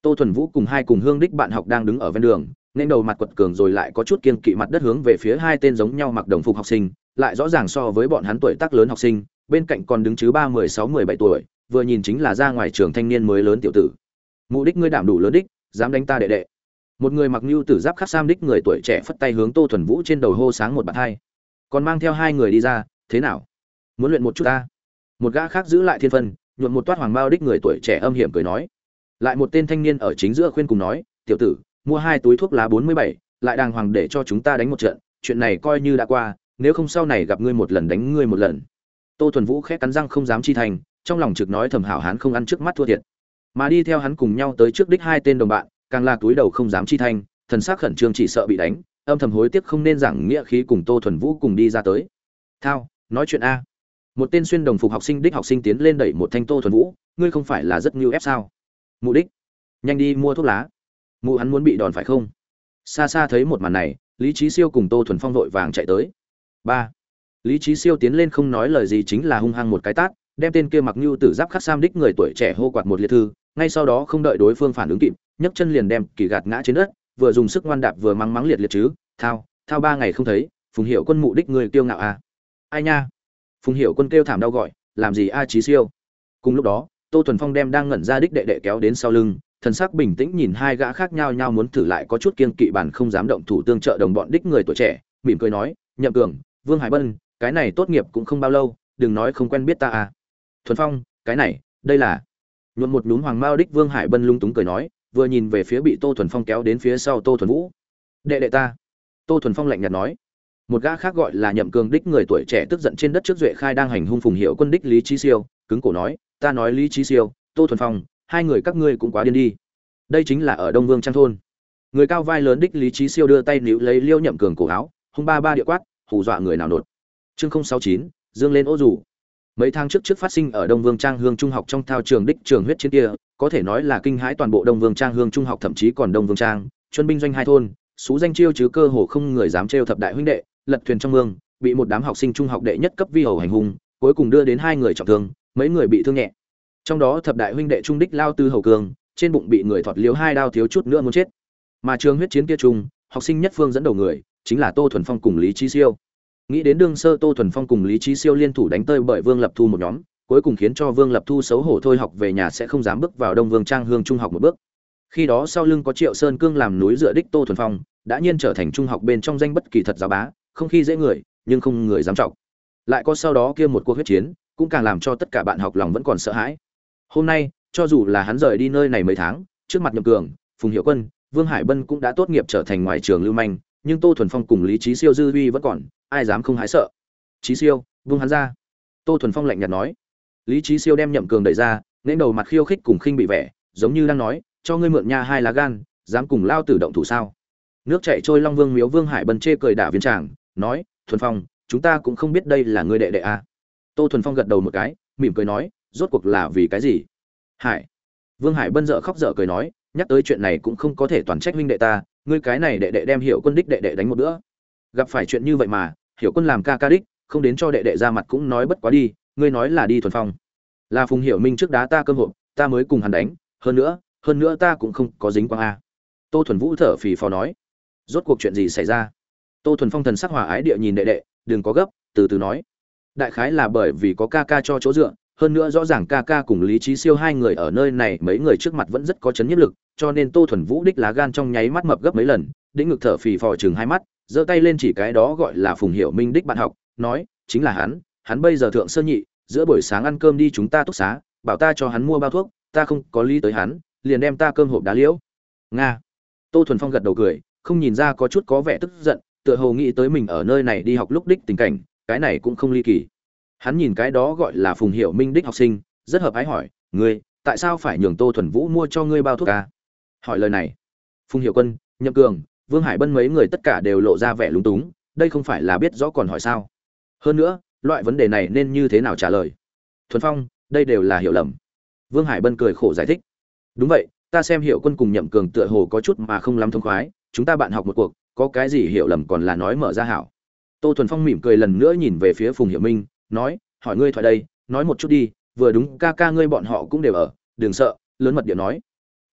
Tô thuần vũ cùng hai cùng hương đích bạn học đang đứng ở ven đường, nên đầu mặt quật cường rồi lại có chút kiên kỵ mặt đất hướng về phía hai tên giống nhau mặc đồng phục học sinh, lại rõ ràng so với bọn hắn tuổi tác lớn học sinh, bên cạnh còn đứng chứ ba mười sáu mười bảy tuổi, vừa nhìn chính là ra ngoài trường thanh niên mới lớn tiểu tử mụ đích ngươi đảm đủ lớn đích, dám đánh ta đệ đệ. Một người mặc nhu tử giáp khắc sam đích người tuổi trẻ phất tay hướng tô thuần vũ trên đầu hô sáng một bàn hai. Còn mang theo hai người đi ra, thế nào? Muốn luyện một chút ta? Một gã khác giữ lại thiên phân, nhuộm một toát hoàng bao đích người tuổi trẻ âm hiểm cười nói. Lại một tên thanh niên ở chính giữa khuyên cùng nói, tiểu tử, mua hai túi thuốc lá bốn mươi bảy, lại đàng hoàng để cho chúng ta đánh một trận, chuyện này coi như đã qua, nếu không sau này gặp ngươi một lần đánh ngươi một lần. Tô thuần vũ khẽ cắn răng không dám chi thành, trong lòng trực nói thầm hảo hán không ăn trước mắt thua thiệt mà đi theo hắn cùng nhau tới trước đích hai tên đồng bạn, càng là túi đầu không dám chi thanh, thần sắc khẩn trương chỉ sợ bị đánh, âm thầm hối tiếc không nên giảng nghĩa khí cùng tô thuần vũ cùng đi ra tới. Thao, nói chuyện a. Một tên xuyên đồng phục học sinh đích học sinh tiến lên đẩy một thanh tô thuần vũ, ngươi không phải là rất ngưu ép sao? Mụ đích, nhanh đi mua thuốc lá. Mụ hắn muốn bị đòn phải không? Xa xa thấy một màn này, lý trí siêu cùng tô thuần phong vội vàng chạy tới. Ba. Lý trí siêu tiến lên không nói lời gì chính là hung hăng một cái tát, đem tên kia mặc nhu tử giáp khắc sam đích người tuổi trẻ hô quạt một liệt thư ngay sau đó không đợi đối phương phản ứng kịp, nhấc chân liền đem kỳ gạt ngã trên đất, vừa dùng sức ngoan đạp vừa mắng mắng liệt liệt chứ, thao thao ba ngày không thấy, phùng hiệu quân mụ đích người kiêu ngạo à. Ai nha? Phùng hiệu quân kêu thảm đau gọi, làm gì a trí siêu? Cùng lúc đó, tô thuần phong đem đang ngẩn ra đích đệ đệ kéo đến sau lưng, thần sắc bình tĩnh nhìn hai gã khác nhau nhau muốn thử lại có chút kiên kỵ bản không dám động thủ tương trợ đồng bọn đích người tuổi trẻ, mỉm cười nói, nhậm cường, vương hải bân, cái này tốt nghiệp cũng không bao lâu, đừng nói không quen biết ta à. Thuần phong, cái này, đây là nhuộm một núm hoàng mao đích vương hải bân lung túng cười nói, vừa nhìn về phía bị tô thuần phong kéo đến phía sau tô thuần vũ. Đệ đệ ta. Tô thuần phong lạnh nhạt nói. Một gã khác gọi là nhậm cường đích người tuổi trẻ tức giận trên đất trước duệ khai đang hành hung phùng hiệu quân đích lý trí siêu, cứng cổ nói, ta nói lý trí siêu, tô thuần phong, hai người các ngươi cũng quá điên đi. Đây chính là ở đông vương trang thôn. Người cao vai lớn đích lý trí siêu đưa tay níu lấy liêu nhậm cường cổ áo, hung ba ba địa quát, hù dọa người nào nột. Chương sáu chín, dương lên ô rủ mấy tháng trước trước phát sinh ở đông vương trang hương trung học trong thao trường đích trường huyết chiến kia có thể nói là kinh hãi toàn bộ đông vương trang hương trung học thậm chí còn đông vương trang chuân binh doanh hai thôn xú danh chiêu chứ cơ hồ không người dám trêu thập đại huynh đệ lật thuyền trong mương bị một đám học sinh trung học đệ nhất cấp vi hầu hành hung cuối cùng đưa đến hai người trọng thương mấy người bị thương nhẹ. Trong đó thập đại huynh đệ trung đích lao tư hầu cường trên bụng bị người thọt liếu hai đao thiếu chút nữa muốn chết. Mà trường huyết chiến kia trung, học sinh nhất phương dẫn đầu người chính là tô thuần phong cùng lý trí siêu nghĩ đến đương sơ tô thuần phong cùng lý trí siêu liên thủ đánh tơi bởi vương lập thu một nhóm, cuối cùng khiến cho vương lập thu xấu hổ thôi học về nhà sẽ không dám bước vào đông vương trang hương trung học một bước. Khi đó sau lưng có triệu sơn cương làm núi dựa đích tô thuần phong, đã nhiên trở thành trung học bên trong danh bất kỳ thật giáo bá, không khi dễ người, nhưng không người dám trọng lại có sau đó kia một cuộc huyết chiến, cũng càng làm cho tất cả bạn học lòng vẫn còn sợ hãi. Hôm nay, cho dù là hắn rời đi nơi này mấy tháng, trước mặt nhậm cường, phùng hiệu quân, vương hải bân cũng đã tốt nghiệp trở thành ngoài trường lưu manh nhưng tô thuần phong cùng lý trí siêu dư uy vẫn còn, ai dám không hái sợ? Trí siêu, vung hắn ra. Tô thuần phong lạnh nhạt nói. Lý trí siêu đem nhậm cường đẩy ra nên đầu mặt khiêu khích cùng khinh bị vẻ, giống như đang nói, cho ngươi mượn nha hai lá gan, dám cùng lao tử động thủ sao? Nước chảy trôi long vương miếu vương hải bân chê cười đả viên tràng, nói, thuần phong, chúng ta cũng không biết đây là ngươi đệ đệ a. À. tô thuần phong gật đầu một cái, mỉm cười nói, rốt cuộc là vì cái gì? Hải. Vương hải bân dợ khóc dở cười nói, nhắc tới chuyện này cũng không có thể toàn trách huynh đệ ta ngươi cái này đệ đệ đem hiểu quân đích đệ đệ đánh một bữa. Gặp phải chuyện như vậy mà, hiểu quân làm ca ca đích, không đến cho đệ đệ ra mặt cũng nói bất quá đi, ngươi nói là đi thuần phong. Là phùng hiểu minh trước đá ta cơm hộp, ta mới cùng hắn đánh, hơn nữa hơn nữa ta cũng không có dính quang a. Tô thuần vũ thở phì phò nói, rốt cuộc chuyện gì xảy ra? Tô thuần phong thần sắc hòa ái địa nhìn đệ đệ, đừng có gấp, từ từ nói. Đại khái là bởi vì có ca ca cho chỗ dựa hơn nữa rõ ràng ca ca cùng lý trí siêu hai người ở nơi này mấy người trước mặt vẫn rất có chấn nhiếp lực, cho nên tô thuần vũ đích lá gan trong nháy mắt mập gấp mấy lần, đĩnh ngực thở phì phò chừng hai mắt, giơ tay lên chỉ cái đó gọi là phùng hiểu minh đích bạn học, nói, chính là hắn hắn bây giờ thượng sơ nhị, giữa buổi sáng ăn cơm đi chúng ta túc xá, bảo ta cho hắn mua bao thuốc, ta không có lý tới hắn, liền đem ta cơm hộp đá liễu. Nga. Tô thuần phong gật đầu cười, không nhìn ra có chút có vẻ tức giận, tựa hồ nghĩ tới mình ở nơi này đi học lúc đích tình cảnh, cái này cũng không ly kỳ hắn nhìn cái đó gọi là phùng hiệu minh đích học sinh, rất hợp ái hỏi, ngươi, tại sao phải nhường tô thuần vũ mua cho ngươi bao thuốc ca? Hỏi lời này, phùng hiệu quân, nhậm cường, vương hải bân mấy người tất cả đều lộ ra vẻ lúng túng, đây không phải là biết rõ còn hỏi sao? Hơn nữa, loại vấn đề này nên như thế nào trả lời? Thuần phong, đây đều là hiểu lầm. Vương hải bân cười khổ giải thích, đúng vậy, ta xem hiệu quân cùng nhậm cường tựa hồ có chút mà không lắm thông khoái, chúng ta bạn học một cuộc, có cái gì hiểu lầm còn là nói mở ra hảo. Tô thuần phong mỉm cười lần nữa nhìn về phía phùng hiểu minh nói, hỏi ngươi thoại đây, nói một chút đi, vừa đúng ca ca ngươi bọn họ cũng đều ở, đừng sợ, lớn mật điệu nói.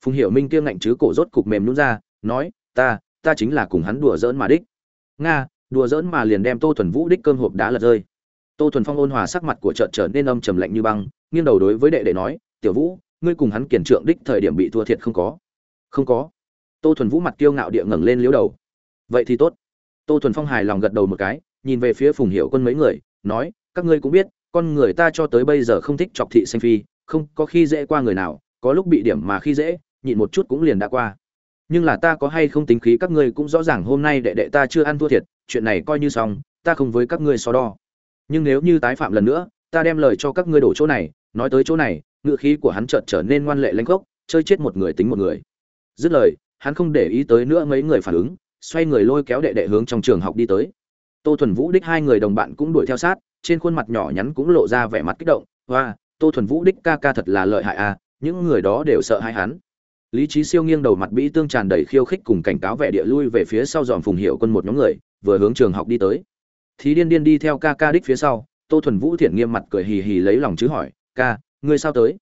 Phùng hiểu minh kia ngạnh chứ cổ rốt cục mềm nhún ra, nói, ta ta chính là cùng hắn đùa giỡn mà đích. Nga, đùa giỡn mà liền đem tô thuần vũ đích cơm hộp đá lật rơi. Tô thuần phong ôn hòa sắc mặt của trợn trở nên âm trầm lạnh như băng, nghiêng đầu đối với đệ đệ nói, tiểu vũ, ngươi cùng hắn kiển trượng đích thời điểm bị thua thiệt không có? Không có. Tô thuần vũ mặt kiêu ngạo địa ngẩng lên liếu đầu. Vậy thì tốt. Tô thuần phong hài lòng gật đầu một cái, nhìn về phía phùng hiệu quân mấy người, nói các ngươi cũng biết, con người ta cho tới bây giờ không thích chọc thị xanh phi, không có khi dễ qua người nào, có lúc bị điểm mà khi dễ, nhịn một chút cũng liền đã qua. Nhưng là ta có hay không tính khí các ngươi cũng rõ ràng hôm nay đệ đệ ta chưa ăn thua thiệt, chuyện này coi như xong, ta không với các ngươi so đo. Nhưng nếu như tái phạm lần nữa, ta đem lời cho các ngươi đổ chỗ này, nói tới chỗ này, ngựa khí của hắn chợt trở nên ngoan lệ lãnh khốc chơi chết một người tính một người. Dứt lời, hắn không để ý tới nữa mấy người phản ứng, xoay người lôi kéo đệ đệ hướng trong trường học đi tới. Tô thuần vũ đích hai người đồng bạn cũng đuổi theo sát trên khuôn mặt nhỏ nhắn cũng lộ ra vẻ mặt kích động. Hoa, tô thuần vũ đích ca ca thật là lợi hại à những người đó đều sợ hãi hắn. Lý trí siêu nghiêng đầu mặt bĩ tương tràn đầy khiêu khích cùng cảnh cáo vẻ địa lui về phía sau dòm phùng hiệu quân một nhóm người, vừa hướng trường học đi tới. Thì điên điên đi theo ca ca đích phía sau, tô thuần vũ thiện nghiêm mặt cười hì hì lấy lòng chứ hỏi, ca, ngươi sao tới?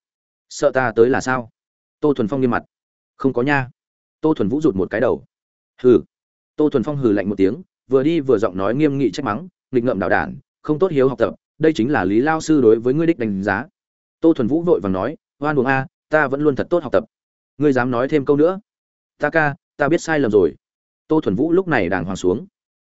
Sợ ta tới là sao? Tô thuần phong nghiêm mặt, không có nha. Tô thuần vũ rụt một cái đầu, hừ. Tô thuần phong hừ lạnh một tiếng, vừa đi vừa giọng nói nghiêm nghị trách mắng, nghịch ngợm đạo đản không tốt hiếu học tập, đây chính là lý lao sư đối với ngươi đích đánh giá. Tô thuần vũ vội vàng nói, oan buồng a, ta vẫn luôn thật tốt học tập. Ngươi dám nói thêm câu nữa? Ta ca, ta biết sai lầm rồi. Tô thuần vũ lúc này đàng hoàng xuống.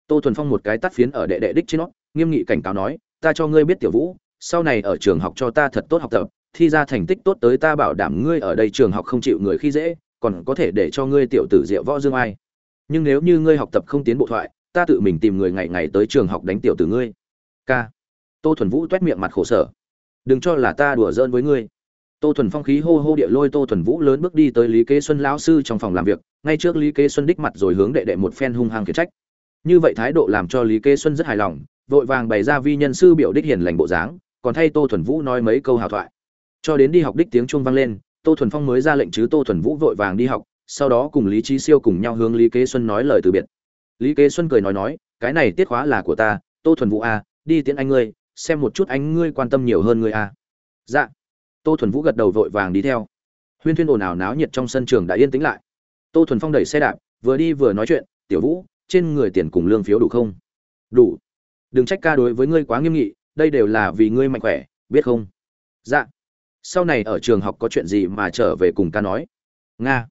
Tô thuần phong một cái tắt phiến ở đệ đệ đích trên nó, nghiêm nghị cảnh cáo nói, ta cho ngươi biết tiểu vũ, sau này ở trường học cho ta thật tốt học tập, thi ra thành tích tốt tới ta bảo đảm ngươi ở đây trường học không chịu người khi dễ, còn có thể để cho ngươi tiểu tử diệu võ dương ai. Nhưng nếu như ngươi học tập không tiến bộ thoại, ta tự mình tìm người ngày ngày tới trường học đánh tiểu tử ngươi ca. Tô thuần vũ t u é t miệng mặt khổ sở. Đừng cho là ta đùa giỡn với ngươi. Tô thuần phong khí hô hô địa lôi tô thuần vũ lớn bước đi tới lý kế xuân lão sư trong phòng làm việc ngay trước lý kế xuân đích mặt rồi hướng đệ đệ một phen hung hăng khiển trách. Như vậy thái độ làm cho lý kế xuân rất hài lòng vội vàng bày ra vi nhân sư biểu đích hiền lành bộ dáng còn thay tô thuần vũ nói mấy câu hào thoại. Cho đến đi học đích tiếng chuông vang lên tô thuần phong mới ra lệnh chứ tô thuần vũ vội vàng đi học sau đó cùng lý trí siêu cùng nhau hướng lý kế xuân nói lời từ biệt. Lý kế xuân cười nói nói cái này tiết khóa là của ta tô thuần vũ a à, đi tiễn anh ngươi, xem một chút anh ngươi quan tâm nhiều hơn ngươi à. dạ. Tô thuần vũ gật đầu vội vàng đi theo. Huyên thuyên ồn ào náo nhiệt trong sân trường đã yên tĩnh lại. Tô thuần phong đẩy xe đạp, vừa đi vừa nói chuyện, tiểu vũ, trên người tiền cùng lương phiếu đủ không? Đủ. Đừng trách ca đối với ngươi quá nghiêm nghị, đây đều là vì ngươi mạnh khỏe, biết không? Dạ. Sau này ở trường học có chuyện gì mà trở về cùng ca nói? Nga.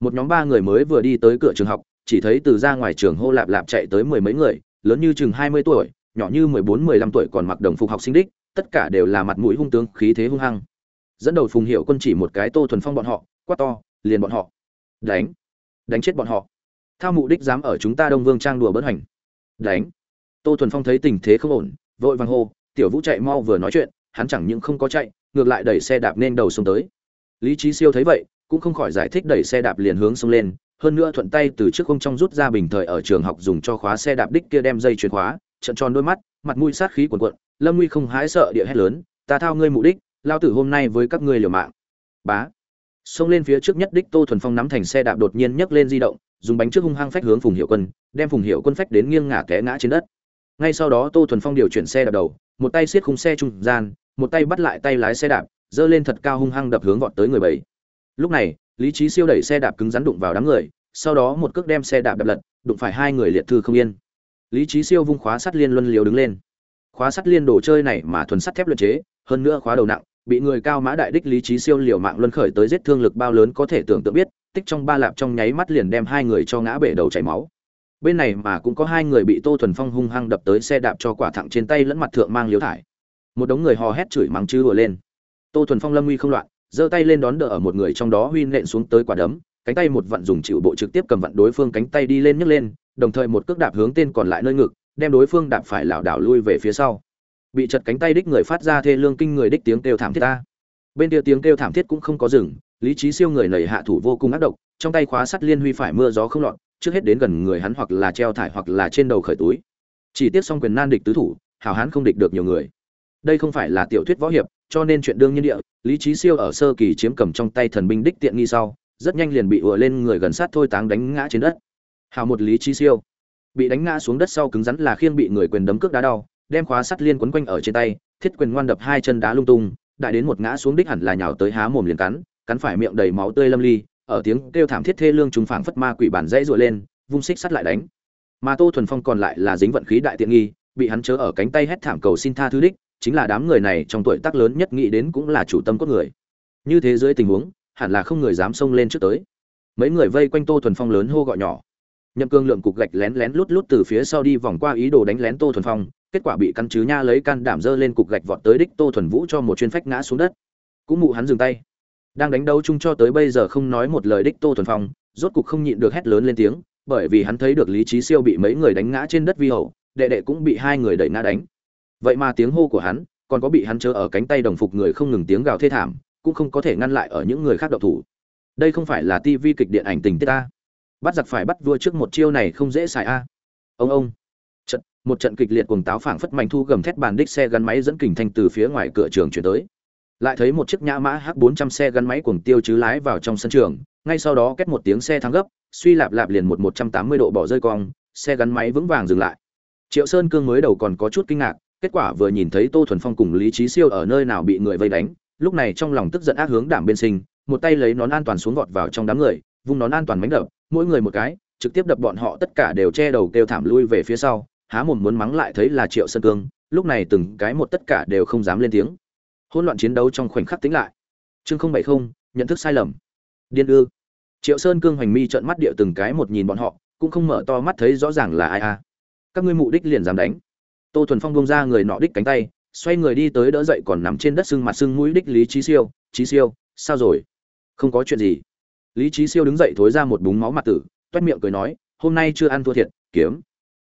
Một nhóm ba người mới vừa đi tới cửa trường học, chỉ thấy từ ra ngoài trường hô lạp lạp chạy tới mười mấy người, lớn như chừng hai mươi tuổi nhỏ như mười bốn, mười lăm tuổi còn mặc đồng phục học sinh đích, tất cả đều là mặt mũi hung tướng, khí thế hung hăng. Dẫn đầu phùng hiệu quân chỉ một cái tô thuần phong bọn họ, quát to, liền bọn họ. Đánh. Đánh chết bọn họ. Thao mụ đích dám ở chúng ta đông vương trang đùa bỡn hành đánh. Tô thuần phong thấy tình thế không ổn, vội vàng hô, tiểu vũ chạy mau vừa nói chuyện, hắn chẳng những không có chạy, ngược lại đẩy xe đạp nên đầu sông tới. Lý trí siêu thấy vậy, cũng không khỏi giải thích đẩy xe đạp liền hướng sông lên, hơn nữa thuận tay từ trước không trong rút ra bình thời ở trường học dùng cho khóa xe đạp đích kia đem dây chuyền khóa trận tròn đôi mắt, mặt mũi sát khí cuồn cuộn, lâm nguy không hái sợ địa hét lớn, ta thao ngươi mục đích, lao tử hôm nay với các ngươi liều mạng. Bá. Xông lên phía trước nhất đích tô thuần phong nắm thành xe đạp đột nhiên nhấc lên di động, dùng bánh trước hung hăng phách hướng phùng hiệu quân, đem phùng hiệu quân phách đến nghiêng ngả té ngã trên đất. Ngay sau đó tô thuần phong điều chuyển xe đạp đầu, một tay siết khung xe trung gian, một tay bắt lại tay lái xe đạp, giơ lên thật cao hung hăng đập hướng vọt tới người bảy. Lúc này, lý trí siêu đẩy xe đạp cứng rắn đụng vào đám người, sau đó một cước đem xe đạp đập lật, đụng phải hai người liệt thư không yên lý trí siêu vung khóa sắt liên luân liều đứng lên. Khóa sắt liên đồ chơi này mà thuần sắt thép luyện chế, hơn nữa khóa đầu nặng, bị người cao mã đại đích lý trí siêu liều mạng luân khởi tới giết thương lực bao lớn có thể tưởng tượng biết, tích trong ba lạp trong nháy mắt liền đem hai người cho ngã bể đầu chảy máu. Bên này mà cũng có hai người bị tô thuần phong hung hăng đập tới xe đạp cho quả thẳng trên tay lẫn mặt thượng mang liếu thải. Một đống người hò hét chửi mắng chứ đùa lên. Tô thuần phong lâm nguy không loạn, giơ tay lên đón đỡ ở một người trong đó huy nện xuống tới quả đấm, cánh tay một vận dùng chịu bộ trực tiếp cầm vận đối phương cánh tay đi lên nhấc lên đồng thời một cước đạp hướng tên còn lại nơi ngực, đem đối phương đạp phải lảo đảo lui về phía sau. Bị chật cánh tay đích người phát ra thê lương kinh người đích tiếng kêu thảm thiết ta. Bên kia tiếng kêu thảm thiết cũng không có dừng, lý trí siêu người nảy hạ thủ vô cùng ác độc, trong tay khóa sắt liên huy phải mưa gió không lọt, trước hết đến gần người hắn hoặc là treo thải hoặc là trên đầu khởi túi. Chỉ tiếc xong quyền nan địch tứ thủ, hảo hán không địch được nhiều người. Đây không phải là tiểu thuyết võ hiệp, cho nên chuyện đương nhiên địa, lý trí siêu ở sơ kỳ chiếm cầm trong tay thần binh đích tiện nghi sau, rất nhanh liền bị ùa lên người gần sát thôi táng đánh ngã trên đất hào một lý trí siêu. Bị đánh ngã xuống đất sau cứng rắn là khiêng bị người quyền đấm cước đá đau, đem khóa sắt liên quấn quanh ở trên tay, thiết quyền ngoan đập hai chân đá lung tung, đại đến một ngã xuống đích hẳn là nhào tới há mồm liền cắn cắn phải miệng đầy máu tươi lâm ly, ở tiếng kêu thảm thiết thê lương chúng phảng phất ma quỷ bản dãy rụi lên, vung xích sắt lại đánh. Mà tô thuần phong còn lại là dính vận khí đại tiện nghi, bị hắn chớ ở cánh tay hét thảm cầu xin tha thứ đích, chính là đám người này trong tuổi tác lớn nhất nghĩ đến cũng là chủ tâm cốt người. Như thế dưới tình huống, hẳn là không người dám xông lên trước tới. Mấy người vây quanh tô thuần phong lớn hô gọi nhỏ nhậm cương lượng cục gạch lén lén lút lút từ phía sau đi vòng qua ý đồ đánh lén tô thuần phong, kết quả bị căn chứ nha lấy can đảm dơ lên cục gạch vọt tới đích tô thuần vũ cho một chuyên phách ngã xuống đất. Cũng mụ hắn dừng tay. Đang đánh đấu chung cho tới bây giờ không nói một lời đích tô thuần phong, rốt cục không nhịn được hét lớn lên tiếng, bởi vì hắn thấy được lý trí siêu bị mấy người đánh ngã trên đất vi hậu, đệ đệ cũng bị hai người đẩy ngã đánh. Vậy mà tiếng hô của hắn còn có bị hắn chớ ở cánh tay đồng phục người không ngừng tiếng gào thê thảm, cũng không có thể ngăn lại ở những người khác độc thủ. Đây không phải là tivi kịch điện ảnh tình tiết ta bắt giặc phải bắt vua trước một chiêu này không dễ xài a. Ông ông. Trận, một trận kịch liệt cuồng táo phảng phất mạnh thu gầm thét bàn đích xe gắn máy dẫn kình thanh từ phía ngoài cửa trường chuyển tới. Lại thấy một chiếc nhã mã h 400 xe gắn máy cuồng tiêu chứ lái vào trong sân trường, ngay sau đó kết một tiếng xe thắng gấp, suy lạp lạp liền một 180 độ bỏ rơi cong, xe gắn máy vững vàng dừng lại. Triệu sơn cương mới đầu còn có chút kinh ngạc, kết quả vừa nhìn thấy tô thuần phong cùng lý trí siêu ở nơi nào bị người vây đánh, lúc này trong lòng tức giận ác hướng đảm bên sinh, một tay lấy nón an toàn xuống vọt vào trong đám người vung nón an toàn mánh đập, mỗi người một cái, trực tiếp đập bọn họ tất cả đều che đầu kêu thảm lui về phía sau, há mồm muốn mắng lại thấy là triệu sơn cương, lúc này từng cái một tất cả đều không dám lên tiếng. Hỗn loạn chiến đấu trong khoảnh khắc tính lại. Chương không bảy không, nhận thức sai lầm. Điên ư. Triệu sơn cương hoành mi trợn mắt địa từng cái một nhìn bọn họ, cũng không mở to mắt thấy rõ ràng là ai a. Các ngươi mụ đích liền dám đánh. Tô thuần phong bông ra người nọ đích cánh tay, xoay người đi tới đỡ dậy còn nằm trên đất sưng mặt sưng mũi đích lý trí siêu trí siêu, sao rồi? Không có chuyện gì lý trí siêu đứng dậy thối ra một búng máu mặt tử, toét miệng cười nói, hôm nay chưa ăn thua thiệt, kiếm.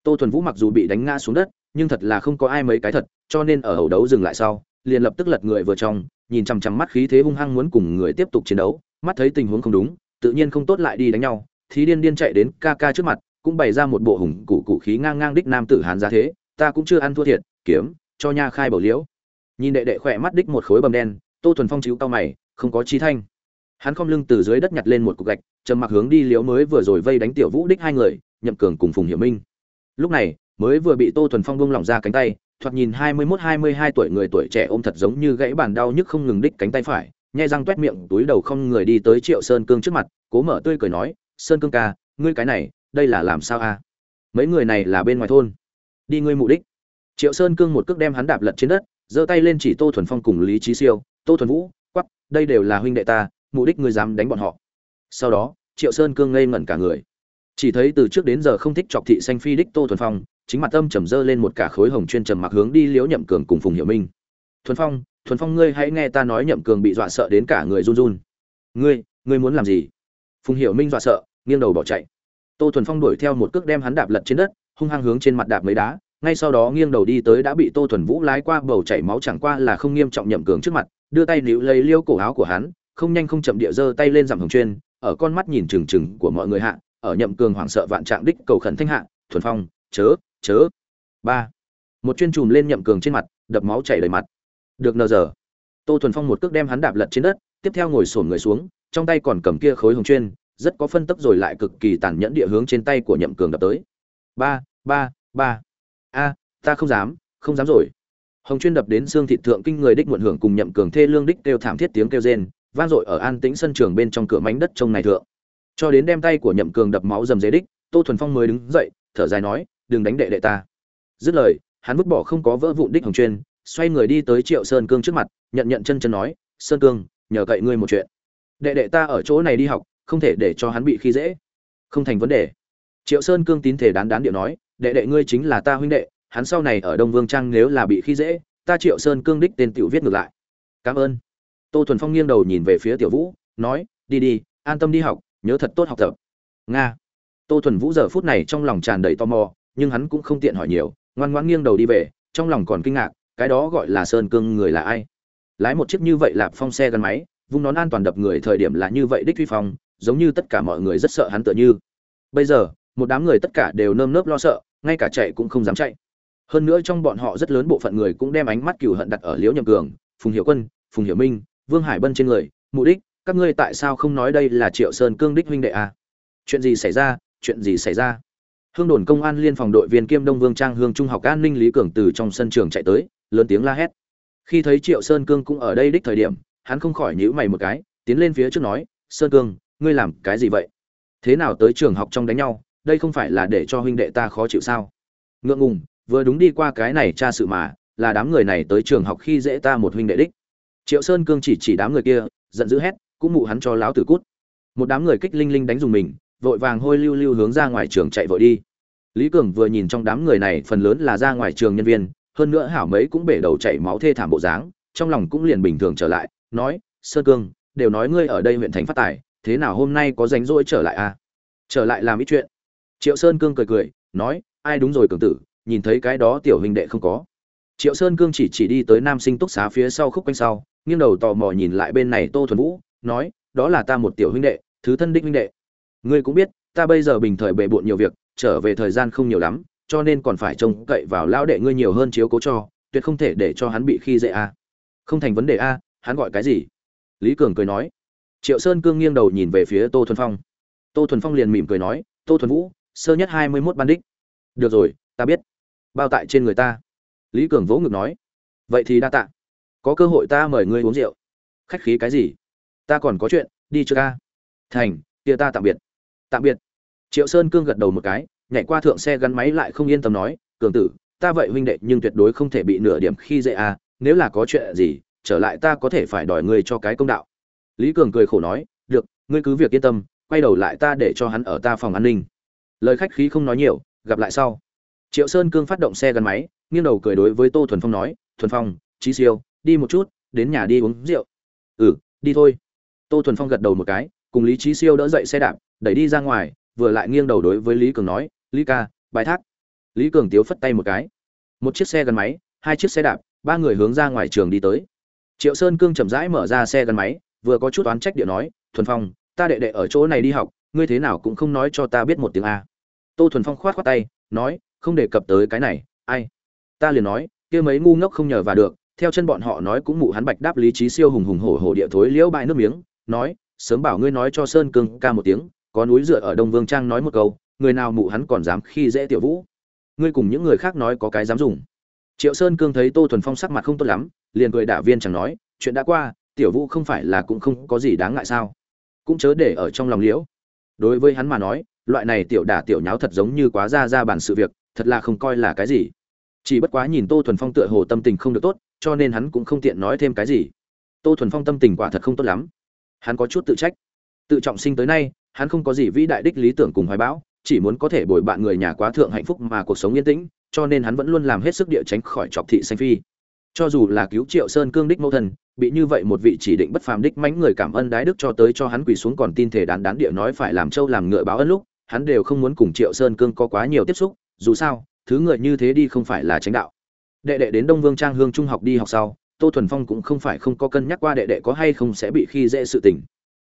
Tô thuần vũ mặc dù bị đánh ngã xuống đất, nhưng thật là không có ai mấy cái thật, cho nên ở hậu đấu dừng lại sau, liền lập tức lật người vừa trong, nhìn chằm chằm mắt khí thế hung hăng muốn cùng người tiếp tục chiến đấu, mắt thấy tình huống không đúng, tự nhiên không tốt lại đi đánh nhau, thì điên điên chạy đến ca ca trước mặt, cũng bày ra một bộ hùng cụ cụ khí ngang ngang đích nam tử hán ra thế, ta cũng chưa ăn thua thiệt, kiếm, cho nha khai bầu liễu. Nhìn đệ đệ khỏe mắt đích một khối bầm đen, tô thuần phong chiếu cao mày, không có chi thanh hắn khom lưng từ dưới đất nhặt lên một cục gạch, trầm mặc hướng đi liễu mới vừa rồi vây đánh tiểu vũ đích hai người, nhậm cường cùng phùng hiểu minh. Lúc này, mới vừa bị tô thuần phong bông lỏng ra cánh tay, thoạt nhìn hai mươi mốt, hai mươi hai tuổi người tuổi trẻ ôm thật giống như gãy bàn đau nhức không ngừng đích cánh tay phải nhai răng toét miệng, túi đầu không người đi tới triệu sơn cương trước mặt, cố mở tươi cười nói, sơn cương ca, ngươi cái này, đây là làm sao a? Mấy người này là bên ngoài thôn. Đi ngươi mục đích. Triệu sơn cương một cước đem hắn đạp lật trên đất, giơ tay lên chỉ tô thuần phong cùng lý trí siêu, tô thuần vũ quắp đây đều là huynh đệ ta mục đích ngươi dám đánh bọn họ. Sau đó, triệu sơn cương ngây ngẩn cả người. Chỉ thấy từ trước đến giờ không thích chọc thị xanh phi đích tô thuần phong, chính mặt tâm trầm dơ lên một cả khối hồng chuyên trầm mặc hướng đi liễu nhậm cường cùng phùng hiểu minh. Thuần phong thuần phong ngươi hãy nghe ta nói nhậm cường bị dọa sợ đến cả người run run. Ngươi ngươi muốn làm gì? Phùng hiểu minh dọa sợ, nghiêng đầu bỏ chạy. Tô thuần phong đuổi theo một cước đem hắn đạp lật trên đất, hung hăng hướng trên mặt đạp mấy đá, ngay sau đó nghiêng đầu đi tới đã bị tô thuần vũ lái qua, bầu chảy máu chẳng qua là không nghiêm trọng nhậm cường trước mặt, đưa tay níu lấy liêu cổ áo của hắn không nhanh không chậm địa giơ tay lên giảm hồng chuyên, ở con mắt nhìn trừng trừng của mọi người hạ, ở nhậm cường hoảng sợ vạn trạng đích cầu khẩn thanh hạ, thuần phong, chớ chớ. Ba. Một chuyên chùm lên nhậm cường trên mặt, đập máu chảy đầy mặt. Được nờ giờ. Tô thuần phong một cước đem hắn đạp lật trên đất, tiếp theo ngồi xổm người xuống, trong tay còn cầm kia khối hồng chuyên, rất có phân tốc rồi lại cực kỳ tàn nhẫn địa hướng trên tay của nhậm cường đập tới. Ba ba ba. A, ta không dám không dám rồi. Hồng chuyên đập đến xương thịt thượng kinh người đích muộn hưởng cùng nhậm cường thê lương đích kêu thảm thiết tiếng kêu rên vang dội ở an tĩnh sân trường bên trong cửa mảnh đất trông này thượng. Cho đến đem tay của nhậm cường đập máu dầm dế đích, tô thuần phong mới đứng dậy, thở dài nói, đừng đánh đệ đệ ta. Dứt lời, hắn vứt bỏ không có vỡ vụn đích hồng chuyên, xoay người đi tới triệu sơn cương trước mặt, nhận nhận chân chân nói, sơn cương, nhờ cậy ngươi một chuyện. Đệ đệ ta ở chỗ này đi học, không thể để cho hắn bị khi dễ. Không thành vấn đề. Triệu sơn cương tín thể đán đán điệu nói, đệ đệ ngươi chính là ta huynh đệ, hắn sau này ở đông vương trang nếu là bị khi dễ, ta triệu sơn cương đích tên tiểu viết ngược lại. Cảm ơn tô thuần phong nghiêng đầu nhìn về phía tiểu vũ, nói, đi đi, an tâm đi học, nhớ thật tốt học tập. Nga. Tô thuần vũ giờ phút này trong lòng tràn đầy tò mò, nhưng hắn cũng không tiện hỏi nhiều, ngoan ngoãn nghiêng đầu đi về, trong lòng còn kinh ngạc, cái đó gọi là sơn cương người là ai? Lái một chiếc như vậy lạp phong xe gắn máy, vung nón an toàn đập người thời điểm là như vậy đích thuy phong, giống như tất cả mọi người rất sợ hắn tựa như. Bây giờ, một đám người tất cả đều nơm nớp lo sợ, ngay cả chạy cũng không dám chạy. Hơn nữa trong bọn họ rất lớn bộ phận người cũng đem ánh mắt cừu hận đặt ở liễu nhậm cường, phùng hiệu quân, phùng hiệu minh vương hải bân trên người mục đích, các ngươi tại sao không nói đây là triệu sơn cương đích huynh đệ à? chuyện gì xảy ra? Chuyện gì xảy ra? Hương đồn công an liên phòng đội viên kiêm đông vương trang hương trung học an ninh lý cường từ trong sân trường chạy tới, lớn tiếng la hét. Khi thấy triệu sơn cương cũng ở đây đích thời điểm, hắn không khỏi nhíu mày một cái, tiến lên phía trước nói, sơn cương, ngươi làm cái gì vậy? Thế nào tới trường học trong đánh nhau? Đây không phải là để cho huynh đệ ta khó chịu sao? Ngượng ngùng, vừa đúng đi qua cái này tra sự mà, là đám người này tới trường học khi dễ ta một huynh đệ đích triệu sơn cương chỉ chỉ đám người kia, giận dữ hét, cũng mụ hắn cho láo tử cút. Một đám người kích linh linh đánh dùng mình, vội vàng hôi lưu lưu hướng ra ngoài trường chạy vội đi. Lý cường vừa nhìn trong đám người này, phần lớn là ra ngoài trường nhân viên, hơn nữa hảo mấy cũng bể đầu chảy máu thê thảm bộ dáng, trong lòng cũng liền bình thường trở lại, nói, sơn cương, đều nói ngươi ở đây huyện thành phát tài, thế nào hôm nay có rảnh rỗi trở lại à? Trở lại làm ít chuyện. Triệu sơn cương cười cười, nói, ai đúng rồi cường tử, nhìn thấy cái đó tiểu huynh đệ không có. Triệu sơn cương chỉ chỉ đi tới nam sinh túc xá phía sau khúc quanh sau nghiêng đầu tò mò nhìn lại bên này tô thuần vũ, nói, đó là ta một tiểu huynh đệ, thứ thân đích huynh đệ. Ngươi cũng biết, ta bây giờ bình thời bề bộn nhiều việc, trở về thời gian không nhiều lắm, cho nên còn phải trông cậy vào lão đệ ngươi nhiều hơn chiếu cố cho, tuyệt không thể để cho hắn bị khi dễ a. Không thành vấn đề a, hắn gọi cái gì? Lý cường cười nói. Triệu sơn cương nghiêng đầu nhìn về phía tô thuần phong. Tô thuần phong liền mỉm cười nói, tô thuần vũ, sơ nhất hai mươi mốt ban đích. Được rồi, ta biết. Bao tại trên người ta. Lý cường vỗ ngực nói. Vậy thì đa tạ có cơ hội ta mời ngươi uống rượu. Khách khí cái gì? Ta còn có chuyện, đi chưa ca thành, kia ta tạm biệt. Tạm biệt. Triệu sơn cương gật đầu một cái, nhảy qua thượng xe gắn máy lại không yên tâm nói, cường tử, ta vậy huynh đệ nhưng tuyệt đối không thể bị nửa điểm khi dễ à nếu là có chuyện gì, trở lại ta có thể phải đòi ngươi cho cái công đạo. Lý cường cười khổ nói, được, ngươi cứ việc yên tâm, quay đầu lại ta để cho hắn ở ta phòng an ninh. Lời khách khí không nói nhiều, gặp lại sau. Triệu sơn cương phát động xe gắn máy, nghiêng đầu cười đối với tô thuần phong nói, thuần phong trí siêu đi một chút, đến nhà đi uống rượu. Ừ đi thôi. Tô thuần phong gật đầu một cái, cùng lý trí siêu đỡ dậy xe đạp, đẩy đi ra ngoài, vừa lại nghiêng đầu đối với lý cường nói, lý ca, bài thác. Lý cường tiếu phất tay một cái. Một chiếc xe gắn máy, hai chiếc xe đạp, ba người hướng ra ngoài trường đi tới. Triệu sơn cương chậm rãi mở ra xe gắn máy, vừa có chút oán trách điện nói, thuần phong, ta đệ đệ ở chỗ này đi học, ngươi thế nào cũng không nói cho ta biết một tiếng a. Tô thuần phong khoát khoát tay, nói, không đề cập tới cái này, ai? Ta liền nói, kia mấy ngu ngốc không nhờ vào được theo chân bọn họ nói cũng mụ hắn bạch đáp lý trí siêu hùng hùng hổ hổ địa thối liễu bại nước miếng, nói, sớm bảo ngươi nói cho sơn cương ca một tiếng, có núi dựa ở đông vương trang nói một câu, người nào mụ hắn còn dám khi dễ tiểu vũ. Ngươi cùng những người khác nói có cái dám dùng. Triệu sơn cương thấy tô thuần phong sắc mặt không tốt lắm, liền cười đả viên chẳng nói, chuyện đã qua, tiểu vũ không phải là cũng không có gì đáng ngại sao? Cũng chớ để ở trong lòng liễu. Đối với hắn mà nói, loại này tiểu đả tiểu nháo thật giống như quá ra ra bản sự việc, thật là không coi là cái gì chỉ bất quá nhìn tô thuần phong tựa hồ tâm tình không được tốt, cho nên hắn cũng không tiện nói thêm cái gì. Tô thuần phong tâm tình quả thật không tốt lắm. Hắn có chút tự trách. Tự trọng sinh tới nay, hắn không có gì vĩ đại đích lý tưởng cùng hoài bão, chỉ muốn có thể bồi bạn người nhà quá thượng hạnh phúc mà cuộc sống yên tĩnh, cho nên hắn vẫn luôn làm hết sức địa tránh khỏi trọc thị xanh phi. Cho dù là cứu triệu sơn cương đích mẫu thần, bị như vậy một vị chỉ định bất phàm đích mãnh người cảm ơn đái đức cho tới cho hắn quỳ xuống còn tin thể đán đán địa nói phải làm trâu làm ngựa báo ân lúc, hắn đều không muốn cùng triệu sơn cương có quá nhiều tiếp xúc, dù sao thứ người như thế đi không phải là tránh đạo. Đệ đệ đến đông vương trang hương trung học đi học sau, tô thuần phong cũng không phải không có cân nhắc qua đệ đệ có hay không sẽ bị khi dễ sự tình.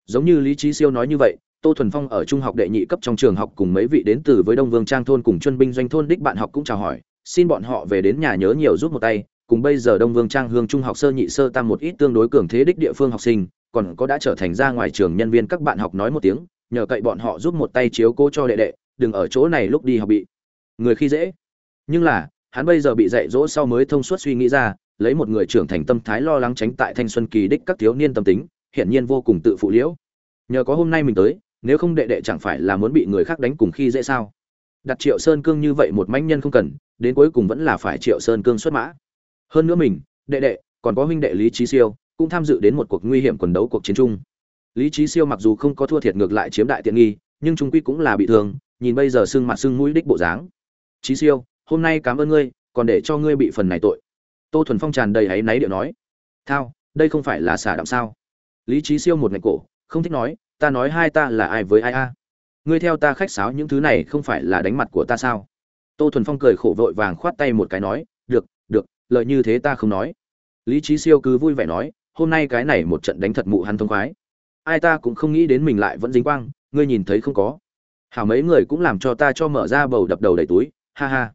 Giống như lý trí siêu nói như vậy, tô thuần phong ở trung học đệ nhị cấp trong trường học cùng mấy vị đến từ với đông vương trang thôn cùng chuyên binh doanh thôn đích bạn học cũng chào hỏi, xin bọn họ về đến nhà nhớ nhiều giúp một tay. Cùng bây giờ đông vương trang hương trung học sơ nhị sơ tam một ít tương đối cường thế đích địa phương học sinh, còn có đã trở thành ra ngoài trường nhân viên các bạn học nói một tiếng, nhờ cậy bọn họ giúp một tay chiếu cố cho đệ đệ, đừng ở chỗ này lúc đi học bị người khi dễ nhưng là, hắn bây giờ bị dạy dỗ sau mới thông suốt suy nghĩ ra, lấy một người trưởng thành tâm thái lo lắng tránh tại thanh xuân kỳ đích các thiếu niên tâm tính, hiển nhiên vô cùng tự phụ liễu. Nhờ có hôm nay mình tới, nếu không đệ đệ chẳng phải là muốn bị người khác đánh cùng khi dễ sao? Đặt triệu sơn cương như vậy một manh nhân không cần, đến cuối cùng vẫn là phải triệu sơn cương xuất mã. Hơn nữa mình, đệ đệ, còn có huynh đệ lý trí siêu, cũng tham dự đến một cuộc nguy hiểm quần đấu cuộc chiến chung. Lý trí siêu mặc dù không có thua thiệt ngược lại chiếm đại tiện nghi, nhưng trung quy cũng là bị thương, nhìn bây giờ sưng mặt sưng mũi đích bộ dáng. Trí siêu hôm nay cảm ơn ngươi, còn để cho ngươi bị phần này tội. Tô thuần phong tràn đầy áy náy điệu nói, thao, đây không phải là xả đạm sao? Lý trí siêu một ngày cổ, không thích nói, ta nói hai ta là ai với ai a? Ngươi theo ta khách sáo những thứ này không phải là đánh mặt của ta sao? Tô thuần phong cười khổ vội vàng khoát tay một cái nói, được được lợi như thế ta không nói. Lý trí siêu cứ vui vẻ nói, hôm nay cái này một trận đánh thật mụ hắn thông khoái. Ai ta cũng không nghĩ đến mình lại vẫn dính quang, ngươi nhìn thấy không có. Hảo mấy người cũng làm cho ta cho mở ra bầu đập đầu đầy túi, ha ha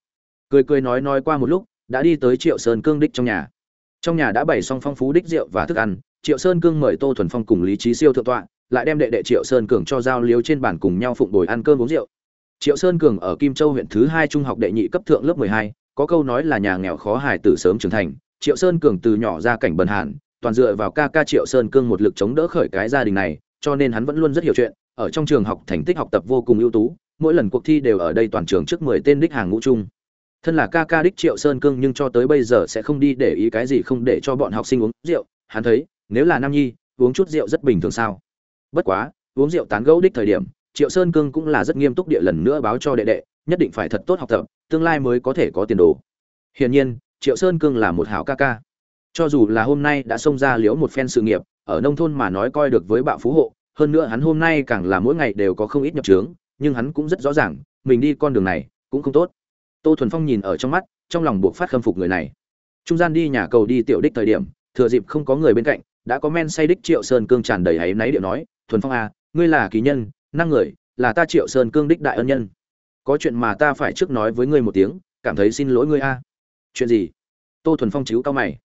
cười cười nói nói qua một lúc, đã đi tới triệu sơn cương đích trong nhà. Trong nhà đã bày xong phong phú đích rượu và thức ăn, triệu sơn cương mời tô thuần phong cùng lý trí siêu thượng tọa, lại đem đệ đệ triệu sơn cường cho giao liếu trên bàn cùng nhau phụng bồi ăn cơm uống rượu. Triệu sơn cường ở kim châu huyện thứ hai trung học đệ nhị cấp thượng lớp mười hai, có câu nói là nhà nghèo khó hài tử sớm trưởng thành. Triệu sơn cường từ nhỏ ra cảnh bần hàn, toàn dựa vào ca ca triệu sơn cương một lực chống đỡ khởi cái gia đình này, cho nên hắn vẫn luôn rất hiểu chuyện, ở trong trường học thành tích học tập vô cùng ưu tú, mỗi lần cuộc thi đều ở đây toàn trường trước mười tên đích hàng ngũ chung thân là ca ca đích triệu sơn cương nhưng cho tới bây giờ sẽ không đi để ý cái gì, không để cho bọn học sinh uống rượu. Hắn thấy, nếu là nam nhi, uống chút rượu rất bình thường sao? Bất quá, uống rượu tán gẫu đích thời điểm, triệu sơn cương cũng là rất nghiêm túc địa lần nữa báo cho đệ đệ, nhất định phải thật tốt học tập, tương lai mới có thể có tiền đồ. Hiển nhiên, triệu sơn cương là một hảo ca ca. Cho dù là hôm nay đã xông ra liễu một phen sự nghiệp, ở nông thôn mà nói coi được với bạo phú hộ, hơn nữa hắn hôm nay càng là mỗi ngày đều có không ít nhập trướng, nhưng hắn cũng rất rõ ràng, mình đi con đường này cũng không tốt tô thuần phong nhìn ở trong mắt, trong lòng buộc phát khâm phục người này. Trung gian đi nhà cầu đi tiểu đích thời điểm, thừa dịp không có người bên cạnh, đã có men say đích triệu sơn cương tràn đầy áy náy điệu nói, thuần phong à ngươi là kỳ nhân, năng người, là ta triệu sơn cương đích đại ân nhân. Có chuyện mà ta phải trước nói với ngươi một tiếng, cảm thấy xin lỗi ngươi a. Chuyện gì? Tô thuần phong chiếu cao mày.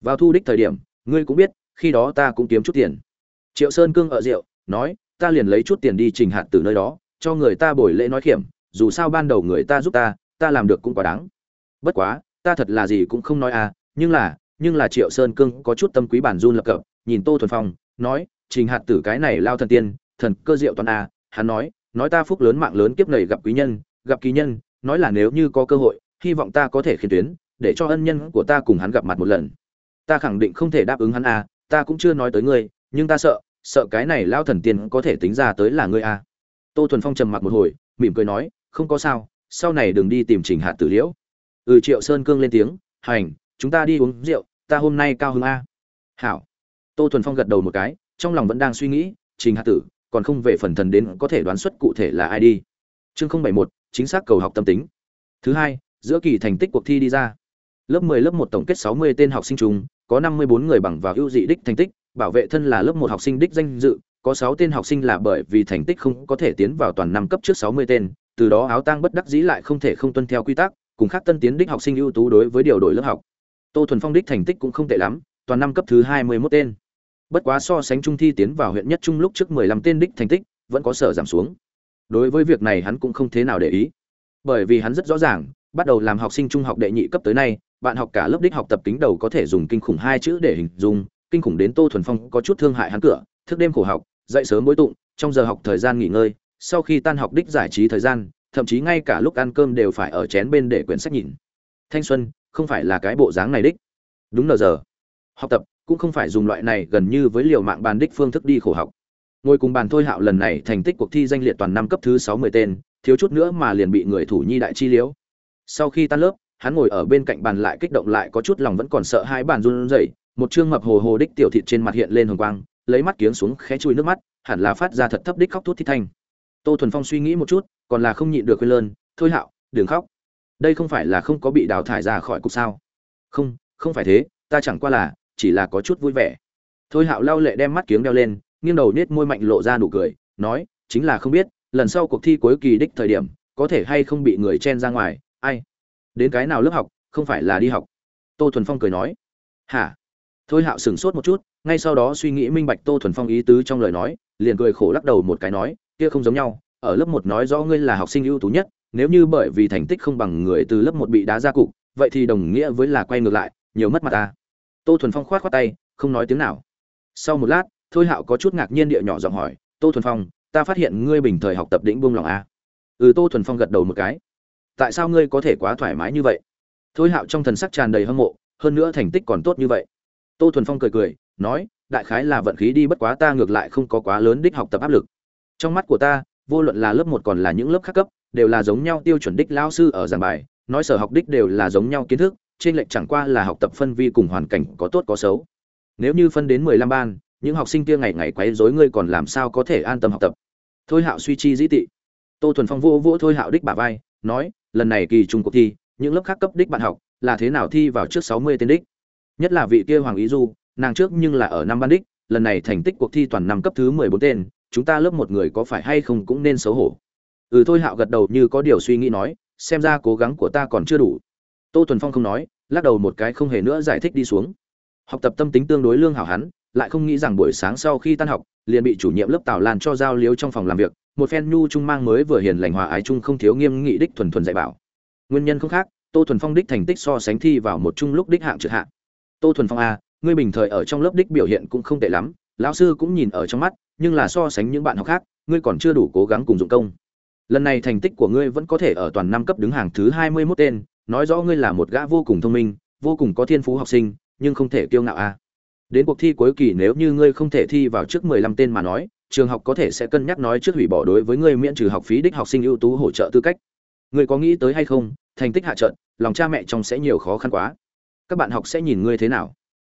Vào thu đích thời điểm, ngươi cũng biết, khi đó ta cũng kiếm chút tiền. Triệu sơn cương ở rượu, nói, ta liền lấy chút tiền đi trình hạt từ nơi đó, cho người ta bồi lễ nói khiểm, dù sao ban đầu người ta giúp ta ta làm được cũng quá đáng. Bất quá, ta thật là gì cũng không nói à nhưng là nhưng là triệu sơn cương có chút tâm quý bản run lập cập, nhìn tô thuần phong, nói, trình hạt tử cái này lao thần tiên, thần cơ diệu toàn a hắn nói nói ta phúc lớn mạng lớn kiếp này gặp quý nhân, gặp kỳ nhân, nói là nếu như có cơ hội, hy vọng ta có thể khiến tuyến, để cho ân nhân của ta cùng hắn gặp mặt một lần. Ta khẳng định không thể đáp ứng hắn a ta cũng chưa nói tới ngươi, nhưng ta sợ sợ cái này lao thần tiên có thể tính ra tới là ngươi a tô thuần phong trầm mặc một hồi, mỉm cười nói, không có sao sau này đừng đi tìm trình hạt tử liễu. Ừ triệu sơn cương lên tiếng, hành, chúng ta đi uống rượu, ta hôm nay cao hứng a. Hảo. Tô thuần phong gật đầu một cái, trong lòng vẫn đang suy nghĩ, trình hạt tử, còn không về phần thần đến có thể đoán xuất cụ thể là ai đi. Chương không bảy một, chính xác cầu học tâm tính. Thứ hai, giữa kỳ thành tích cuộc thi đi ra. Lớp 10 lớp một tổng kết 60 tên học sinh chung, có 54 người bằng vào ưu dị đích thành tích, bảo vệ thân là lớp một học sinh đích danh dự, có 6 tên học sinh là bởi vì thành tích không có thể tiến vào toàn năm cấp trước 60 tên từ đó áo tang bất đắc dĩ lại không thể không tuân theo quy tắc, cùng khác tân tiến đích học sinh ưu tú đối với điều đổi lớp học. Tô thuần phong đích thành tích cũng không tệ lắm, toàn năm cấp thứ 21 tên. Bất quá so sánh trung thi tiến vào huyện nhất trung lúc trước 15 tên đích thành tích, vẫn có sở giảm xuống. Đối với việc này hắn cũng không thế nào để ý. Bởi vì hắn rất rõ ràng, bắt đầu làm học sinh trung học đệ nhị cấp tới nay, bạn học cả lớp đích học tập kính đầu có thể dùng kinh khủng hai chữ để hình dung, kinh khủng đến tô thuần phong có chút thương hại hắn cửa, thức đêm khổ học, dậy sớm bối tụng, trong giờ học thời gian nghỉ ngơi sau khi tan học đích giải trí thời gian, thậm chí ngay cả lúc ăn cơm đều phải ở chén bên để quyển sách nhìn. Thanh xuân, không phải là cái bộ dáng này đích. Đúng là giờ. Học tập cũng không phải dùng loại này gần như với liều mạng bàn đích phương thức đi khổ học. Ngồi cùng bàn thôi hạo lần này thành tích cuộc thi danh liệt toàn năm cấp thứ sáu mươi tên, thiếu chút nữa mà liền bị người thủ nhi đại chi liễu sau khi tan lớp, hắn ngồi ở bên cạnh bàn lại kích động lại có chút lòng vẫn còn sợ hai bàn run rẩy, một chương mập hồ hồ đích tiểu thịt trên mặt hiện lên hồng quang, lấy mắt kiếng xuống khẽ chui nước mắt, hẳn là phát ra thật thấp đích khóc thút thít thanh tô thuần phong suy nghĩ một chút, còn là không nhịn được quên lơn, thôi hạo, đừng khóc. Đây không phải là không có bị đào thải ra khỏi cục sao? Không không phải thế, ta chẳng qua là, chỉ là có chút vui vẻ. Thôi hạo lau lệ đem mắt kiếng đeo lên, nghiêng đầu nết môi mạnh lộ ra nụ cười, nói, chính là không biết, lần sau cuộc thi cuối kỳ đích thời điểm, có thể hay không bị người chen ra ngoài, ai? Đến cái nào lớp học, không phải là đi học. Tô thuần phong cười nói, hả? Thôi hạo sửng sốt một chút, ngay sau đó suy nghĩ minh bạch tô thuần phong ý tứ trong lời nói, liền cười khổ lắc đầu một cái nói kia không giống nhau, ở lớp một nói rõ ngươi là học sinh ưu tú nhất, nếu như bởi vì thành tích không bằng người từ lớp một bị đá ra cục, vậy thì đồng nghĩa với là quay ngược lại, nhiều mất mặt ta. Tô thuần phong khoát khoát tay, không nói tiếng nào. Sau một lát, thôi hạo có chút ngạc nhiên địa nhỏ giọng hỏi, tô thuần phong, ta phát hiện ngươi bình thời học tập đỉnh buông lòng a ừ tô thuần phong gật đầu một cái. Tại sao ngươi có thể quá thoải mái như vậy? Thôi hạo trong thần sắc tràn đầy hâm mộ, hơn nữa thành tích còn tốt như vậy. Tô thuần phong cười cười, nói, đại khái là vận khí đi bất quá ta ngược lại không có quá lớn đích học tập áp lực trong mắt của ta, vô luận là lớp một còn là những lớp khác cấp, đều là giống nhau tiêu chuẩn đích lao sư ở giảng bài, nói sở học đích đều là giống nhau kiến thức, trên lệch chẳng qua là học tập phân vi cùng hoàn cảnh có tốt có xấu. Nếu như phân đến mười lăm ban, những học sinh kia ngày ngày quấy rối ngươi còn làm sao có thể an tâm học tập? Thôi hạo suy chi dĩ tị. Tô thuần phong vô vỗ thôi hạo đích bả vai, nói, lần này kỳ trung cuộc thi, những lớp khác cấp đích bạn học, là thế nào thi vào trước sáu mươi tên đích? Nhất là vị kia hoàng ý du, nàng trước nhưng là ở năm ban đích, lần này thành tích cuộc thi toàn năm cấp thứ mười bốn tên chúng ta lớp một người có phải hay không cũng nên xấu hổ. Ừ thôi hạo gật đầu như có điều suy nghĩ nói, xem ra cố gắng của ta còn chưa đủ. Tô thuần phong không nói, lắc đầu một cái không hề nữa giải thích đi xuống. Học tập tâm tính tương đối lương hảo hắn, lại không nghĩ rằng buổi sáng sau khi tan học, liền bị chủ nhiệm lớp tào lan cho giao liếu trong phòng làm việc, một phen nhu trung mang mới vừa hiền lành hòa ái trung không thiếu nghiêm nghị đích thuần thuần dạy bảo. Nguyên nhân không khác, tô thuần phong đích thành tích so sánh thi vào một chung lúc đích hạng trượt hạng tô thuần phong a ngươi bình thời ở trong lớp đích biểu hiện cũng không tệ lắm, lão sư cũng nhìn ở trong mắt nhưng là so sánh những bạn học khác ngươi còn chưa đủ cố gắng cùng dụng công. Lần này thành tích của ngươi vẫn có thể ở toàn năm cấp đứng hàng thứ hai mươi 21 tên nói rõ ngươi là một gã vô cùng thông minh vô cùng có thiên phú học sinh nhưng không thể kiêu ngạo a đến cuộc thi cuối kỳ nếu như ngươi không thể thi vào trước mười lăm tên mà nói trường học có thể sẽ cân nhắc nói trước hủy bỏ đối với ngươi miễn trừ học phí đích học sinh ưu tú hỗ trợ tư cách. Ngươi có nghĩ tới hay không? Thành tích hạ trận lòng cha mẹ trong sẽ nhiều khó khăn quá. Các bạn học sẽ nhìn ngươi thế nào?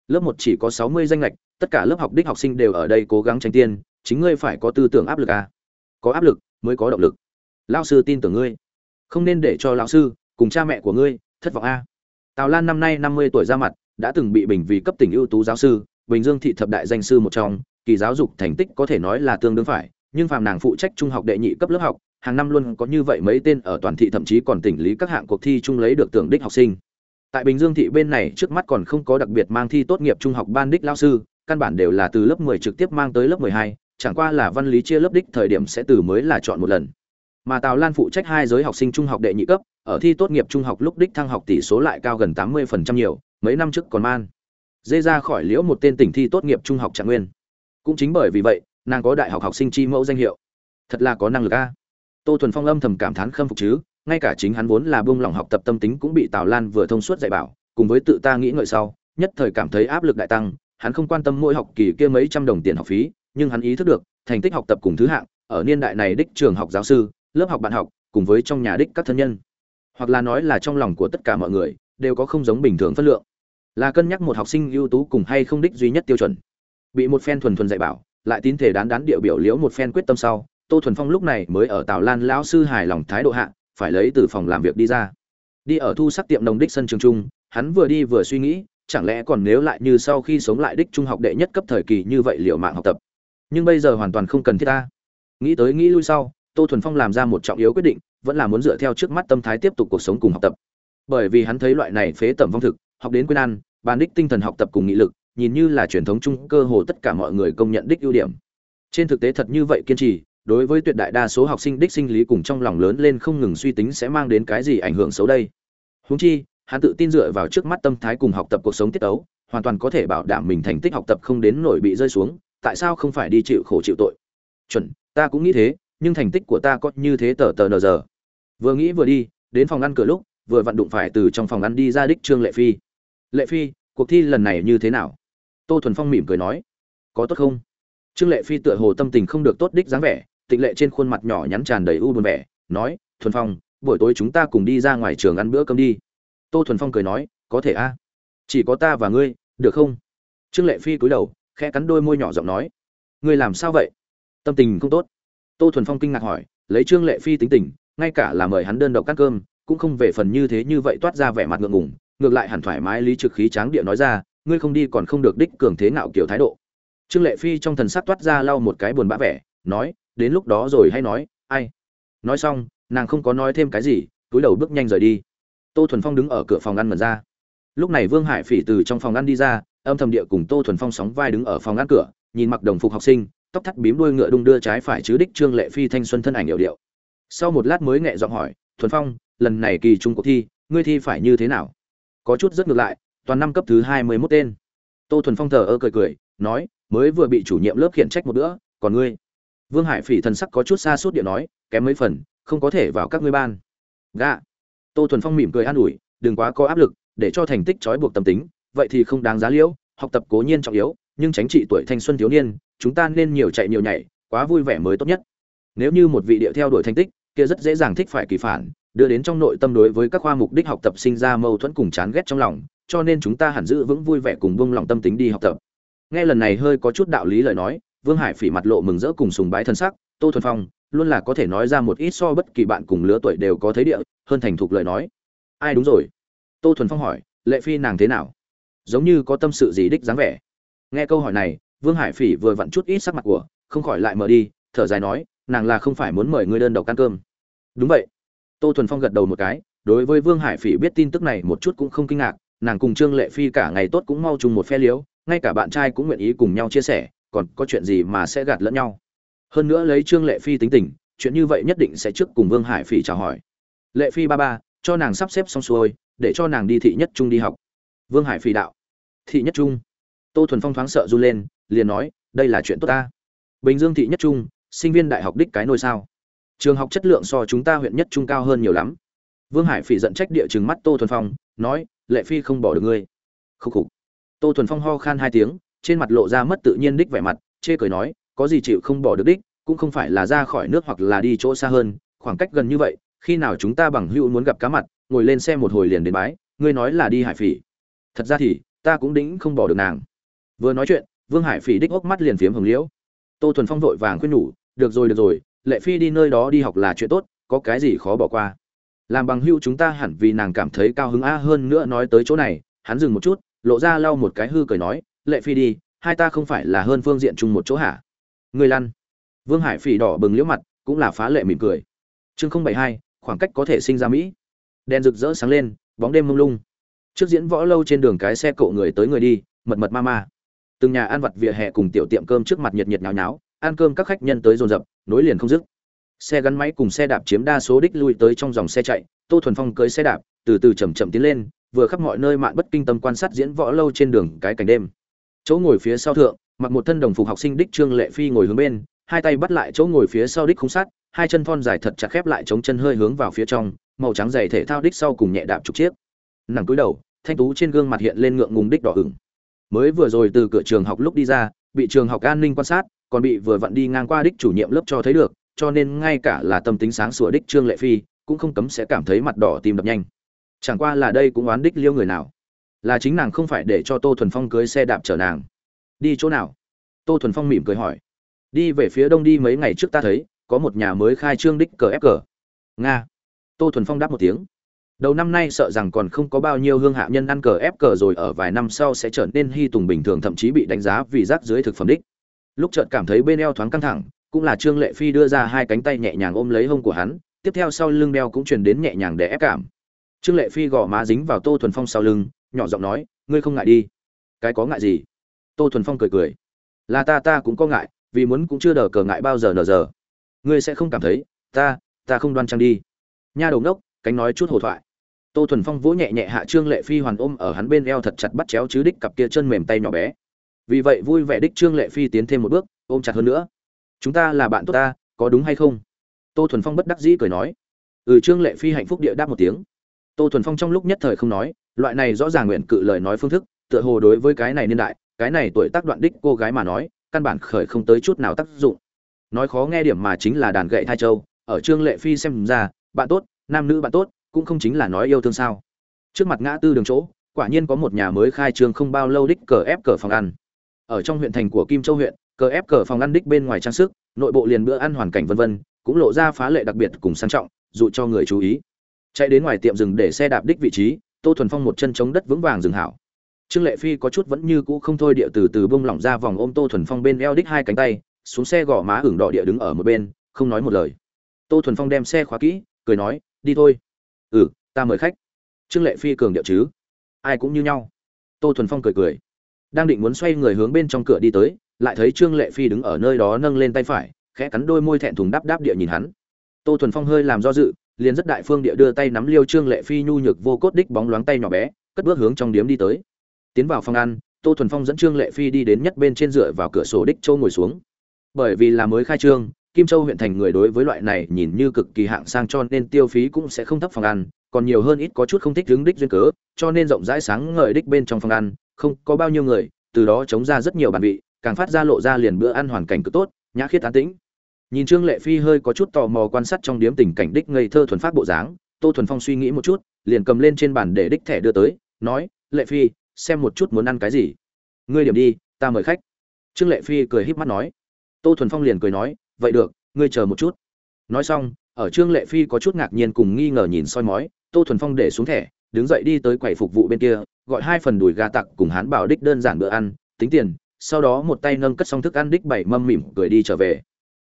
Lớp một chỉ có sáu mươi danh ngạch, tất cả lớp học đích học sinh đều ở đây cố gắng tranh tiên chính ngươi phải có tư tưởng áp lực à. có áp lực mới có động lực lao sư tin tưởng ngươi không nên để cho lão sư cùng cha mẹ của ngươi thất vọng a à. tào lan năm nay năm mươi tuổi ra mặt đã từng bị bình vì cấp tỉnh ưu tú giáo sư bình dương thị thập đại danh sư một trong kỳ giáo dục thành tích có thể nói là tương đương phải nhưng phàm nàng phụ trách trung học đệ nhị cấp lớp học hàng năm luôn có như vậy mấy tên ở toàn thị thậm chí còn tỉnh lý các hạng cuộc thi chung lấy được tưởng đích học sinh tại bình dương thị bên này trước mắt còn không có đặc biệt mang thi tốt nghiệp trung học ban đích lao sư căn bản đều là từ lớp 10 trực tiếp mang tới lớp 12, chẳng qua là văn lý chia lớp đích thời điểm sẽ từ mới là chọn một lần. Mà tào lan phụ trách hai giới học sinh trung học đệ nhị cấp, ở thi tốt nghiệp trung học lúc đích thăng học tỷ số lại cao gần 80% nhiều, mấy năm trước còn man. Dê ra khỏi liễu một tên tỉnh thi tốt nghiệp trung học trạng nguyên. Cũng chính bởi vì vậy, nàng có đại học học sinh chi mẫu danh hiệu. Thật là có năng lực a. Tô thuần phong âm thầm cảm thán khâm phục chứ, ngay cả chính hắn vốn là buông lỏng học tập tâm tính cũng bị tào lan vừa thông suốt dạy bảo, cùng với tự ta nghĩ ngợi sau, nhất thời cảm thấy áp lực đại tăng, hắn không quan tâm mỗi học kỳ kia mấy trăm đồng tiền học phí nhưng hắn ý thức được, thành tích học tập cùng thứ hạng, ở niên đại này đích trường học giáo sư, lớp học bạn học, cùng với trong nhà đích các thân nhân. Hoặc là nói là trong lòng của tất cả mọi người, đều có không giống bình thường phân lượng. Là cân nhắc một học sinh ưu tú cùng hay không đích duy nhất tiêu chuẩn. Bị một phen thuần thuần dạy bảo, lại tín thể đán đán địa biểu liễu một phen quyết tâm sau, tô thuần phong lúc này mới ở tào lan lão sư hài lòng thái độ hạ, phải lấy từ phòng làm việc đi ra. Đi ở thu sắc tiệm đồng đích sân trường trung hắn vừa đi vừa suy nghĩ, chẳng lẽ còn nếu lại như sau khi sống lại đích trung học đệ nhất cấp thời kỳ như vậy liệu mạng học tập nhưng bây giờ hoàn toàn không cần thiết ta. Nghĩ tới nghĩ lui sau, tô thuần phong làm ra một trọng yếu quyết định, vẫn là muốn dựa theo trước mắt tâm thái tiếp tục cuộc sống cùng học tập. Bởi vì hắn thấy loại này phế tẩm vong thực, học đến quên ăn, bàn đích tinh thần học tập cùng nghị lực, nhìn như là truyền thống chung cơ hồ tất cả mọi người công nhận đích ưu điểm. Trên thực tế thật như vậy kiên trì, đối với tuyệt đại đa số học sinh đích sinh lý cùng trong lòng lớn lên không ngừng suy tính sẽ mang đến cái gì ảnh hưởng xấu đây. Húng chi, hắn tự tin dựa vào trước mắt tâm thái cùng học tập cuộc sống tiết ấu hoàn toàn có thể bảo đảm mình thành tích học tập không đến nổi bị rơi xuống tại sao không phải đi chịu khổ chịu tội? Chuẩn, ta cũng nghĩ thế, nhưng thành tích của ta có như thế tờ tờ nờ giờ. Vừa nghĩ vừa đi, đến phòng ăn cửa lúc, vừa vặn đụng phải từ trong phòng ăn đi ra đích trương lệ phi. Lệ phi, cuộc thi lần này như thế nào? Tô thuần phong mỉm cười nói. Có tốt không? Trương lệ phi tựa hồ tâm tình không được tốt đích dáng vẻ, tịnh lệ trên khuôn mặt nhỏ nhắn tràn đầy u buồn vẻ, nói, thuần phong, buổi tối chúng ta cùng đi ra ngoài trường ăn bữa cơm đi. Tô thuần phong cười nói, có thể a. Chỉ có ta và ngươi, được không? Trương lệ phi cúi đầu khẽ cắn đôi môi nhỏ giọng nói, ngươi làm sao vậy? Tâm tình không tốt. Tô thuần phong kinh ngạc hỏi, lấy trương lệ phi tính tình, ngay cả là mời hắn đơn độc cắt cơm, cũng không về phần như thế như vậy toát ra vẻ mặt ngượng ngùng, ngược lại hẳn thoải mái lý trực khí tráng địa nói ra, ngươi không đi còn không được đích cường thế ngạo kiểu thái độ. Trương lệ phi trong thần sắc toát ra lau một cái buồn bã vẻ, nói, đến lúc đó rồi hay nói, ai? Nói xong, nàng không có nói thêm cái gì, túi đầu bước nhanh rời đi. Tô thuần phong đứng ở cửa phòng ăn mật ra. Lúc này vương hải phỉ từ trong phòng ăn đi ra âm thầm địa cùng tô thuần phong sóng vai đứng ở phòng ăn cửa, nhìn mặc đồng phục học sinh, tóc thắt bím đuôi ngựa đung đưa trái phải chứ đích trương lệ phi thanh xuân thân ảnh hiệu điệu. Sau một lát mới nhẹ giọng hỏi, thuần phong, lần này kỳ trung cuộc thi, ngươi thi phải như thế nào? Có chút rất ngược lại, toàn năm cấp thứ hai mươi mốt tên. Tô thuần phong thờ ơ cười cười, nói, mới vừa bị chủ nhiệm lớp khiển trách một bữa, còn ngươi? Vương hải phỉ thần sắc có chút xa suốt điện nói, kém mấy phần, không có thể vào các ngươi ban. Gạ tô thuần phong mỉm cười an ủi, đừng quá có áp lực, để cho thành tích trói buộc tâm tính vậy thì không đáng giá liễu, học tập cố nhiên trọng yếu, nhưng tránh trị tuổi thanh xuân thiếu niên, chúng ta nên nhiều chạy nhiều nhảy, quá vui vẻ mới tốt nhất. Nếu như một vị địa theo đuổi thành tích, kia rất dễ dàng thích phải kỳ phản, đưa đến trong nội tâm đối với các khoa mục đích học tập sinh ra mâu thuẫn cùng chán ghét trong lòng, cho nên chúng ta hẳn giữ vững vui vẻ cùng buông lòng tâm tính đi học tập. Nghe lần này hơi có chút đạo lý lời nói, vương hải phỉ mặt lộ mừng rỡ cùng sùng bái thân sắc, tô thuần phong, luôn là có thể nói ra một ít so bất kỳ bạn cùng lứa tuổi đều có thấy địa, hơn thành thục lời nói. Ai đúng rồi? Tô thuần phong hỏi, lệ phi nàng thế nào? Giống như có tâm sự gì đích dáng vẻ. Nghe câu hỏi này, vương hải phỉ vừa vặn chút ít sắc mặt của, không khỏi lại mở đi, thở dài nói, nàng là không phải muốn mời ngươi đơn độc ăn cơm. Đúng vậy. Tô thuần phong gật đầu một cái, đối với vương hải phỉ biết tin tức này một chút cũng không kinh ngạc, nàng cùng trương lệ phi cả ngày tốt cũng mau chung một phe liếu, ngay cả bạn trai cũng nguyện ý cùng nhau chia sẻ, còn có chuyện gì mà sẽ gạt lẫn nhau. Hơn nữa lấy trương lệ phi tính tình, chuyện như vậy nhất định sẽ trước cùng vương hải phỉ chào hỏi. Lệ phi ba ba, cho nàng sắp xếp xong xuôi, để cho nàng đi thị nhất trung đi học vương hải phỉ đạo. Thị nhất trung. Tô thuần phong thoáng sợ run lên, liền nói, đây là chuyện tốt ta. Bình dương thị nhất trung, sinh viên đại học đích cái nôi sao? Trường học chất lượng so chúng ta huyện nhất trung cao hơn nhiều lắm. Vương hải phỉ giận trách địa chừng mắt tô thuần phong, nói, lệ phi không bỏ được ngươi. Khúc khục. Tô thuần phong ho khan hai tiếng, trên mặt lộ ra mất tự nhiên đích vẻ mặt, chê cười nói, có gì chịu không bỏ được đích, cũng không phải là ra khỏi nước hoặc là đi chỗ xa hơn, khoảng cách gần như vậy, khi nào chúng ta bằng hữu muốn gặp cá mặt, ngồi lên xe một hồi liền đến bái, ngươi nói là đi hải phỉ thật ra thì, ta cũng đĩnh không bỏ được nàng. Vừa nói chuyện, vương hải phỉ đích ốc mắt liền phiếm hồng liễu. Tô thuần phong vội vàng khuyên nhủ, được rồi được rồi, lệ phi đi nơi đó đi học là chuyện tốt, có cái gì khó bỏ qua. Làm bằng hưu chúng ta hẳn vì nàng cảm thấy cao hứng a, hơn nữa nói tới chỗ này, hắn dừng một chút, lộ ra lau một cái hư cười nói, lệ phi đi, hai ta không phải là hơn phương diện chung một chỗ hả? Người lăn. Vương hải phỉ đỏ bừng liễu mặt, cũng là phá lệ mỉm cười. Chương không bảy hai, khoảng cách có thể sinh ra mỹ. Đèn rực rỡ sáng lên, bóng đêm mông lung trước diễn võ lâu trên đường cái xe cộ người tới người đi, mật mật ma ma. Từng nhà ăn vặt vỉa hè cùng tiểu tiệm cơm trước mặt nhiệt nhiệt nháo nháo, ăn cơm các khách nhân tới dồn dập, nối liền không dứt. Xe gắn máy cùng xe đạp chiếm đa số đích lui tới trong dòng xe chạy, tô thuần phong cưới xe đạp, từ từ chậm chậm tiến lên, vừa khắp mọi nơi mạn bất kinh tâm quan sát diễn võ lâu trên đường cái cảnh đêm. Chỗ ngồi phía sau thượng, mặc một thân đồng phục học sinh đích trương lệ phi ngồi hướng bên, hai tay bắt lại chỗ ngồi phía sau đích khung sắt, hai chân thon dài thật chặt khép lại chống chân hơi hướng vào phía trong, màu trắng dày thể thao đích sau cùng nhẹ đạp trục chiếc. Nàng cúi đầu thanh tú trên gương mặt hiện lên ngượng ngùng đích đỏ ửng. Mới vừa rồi từ cửa trường học lúc đi ra, bị trường học an ninh quan sát, còn bị vừa vặn đi ngang qua đích chủ nhiệm lớp cho thấy được, cho nên ngay cả là tâm tính sáng sủa đích trương lệ phi, cũng không cấm sẽ cảm thấy mặt đỏ tim đập nhanh. Chẳng qua là đây cũng oán đích liêu người nào? Là chính nàng không phải để cho tô thuần phong cưới xe đạp chở nàng. Đi chỗ nào? Tô thuần phong mỉm cười hỏi. Đi về phía đông đi mấy ngày trước ta thấy, có một nhà mới khai trương đích cờ ép cờ. Nga. Tô thuần phong đáp một tiếng đầu năm nay sợ rằng còn không có bao nhiêu hương hạ nhân ăn cờ ép cờ rồi, ở vài năm sau sẽ trở nên hy tùng bình thường, thậm chí bị đánh giá vì rác dưới thực phẩm đích. Lúc chợt cảm thấy bên eo thoáng căng thẳng, cũng là trương lệ phi đưa ra hai cánh tay nhẹ nhàng ôm lấy hông của hắn, tiếp theo sau lưng đeo cũng truyền đến nhẹ nhàng để ép cảm. Trương lệ phi gõ má dính vào tô thuần phong sau lưng, nhỏ giọng nói, ngươi không ngại đi. Cái có ngại gì? Tô thuần phong cười cười. Là ta ta cũng có ngại, vì muốn cũng chưa đờ cờ ngại bao giờ nờ giờ. Ngươi sẽ không cảm thấy, ta ta không đoan trang đi. Nha đầu ngốc, cánh nói chút hồ thoại tô thuần phong vỗ nhẹ nhẹ hạ trương lệ phi hoàn ôm ở hắn bên eo thật chặt bắt chéo chứ đích cặp kia chân mềm tay nhỏ bé. Vì vậy vui vẻ đích trương lệ phi tiến thêm một bước, ôm chặt hơn nữa. Chúng ta là bạn tốt ta, có đúng hay không? Tô thuần phong bất đắc dĩ cười nói. Ừ trương lệ phi hạnh phúc địa đáp một tiếng. Tô thuần phong trong lúc nhất thời không nói, loại này rõ ràng nguyện cự lời nói phương thức, tựa hồ đối với cái này niên đại, cái này tuổi tác đoạn đích cô gái mà nói, căn bản khởi không tới chút nào tác dụng. Nói khó nghe điểm mà chính là đàn gậy thai châu, ở trương lệ phi xem ra, bạn tốt, nam nữ bạn tốt cũng không chính là nói yêu thương sao. Trước mặt ngã tư đường chỗ, quả nhiên có một nhà mới khai trương không bao lâu đích cờ ép cờ phòng ăn. Ở trong huyện thành của kim châu huyện, cờ ép cờ phòng ăn đích bên ngoài trang sức, nội bộ liền bữa ăn hoàn cảnh vân vân, cũng lộ ra phá lệ đặc biệt cùng sang trọng dụ cho người chú ý. Chạy đến ngoài tiệm dừng để xe đạp đích vị trí, tô thuần phong một chân chống đất vững vàng dừng hảo. Trương lệ phi có chút vẫn như cũ không thôi địa từ từ bông lỏng ra vòng ôm tô thuần phong bên eo đích hai cánh tay, xuống xe gõ má hưởng đỏ địa đứng ở một bên, không nói một lời. Tô thuần phong đem xe khóa kỹ, cười nói, đi thôi ừ ta mời khách. Trương lệ phi cường điệu chứ? Ai cũng như nhau. Tô thuần phong cười cười. Đang định muốn xoay người hướng bên trong cửa đi tới, lại thấy trương lệ phi đứng ở nơi đó nâng lên tay phải, khẽ cắn đôi môi thẹn thùng đáp đáp địa nhìn hắn. Tô thuần phong hơi làm do dự, liền rất đại phương địa đưa tay nắm liêu trương lệ phi nhu nhược vô cốt đích bóng loáng tay nhỏ bé, cất bước hướng trong điếm đi tới. Tiến vào phòng ăn, tô thuần phong dẫn trương lệ phi đi đến nhất bên trên dựa vào cửa sổ đích châu ngồi xuống. Bởi vì là mới khai trương kim châu huyện thành người đối với loại này nhìn như cực kỳ hạng sang cho nên tiêu phí cũng sẽ không thấp phòng ăn, còn nhiều hơn ít có chút không thích hứng đích duyên cớ, cho nên rộng rãi sáng ngời đích bên trong phòng ăn, không có bao nhiêu người, từ đó chống ra rất nhiều bản vị, càng phát ra lộ ra liền bữa ăn hoàn cảnh cực tốt, nhã khiết an tĩnh. Nhìn trương lệ phi hơi có chút tò mò quan sát trong điếm tình cảnh đích ngây thơ thuần phát bộ dáng, tô thuần phong suy nghĩ một chút, liền cầm lên trên bàn để đích thẻ đưa tới, nói, lệ phi, xem một chút muốn ăn cái gì? Ngươi điểm đi, ta mời khách. Trương lệ phi cười híp mắt nói. Tô thuần phong liền cười nói vậy được, ngươi chờ một chút. Nói xong, ở trương lệ phi có chút ngạc nhiên cùng nghi ngờ nhìn soi mói, tô thuần phong để xuống thẻ, đứng dậy đi tới quầy phục vụ bên kia, gọi hai phần đùi gà tặc cùng hán bảo đích đơn giản bữa ăn, tính tiền, sau đó một tay nâng cất xong thức ăn đích bảy mâm mỉm cười đi trở về.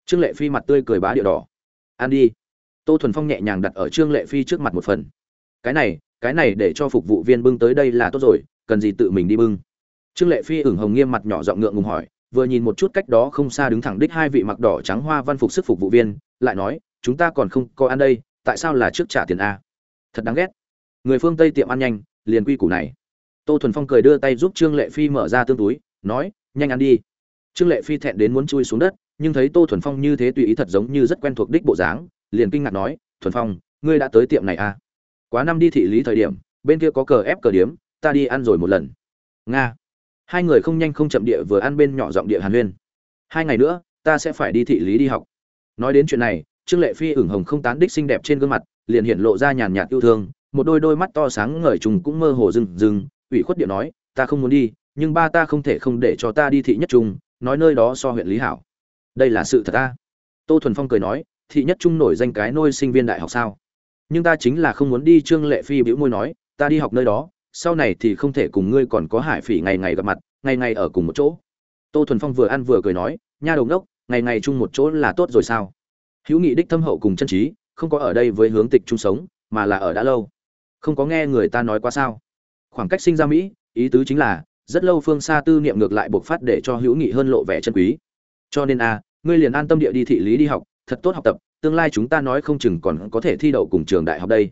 Trương lệ phi mặt tươi cười bá địa đỏ. Ăn đi. Tô thuần phong nhẹ nhàng đặt ở trương lệ phi trước mặt một phần. Cái này cái này để cho phục vụ viên bưng tới đây là tốt rồi, cần gì tự mình đi bưng? Trương lệ phi ửng hồng nghiêm mặt nhỏ giọng ngượng ngùng hỏi vừa nhìn một chút cách đó không xa đứng thẳng đích hai vị mặc đỏ trắng hoa văn phục sức phục vụ viên, lại nói, chúng ta còn không có ăn đây, tại sao là trước trả tiền a? Thật đáng ghét. Người phương tây tiệm ăn nhanh, liền quy củ này. Tô thuần phong cười đưa tay giúp trương lệ phi mở ra tương túi, nói, nhanh ăn đi. Trương lệ phi thẹn đến muốn chui xuống đất, nhưng thấy tô thuần phong như thế tùy ý thật giống như rất quen thuộc đích bộ dáng, liền kinh ngạc nói, thuần phong, ngươi đã tới tiệm này à? Quá năm đi thị lý thời điểm, bên kia có cờ ép cờ điếm, ta đi ăn rồi một lần. Nga hai người không nhanh không chậm địa vừa ăn bên nhỏ giọng địa hàn huyên. Hai ngày nữa, ta sẽ phải đi thị lý đi học. Nói đến chuyện này, trương lệ phi ửng hồng không tán đích xinh đẹp trên gương mặt, liền hiện lộ ra nhàn nhạt yêu thương, một đôi đôi mắt to sáng ngời trùng cũng mơ hồ rừng rừng ủy khuất địa nói, ta không muốn đi, nhưng ba ta không thể không để cho ta đi thị nhất trung, nói nơi đó so huyện lý hảo. Đây là sự thật ta. Tô thuần phong cười nói, thị nhất trung nổi danh cái nôi sinh viên đại học sao? Nhưng ta chính là không muốn đi. Trương lệ phi bĩu môi nói, ta đi học nơi đó sau này thì không thể cùng ngươi còn có hải phỉ ngày ngày gặp mặt, ngày ngày ở cùng một chỗ. Tô thuần phong vừa ăn vừa cười nói, nha đầu đốc ngày ngày chung một chỗ là tốt rồi sao? Hữu nghị đích thâm hậu cùng chân trí không có ở đây với hướng tịch chung sống, mà là ở đã lâu. Không có nghe người ta nói quá sao? Khoảng cách sinh ra mỹ, ý tứ chính là, rất lâu phương xa tư niệm ngược lại buộc phát để cho hữu nghị hơn lộ vẻ chân quý. Cho nên a, ngươi liền an tâm địa đi thị lý đi học, thật tốt học tập, tương lai chúng ta nói không chừng còn có thể thi đậu cùng trường đại học đây.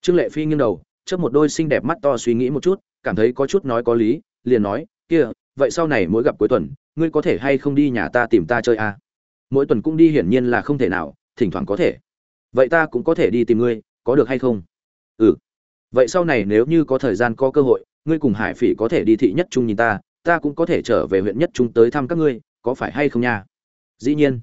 Trương lệ phi nghiêng đầu chớp một đôi xinh đẹp mắt to suy nghĩ một chút, cảm thấy có chút nói có lý, liền nói, kia, vậy sau này mỗi gặp cuối tuần, ngươi có thể hay không đi nhà ta tìm ta chơi a mỗi tuần cũng đi hiển nhiên là không thể nào, thỉnh thoảng có thể. Vậy ta cũng có thể đi tìm ngươi, có được hay không? Ừ. Vậy sau này nếu như có thời gian có cơ hội, ngươi cùng hải phỉ có thể đi thị nhất trung nhìn ta ta cũng có thể trở về huyện nhất trung tới thăm các ngươi, có phải hay không nha? Dĩ nhiên.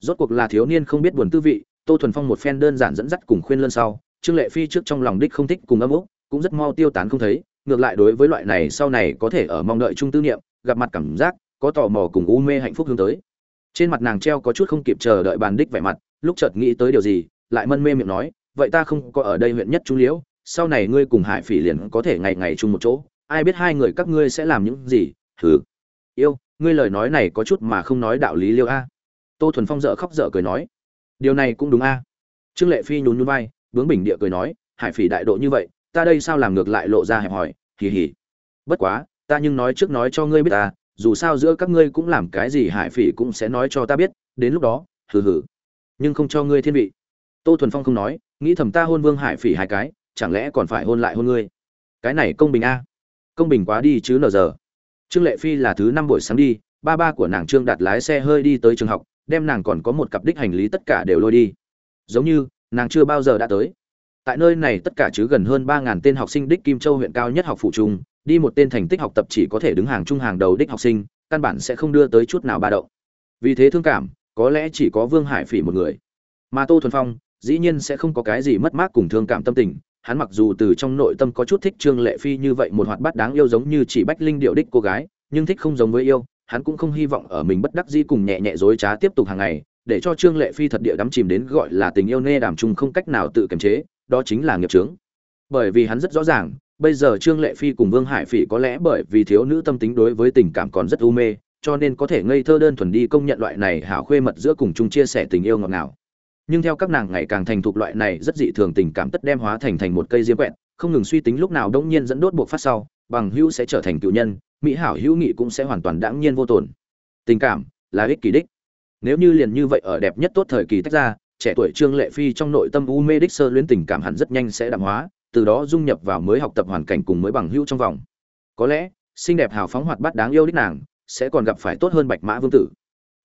Rốt cuộc là thiếu niên không biết buồn tư vị, tô thuần phong một phen đơn giản dẫn dắt cùng khuyên lơn sau trương lệ phi trước trong lòng đích không thích cùng âm úc, cũng rất mau tiêu tán không thấy, ngược lại đối với loại này sau này có thể ở mong đợi trung tư niệm, gặp mặt cảm giác, có tò mò cùng u mê hạnh phúc hướng tới. Trên mặt nàng treo có chút không kịp chờ đợi bàn đích vẻ mặt, lúc chợt nghĩ tới điều gì, lại mân mê miệng nói, vậy ta không có ở đây huyện nhất trung liễu, sau này ngươi cùng hải phỉ liền có thể ngày ngày chung một chỗ, ai biết hai người các ngươi sẽ làm những gì? Thử yêu, ngươi lời nói này có chút mà không nói đạo lý liêu a. Tô thuần phong dợ khóc dở cười nói, điều này cũng đúng a. Trương lệ phi nhún nhún vai bướng bình địa cười nói, hải phỉ đại độ như vậy, ta đây sao làm ngược lại lộ ra hẹp hòi, hì hì. Bất quá, ta nhưng nói trước nói cho ngươi biết ta dù sao giữa các ngươi cũng làm cái gì hải phỉ cũng sẽ nói cho ta biết, đến lúc đó, hừ hừ, nhưng không cho ngươi thiên vị. Tô thuần phong không nói, nghĩ thầm ta hôn vương hải phỉ hai cái, chẳng lẽ còn phải hôn lại hôn ngươi? Cái này công bình a. Công bình quá đi chứ nờ giờ. Trương lệ phi là thứ năm buổi sáng đi, ba ba của nàng trương đặt lái xe hơi đi tới trường học, đem nàng còn có một cặp đích hành lý tất cả đều lôi đi. Giống như nàng chưa bao giờ đã tới. Tại nơi này tất cả chứ gần hơn ba ngàn tên học sinh đích kim châu huyện cao nhất học phụ trung, đi một tên thành tích học tập chỉ có thể đứng hàng trung hàng đầu đích học sinh, căn bản sẽ không đưa tới chút nào ba động. Vì thế thương cảm, có lẽ chỉ có vương hải phỉ một người. Mà tô thuần phong, dĩ nhiên sẽ không có cái gì mất mát cùng thương cảm tâm tình, hắn mặc dù từ trong nội tâm có chút thích trương lệ phi như vậy một hoạt bát đáng yêu giống như chỉ bách linh điệu đích cô gái, nhưng thích không giống với yêu, hắn cũng không hy vọng ở mình bất đắc dĩ cùng nhẹ nhẹ dối trá tiếp tục hàng ngày để cho trương lệ phi thật địa đắm chìm đến gọi là tình yêu nê đàm chung không cách nào tự kiềm chế, đó chính là nghiệp trướng bởi vì hắn rất rõ ràng, bây giờ trương lệ phi cùng vương hải phỉ có lẽ bởi vì thiếu nữ tâm tính đối với tình cảm còn rất u mê, cho nên có thể ngây thơ đơn thuần đi công nhận loại này hảo khuê mật giữa cùng chung chia sẻ tình yêu ngọt ngào. Nhưng theo các nàng ngày càng thành thục loại này rất dị thường tình cảm tất đem hóa thành thành một cây diêm quẹt, không ngừng suy tính lúc nào đông nhiên dẫn đốt buộc phát sau, bằng hữu sẽ trở thành cựu nhân, mỹ hảo hữu nghị cũng sẽ hoàn toàn đáng nhiên vô tồn. Tình cảm là ích kỷ đích nếu như liền như vậy ở đẹp nhất tốt thời kỳ tách ra, trẻ tuổi trương lệ phi trong nội tâm u mê đích sơ luyến tình cảm hẳn rất nhanh sẽ đạm hóa, từ đó dung nhập vào mới học tập hoàn cảnh cùng mới bằng hữu trong vòng. Có lẽ, xinh đẹp hào phóng hoạt bát đáng yêu đích nàng, sẽ còn gặp phải tốt hơn bạch mã vương tử.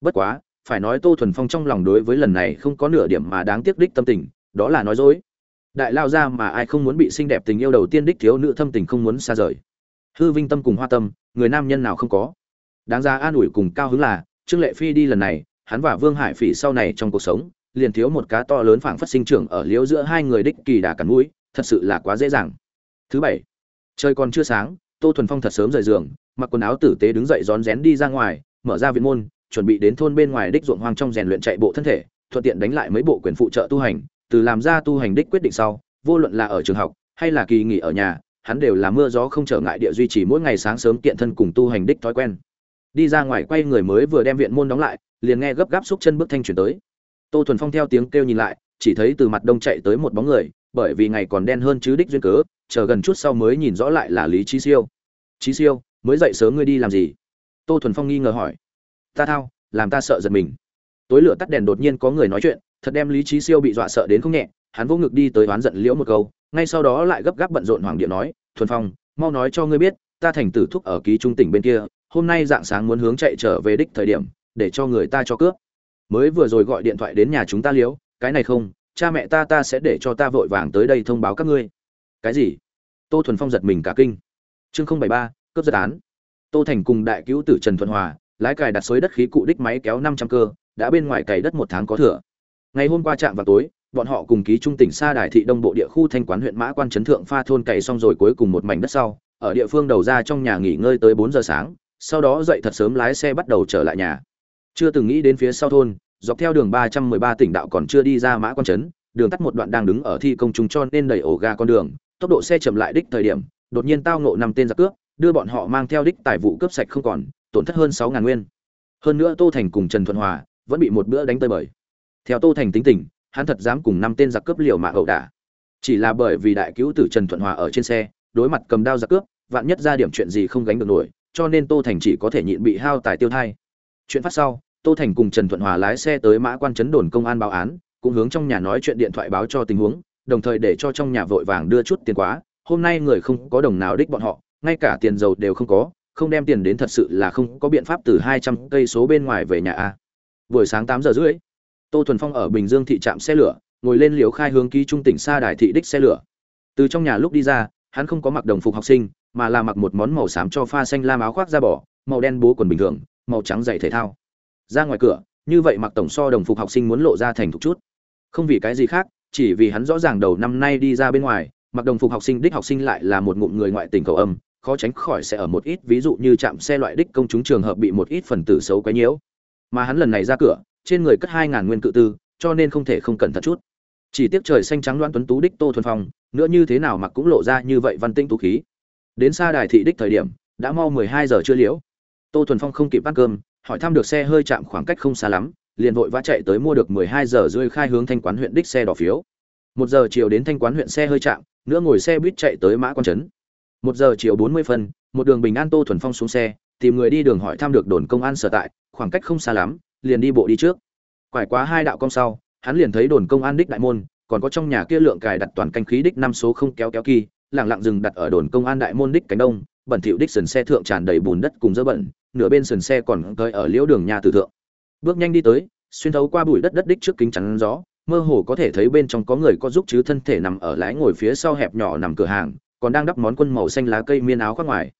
Bất quá, phải nói tô thuần phong trong lòng đối với lần này không có nửa điểm mà đáng tiếc đích tâm tình, đó là nói dối. Đại lao ra mà ai không muốn bị xinh đẹp tình yêu đầu tiên đích thiếu nữ thâm tình không muốn xa rời. Hư vinh tâm cùng hoa tâm, người nam nhân nào không có? Đáng ra an ủi cùng cao hứng là, trương lệ phi đi lần này hắn và vương hải phỉ sau này trong cuộc sống, liền thiếu một cá to lớn phảng phất sinh trưởng ở liễu giữa hai người đích kỳ đà cắn mũi, thật sự là quá dễ dàng. Thứ bảy, trời còn chưa sáng, tô thuần phong thật sớm rời giường, mặc quần áo tử tế đứng dậy rón rén đi ra ngoài, mở ra viện môn, chuẩn bị đến thôn bên ngoài đích ruộng hoang trong rèn luyện chạy bộ thân thể, thuận tiện đánh lại mấy bộ quyền phụ trợ tu hành, từ làm ra tu hành đích quyết định sau, vô luận là ở trường học, hay là kỳ nghỉ ở nhà, hắn đều là mưa gió không trở ngại địa duy trì mỗi ngày sáng sớm kiện thân cùng tu hành đích thói quen đi ra ngoài quay người mới vừa đem viện môn đóng lại, liền nghe gấp gáp xúc chân bước thanh chuyển tới. Tô thuần phong theo tiếng kêu nhìn lại, chỉ thấy từ mặt đông chạy tới một bóng người, bởi vì ngày còn đen hơn chứ đích duyên cớ, chờ gần chút sau mới nhìn rõ lại là lý trí siêu. Trí siêu, mới dậy sớm ngươi đi làm gì? Tô thuần phong nghi ngờ hỏi. Ta thao, làm ta sợ giật mình. Tối lửa tắt đèn đột nhiên có người nói chuyện, thật đem lý trí siêu bị dọa sợ đến không nhẹ, hắn vô ngực đi tới oán giận liễu một câu, ngay sau đó lại gấp gáp bận rộn hoàng điện nói, thuần phong, mau nói cho ngươi biết, ta thành tử thúc ở ký trung tỉnh bên kia hôm nay dạng sáng muốn hướng chạy trở về đích thời điểm để cho người ta cho cướp. Mới vừa rồi gọi điện thoại đến nhà chúng ta liếu, cái này không cha mẹ ta ta sẽ để cho ta vội vàng tới đây thông báo các ngươi. Cái gì? Tô thuần phong giật mình cả kinh. Chương không bảy ba cướp giật án. Tô thành cùng đại cứu tử trần thuận hòa lái cài đặt xới đất khí cụ đích máy kéo năm trăm cơ đã bên ngoài cày đất một tháng có thừa. Ngày hôm qua trạm vào tối bọn họ cùng ký trung tỉnh xa đài thị đông bộ địa khu thanh quán huyện mã quan trấn thượng pha thôn cày xong rồi cuối cùng một mảnh đất sau ở địa phương đầu ra trong nhà nghỉ ngơi tới bốn giờ sáng sau đó dậy thật sớm lái xe bắt đầu trở lại nhà. Chưa từng nghĩ đến phía sau thôn, dọc theo đường ba trăm mười ba tỉnh đạo còn chưa đi ra mã quan trấn, đường tắt một đoạn đang đứng ở thi công trung cho nên đầy ổ ga con đường, tốc độ xe chậm lại đích thời điểm, đột nhiên tao ngộ năm tên giặc cướp, đưa bọn họ mang theo đích tài vụ cướp sạch không còn, tổn thất hơn sáu ngàn nguyên. Hơn nữa tô thành cùng trần thuận hòa vẫn bị một bữa đánh tơi bời. Theo tô thành tính tình, hắn thật dám cùng năm tên giặc cướp liều mạng ẩu đả. Chỉ là bởi vì đại cứu tử trần thuận hòa ở trên xe, đối mặt cầm đao giặc cướp, vạn nhất ra điểm chuyện gì không gánh được nổi cho nên tô thành chỉ có thể nhịn bị hao tài tiêu thai. Chuyện phát sau, tô thành cùng trần thuận hòa lái xe tới mã quan trấn đồn công an báo án, cũng hướng trong nhà nói chuyện điện thoại báo cho tình huống, đồng thời để cho trong nhà vội vàng đưa chút tiền quá. Hôm nay người không có đồng nào đích bọn họ, ngay cả tiền dầu đều không có, không đem tiền đến thật sự là không có biện pháp từ hai trăm cây số bên ngoài về nhà a. Buổi sáng tám giờ rưỡi, tô thuần phong ở bình dương thị trạm xe lửa, ngồi lên liều khai hướng ký trung tỉnh xa đài thị đích xe lửa. Từ trong nhà lúc đi ra, hắn không có mặc đồng phục học sinh mà là mặc một món màu xám cho pha xanh lam áo khoác da bỏ, màu đen bố quần bình thường, màu trắng giày thể thao. Ra ngoài cửa, như vậy mặc tổng so đồng phục học sinh muốn lộ ra thành thục chút. Không vì cái gì khác, chỉ vì hắn rõ ràng đầu năm nay đi ra bên ngoài, mặc đồng phục học sinh đích học sinh lại là một ngụm người ngoại tình cầu âm, khó tránh khỏi sẽ ở một ít ví dụ như chạm xe loại đích công chúng trường hợp bị một ít phần tử xấu quấy nhiễu. Mà hắn lần này ra cửa, trên người cất hai ngàn nguyên cự tư, cho nên không thể không cẩn thận chút. Chỉ tiếc trời xanh trắng loan tuấn tú đích tô thuần phong, nữa như thế nào mặc cũng lộ ra như vậy văn tinh tú khí đến xa đài thị đích thời điểm, đã mau mười hai giờ chưa liễu. Tô thuần phong không kịp ăn cơm, hỏi thăm được xe hơi chạm khoảng cách không xa lắm, liền vội vã chạy tới mua được mười hai giờ rơi khai hướng thanh quán huyện đích xe đỏ phiếu. Một giờ chiều đến thanh quán huyện xe hơi chạm, nữa ngồi xe buýt chạy tới mã quan trấn. Một giờ chiều bốn mươi phân, một đường bình an tô thuần phong xuống xe, tìm người đi đường hỏi thăm được đồn công an sở tại, khoảng cách không xa lắm, liền đi bộ đi trước. Quải quá hai đạo cong sau, hắn liền thấy đồn công an đích đại môn, còn có trong nhà kia lượng cài đặt toàn canh khí đích năm số không kéo kéo kỳ lẳng lặng dừng đặt ở đồn công an đại môn đích cánh đông, bẩn thỉu đích sườn xe thượng tràn đầy bùn đất cùng dơ bẩn, nửa bên sườn xe còn cơi ở liễu đường nhà tử thượng. Bước nhanh đi tới, xuyên thấu qua bụi đất đất đích trước kính chắn gió, mơ hồ có thể thấy bên trong có người có giúp chứ thân thể nằm ở lái ngồi phía sau hẹp nhỏ nằm cửa hàng, còn đang đắp món quân màu xanh lá cây miên áo khoác ngoài.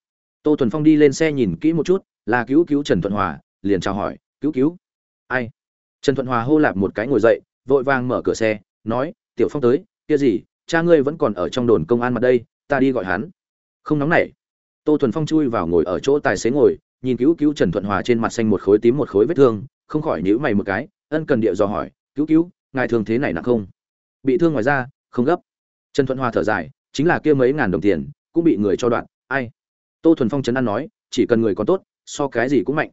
Tô thuần phong đi lên xe nhìn kỹ một chút, là cứu cứu trần thuận hòa, liền chào hỏi, cứu cứu. Ai? Trần thuận hòa hô lạp một cái ngồi dậy, vội vàng mở cửa xe, nói, tiểu phong tới, kia gì? Cha ngươi vẫn còn ở trong đồn công an mặt đây, ta đi gọi hắn. Không nóng nảy, tô thuần phong chui vào ngồi ở chỗ tài xế ngồi, nhìn cứu cứu trần thuận hòa trên mặt xanh một khối tím một khối vết thương, không khỏi nhíu mày một cái, ân cần địa dò hỏi, cứu cứu, ngài thường thế này nặng không? Bị thương ngoài ra không gấp. Trần thuận hòa thở dài, chính là kia mấy ngàn đồng tiền, cũng bị người cho đoạn, ai? Tô thuần phong trấn an nói, chỉ cần người còn tốt, so cái gì cũng mạnh.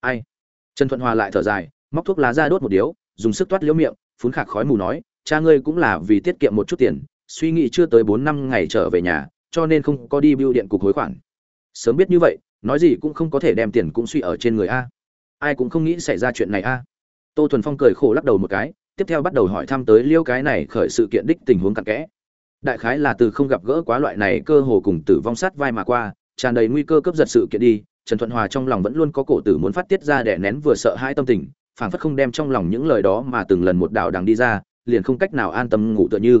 Ai? Trần thuận hòa lại thở dài, móc thuốc lá ra đốt một điếu, dùng sức toát liễu miệng, phun khạc khói mù nói, cha ngươi cũng là vì tiết kiệm một chút tiền suy nghĩ chưa tới bốn năm ngày trở về nhà, cho nên không có đi bưu điện cục hối khoản. Sớm biết như vậy, nói gì cũng không có thể đem tiền cũng suy ở trên người a. Ai cũng không nghĩ xảy ra chuyện này a. Tô thuần phong cười khổ lắc đầu một cái, tiếp theo bắt đầu hỏi thăm tới liêu cái này khởi sự kiện đích tình huống cặn kẽ. Đại khái là từ không gặp gỡ quá loại này cơ hồ cùng tử vong sát vai mà qua, tràn đầy nguy cơ cướp giật sự kiện đi, trần thuận hòa trong lòng vẫn luôn có cổ tử muốn phát tiết ra để nén vừa sợ hai tâm tình, phảng phất không đem trong lòng những lời đó mà từng lần một đạo đằng đi ra, liền không cách nào an tâm ngủ tựa như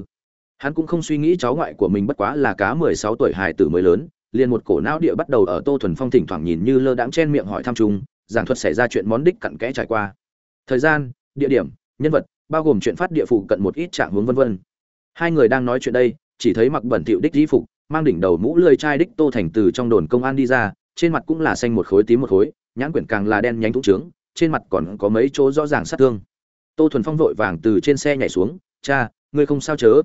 hắn cũng không suy nghĩ cháu ngoại của mình bất quá là cá mười sáu tuổi hài tử mới lớn, liền một cổ não địa bắt đầu ở tô thuần phong thỉnh thoảng nhìn như lơ đãng chen miệng hỏi thăm chung, giảng thuật xảy ra chuyện món đích cặn kẽ trải qua. Thời gian, địa điểm, nhân vật, bao gồm chuyện phát địa phụ cận một ít trạng hướng vân vân. Hai người đang nói chuyện đây, chỉ thấy mặc bẩn thịu đích di phục, mang đỉnh đầu mũ lơi chai đích tô thành từ trong đồn công an đi ra, trên mặt cũng là xanh một khối tím một khối, nhãn quyển càng là đen nhánh thủng trướng, trên mặt còn có mấy chỗ rõ ràng sát thương. Tô thuần phong vội vàng từ trên xe nhảy xuống, cha, ngươi không sao chớ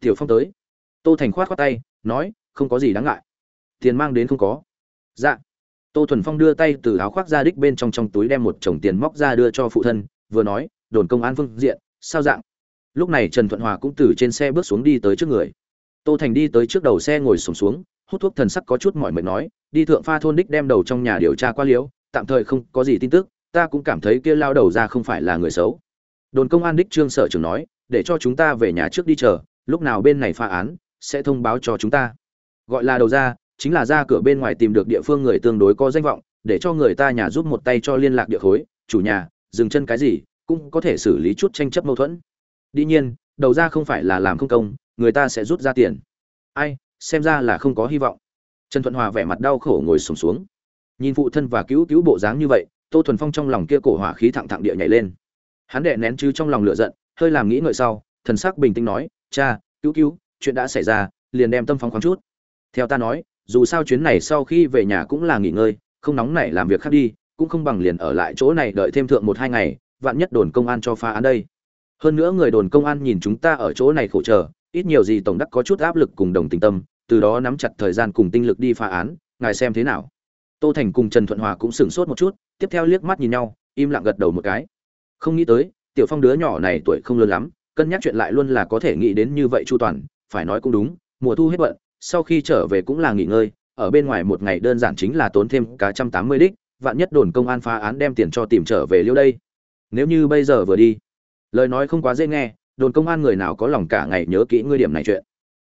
tiểu phong tới. Tô thành khoát khoát tay nói không có gì đáng ngại. Tiền mang đến không có. Dạ. Tô thuần phong đưa tay từ áo khoác ra đích bên trong trong túi đem một chồng tiền móc ra đưa cho phụ thân vừa nói đồn công an phương diện sao dạng? Lúc này trần thuận hòa cũng từ trên xe bước xuống đi tới trước người. Tô thành đi tới trước đầu xe ngồi sùng xuống, xuống hút thuốc thần sắc có chút mỏi mệt nói đi thượng pha thôn đích đem đầu trong nhà điều tra qua liễu tạm thời không có gì tin tức ta cũng cảm thấy kia lao đầu ra không phải là người xấu. Đồn công an đích trương sở trưởng nói để cho chúng ta về nhà trước đi chờ lúc nào bên này phá án sẽ thông báo cho chúng ta gọi là đầu ra chính là ra cửa bên ngoài tìm được địa phương người tương đối có danh vọng để cho người ta nhà giúp một tay cho liên lạc địa khối chủ nhà dừng chân cái gì cũng có thể xử lý chút tranh chấp mâu thuẫn Dĩ nhiên, đầu ra không phải là làm không công, người ta sẽ rút ra tiền. Ai, xem ra là không có hy vọng. Trần Thuận Hòa vẻ mặt đau khổ ngồi sùng xuống, xuống. Nhìn phụ thân và cứu cứu bộ dáng như vậy, Tô Thuần Phong trong lòng kia cổ hỏa khí thẳng thẳng địa nhảy lên. Hắn đệ nén chứ trong lòng lửa giận, hơi làm nghĩ ngợi sau, thần sắc bình tĩnh nói, "Cha, cứu cứu, chuyện đã xảy ra, liền đem tâm phóng khoáng chút. Theo ta nói, dù sao chuyến này sau khi về nhà cũng là nghỉ ngơi, không nóng nảy làm việc khác đi, cũng không bằng liền ở lại chỗ này đợi thêm thượng một hai ngày, vạn nhất đồn công an cho phá án đây." hơn nữa người đồn công an nhìn chúng ta ở chỗ này khổ chờ ít nhiều gì tổng đắc có chút áp lực cùng đồng tình tâm từ đó nắm chặt thời gian cùng tinh lực đi phá án ngài xem thế nào tô thành cùng trần thuận hòa cũng sửng sốt một chút tiếp theo liếc mắt nhìn nhau im lặng gật đầu một cái không nghĩ tới tiểu phong đứa nhỏ này tuổi không lớn lắm cân nhắc chuyện lại luôn là có thể nghĩ đến như vậy chu toàn, phải nói cũng đúng, mùa thu hết bận, sau khi trở về cũng là nghỉ ngơi, ở bên ngoài một ngày đơn giản chính là tốn thêm cả trăm tám mươi đích, vạn nhất đồn công an phá án đem tiền cho tìm trở về liêu đây. Nếu như bây giờ vừa đi, lời nói không quá dễ nghe, đồn công an người nào có lòng cả ngày nhớ kỹ ngươi điểm này chuyện.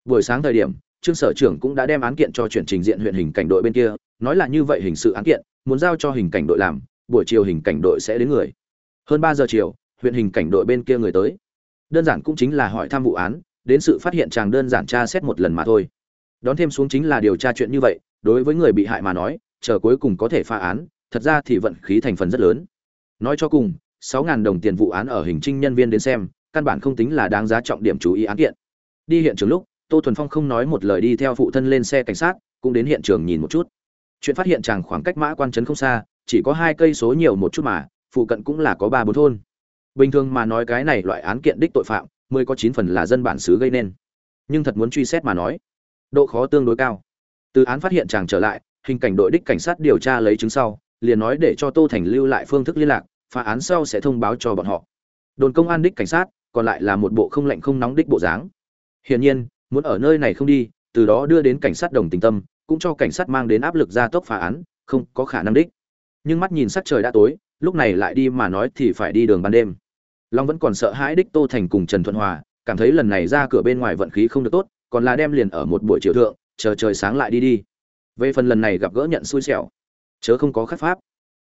Buổi sáng thời điểm, trương sở trưởng cũng đã đem án kiện cho chuyển trình diện huyện hình cảnh đội bên kia, nói là như vậy hình sự án kiện, muốn giao cho hình cảnh đội làm, buổi chiều hình cảnh đội sẽ đến người. Hơn ba giờ chiều, huyện hình cảnh đội bên kia người tới đơn giản cũng chính là hỏi thăm vụ án, đến sự phát hiện chàng đơn giản tra xét một lần mà thôi. Đón thêm xuống chính là điều tra chuyện như vậy, đối với người bị hại mà nói, chờ cuối cùng có thể phá án, thật ra thì vận khí thành phần rất lớn. Nói cho cùng, sáu ngàn đồng tiền vụ án ở hình trinh nhân viên đến xem, căn bản không tính là đáng giá trọng điểm chú ý án kiện. Đi hiện trường lúc, tô thuần phong không nói một lời đi theo phụ thân lên xe cảnh sát, cũng đến hiện trường nhìn một chút. Chuyện phát hiện chàng khoảng cách mã quan trấn không xa, chỉ có hai cây số nhiều một chút mà, phụ cận cũng là có ba bốn thôn bình thường mà nói cái này loại án kiện đích tội phạm mười có chín phần là dân bản xứ gây nên. Nhưng thật muốn truy xét mà nói, độ khó tương đối cao. Từ án phát hiện chàng trở lại, hình cảnh đội đích cảnh sát điều tra lấy chứng sau, liền nói để cho tô thành lưu lại phương thức liên lạc, phá án sau sẽ thông báo cho bọn họ. Đồn công an đích cảnh sát, còn lại là một bộ không lạnh không nóng đích bộ dáng. Hiển nhiên, muốn ở nơi này không đi, từ đó đưa đến cảnh sát đồng tình tâm, cũng cho cảnh sát mang đến áp lực gia tốc phá án, không có khả năng đích. Nhưng mắt nhìn sắc trời đã tối, lúc này lại đi mà nói thì phải đi đường ban đêm long vẫn còn sợ hãi đích tô thành cùng trần thuận hòa, cảm thấy lần này ra cửa bên ngoài vận khí không được tốt, còn là đem liền ở một buổi chiều thượng, chờ trời sáng lại đi đi. Về phần lần này gặp gỡ nhận xui xẻo, chớ không có khắc pháp.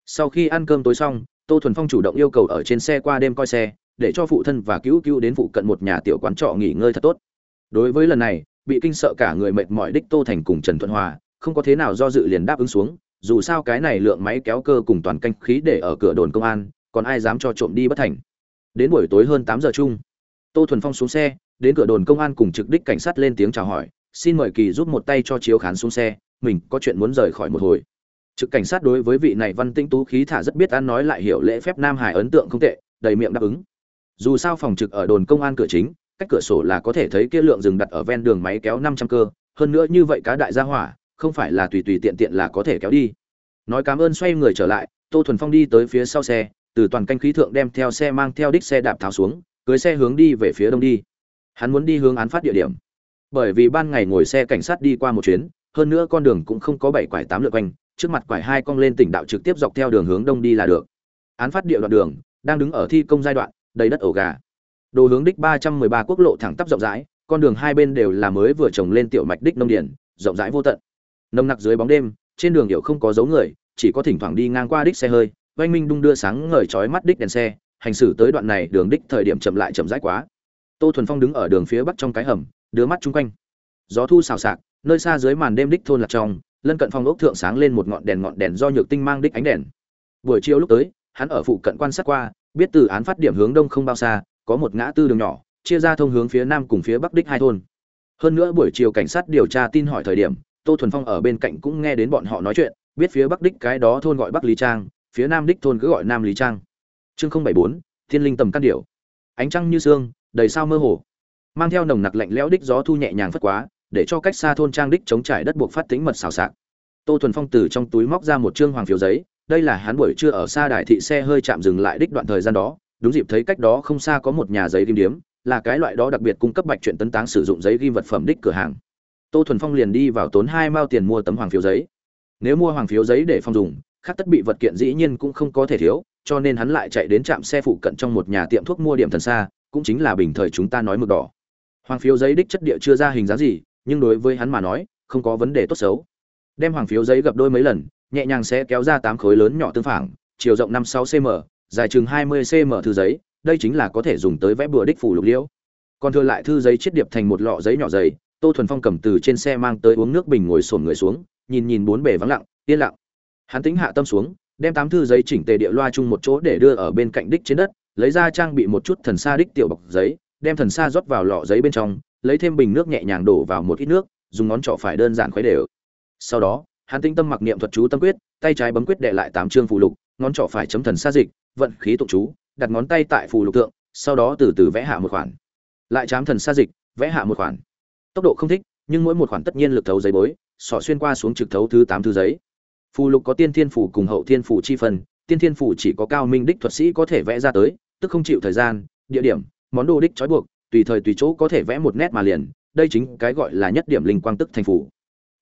Sau khi ăn cơm tối xong, tô thuần phong chủ động yêu cầu ở trên xe qua đêm coi xe, để cho phụ thân và cứu cứu đến phụ cận một nhà tiểu quán trọ nghỉ ngơi thật tốt. Đối với lần này, bị kinh sợ cả người mệt mỏi đích tô thành cùng trần thuận hòa, không có thế nào do dự liền đáp ứng xuống, dù sao cái này lượng máy kéo cơ cùng toàn canh khí để ở cửa đồn công an, còn ai dám cho trộm đi bất thành đến buổi tối hơn tám giờ chung. Tô thuần phong xuống xe, đến cửa đồn công an cùng trực đích cảnh sát lên tiếng chào hỏi, xin mời kỳ giúp một tay cho chiếu khán xuống xe, mình có chuyện muốn rời khỏi một hồi. Trực cảnh sát đối với vị này văn tinh tú khí thả rất biết ăn nói lại hiểu lễ phép nam hải ấn tượng không tệ, đầy miệng đáp ứng. Dù sao phòng trực ở đồn công an cửa chính, cách cửa sổ là có thể thấy kia lượng rừng đặt ở ven đường máy kéo năm trăm cơ, hơn nữa như vậy cá đại gia hỏa, không phải là tùy tùy tiện tiện là có thể kéo đi. Nói cảm ơn xoay người trở lại, tô thuần phong đi tới phía sau xe từ toàn canh khí thượng đem theo xe mang theo đích xe đạp tháo xuống, cưới xe hướng đi về phía đông đi. Hắn muốn đi hướng án phát địa điểm. Bởi vì ban ngày ngồi xe cảnh sát đi qua một chuyến, hơn nữa con đường cũng không có bảy quải tám lượt quanh, trước mặt quải hai cong lên tỉnh đạo trực tiếp dọc theo đường hướng đông đi là được. Án phát địa đoạn đường, đang đứng ở thi công giai đoạn, đầy đất ổ gà. Đồ hướng đích ba trăm mười ba quốc lộ thẳng tắp rộng rãi, con đường hai bên đều là mới vừa trồng lên tiểu mạch đích nông điển, rộng rãi vô tận. Nông nặc dưới bóng đêm, trên đường hiệu không có dấu người, chỉ có thỉnh thoảng đi ngang qua đích xe hơi oanh minh đung đưa sáng ngời chói mắt đích đèn xe, hành xử tới đoạn này đường đích thời điểm chậm lại chậm rãi quá. Tô thuần phong đứng ở đường phía bắc trong cái hầm, đưa mắt chung quanh. Gió thu xào xạc, nơi xa dưới màn đêm đích thôn lạc trong, lân cận phong ốc thượng sáng lên một ngọn đèn ngọn đèn do nhược tinh mang đích ánh đèn. Buổi chiều lúc tới, hắn ở phụ cận quan sát qua, biết từ án phát điểm hướng đông không bao xa, có một ngã tư đường nhỏ, chia ra thông hướng phía nam cùng phía bắc đích hai thôn. Hơn nữa buổi chiều cảnh sát điều tra tin hỏi thời điểm, tô thuần phong ở bên cạnh cũng nghe đến bọn họ nói chuyện, biết phía bắc đích cái đó thôn gọi bắc lý trang phía nam đích thôn cứ gọi nam lý trang. Chương không bảy bốn, thiên linh tầm căn điểu. Ánh trăng như sương, đầy sao mơ hồ. Mang theo nồng nặc lạnh lẽo đích gió thu nhẹ nhàng phất quá, để cho cách xa thôn trang đích chống trải đất buộc phát tính mật xào xạc. Tô thuần phong từ trong túi móc ra một trương hoàng phiếu giấy, đây là hắn buổi trưa ở xa đại thị xe hơi chạm dừng lại đích đoạn thời gian đó, đúng dịp thấy cách đó không xa có một nhà giấy ghim điếm, là cái loại đó đặc biệt cung cấp bạch chuyện tấn táng sử dụng giấy ghim vật phẩm đích cửa hàng. Tô thuần phong liền đi vào tốn hai mao tiền mua tấm hoàng phiếu giấy. Nếu mua hoàng phiếu giấy để phong dùng khác tất bị vật kiện dĩ nhiên cũng không có thể thiếu cho nên hắn lại chạy đến trạm xe phụ cận trong một nhà tiệm thuốc mua điểm thần xa cũng chính là bình thời chúng ta nói mực đỏ. Hoàng phiếu giấy đích chất địa chưa ra hình dáng gì nhưng đối với hắn mà nói không có vấn đề tốt xấu. Đem hoàng phiếu giấy gập đôi mấy lần nhẹ nhàng sẽ kéo ra tám khối lớn nhỏ tương phản, chiều rộng năm sáu cm dài chừng hai mươi cm thư giấy đây chính là có thể dùng tới vẽ bừa đích phủ lục liễu. Còn thừa lại thư giấy chiết điệp thành một lọ giấy nhỏ dày tô thuần phong cầm từ trên xe mang tới uống nước bình ngồi sổn người xuống nhìn nhìn bốn bề vắng lặng yên lặng hắn tính hạ tâm xuống đem tám thư giấy chỉnh tề địa loa chung một chỗ để đưa ở bên cạnh đích trên đất lấy ra trang bị một chút thần sa đích tiểu bọc giấy đem thần sa rót vào lọ giấy bên trong lấy thêm bình nước nhẹ nhàng đổ vào một ít nước dùng ngón trỏ phải đơn giản khuấy đều. Sau đó hắn tinh tâm mặc niệm thuật chú tâm quyết tay trái bấm quyết đệ lại tám chương phù lục ngón trỏ phải chấm thần sa dịch vận khí tụng chú đặt ngón tay tại phù lục tượng, sau đó từ từ vẽ hạ một khoản. Lại chám thần sa dịch vẽ hạ một khoản. Tốc độ không thích nhưng mỗi một khoản tất nhiên lực thấu giấy bối sỏ xuyên qua xuống trực thấu thứ tám thư giấy phù lục có tiên thiên phủ cùng hậu thiên phủ chi phần tiên thiên phủ chỉ có cao minh đích thuật sĩ có thể vẽ ra tới, tức không chịu thời gian, địa điểm, món đồ đích trói buộc, tùy thời tùy chỗ có thể vẽ một nét mà liền, đây chính cái gọi là nhất điểm linh quang tức thành phủ.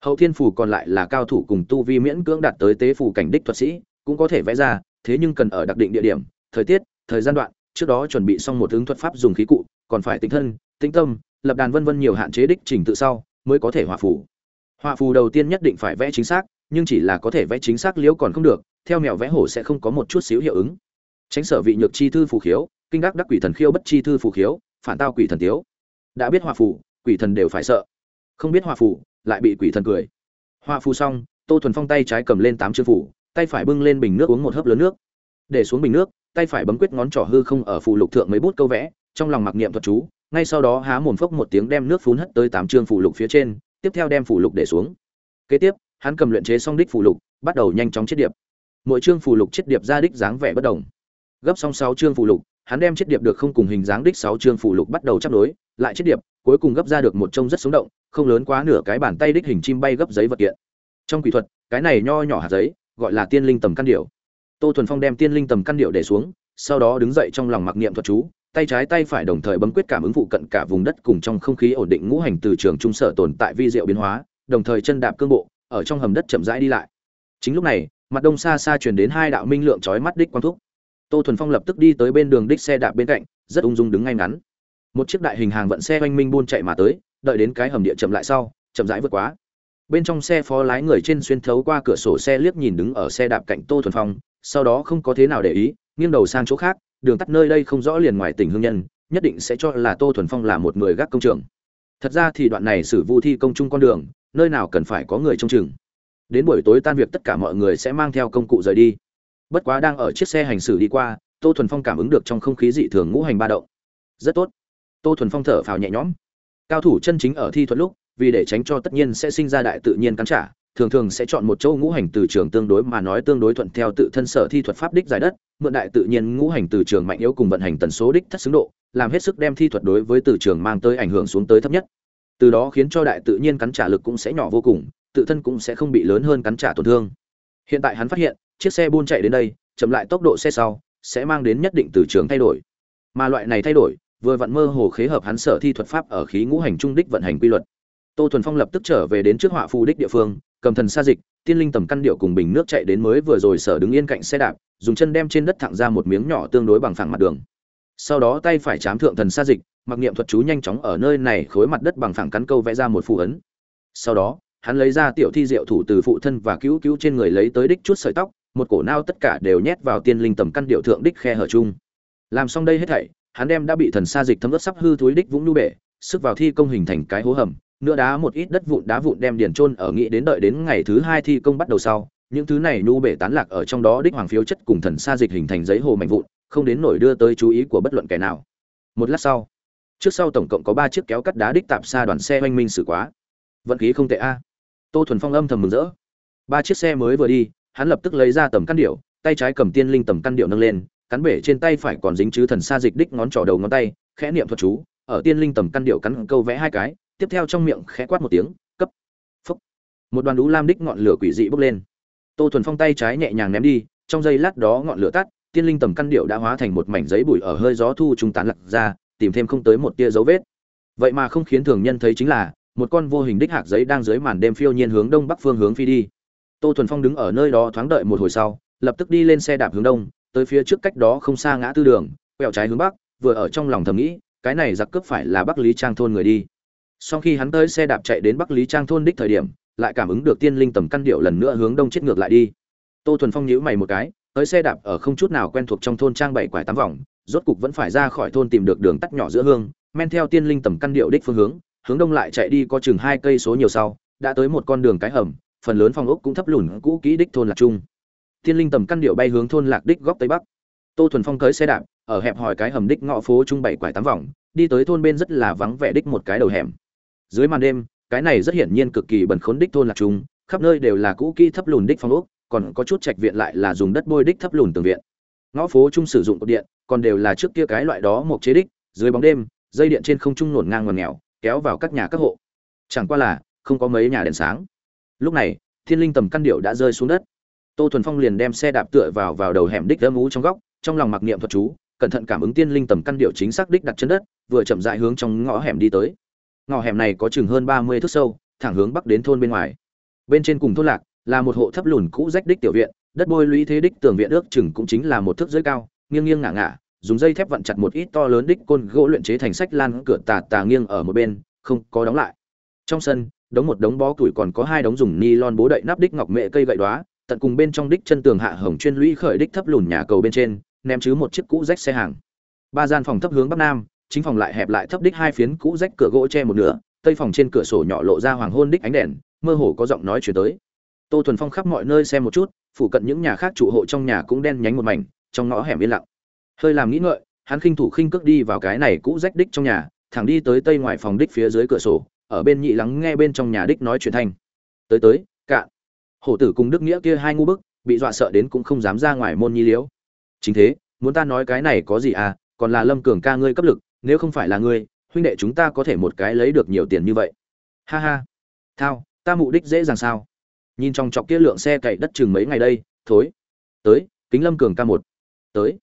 Hậu thiên phủ còn lại là cao thủ cùng tu vi miễn cưỡng đạt tới tế phủ cảnh đích thuật sĩ, cũng có thể vẽ ra, thế nhưng cần ở đặc định địa điểm, thời tiết, thời gian đoạn, trước đó chuẩn bị xong một ứng thuật pháp dùng khí cụ, còn phải tinh thân, tĩnh tâm, lập đàn vân vân nhiều hạn chế đích trình tự sau, mới có thể hòa phù. Hòa phù đầu tiên nhất định phải vẽ chính xác nhưng chỉ là có thể vẽ chính xác liễu còn không được, theo mèo vẽ hổ sẽ không có một chút xíu hiệu ứng. Tránh sở vị nhược chi thư phù khiếu, kinh đắc đắc quỷ thần khiêu bất chi thư phù khiếu, phản tao quỷ thần tiếu. Đã biết hòa phù, quỷ thần đều phải sợ. Không biết hòa phù, lại bị quỷ thần cười. Hòa phù xong, tô thuần phong tay trái cầm lên tám chương phủ tay phải bưng lên bình nước uống một hớp lớn nước. Để xuống bình nước, tay phải bấm quyết ngón trỏ hư không ở phù lục thượng mấy bút câu vẽ, trong lòng mặc niệm thuật chú, ngay sau đó há mồm phốc một tiếng đem nước phun hất tới tám chương phù lục phía trên, tiếp theo đem phù lục để xuống. Kế tiếp hắn cầm luyện chế xong đích phù lục, bắt đầu nhanh chóng chiết điệp. Mỗi chương phù lục chiết điệp ra đích dáng vẻ bất đồng. Gấp xong sáu chương phù lục, hắn đem chiết điệp được không cùng hình dáng đích sáu chương phù lục bắt đầu chấp đối, lại chiết điệp, cuối cùng gấp ra được một trông rất sống động, không lớn quá nửa cái bàn tay đích hình chim bay gấp giấy vật kiện. Trong quỷ thuật, cái này nho nhỏ hạt giấy, gọi là tiên linh tầm căn điệu tô thuần phong đem tiên linh tầm căn điệu để xuống, sau đó đứng dậy trong lòng mặc niệm thuật chú, tay trái tay phải đồng thời bấm quyết cảm ứng phụ cận cả vùng đất cùng trong không khí ổn định ngũ hành từ trường trung sở tồn tại vi diệu biến hóa, đồng thời chân đạp cương bộ ở trong hầm đất chậm rãi đi lại. Chính lúc này, mặt đông xa xa truyền đến hai đạo minh lượng chói mắt đích quang thúc. Tô thuần phong lập tức đi tới bên đường đích xe đạp bên cạnh, rất ung dung đứng ngay ngắn. Một chiếc đại hình hàng vận xe oanh minh buôn chạy mà tới, đợi đến cái hầm địa chậm lại sau, chậm rãi vượt quá. Bên trong xe phó lái người trên xuyên thấu qua cửa sổ xe liếc nhìn đứng ở xe đạp cạnh tô thuần phong, sau đó không có thế nào để ý, nghiêng đầu sang chỗ khác, đường tắt nơi đây không rõ liền ngoài tỉnh hương nhân, nhất định sẽ cho là tô thuần phong là một người gác công trường. Thật ra thì đoạn này xử vu thi công chung con đường nơi nào cần phải có người trông chừng. Đến buổi tối tan việc tất cả mọi người sẽ mang theo công cụ rời đi. Bất quá đang ở chiếc xe hành xử đi qua, tô thuần phong cảm ứng được trong không khí dị thường ngũ hành ba động. Rất tốt. Tô thuần phong thở phào nhẹ nhõm. Cao thủ chân chính ở thi thuật lúc, vì để tránh cho tất nhiên sẽ sinh ra đại tự nhiên cắn trả, thường thường sẽ chọn một châu ngũ hành từ trường tương đối mà nói tương đối thuận theo tự thân sở thi thuật pháp đích giải đất, mượn đại tự nhiên ngũ hành từ trường mạnh yếu cùng vận hành tần số đích thất xứng độ, làm hết sức đem thi thuật đối với từ trường mang tới ảnh hưởng xuống tới thấp nhất từ đó khiến cho đại tự nhiên cắn trả lực cũng sẽ nhỏ vô cùng, tự thân cũng sẽ không bị lớn hơn cắn trả tổn thương. Hiện tại hắn phát hiện, chiếc xe buôn chạy đến đây, chậm lại tốc độ xe sau, sẽ mang đến nhất định từ trường thay đổi. Mà loại này thay đổi, vừa vặn mơ hồ khế hợp hắn sở thi thuật pháp ở khí ngũ hành trung đích vận hành quy luật. Tô thuần phong lập tức trở về đến trước họa phù đích địa phương, cầm thần sa dịch, tiên linh tầm căn điệu cùng bình nước chạy đến mới vừa rồi sở đứng yên cạnh xe đạp, dùng chân đem trên đất thẳng ra một miếng nhỏ tương đối bằng phẳng mặt đường. Sau đó tay phải chám thượng thần sa dịch mặc niệm thuật chú nhanh chóng ở nơi này khối mặt đất bằng phẳng cắn câu vẽ ra một phù ấn. Sau đó, hắn lấy ra tiểu thi diệu thủ từ phụ thân và cứu cứu trên người lấy tới đích chút sợi tóc, một cổ nao tất cả đều nhét vào tiên linh tầm căn điệu thượng đích khe hở chung. Làm xong đây hết thảy, hắn đem đã bị thần sa dịch thấm ướt sắp hư thối đích vũng nu bể, sức vào thi công hình thành cái hố hầm nữa đá một ít đất vụn đá vụn đem điền trôn ở nghĩ đến đợi đến ngày thứ hai thi công bắt đầu sau, những thứ này nu bể tán lạc ở trong đó đích hoàng phiếu chất cùng thần sa dịch hình thành giấy hồ mạnh vụn, không đến nổi đưa tới chú ý của bất luận kẻ nào. Một lát sau trước sau tổng cộng có ba chiếc kéo cắt đá đích tạp xa đoàn xe oanh minh xử quá. Vận khí không tệ a. Tô thuần phong âm thầm mừng rỡ. Ba chiếc xe mới vừa đi, hắn lập tức lấy ra tầm căn điệu tay trái cầm tiên linh tầm căn điệu nâng lên, cắn bể trên tay phải còn dính chứ thần xa dịch đích ngón trỏ đầu ngón tay, khẽ niệm thuật chú, ở tiên linh tầm căn điệu cắn câu vẽ hai cái, tiếp theo trong miệng khẽ quát một tiếng, cấp, phúc. Một đoàn đũ lam đích ngọn lửa quỷ dị bốc lên. Tô thuần phong tay trái nhẹ nhàng ném đi, trong giây lát đó ngọn lửa tắt, tiên linh tầm căn điệu đã hóa thành một mảnh giấy bụi ở hơi gió thu trung tán lật ra tìm thêm không tới một tia dấu vết. Vậy mà không khiến thường nhân thấy chính là, một con vô hình đích hạc giấy đang dưới màn đêm phiêu nhiên hướng đông bắc phương hướng phi đi. Tô thuần phong đứng ở nơi đó thoáng đợi một hồi sau, lập tức đi lên xe đạp hướng đông, tới phía trước cách đó không xa ngã tư đường, quẹo trái hướng bắc, vừa ở trong lòng thầm nghĩ, cái này giặc cướp phải là bắc lý trang thôn người đi. Sau khi hắn tới xe đạp chạy đến bắc lý trang thôn đích thời điểm, lại cảm ứng được tiên linh tầm căn điệu lần nữa hướng đông chết ngược lại đi. Tô thuần phong nhíu mày một cái, tới xe đạp ở không chút nào quen thuộc trong thôn trang bảy quải tám vòng rốt cục vẫn phải ra khỏi thôn tìm được đường tắt nhỏ giữa hương, men theo tiên linh tầm căn điệu đích phương hướng hướng đông lại chạy đi có chừng hai cây số nhiều sau, đã tới một con đường cái hầm, phần lớn phòng ốc cũng thấp lùn cũ kỹ đích thôn lạc trung. Tiên linh tầm căn điệu bay hướng thôn lạc đích góc tây bắc. Tô thuần phong tới xe đạp, ở hẹp hòi cái hầm đích ngõ phố trung bảy quải tám vòng, đi tới thôn bên rất là vắng vẻ đích một cái đầu hẻm. Dưới màn đêm, cái này rất hiển nhiên cực kỳ bẩn khốn đích thôn lạc trung, khắp nơi đều là cũ kỹ thấp lùn đích phòng ốc, còn có chút trạch viện lại là dùng đất bôi đích thấp lùn tường viện. Ngõ phố trung sử dụng cột điện còn đều là trước kia cái loại đó một chế đích, dưới bóng đêm, dây điện trên không trung nổn ngang ngoằn nghèo kéo vào các nhà các hộ. Chẳng qua là, không có mấy nhà đèn sáng. Lúc này, thiên linh tầm căn điệu đã rơi xuống đất. Tô thuần phong liền đem xe đạp tựa vào vào đầu hẻm đích âm ú trong góc, trong lòng mặc niệm thuật chú, cẩn thận cảm ứng tiên linh tầm căn điệu chính xác đích đặt chân đất, vừa chậm dại hướng trong ngõ hẻm đi tới. Ngõ hẻm này có chừng hơn ba mươi thước sâu, thẳng hướng bắc đến thôn bên ngoài. Bên trên cùng thôn lạc, là một hộ thấp lùn cũ rách đích tiểu viện, đất bôi lũy thế đích tường viện ước chừng cũng chính là một thước dưới cao nghiêng nghiêng ngả ngả, dùng dây thép vặn chặt một ít to lớn đích côn gỗ luyện chế thành sách lan cửa tà tà nghiêng ở một bên, không có đóng lại. Trong sân, đống một đống bó củi còn có hai đống dùng ni lon bố đậy nắp đích ngọc mẹ cây gậy đoá tận cùng bên trong đích chân tường hạ hồng chuyên lũy khởi đích thấp lùn nhà cầu bên trên, ném chứ một chiếc cũ rách xe hàng. Ba gian phòng thấp hướng bắc nam, chính phòng lại hẹp lại thấp đích hai phiến cũ rách cửa gỗ che một nửa, tây phòng trên cửa sổ nhỏ lộ ra hoàng hôn đích ánh đèn, mơ hồ có giọng nói chuyển tới. Tô thuần phong khắp mọi nơi xem một chút phụ cận những nhà khác trụ hộ trong nhà cũng đen nhánh một mảnh trong ngõ hẻm yên lặng. Hơi làm nghĩ ngợi, hắn khinh thủ khinh cước đi vào cái này cũ rách đích trong nhà, thẳng đi tới tây ngoài phòng đích phía dưới cửa sổ, ở bên nhị lắng nghe bên trong nhà đích nói chuyện thanh. Tới tới cạn hổ tử cùng đức nghĩa kia hai ngu bức, bị dọa sợ đến cũng không dám ra ngoài môn nhi liếu. Chính thế, muốn ta nói cái này có gì à còn là lâm cường ca ngươi cấp lực, nếu không phải là ngươi, huynh đệ chúng ta có thể một cái lấy được nhiều tiền như vậy. Ha ha. Thao, ta mục đích dễ dàng sao? Nhìn trong chọc kia lượng xe cậy đất chừng mấy ngày đây, thối. Tới, kính lâm cường ca một tới.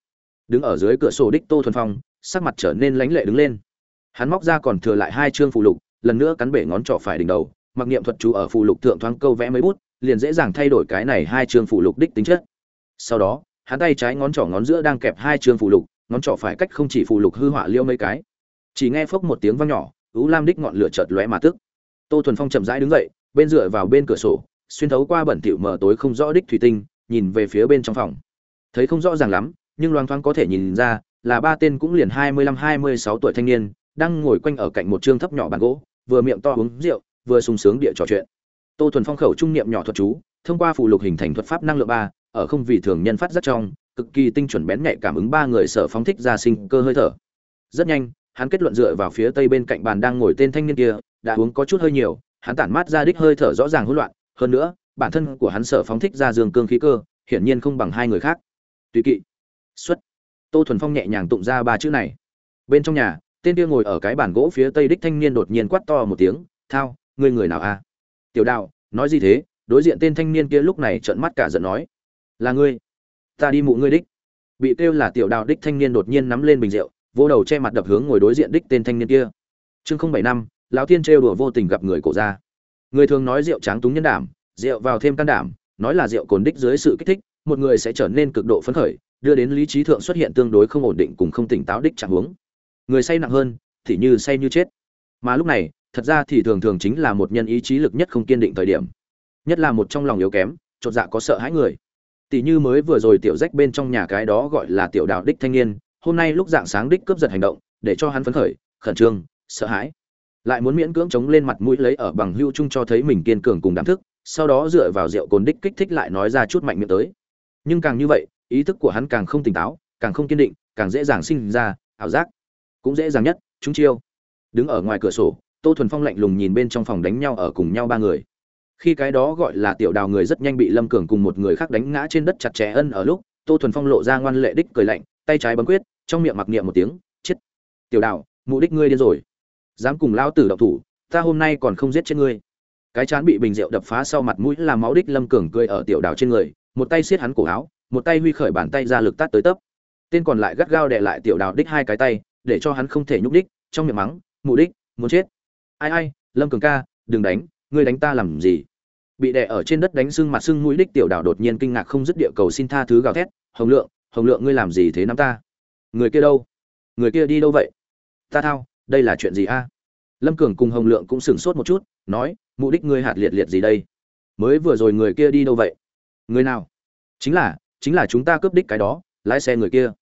Đứng ở dưới cửa sổ đích tô thuần phong, sắc mặt trở nên lánh lệ đứng lên. Hắn móc ra còn thừa lại hai chương phụ lục, lần nữa cắn bể ngón trỏ phải đỉnh đầu, mặc niệm thuật chú ở phụ lục thượng thoáng câu vẽ mấy bút, liền dễ dàng thay đổi cái này hai chương phụ lục đích tính chất. Sau đó, hắn tay trái ngón trỏ ngón giữa đang kẹp hai chương phụ lục, ngón trỏ phải cách không chỉ phụ lục hư họa liêu mấy cái. Chỉ nghe phốc một tiếng vang nhỏ, ú lam đích ngọn lửa chợt lóe mà tức. Tô thuần phong chậm rãi đứng dậy, bên dựa vào bên cửa sổ, xuyên thấu qua bẩn thỉu mờ tối không rõ đích thủy tinh, nhìn về phía bên trong phòng. Thấy không rõ ràng lắm nhưng loáng thoáng có thể nhìn ra là ba tên cũng liền hai mươi lăm, hai mươi sáu tuổi thanh niên đang ngồi quanh ở cạnh một trương thấp nhỏ bàn gỗ, vừa miệng to uống rượu, vừa sung sướng địa trò chuyện. Tô thuần phong khẩu trung niệm nhỏ thuật chú, thông qua phụ lục hình thành thuật pháp năng lượng ba, ở không vì thường nhân phát rất trong, cực kỳ tinh chuẩn bén nhạy cảm ứng ba người sở phóng thích ra sinh cơ hơi thở. Rất nhanh, hắn kết luận dựa vào phía tây bên cạnh bàn đang ngồi tên thanh niên kia, đã uống có chút hơi nhiều, hắn tản mát ra đích hơi thở rõ ràng hỗn loạn, hơn nữa, bản thân của hắn sở phóng thích ra dương cương khí cơ, hiển nhiên không bằng hai người khác. Tùy kỵ xuất. Tô thuần phong nhẹ nhàng tụng ra ba chữ này. Bên trong nhà, tên kia ngồi ở cái bàn gỗ phía tây đích thanh niên đột nhiên quát to một tiếng, thao, ngươi người nào a? Tiểu đạo, nói gì thế? Đối diện tên thanh niên kia lúc này trợn mắt cả giận nói, là ngươi. Ta đi mụ ngươi đích. Bị kêu là tiểu đạo đích thanh niên đột nhiên nắm lên bình rượu vô đầu che mặt đập hướng ngồi đối diện đích tên thanh niên kia. Chương không bảy năm, lão thiên trêu đùa vô tình gặp người cổ ra người thường nói rượu tráng túng nhân đảm, rượu vào thêm can đảm, nói là rượu cồn đích dưới sự kích thích, một người sẽ trở nên cực độ phấn khởi đưa đến lý trí thượng xuất hiện tương đối không ổn định cùng không tỉnh táo đích trạng huống. Người say nặng hơn, thì như say như chết. Mà lúc này, thật ra thì thường thường chính là một nhân ý chí lực nhất không kiên định thời điểm. Nhất là một trong lòng yếu kém, chột dạ có sợ hãi người. Tỷ như mới vừa rồi tiểu rách bên trong nhà cái đó gọi là tiểu đạo đích thanh niên, hôm nay lúc dạng sáng đích cướp giật hành động, để cho hắn phấn khởi, khẩn trương, sợ hãi. Lại muốn miễn cưỡng chống lên mặt mũi lấy ở bằng hưu chung cho thấy mình kiên cường cùng đảm thức, sau đó dựa vào rượu cồn đích kích thích lại nói ra chút mạnh miệng tới. Nhưng càng như vậy ý thức của hắn càng không tỉnh táo, càng không kiên định, càng dễ dàng sinh ra ảo giác. Cũng dễ dàng nhất, chúng chiêu. Đứng ở ngoài cửa sổ, tô thuần phong lạnh lùng nhìn bên trong phòng đánh nhau ở cùng nhau ba người. Khi cái đó gọi là tiểu đào người rất nhanh bị lâm cường cùng một người khác đánh ngã trên đất chặt chẽ ân ở lúc, tô thuần phong lộ ra ngoan lệ đích cười lạnh, tay trái bấm quyết, trong miệng mặc niệm một tiếng, chết! Tiểu đào mục đích ngươi điên rồi. Dám cùng lão tử động thủ, ta hôm nay còn không giết chết ngươi. Cái chán bị bình rượu đập phá sau mặt mũi là máu đích lâm cường cười ở tiểu đào trên người, một tay siết hắn cổ áo một tay huy khởi bàn tay ra lực tát tới tấp. Tên còn lại gắt gao đè lại tiểu đào đích hai cái tay, để cho hắn không thể nhúc đích trong miệng mắng, mụ đích, muốn chết. Ai ai, lâm cường ca, đừng đánh, ngươi đánh ta làm gì? Bị đè ở trên đất đánh sưng mặt sưng mũi đích tiểu đào đột nhiên kinh ngạc không dứt địa cầu xin tha thứ gào thét, hồng lượng hồng lượng ngươi làm gì thế nắm ta? Người kia đâu? Người kia đi đâu vậy? Ta thao, đây là chuyện gì a? Lâm cường cùng hồng lượng cũng sửng sốt một chút, nói, mụ đích ngươi hạt liệt liệt gì đây? Mới vừa rồi người kia đi đâu vậy? Người nào? Chính là chính là chúng ta cướp đích cái đó, lái xe người kia.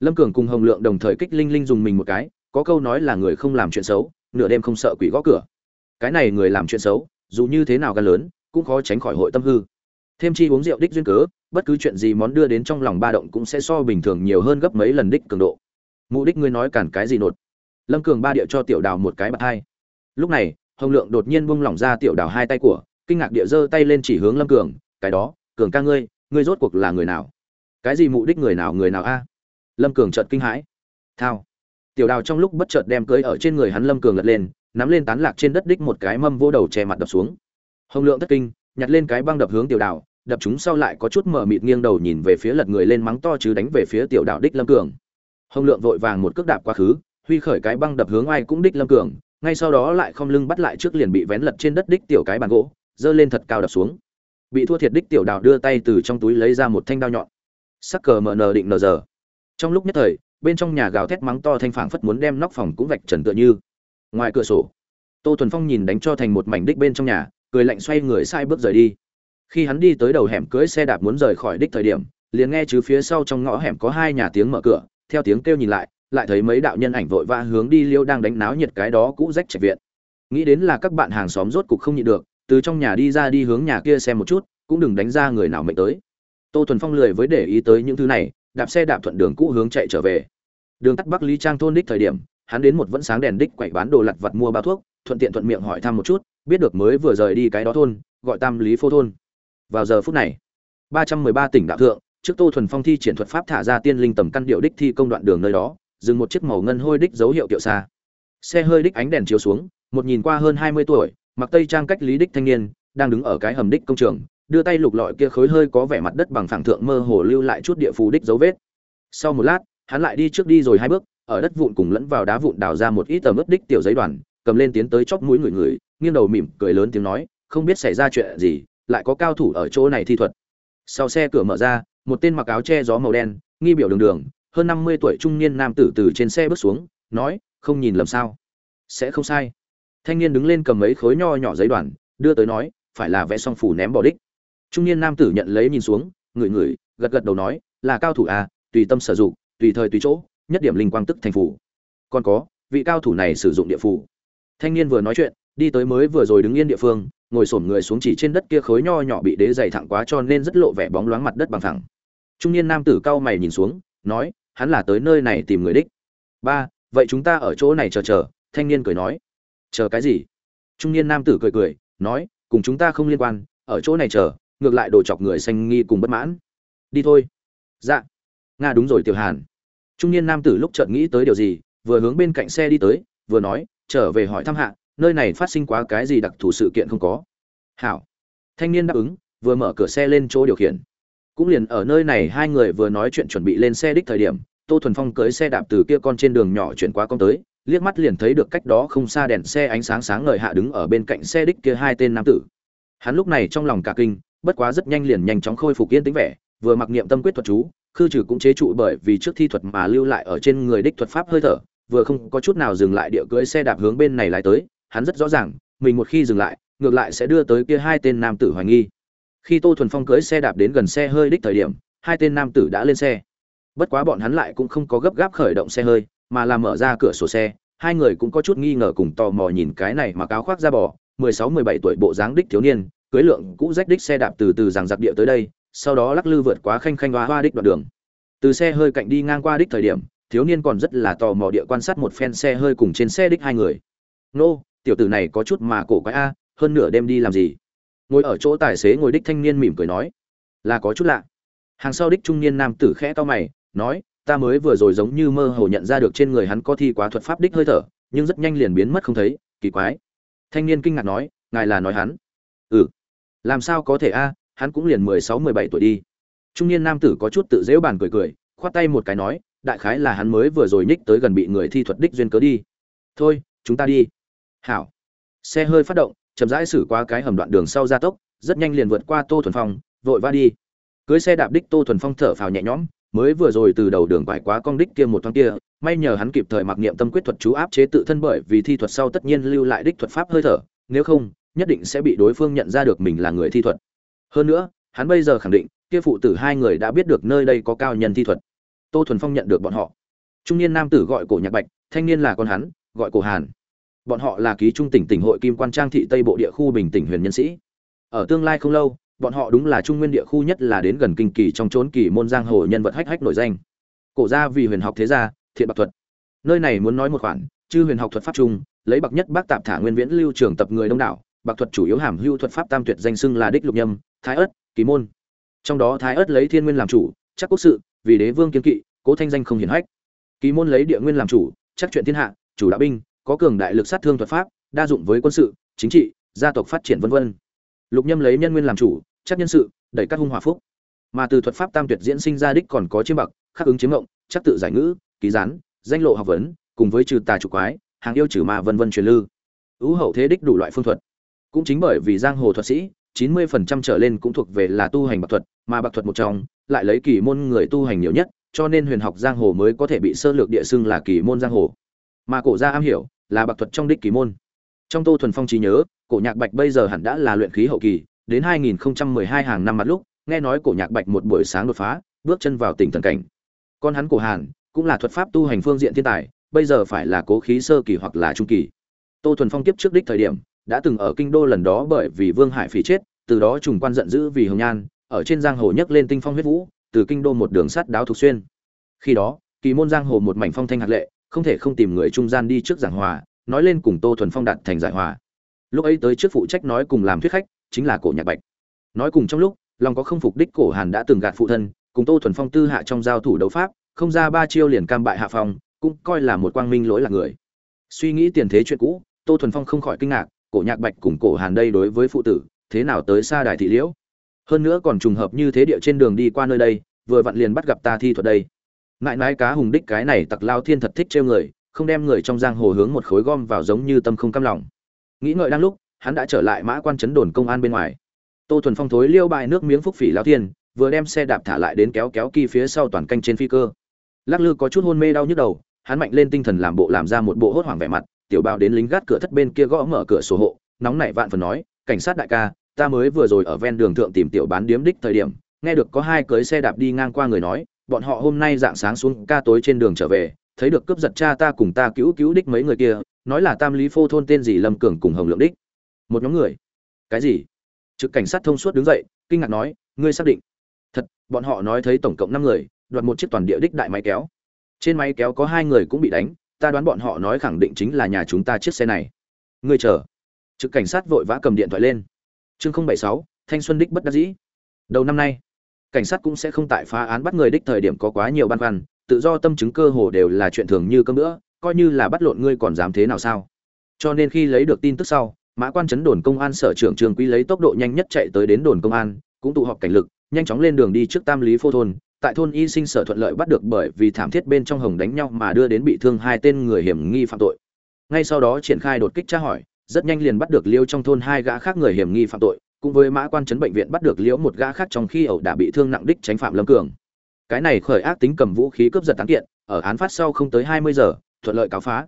Lâm cường cùng hồng lượng đồng thời kích linh linh dùng mình một cái, có câu nói là người không làm chuyện xấu, nửa đêm không sợ quỷ gõ cửa. Cái này người làm chuyện xấu, dù như thế nào gan lớn, cũng khó tránh khỏi hội tâm hư. Thêm chi uống rượu đích duyên cớ, bất cứ chuyện gì món đưa đến trong lòng ba động cũng sẽ so bình thường nhiều hơn gấp mấy lần đích cường độ. Mục đích ngươi nói cản cái gì nột? Lâm cường ba địa cho tiểu đào một cái bạt hai. Lúc này, hồng lượng đột nhiên buông lỏng ra tiểu đào hai tay của, kinh ngạc địa giơ tay lên chỉ hướng lâm cường, cái đó, cường ca ngươi ngươi rốt cuộc là người nào? Cái gì mục đích người nào người nào a? Lâm cường chợt kinh hãi. Thao. Tiểu đào trong lúc bất chợt đem cưới ở trên người hắn lâm cường lật lên, nắm lên tán lạc trên đất đích một cái mâm vô đầu che mặt đập xuống. Hồng lượng thất kinh, nhặt lên cái băng đập hướng tiểu đào, đập chúng sau lại có chút mở mịt nghiêng đầu nhìn về phía lật người lên mắng to chứ đánh về phía tiểu đào đích lâm cường. Hồng lượng vội vàng một cước đạp quá khứ, huy khởi cái băng đập hướng ai cũng đích lâm cường, ngay sau đó lại không lưng bắt lại trước liền bị vén lật trên đất đích tiểu cái bàn gỗ, giơ lên thật cao đập xuống bị thua thiệt đích tiểu đào đưa tay từ trong túi lấy ra một thanh đao nhọn. Sắc cờ mờ nờ định nờ giờ. Trong lúc nhất thời, bên trong nhà gào thét mắng to thanh phảng phất muốn đem nóc phòng cũng vạch trần tựa như. Ngoài cửa sổ, tô thuần phong nhìn đánh cho thành một mảnh đích bên trong nhà, cười lạnh xoay người sai bước rời đi. Khi hắn đi tới đầu hẻm cưỡi xe đạp muốn rời khỏi đích thời điểm, liền nghe chứ phía sau trong ngõ hẻm có hai nhà tiếng mở cửa, theo tiếng kêu nhìn lại lại thấy mấy đạo nhân ảnh vội vã hướng đi liêu đang đánh náo nhiệt cái đó cũ rách trạch viện. Nghĩ đến là các bạn hàng xóm rốt cục không nhịn được từ trong nhà đi ra đi hướng nhà kia xem một chút, cũng đừng đánh ra người nào mệnh tới. Tô thuần phong lười với để ý tới những thứ này, đạp xe đạp thuận đường cũ hướng chạy trở về. Đường tắt bắc lý trang thôn đích thời điểm, hắn đến một vẫn sáng đèn đích quậy bán đồ lặt vặt mua bao thuốc, thuận tiện thuận miệng hỏi thăm một chút, biết được mới vừa rời đi cái đó thôn, gọi tam lý phô thôn. Vào giờ phút này, ba trăm mười ba tỉnh đạo thượng, trước tô thuần phong thi triển thuật pháp thả ra tiên linh tầm căn điệu đích thi công đoạn đường nơi đó, dừng một chiếc màu ngân hôi đích dấu hiệu kiệu xa. Xe hơi đích ánh đèn chiếu xuống, một nhìn qua hơn hai mươi tuổi mặc tây trang cách lý đích thanh niên, đang đứng ở cái hầm đích công trường, đưa tay lục lọi kia khối hơi có vẻ mặt đất bằng phẳng thượng mơ hồ lưu lại chút địa phù đích dấu vết. Sau một lát, hắn lại đi trước đi rồi hai bước, ở đất vụn cùng lẫn vào đá vụn đào ra một ít tờ mất đích tiểu giấy đoàn, cầm lên tiến tới chóp mũi người người, nghiêng đầu mỉm cười lớn tiếng nói, không biết xảy ra chuyện gì, lại có cao thủ ở chỗ này thi thuật. Sau xe cửa mở ra, một tên mặc áo che gió màu đen, nghi biểu đường đường, hơn năm mươi tuổi trung niên nam tử từ trên xe bước xuống, nói, không nhìn lầm sao? Sẽ không sai thanh niên đứng lên cầm mấy khối nho nhỏ giấy đoàn, đưa tới nói, phải là vẽ song phủ ném bỏ đích. Trung niên nam tử nhận lấy nhìn xuống, ngửi ngửi, gật gật đầu nói, là cao thủ à tùy tâm sử dụng, tùy thời tùy chỗ, nhất điểm linh quang tức thành phủ còn có, vị cao thủ này sử dụng địa phủ thanh niên vừa nói chuyện, đi tới mới vừa rồi đứng yên địa phương, ngồi xổm người xuống chỉ trên đất kia khối nho nhỏ bị đế dày thẳng quá cho nên rất lộ vẻ bóng loáng mặt đất bằng thẳng trung niên nam tử cao mày nhìn xuống, nói, hắn là tới nơi này tìm người đích. Ba, vậy chúng ta ở chỗ này chờ chờ, thanh niên cười nói chờ cái gì? Trung niên nam tử cười cười, nói, cùng chúng ta không liên quan, ở chỗ này chờ, ngược lại đồ chọc người xanh nghi cùng bất mãn. Đi thôi. Dạ. Nga đúng rồi tiểu hàn. Trung niên nam tử lúc chợt nghĩ tới điều gì, vừa hướng bên cạnh xe đi tới, vừa nói, trở về hỏi thăm hạ, nơi này phát sinh quá cái gì đặc thù sự kiện không có? Hảo. Thanh niên đáp ứng, vừa mở cửa xe lên chỗ điều khiển. Cũng liền ở nơi này hai người vừa nói chuyện chuẩn bị lên xe đích thời điểm, tô thuần phong cưới xe đạp từ kia con trên đường nhỏ chuyển qua con tới liếc mắt liền thấy được cách đó không xa đèn xe ánh sáng sáng ngời hạ đứng ở bên cạnh xe đích kia hai tên nam tử. Hắn lúc này trong lòng cả kinh, bất quá rất nhanh liền nhanh chóng khôi phục yên tĩnh vẻ, vừa mặc niệm tâm quyết thuật chú, khư trừ cũng chế trụ bởi vì trước thi thuật mà lưu lại ở trên người đích thuật pháp hơi thở, vừa không có chút nào dừng lại địa cưỡi xe đạp hướng bên này lái tới, hắn rất rõ ràng, mình một khi dừng lại, ngược lại sẽ đưa tới kia hai tên nam tử hoài nghi. Khi tô thuần phong cưỡi xe đạp đến gần xe hơi đích thời điểm, hai tên nam tử đã lên xe. Bất quá bọn hắn lại cũng không có gấp gáp khởi động xe hơi mà là mở ra cửa sổ xe, hai người cũng có chút nghi ngờ cùng tò mò nhìn cái này mà cáo khoác ra bò, mười sáu, mười bảy tuổi bộ dáng đích thiếu niên, cưới lượng cũ rách đích xe đạp từ từ rằng giặc địa tới đây, sau đó lắc lư vượt quá khanh khanh hoa hoa đích đoạn đường. Từ xe hơi cạnh đi ngang qua đích thời điểm, thiếu niên còn rất là tò mò địa quan sát một phen xe hơi cùng trên xe đích hai người. Nô, tiểu tử này có chút mà cổ quái a, hơn nửa đêm đi làm gì? Ngồi ở chỗ tài xế ngồi đích thanh niên mỉm cười nói. Là có chút lạ. Hàng sau đích trung niên nam tử khẽ to mày, nói ta mới vừa rồi giống như mơ hồ nhận ra được trên người hắn có thi quá thuật pháp đích hơi thở, nhưng rất nhanh liền biến mất không thấy, kỳ quái. Thanh niên kinh ngạc nói, ngài là nói hắn? Ừ. Làm sao có thể a, hắn cũng liền mười sáu, mười bảy tuổi đi. Trung niên nam tử có chút tự dễu bàn cười cười, khoát tay một cái nói, đại khái là hắn mới vừa rồi nhích tới gần bị người thi thuật đích duyên cớ đi. Thôi, chúng ta đi. Hảo. Xe hơi phát động, chậm rãi xử qua cái hầm đoạn đường sau gia tốc, rất nhanh liền vượt qua tô thuần phong, vội va đi. Cưới xe đạp đích tô thuần phong thở phào nhẹ nhõm mới vừa rồi từ đầu đường quải quá con đích kia một thoáng kia, may nhờ hắn kịp thời mặc niệm tâm quyết thuật chú áp chế tự thân bởi vì thi thuật sau tất nhiên lưu lại đích thuật pháp hơi thở, nếu không, nhất định sẽ bị đối phương nhận ra được mình là người thi thuật. Hơn nữa, hắn bây giờ khẳng định, kia phụ tử hai người đã biết được nơi đây có cao nhân thi thuật. Tô thuần phong nhận được bọn họ. Trung niên nam tử gọi cổ nhạc bạch, thanh niên là con hắn, gọi cổ hàn. Bọn họ là ký trung tỉnh tỉnh hội kim quan trang thị tây bộ địa khu bình tỉnh huyền nhân sĩ. Ở tương lai không lâu bọn họ đúng là trung nguyên địa khu nhất là đến gần kinh kỳ trong chốn kỳ môn giang hồ nhân vật hách hách nổi danh. Cổ gia vì huyền học thế gia, thiện bạc thuật. Nơi này muốn nói một khoản, chư huyền học thuật pháp trung, lấy bậc nhất bác tạp thả nguyên viễn lưu trường tập người đông đảo, bạc thuật chủ yếu hàm hưu thuật pháp tam tuyệt danh xưng là đích lục nhâm, thái ất kỳ môn. Trong đó thái ất lấy thiên nguyên làm chủ, chắc quốc sự, vì đế vương kiên kỵ, cố thanh danh không hiển hách. Kỳ môn lấy địa nguyên làm chủ, chắc chuyện thiên hạ, chủ đạo binh, có cường đại lực sát thương thuật pháp, đa dụng với quân sự, chính trị, gia tộc phát triển vân vân lục nhâm lấy nhân nguyên làm chủ, chắc nhân sự, đẩy các hung hòa phúc. Mà từ thuật pháp tam tuyệt diễn sinh ra đích còn có chiếm bậc khắc ứng chiếm ngộng, chắc tự giải ngữ, ký gián, danh lộ học vấn, cùng với trừ tà chủ quái, hàng yêu trừ ma vân vân truyền lư. Ưu hậu thế đích đủ loại phương thuật. Cũng chính bởi vì giang hồ thuật sĩ 90% trở lên cũng thuộc về là tu hành bạc thuật, mà bạc thuật một trong, lại lấy kỳ môn người tu hành nhiều nhất, cho nên huyền học giang hồ mới có thể bị sơ lược địa xưng là kỳ môn giang hồ. Mà cổ gia am hiểu, là bạc thuật trong đích kỳ môn. Trong tô thuần phong trí nhớ cổ nhạc bạch bây giờ hẳn đã là luyện khí hậu kỳ, đến 2012 hàng năm mặt lúc, nghe nói cổ nhạc bạch một buổi sáng đột phá, bước chân vào tỉnh thần cảnh. Con hắn cổ hàn, cũng là thuật pháp tu hành phương diện thiên tài, bây giờ phải là cố khí sơ kỳ hoặc là trung kỳ. Tô thuần phong tiếp trước đích thời điểm, đã từng ở kinh đô lần đó bởi vì vương hải phỉ chết, từ đó trùng quan giận dữ vì hồng nhan, ở trên giang hồ nhấc lên tinh phong huyết vũ, từ kinh đô một đường sắt đáo thục xuyên. Khi đó, kỳ môn giang hồ một mảnh phong thanh hạt lệ, không thể không tìm người trung gian đi trước giảng hòa, nói lên cùng tô thuần phong đặt thành giải hòa lúc ấy tới trước phụ trách nói cùng làm thuyết khách, chính là cổ nhạc bạch. Nói cùng trong lúc lòng có không phục đích cổ hàn đã từng gạt phụ thân, cùng tô thuần phong tư hạ trong giao thủ đấu pháp, không ra ba chiêu liền cam bại hạ phòng cũng coi là một quang minh lỗi lạc người. Suy nghĩ tiền thế chuyện cũ, tô thuần phong không khỏi kinh ngạc, cổ nhạc bạch cùng cổ hàn đây đối với phụ tử, thế nào tới xa đài thị liễu? Hơn nữa còn trùng hợp như thế địa trên đường đi qua nơi đây, vừa vặn liền bắt gặp ta thi thuật đây. Mãi mãi cá hùng đích cái này tặc lao thiên thật thích trêu người, không đem người trong giang hồ hướng một khối gom vào giống như tâm không cam lòng nghĩ ngợi đang lúc, hắn đã trở lại mã quan chấn đồn công an bên ngoài. Tô thuần phong thối liêu bài nước miếng phúc phỉ lao thiên, vừa đem xe đạp thả lại đến kéo kéo kỳ phía sau toàn canh trên phi cơ. Lắc lư có chút hôn mê đau nhức đầu, hắn mạnh lên tinh thần làm bộ làm ra một bộ hốt hoảng vẻ mặt, tiểu bao đến lính gác cửa thất bên kia gõ mở cửa sổ hộ, nóng nảy vạn phần nói, cảnh sát đại ca, ta mới vừa rồi ở ven đường thượng tìm tiểu bán điếm đích thời điểm, nghe được có hai cưới xe đạp đi ngang qua người nói, bọn họ hôm nay dạng sáng xuống ca tối trên đường trở về, thấy được cướp giật cha ta cùng ta cứu cứu đích mấy người kia nói là tam lý phô thôn tên gì lâm cường cùng hồng lượng đích. Một nhóm người. Cái gì? Trực cảnh sát thông suốt đứng dậy, kinh ngạc nói, ngươi xác định. Thật, bọn họ nói thấy tổng cộng năm người, đoạt một chiếc toàn địa đích đại máy kéo. Trên máy kéo có hai người cũng bị đánh, ta đoán bọn họ nói khẳng định chính là nhà chúng ta chiếc xe này. Ngươi chờ. Trực cảnh sát vội vã cầm điện thoại lên. Chương không bảy sáu, thanh xuân đích bất đắc dĩ. Đầu năm nay, cảnh sát cũng sẽ không tại phá án bắt người đích thời điểm có quá nhiều băn khoăn, tự do tâm chứng cơ hồ đều là chuyện thường như cơm nữa coi như là bắt lộn ngươi còn dám thế nào sao? Cho nên khi lấy được tin tức sau, mã quan chấn đồn công an sở trưởng trường quý lấy tốc độ nhanh nhất chạy tới đến đồn công an, cũng tụ họp cảnh lực, nhanh chóng lên đường đi trước tam lý phô thôn. Tại thôn y sinh sở thuận lợi bắt được bởi vì thảm thiết bên trong hồng đánh nhau mà đưa đến bị thương hai tên người hiểm nghi phạm tội. Ngay sau đó triển khai đột kích tra hỏi, rất nhanh liền bắt được liêu trong thôn hai gã khác người hiểm nghi phạm tội cùng với mã quan chấn bệnh viện bắt được liễu một gã khác trong khi ẩu đả bị thương nặng đích tránh phạm lâm cường. Cái này khởi ác tính cầm vũ khí cướp giật tán kiện, ở án phát sau không tới hai mươi giờ thuận lợi cáo phá.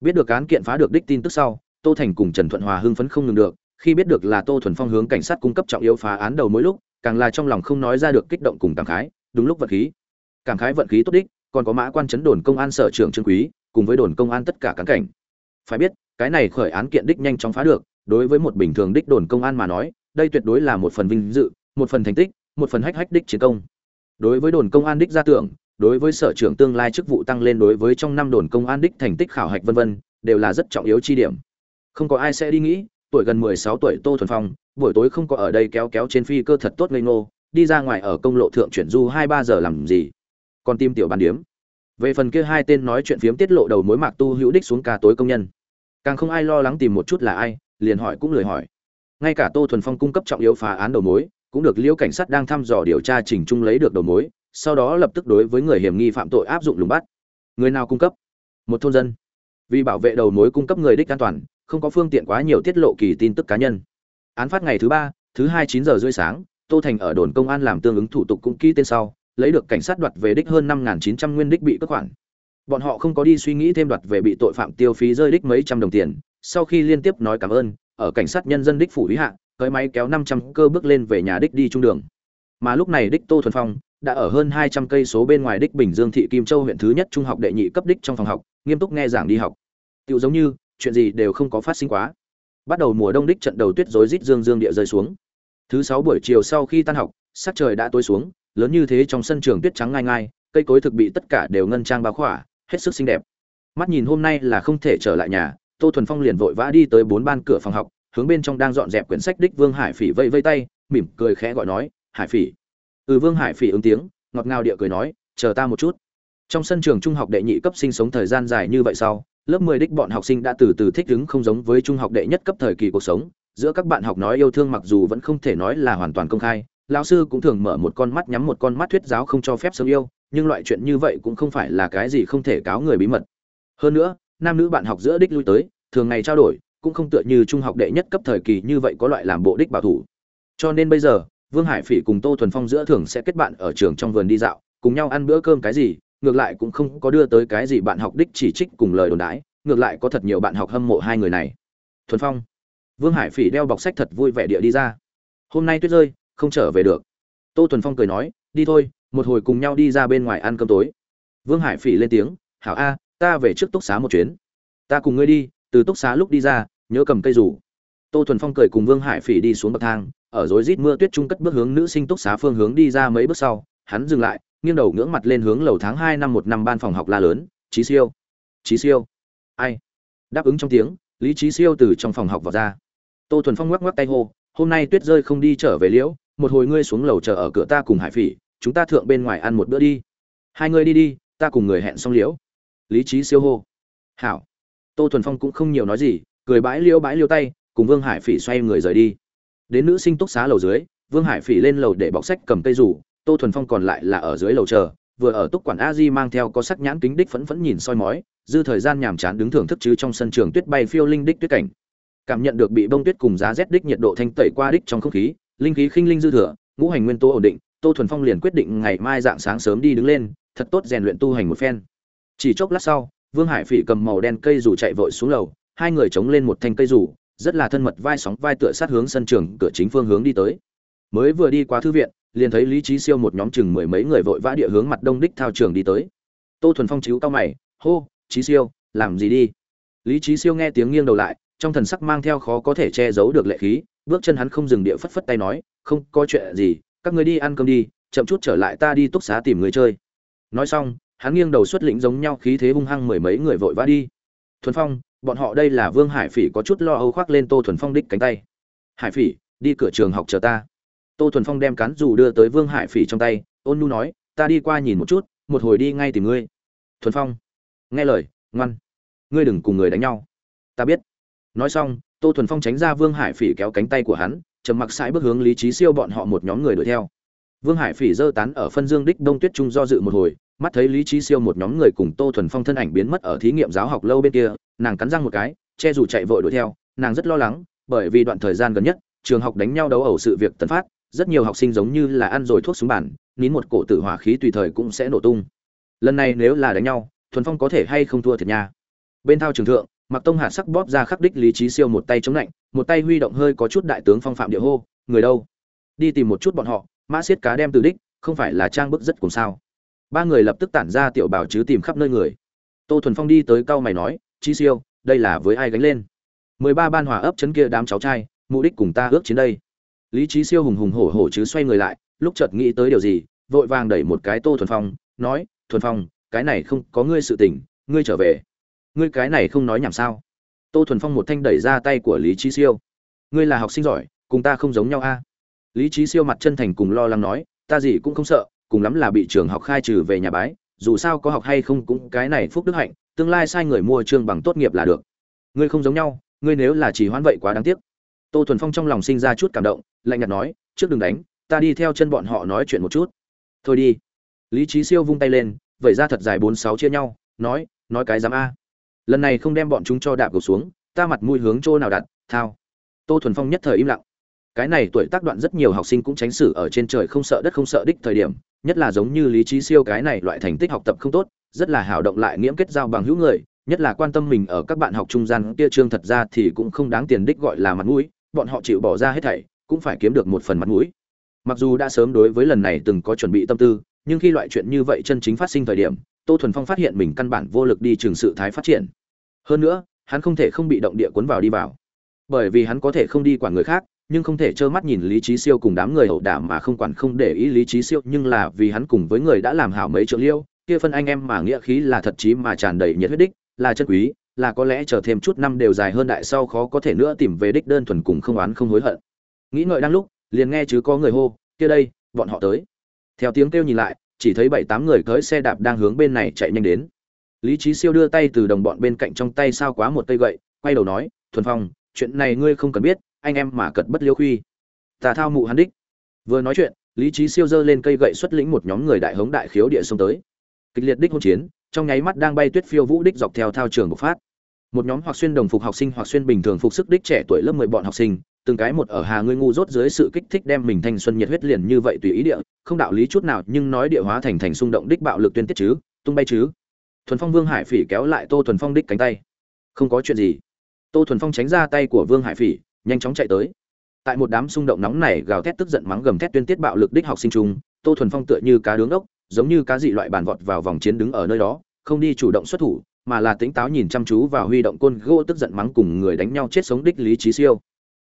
Biết được án kiện phá được đích tin tức sau, tô thành cùng trần thuận hòa hưng phấn không ngừng được, khi biết được là tô thuần phong hướng cảnh sát cung cấp trọng yếu phá án đầu mỗi lúc, càng là trong lòng không nói ra được kích động cùng cảm khái, đúng lúc vận khí. Cảm khái vận khí tốt đích, còn có mã quan chấn đồn công an sở trưởng trương quý, cùng với đồn công an tất cả cán cảnh. Phải biết, cái này khởi án kiện đích nhanh chóng phá được, đối với một bình thường đích đồn công an mà nói, đây tuyệt đối là một phần vinh dự, một phần thành tích, một phần hách hách đích chiến công. Đối với đồn công an đích gia tưởng đối với sở trưởng tương lai chức vụ tăng lên đối với trong năm đồn công an đích thành tích khảo hạch vân vân, đều là rất trọng yếu chi điểm. Không có ai sẽ đi nghĩ, tuổi gần 16 tuổi tô thuần phong, buổi tối không có ở đây kéo kéo trên phi cơ thật tốt ngây ngô, đi ra ngoài ở công lộ thượng chuyển du hai ba giờ làm gì? Còn tim tiểu bàn điếm. Về phần kia hai tên nói chuyện phiếm tiết lộ đầu mối mạc tu hữu đích xuống ca tối công nhân. Càng không ai lo lắng tìm một chút là ai, liền hỏi cũng lười hỏi. Ngay cả tô thuần phong cung cấp trọng yếu phá án đầu mối, cũng được liễu cảnh sát đang thăm dò điều tra chỉnh trung lấy được đầu mối sau đó lập tức đối với người hiểm nghi phạm tội áp dụng lùng bắt. Người nào cung cấp? Một thôn dân. Vì bảo vệ đầu mối cung cấp người đích an toàn, không có phương tiện quá nhiều tiết lộ kỳ tin tức cá nhân. Án phát ngày thứ ba, thứ hai chín giờ rưỡi sáng, tô thành ở đồn công an làm tương ứng thủ tục cũng ký tên sau, lấy được cảnh sát đoạt về đích hơn năm chín trăm nguyên đích bị cướp khoản. Bọn họ không có đi suy nghĩ thêm đoạt về bị tội phạm tiêu phí rơi đích mấy trăm đồng tiền, sau khi liên tiếp nói cảm ơn, ở cảnh sát nhân dân đích phủ lý hạ cơi máy kéo năm trăm cơ bước lên về nhà đích đi trung đường. Mà lúc này đích tô thuần phong đã ở hơn hai trăm cây số bên ngoài đích bình dương thị kim châu huyện thứ nhất trung học đệ nhị cấp đích trong phòng học, nghiêm túc nghe giảng đi học. Tiểu giống như, chuyện gì đều không có phát sinh quá. Bắt đầu mùa đông đích trận đầu tuyết rối rít dương dương địa rơi xuống. Thứ sáu buổi chiều sau khi tan học, sắc trời đã tối xuống, lớn như thế trong sân trường tuyết trắng ngai ngai, cây cối thực bị tất cả đều ngân trang bao khỏa, hết sức xinh đẹp. Mắt nhìn hôm nay là không thể trở lại nhà, tô thuần phong liền vội vã đi tới bốn ban cửa phòng học, hướng bên trong đang dọn dẹp quyển sách đích vương hải phỉ vây vây tay, mỉm cười khẽ gọi nói, hải phỉ ừ vương hải phỉ ứng tiếng, ngọt ngào địa cười nói, chờ ta một chút. Trong sân trường trung học đệ nhị cấp sinh sống thời gian dài như vậy sau, lớp 10 đích bọn học sinh đã từ từ thích ứng không giống với trung học đệ nhất cấp thời kỳ cuộc sống. Giữa các bạn học nói yêu thương mặc dù vẫn không thể nói là hoàn toàn công khai, lão sư cũng thường mở một con mắt nhắm một con mắt thuyết giáo không cho phép sớm yêu, nhưng loại chuyện như vậy cũng không phải là cái gì không thể cáo người bí mật. Hơn nữa, nam nữ bạn học giữa đích lui tới, thường ngày trao đổi, cũng không tựa như trung học đệ nhất cấp thời kỳ như vậy có loại làm bộ đích bảo thủ. Cho nên bây giờ vương hải phỉ cùng tô thuần phong giữa thường sẽ kết bạn ở trường trong vườn đi dạo, cùng nhau ăn bữa cơm cái gì, ngược lại cũng không có đưa tới cái gì bạn học đích chỉ trích cùng lời đồn đãi, ngược lại có thật nhiều bạn học hâm mộ hai người này. Thuần phong. Vương hải phỉ đeo bọc sách thật vui vẻ địa đi ra. Hôm nay tuyết rơi, không trở về được. Tô thuần phong cười nói, đi thôi, một hồi cùng nhau đi ra bên ngoài ăn cơm tối. Vương hải phỉ lên tiếng, hảo a, ta về trước túc xá một chuyến. Ta cùng ngươi đi, từ túc xá lúc đi ra, nhớ cầm cây rủ. Tô thuần phong cười cùng vương hải phỉ đi xuống bậc thang ở rối rít mưa tuyết trung cất bước hướng nữ sinh túc xá phương hướng đi ra mấy bước sau, hắn dừng lại, nghiêng đầu ngưỡng mặt lên hướng lầu tháng hai năm một năm ban phòng học la lớn trí siêu trí siêu. Ai? Đáp ứng trong tiếng, lý trí siêu từ trong phòng học vào ra. Tô thuần phong ngoắc ngoắc tay hô, hôm nay tuyết rơi không đi trở về liễu, một hồi ngươi xuống lầu chờ ở cửa ta cùng hải phỉ, chúng ta thượng bên ngoài ăn một bữa đi. Hai người đi đi, ta cùng người hẹn xong liễu. Lý trí siêu hô. Hảo. Tô thuần phong cũng không nhiều nói gì, cười bãi liễu bãi liễu tay, cùng vương hải phỉ xoay người rời đi đến nữ sinh túc xá lầu dưới, vương hải phỉ lên lầu để bọc sách cầm cây rủ, tô thuần phong còn lại là ở dưới lầu chờ, vừa ở túc quản a di mang theo có sắc nhãn kính đích phẫn phẫn nhìn soi mói, dư thời gian nhàm chán đứng thưởng thức chứ trong sân trường tuyết bay phiêu linh đích tuyết cảnh. Cảm nhận được bị bông tuyết cùng giá rét đích nhiệt độ thanh tẩy qua đích trong không khí, linh khí khinh linh dư thừa, ngũ hành nguyên tố ổn định, tô thuần phong liền quyết định ngày mai dạng sáng sớm đi đứng lên, thật tốt rèn luyện tu hành một phen. Chỉ chốc lát sau, vương hải phỉ cầm màu đen cây rủ chạy vội xuống lầu, hai người chống lên một thanh cây rủ rất là thân mật vai sóng vai tựa sát hướng sân trường cửa chính phương hướng đi tới. Mới vừa đi qua thư viện, liền thấy lý trí siêu một nhóm chừng mười mấy người vội vã địa hướng mặt đông đích thao trường đi tới. Tô thuần phong chiếu cao mày, hô, trí siêu, làm gì đi? Lý trí siêu nghe tiếng nghiêng đầu lại, trong thần sắc mang theo khó có thể che giấu được lệ khí, bước chân hắn không dừng địa phất phất tay nói, không có chuyện gì, các người đi ăn cơm đi, chậm chút trở lại ta đi túc xá tìm người chơi. Nói xong, hắn nghiêng đầu xuất lĩnh giống nhau khí thế hung hăng mười mấy người vội vã đi. Thuần phong bọn họ đây là vương hải phỉ có chút lo âu khoác lên tô thuần phong đích cánh tay. Hải phỉ, đi cửa trường học chờ ta. Tô thuần phong đem cán dù đưa tới vương hải phỉ trong tay, ôn nu nói, ta đi qua nhìn một chút, một hồi đi ngay tìm ngươi. Thuần phong, nghe lời, ngoan. Ngươi đừng cùng người đánh nhau. Ta biết. Nói xong, tô thuần phong tránh ra vương hải phỉ kéo cánh tay của hắn, trầm mặc sãi bước hướng lý trí siêu bọn họ một nhóm người đuổi theo. Vương hải phỉ giơ tán ở phân dương đích đông tuyết trung do dự một hồi mắt thấy lý trí siêu một nhóm người cùng tô thuần phong thân ảnh biến mất ở thí nghiệm giáo học lâu bên kia, nàng cắn răng một cái, che dù chạy vội đuổi theo, nàng rất lo lắng, bởi vì đoạn thời gian gần nhất, trường học đánh nhau đấu ẩu sự việc tấn phát, rất nhiều học sinh giống như là ăn rồi thuốc súng bản, nín một cổ tử hỏa khí tùy thời cũng sẽ nổ tung. Lần này nếu là đánh nhau, thuần phong có thể hay không thua thiệt nha. Bên thao trường thượng mặc tông hạ sắc bóp ra khắc đích lý trí siêu một tay chống lạnh, một tay huy động hơi có chút đại tướng phong phạm địa hô, người đâu? Đi tìm một chút bọn họ, mã xiết cá đem từ đích, không phải là trang bức rất cùng sao? Ba người lập tức tản ra tiểu bảo chứ tìm khắp nơi người. Tô thuần phong đi tới cau mày nói, chi siêu, đây là với ai gánh lên? Mười ba ban hòa ấp chấn kia đám cháu trai, mục đích cùng ta ước chiến đây. Lý trí siêu hùng hùng hổ hổ chứ xoay người lại, lúc chợt nghĩ tới điều gì, vội vàng đẩy một cái tô thuần phong, nói, thuần phong, cái này không có ngươi sự tình, ngươi trở về. Ngươi cái này không nói nhảm sao? Tô thuần phong một thanh đẩy ra tay của lý trí siêu. Ngươi là học sinh giỏi, cùng ta không giống nhau a. Lý trí siêu mặt chân thành cùng lo lắng nói, ta gì cũng không sợ cùng lắm là bị trường học khai trừ về nhà bái, dù sao có học hay không cũng cái này phúc đức hạnh, tương lai sai người mua trương bằng tốt nghiệp là được. Ngươi không giống nhau, ngươi nếu là chỉ hoãn vậy quá đáng tiếc. Tô thuần phong trong lòng sinh ra chút cảm động, lạnh nhạt nói, trước đừng đánh, ta đi theo chân bọn họ nói chuyện một chút. Thôi đi. Lý trí siêu vung tay lên, vẩy ra thật dài bốn sáu chia nhau, nói nói cái dám a. Lần này không đem bọn chúng cho đạp gục xuống, ta mặt mũi hướng chỗ nào đặt, thao. Tô thuần phong nhất thời im lặng. Cái này tuổi tác đoạn rất nhiều học sinh cũng tránh xử ở trên trời không sợ đất không sợ đích thời điểm nhất là giống như lý trí siêu cái này loại thành tích học tập không tốt, rất là hảo động lại nghiễm kết giao bằng hữu người, nhất là quan tâm mình ở các bạn học trung gian kia trương thật ra thì cũng không đáng tiền đích gọi là mặt mũi, bọn họ chịu bỏ ra hết thảy, cũng phải kiếm được một phần mặt mũi. Mặc dù đã sớm đối với lần này từng có chuẩn bị tâm tư, nhưng khi loại chuyện như vậy chân chính phát sinh thời điểm, tô thuần phong phát hiện mình căn bản vô lực đi trường sự thái phát triển. Hơn nữa, hắn không thể không bị động địa cuốn vào đi vào. Bởi vì hắn có thể không đi quản người khác nhưng không thể trơ mắt nhìn lý trí siêu cùng đám người ẩu đả mà không quản không để ý lý trí siêu, nhưng là vì hắn cùng với người đã làm hảo mấy trượng liêu, kia phân anh em mà nghĩa khí là thật chí mà tràn đầy nhiệt huyết đích, là chân quý, là có lẽ chờ thêm chút năm đều dài hơn đại sau khó có thể nữa tìm về đích đơn thuần cùng không oán không hối hận. Nghĩ ngợi đang lúc, liền nghe chứ có người hô, kia đây, bọn họ tới. Theo tiếng kêu nhìn lại, chỉ thấy bảy tám người cưỡi xe đạp đang hướng bên này chạy nhanh đến. Lý trí siêu đưa tay từ đồng bọn bên cạnh trong tay sao quá một cây gậy, quay đầu nói, thuần phong, chuyện này ngươi không cần biết anh em mà cật bất liêu khuy. Tà thao mụ hắn đích. Vừa nói chuyện, lý trí siêu dơ lên cây gậy xuất lĩnh một nhóm người đại hống đại khiếu địa xông tới. Kịch liệt đích hỗn chiến, trong nháy mắt đang bay tuyết phiêu vũ đích dọc theo thao trường bộc phát. Một nhóm hoặc xuyên đồng phục học sinh hoặc xuyên bình thường phục sức đích trẻ tuổi lớp mười bọn học sinh, từng cái một ở hà ngươi ngu rốt dưới sự kích thích đem mình thanh xuân nhiệt huyết liền như vậy tùy ý địa, không đạo lý chút nào, nhưng nói địa hóa thành thành xung động đích bạo lực tuyên tiết chứ, tung bay chứ. Thuần phong vương hải phỉ kéo lại tô thuần phong đích cánh tay. Không có chuyện gì. Tô thuần phong tránh ra tay của vương hải phỉ nhanh chóng chạy tới. Tại một đám xung động nóng này gào thét tức giận mắng gầm thét tuyên tiết bạo lực đích học sinh trung, tô thuần phong tựa như cá đứng ốc, giống như cá dị loại bàn vọt vào vòng chiến đứng ở nơi đó, không đi chủ động xuất thủ, mà là tính táo nhìn chăm chú vào huy động côn gỗ tức giận mắng cùng người đánh nhau chết sống đích lý trí siêu.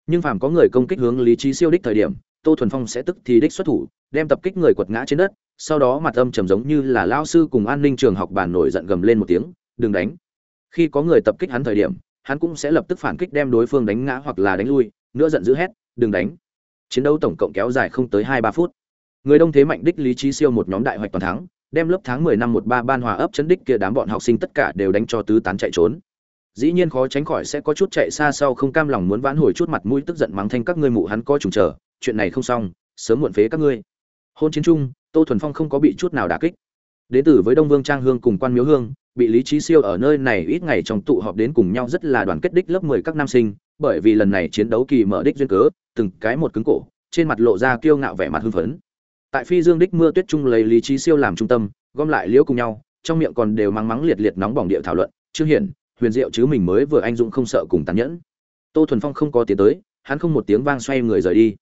Nhưng phàm có người công kích hướng lý trí siêu đích thời điểm, tô thuần phong sẽ tức thì đích xuất thủ, đem tập kích người quật ngã trên đất, sau đó mặt âm trầm giống như là lao sư cùng an ninh trường học bàn nổi giận gầm lên một tiếng, đừng đánh. Khi có người tập kích hắn thời điểm hắn cũng sẽ lập tức phản kích đem đối phương đánh ngã hoặc là đánh lui, nữa giận dữ hét, đừng đánh. Chiến đấu tổng cộng kéo dài không tới hai ba phút. Người đông thế mạnh đích lý trí siêu một nhóm đại hoạch toàn thắng, đem lớp tháng mười năm một ba ban hòa ấp chấn đích kia đám bọn học sinh tất cả đều đánh cho tứ tán chạy trốn. Dĩ nhiên khó tránh khỏi sẽ có chút chạy xa sau không cam lòng muốn vãn hồi chút mặt mũi tức giận mắng thanh các ngươi mụ hắn có trùng chờ chuyện này không xong, sớm muộn phế các ngươi. Hôn chiến trung tô thuần phong không có bị chút nào đả kích. Đến từ với đông vương trang hương cùng quan miếu hương bị lý trí siêu ở nơi này ít ngày trong tụ họp đến cùng nhau rất là đoàn kết đích lớp mười các nam sinh, bởi vì lần này chiến đấu kỳ mở đích duyên cớ, từng cái một cứng cổ, trên mặt lộ ra kiêu ngạo vẻ mặt hưng phấn. Tại phi dương đích mưa tuyết trung lấy lý trí siêu làm trung tâm, gom lại liễu cùng nhau, trong miệng còn đều mắng mắng liệt liệt nóng bỏng địa thảo luận, trương hiển, huyền diệu chứ mình mới vừa anh dũng không sợ cùng tàn nhẫn. Tô thuần phong không có tiến tới, hắn không một tiếng vang xoay người rời đi.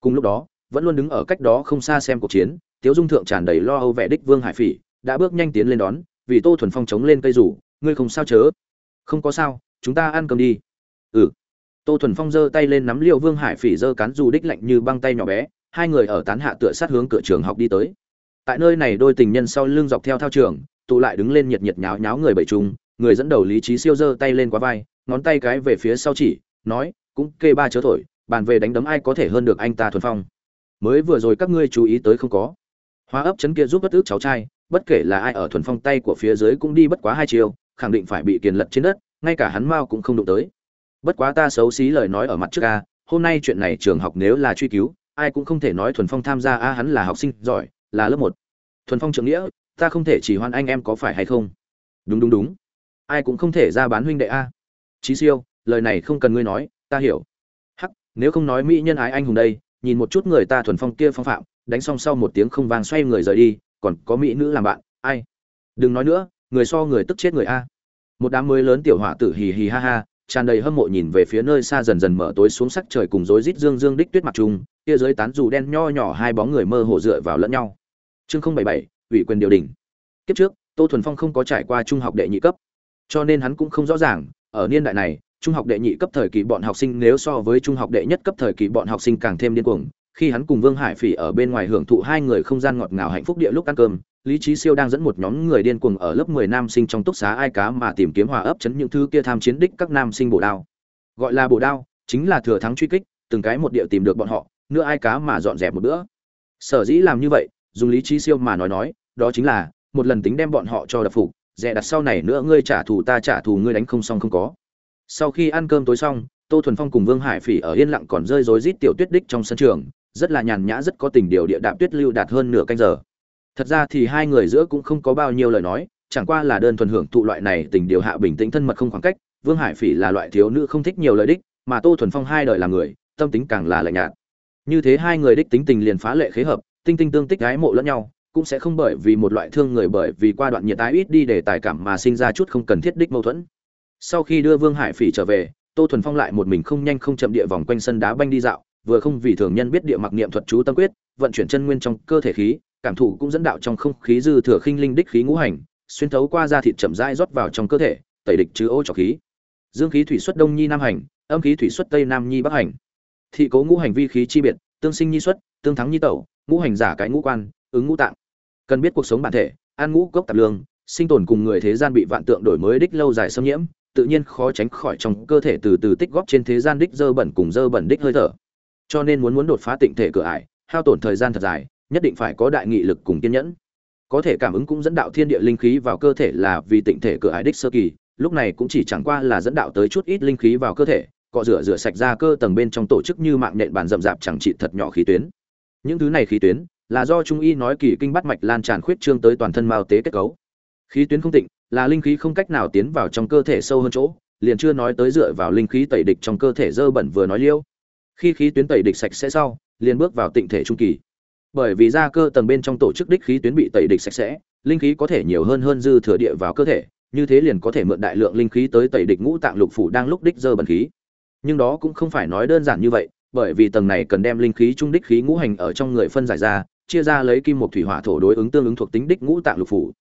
Cùng lúc đó, vẫn luôn đứng ở cách đó không xa xem cuộc chiến, tiếu dung thượng tràn đầy lo âu vẻ đích vương hải phỉ, đã bước nhanh tiến lên đón vì tô thuần phong chống lên cây rủ, ngươi không sao chớ. Không có sao, chúng ta ăn cơm đi. Ừ. Tô thuần phong giơ tay lên nắm liệu vương hải phỉ giơ cán dù đích lạnh như băng tay nhỏ bé, hai người ở tán hạ tựa sát hướng cửa trường học đi tới. Tại nơi này đôi tình nhân sau lưng dọc theo thao trường, tụ lại đứng lên nhiệt nhiệt nháo nháo người bảy trung, người dẫn đầu lý trí siêu giơ tay lên quá vai, ngón tay cái về phía sau chỉ, nói, cũng kê ba chớ thổi, bàn về đánh đấm ai có thể hơn được anh ta thuần phong. Mới vừa rồi các ngươi chú ý tới không có. Hóa ấp chấn kia giúp bất ước cháu trai bất kể là ai ở thuần phong tay của phía dưới cũng đi bất quá hai chiều khẳng định phải bị kiền lật trên đất, ngay cả hắn mao cũng không đụng tới. Bất quá ta xấu xí lời nói ở mặt trước a, hôm nay chuyện này trường học nếu là truy cứu, ai cũng không thể nói thuần phong tham gia a, hắn là học sinh giỏi, là lớp một. Thuần phong trưởng nghĩa, ta không thể chỉ hoan anh em có phải hay không? Đúng đúng đúng. Ai cũng không thể ra bán huynh đệ a. Chí siêu, lời này không cần ngươi nói, ta hiểu. Hắc, nếu không nói mỹ nhân ái anh hùng đây, nhìn một chút người ta thuần phong kia phong phạm, đánh xong sau một tiếng không vang xoay người rời đi còn có mỹ nữ làm bạn, ai? Đừng nói nữa, người so người tức chết người a. Một đám mới lớn tiểu hỏa tử hì hì ha ha, tràn đầy hâm mộ nhìn về phía nơi xa dần dần mở tối xuống sắc trời cùng rối rít dương dương đích tuyết mặt trung kia dưới tán dù đen nho nhỏ hai bóng người mơ hồ dựa vào lẫn nhau. Chương không bảy bảy, ủy quyền điều đình kiếp trước, tô thuần phong không có trải qua trung học đệ nhị cấp, cho nên hắn cũng không rõ ràng, ở niên đại này, trung học đệ nhị cấp thời kỳ bọn học sinh nếu so với trung học đệ nhất cấp thời kỳ bọn học sinh càng thêm điên cuồng khi hắn cùng vương hải phỉ ở bên ngoài hưởng thụ hai người không gian ngọt ngào hạnh phúc địa lúc ăn cơm, lý trí siêu đang dẫn một nhóm người điên cuồng ở lớp mười nam sinh trong túc xá ai cá mà tìm kiếm hòa ấp chấn những thứ kia tham chiến đích các nam sinh bổ đao. Gọi là bổ đao, chính là thừa thắng truy kích, từng cái một địa tìm được bọn họ nữa ai cá mà dọn dẹp một bữa. Sở dĩ làm như vậy, dùng lý trí siêu mà nói nói, đó chính là, một lần tính đem bọn họ cho đập phục dè đặt sau này nữa ngươi trả thù ta trả thù ngươi đánh không xong không có. Sau khi ăn cơm tối xong, tô thuần phong cùng vương hải phỉ ở yên lặng còn rơi rối rít tiểu tuyết đích trong sân trường rất là nhàn nhã, rất có tình điều địa đạm tuyết lưu đạt hơn nửa canh giờ. Thật ra thì hai người giữa cũng không có bao nhiêu lời nói, chẳng qua là đơn thuần hưởng thụ loại này tình điều hạ bình tĩnh thân mật không khoảng cách. Vương hải phỉ là loại thiếu nữ không thích nhiều lời đích, mà tô thuần phong hai đời là người, tâm tính càng là lạnh nhạt. Như thế hai người đích tính tình liền phá lệ khế hợp, tinh tinh tương tích gái mộ lẫn nhau, cũng sẽ không bởi vì một loại thương người bởi vì qua đoạn nhiệt tái ít đi để tài cảm mà sinh ra chút không cần thiết đích mâu thuẫn. Sau khi đưa vương hải phỉ trở về, tô thuần phong lại một mình không nhanh không chậm địa vòng quanh sân đá banh đi dạo vừa không vì thường nhân biết địa mặc niệm thuật chú tâm quyết, vận chuyển chân nguyên trong cơ thể khí, cảm thụ cũng dẫn đạo trong không khí dư thừa khinh linh đích khí ngũ hành, xuyên thấu qua da thịt chậm rãi rót vào trong cơ thể, tẩy địch chứa ô trọc khí. Dương khí thủy xuất đông nhi nam hành, âm khí thủy xuất tây nam nhi bắc hành. Thị cố ngũ hành vi khí chi biệt, tương sinh nhi xuất, tương thắng nhi tẩu, ngũ hành giả cái ngũ quan, ứng ngũ tạng. Cần biết cuộc sống bản thể, an ngũ gốc tạp lương, sinh tồn cùng người thế gian bị vạn tượng đổi mới đích lâu dài xâm nhiễm, tự nhiên khó tránh khỏi trong cơ thể từ từ tích góp trên thế gian đích dơ bẩn cùng dơ bẩn đích hơi thở cho nên muốn muốn đột phá tịnh thể cửa ải, hao tổn thời gian thật dài, nhất định phải có đại nghị lực cùng kiên nhẫn. Có thể cảm ứng cũng dẫn đạo thiên địa linh khí vào cơ thể là vì tịnh thể cửa ải đích sơ kỳ, lúc này cũng chỉ chẳng qua là dẫn đạo tới chút ít linh khí vào cơ thể, cọ rửa rửa sạch ra cơ tầng bên trong tổ chức như mạng nhện bàn rậm rạp chẳng trị thật nhỏ khí tuyến. Những thứ này khí tuyến là do trung y nói kỳ kinh bắt mạch lan tràn khuyết trương tới toàn thân mao tế kết cấu. Khí tuyến không tịnh, là linh khí không cách nào tiến vào trong cơ thể sâu hơn chỗ, liền chưa nói tới dựa vào linh khí tẩy địch trong cơ thể dơ bẩn vừa nói liêu khi khí tuyến tẩy địch sạch sẽ sau, liền bước vào tịnh thể trung kỳ. Bởi vì da cơ tầng bên trong tổ chức đích khí tuyến bị tẩy địch sạch sẽ, linh khí có thể nhiều hơn hơn dư thừa địa vào cơ thể, như thế liền có thể mượn đại lượng linh khí tới tẩy địch ngũ tạng lục phủ đang lúc đích dơ bẩn khí. Nhưng đó cũng không phải nói đơn giản như vậy, bởi vì tầng này cần đem linh khí trung đích khí ngũ hành ở trong người phân giải ra, chia ra lấy kim một thủy hỏa thổ đối ứng tương ứng thuộc tính đích ngũ tạng lục phủ.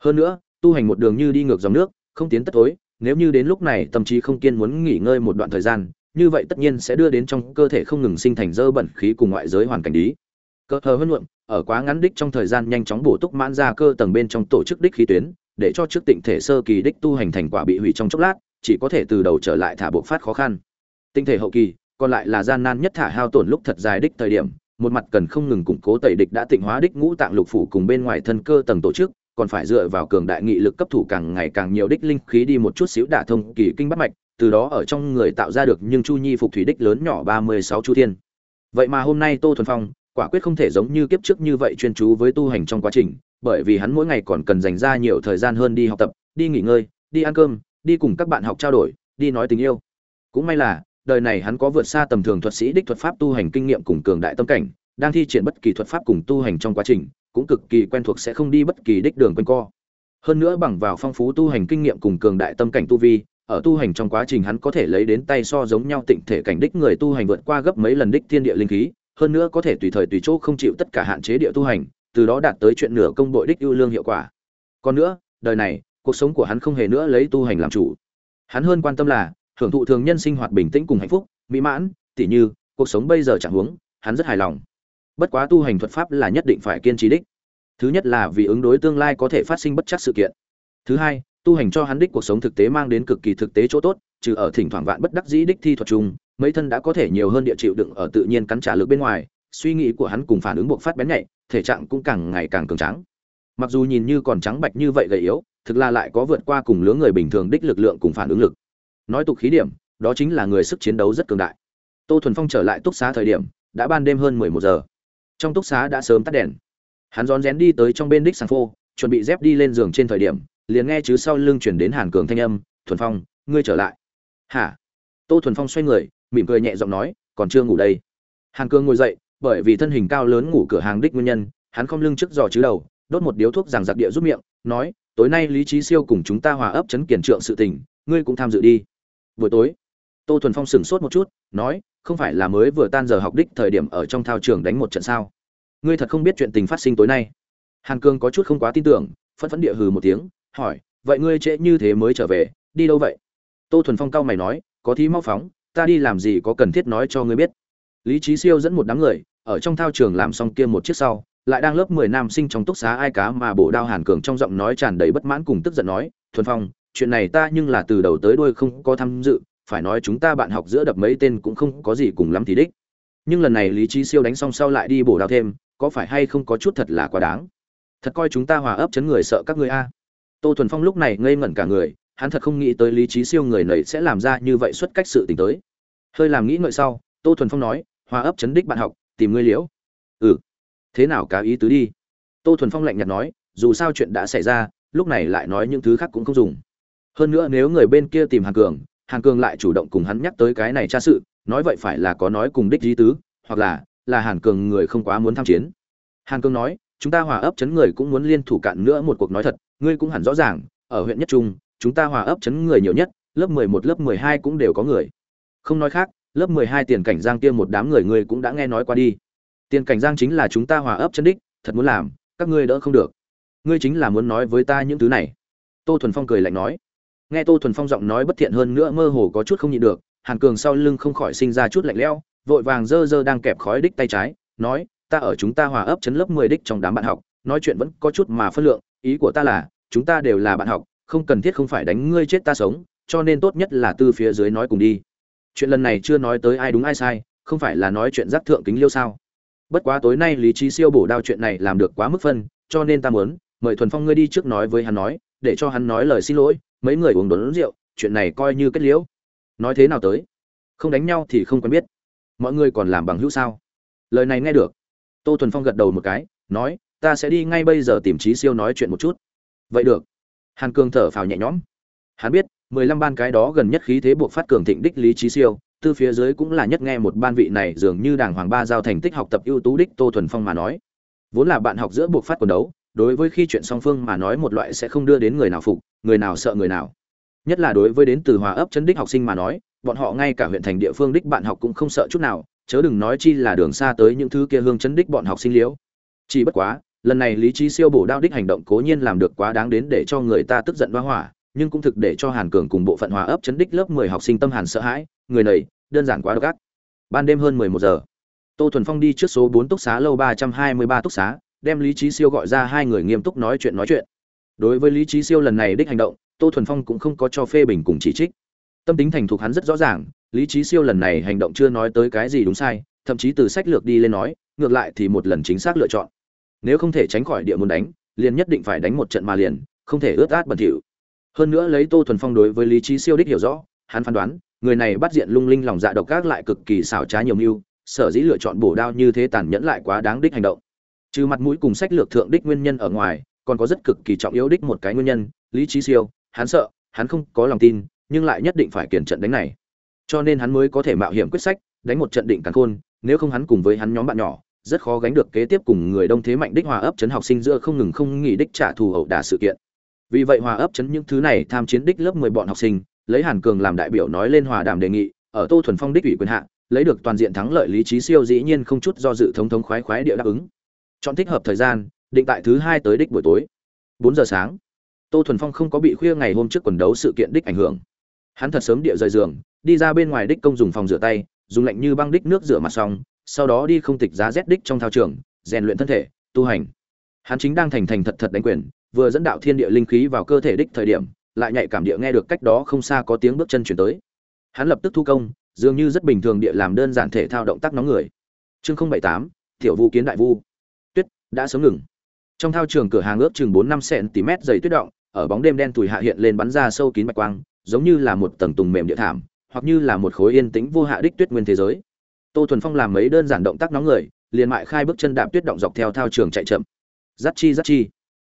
Hơn nữa, tu hành một đường như đi ngược dòng nước, không tiến tất tối nếu như đến lúc này tâm trí không kiên muốn nghỉ ngơi một đoạn thời gian như vậy tất nhiên sẽ đưa đến trong cơ thể không ngừng sinh thành dơ bẩn khí cùng ngoại giới hoàn cảnh ý cơ hờ hơn luận ở quá ngắn đích trong thời gian nhanh chóng bổ túc mãn ra cơ tầng bên trong tổ chức đích khí tuyến, để cho trước tịnh thể sơ kỳ đích tu hành thành quả bị hủy trong chốc lát, chỉ có thể từ đầu trở lại thả bộ phát khó khăn. Tinh thể hậu kỳ, còn lại là gian nan nhất thả hao tổn lúc thật dài đích thời điểm, một mặt cần không ngừng củng cố tẩy địch đã tịnh hóa đích ngũ tạng lục phủ cùng bên ngoài thân cơ tầng tổ chức, còn phải dựa vào cường đại nghị lực cấp thủ càng ngày càng nhiều đích linh khí đi một chút xíu đả thông kỳ kinh bắt mạch từ đó ở trong người tạo ra được nhưng chu nhi phục thủy đích lớn nhỏ ba mươi sáu chu thiên. Vậy mà hôm nay tô thuần phong, quả quyết không thể giống như kiếp trước như vậy chuyên chú với tu hành trong quá trình, bởi vì hắn mỗi ngày còn cần dành ra nhiều thời gian hơn đi học tập, đi nghỉ ngơi, đi ăn cơm, đi cùng các bạn học trao đổi, đi nói tình yêu. Cũng may là, đời này hắn có vượt xa tầm thường thuật sĩ đích thuật pháp tu hành kinh nghiệm cùng cường đại tâm cảnh, đang thi triển bất kỳ thuật pháp cùng tu hành trong quá trình, cũng cực kỳ quen thuộc sẽ không đi bất kỳ đích đường quanh co. Hơn nữa bằng vào phong phú tu hành kinh nghiệm cùng cường đại tâm cảnh tu vi ở tu hành trong quá trình hắn có thể lấy đến tay so giống nhau tịnh thể cảnh đích người tu hành vượt qua gấp mấy lần đích thiên địa linh khí, hơn nữa có thể tùy thời tùy chỗ không chịu tất cả hạn chế địa tu hành, từ đó đạt tới chuyện nửa công bội đích ưu lương hiệu quả. Còn nữa, đời này, cuộc sống của hắn không hề nữa lấy tu hành làm chủ. Hắn hơn quan tâm là, hưởng thụ thường nhân sinh hoạt bình tĩnh cùng hạnh phúc, mỹ mãn, tỉ như, cuộc sống bây giờ chẳng huống, hắn rất hài lòng. Bất quá tu hành thuật pháp là nhất định phải kiên trì đích. Thứ nhất là vì ứng đối tương lai có thể phát sinh bất chắc sự kiện. Thứ hai tu hành cho hắn đích cuộc sống thực tế mang đến cực kỳ thực tế chỗ tốt, trừ ở thỉnh thoảng vạn bất đắc dĩ đích thi thuật chung, mấy thân đã có thể nhiều hơn địa chịu đựng ở tự nhiên cắn trả lực bên ngoài, suy nghĩ của hắn cùng phản ứng buộc phát bén nhạy, thể trạng cũng càng ngày càng cường tráng. Mặc dù nhìn như còn trắng bạch như vậy gầy yếu, thực là lại có vượt qua cùng lứa người bình thường đích lực lượng cùng phản ứng lực. Nói tục khí điểm, đó chính là người sức chiến đấu rất cường đại. Tô thuần phong trở lại túc xá thời điểm, đã ban đêm hơn mười một giờ. Trong túc xá đã sớm tắt đèn. Hắn rón rén đi tới trong bên đích sàng phô chuẩn bị dép đi lên giường trên thời điểm liền nghe chứ sau lưng chuyển đến hàn cường thanh âm, thuần phong, ngươi trở lại. Hả? Tô thuần phong xoay người, mỉm cười nhẹ giọng nói, còn chưa ngủ đây. Hàn cường ngồi dậy, bởi vì thân hình cao lớn ngủ cửa hàng đích nguyên nhân, hắn không lưng trước giò chứ đầu, đốt một điếu thuốc rằng giặc địa giúp miệng, nói, tối nay lý trí siêu cùng chúng ta hòa ấp chấn kiển trượng sự tình, ngươi cũng tham dự đi. Buổi tối, tô thuần phong sửng sốt một chút, nói, không phải là mới vừa tan giờ học đích thời điểm ở trong thao trường đánh một trận sao? Ngươi thật không biết chuyện tình phát sinh tối nay. Hàn cương có chút không quá tin tưởng phân phẫn địa hừ một tiếng hỏi, vậy ngươi trễ như thế mới trở về, đi đâu vậy? Tô thuần phong cao mày nói, có thí mau phóng, ta đi làm gì có cần thiết nói cho ngươi biết. Lý trí siêu dẫn một đám người, ở trong thao trường làm xong kia một chiếc sau, lại đang lớp mười nam sinh trong túc xá ai cá mà bổ đao hàn cường trong giọng nói tràn đầy bất mãn cùng tức giận nói, thuần phong, chuyện này ta nhưng là từ đầu tới đuôi không có tham dự, phải nói chúng ta bạn học giữa đập mấy tên cũng không có gì cùng lắm thì đích. Nhưng lần này lý trí siêu đánh xong sau lại đi bổ đao thêm, có phải hay không có chút thật là quá đáng? Thật coi chúng ta hòa ấp chấn người sợ các người a tô thuần phong lúc này ngây ngẩn cả người, hắn thật không nghĩ tới lý trí siêu người nầy sẽ làm ra như vậy xuất cách sự tình tới. Hơi làm nghĩ ngợi sau, tô thuần phong nói hòa ấp chấn đích bạn học, tìm ngươi liễu. Ừ thế nào cá ý tứ đi? Tô thuần phong lạnh nhạt nói, dù sao chuyện đã xảy ra, lúc này lại nói những thứ khác cũng không dùng. Hơn nữa nếu người bên kia tìm hàn cường hàn cường lại chủ động cùng hắn nhắc tới cái này tra sự, nói vậy phải là có nói cùng đích lý tứ, hoặc là là hàn cường người không quá muốn tham chiến. Hàn cường nói chúng ta hòa ấp chấn người cũng muốn liên thủ cạn nữa một cuộc nói thật, ngươi cũng hẳn rõ ràng, ở huyện nhất trung, chúng ta hòa ấp chấn người nhiều nhất, lớp mười một, lớp mười hai cũng đều có người. Không nói khác, lớp mười hai tiền cảnh giang kia một đám người ngươi cũng đã nghe nói qua đi. Tiền cảnh giang chính là chúng ta hòa ấp chấn đích, thật muốn làm, các ngươi đỡ không được. Ngươi chính là muốn nói với ta những thứ này. Tô thuần phong cười lạnh nói. Nghe tô thuần phong giọng nói bất thiện hơn nữa mơ hồ có chút không nhịn được, hàn cường sau lưng không khỏi sinh ra chút lạnh lẽo, vội vàng dơ dơ đang kẹp khói đích tay trái, nói ta ở chúng ta hòa ấp chấn lớp mười đích trong đám bạn học, nói chuyện vẫn có chút mà phân lượng, ý của ta là, chúng ta đều là bạn học, không cần thiết không phải đánh ngươi chết ta sống, cho nên tốt nhất là từ phía dưới nói cùng đi. Chuyện lần này chưa nói tới ai đúng ai sai, không phải là nói chuyện giác thượng kính liêu sao? Bất quá tối nay lý trí siêu bổ đao chuyện này làm được quá mức phân, cho nên ta muốn, mời thuần phong ngươi đi trước nói với hắn nói, để cho hắn nói lời xin lỗi, mấy người uống đốn rượu, chuyện này coi như kết liễu. Nói thế nào tới? Không đánh nhau thì không quen biết. Mọi người còn làm bằng hữu sao? Lời này nghe được tô thuần phong gật đầu một cái, nói, ta sẽ đi ngay bây giờ tìm trí siêu nói chuyện một chút. Vậy được. Hàn cương thở phào nhẹ nhõm. Hắn biết, mười lăm ban cái đó gần nhất khí thế buộc phát cường thịnh đích lý trí siêu từ phía dưới cũng là nhất nghe một ban vị này dường như đảng hoàng ba giao thành tích học tập ưu tú đích tô thuần phong mà nói. Vốn là bạn học giữa buộc phát quần đấu, đối với khi chuyện song phương mà nói một loại sẽ không đưa đến người nào phục, người nào sợ người nào. Nhất là đối với đến từ hòa ấp chân đích học sinh mà nói, bọn họ ngay cả huyện thành địa phương đích bạn học cũng không sợ chút nào chớ đừng nói chi là đường xa tới những thứ kia hương chấn đích bọn học sinh liễu. Chỉ bất quá, lần này lý trí siêu bổ đao đích hành động cố nhiên làm được quá đáng đến để cho người ta tức giận hoa hỏa, nhưng cũng thực để cho hàn cường cùng bộ phận hòa ấp chấn đích lớp mười học sinh tâm hàn sợ hãi, người này đơn giản quá độc ác. Ban đêm hơn mười một giờ, tô thuần phong đi trước số bốn túc xá lâu ba trăm hai mươi ba túc xá, đem lý trí siêu gọi ra hai người nghiêm túc nói chuyện nói chuyện. Đối với lý trí siêu lần này đích hành động, tô thuần phong cũng không có cho phê bình cùng chỉ trích. Tâm tính thành thục hắn rất rõ ràng lý trí siêu lần này hành động chưa nói tới cái gì đúng sai, thậm chí từ sách lược đi lên nói, ngược lại thì một lần chính xác lựa chọn. Nếu không thể tránh khỏi địa môn đánh, liền nhất định phải đánh một trận mà liền, không thể ướt át bẩn thỉu. Hơn nữa lấy tô thuần phong đối với lý trí siêu đích hiểu rõ, hắn phán đoán, người này bắt diện lung linh lòng dạ độc ác lại cực kỳ xảo trá nhiều mưu, sở dĩ lựa chọn bổ đao như thế tàn nhẫn lại quá đáng đích hành động. Trừ mặt mũi cùng sách lược thượng đích nguyên nhân ở ngoài, còn có rất cực kỳ trọng yếu đích một cái nguyên nhân, lý trí siêu, hắn sợ, hắn không có lòng tin, nhưng lại nhất định phải kiển trận đánh này cho nên hắn mới có thể mạo hiểm quyết sách, đánh một trận định càn khôn, nếu không hắn cùng với hắn nhóm bạn nhỏ, rất khó gánh được kế tiếp cùng người đông thế mạnh đích hòa ấp chấn học sinh giữa không ngừng không nghỉ đích trả thù ẩu đả sự kiện. Vì vậy hòa ấp chấn những thứ này tham chiến đích lớp mười bọn học sinh, lấy hàn cường làm đại biểu nói lên hòa đàm đề nghị, ở tô thuần phong đích ủy quyền hạ, lấy được toàn diện thắng lợi lý trí siêu dĩ nhiên không chút do dự thống thống khoái khoái địa đáp ứng. Chọn thích hợp thời gian, định tại thứ hai tới đích buổi tối. Bốn giờ sáng, tô thuần phong không có bị khuya ngày hôm trước quần đấu sự kiện đích ảnh hưởng hắn thật sớm địa rời giường, đi ra bên ngoài đích công dùng phòng rửa tay, dùng lạnh như băng đích nước rửa mặt xong, sau đó đi không tịch giá rét đích trong thao trường, rèn luyện thân thể, tu hành. Hắn chính đang thành thành thật thật đánh quyền, vừa dẫn đạo thiên địa linh khí vào cơ thể đích thời điểm, lại nhạy cảm địa nghe được cách đó không xa có tiếng bước chân chuyển tới. Hắn lập tức thu công, dường như rất bình thường địa làm đơn giản thể thao động tác nóng người. Chương không bảy tám, tiểu vu kiến đại vu. Tuyết, đã sớm ngừng. Trong thao trường cửa hàng ước chừng bốn năm cm dày tuyết động, ở bóng đêm đen tủi hạ hiện lên bắn ra sâu kín bạch quang giống như là một tầng tùng mềm địa thảm, hoặc như là một khối yên tĩnh vô hạ đích tuyết nguyên thế giới. Tô thuần phong làm mấy đơn giản động tác nóng người, liền mại khai bước chân đạp tuyết động dọc theo thao trường chạy chậm. Giắt chi giắt chi.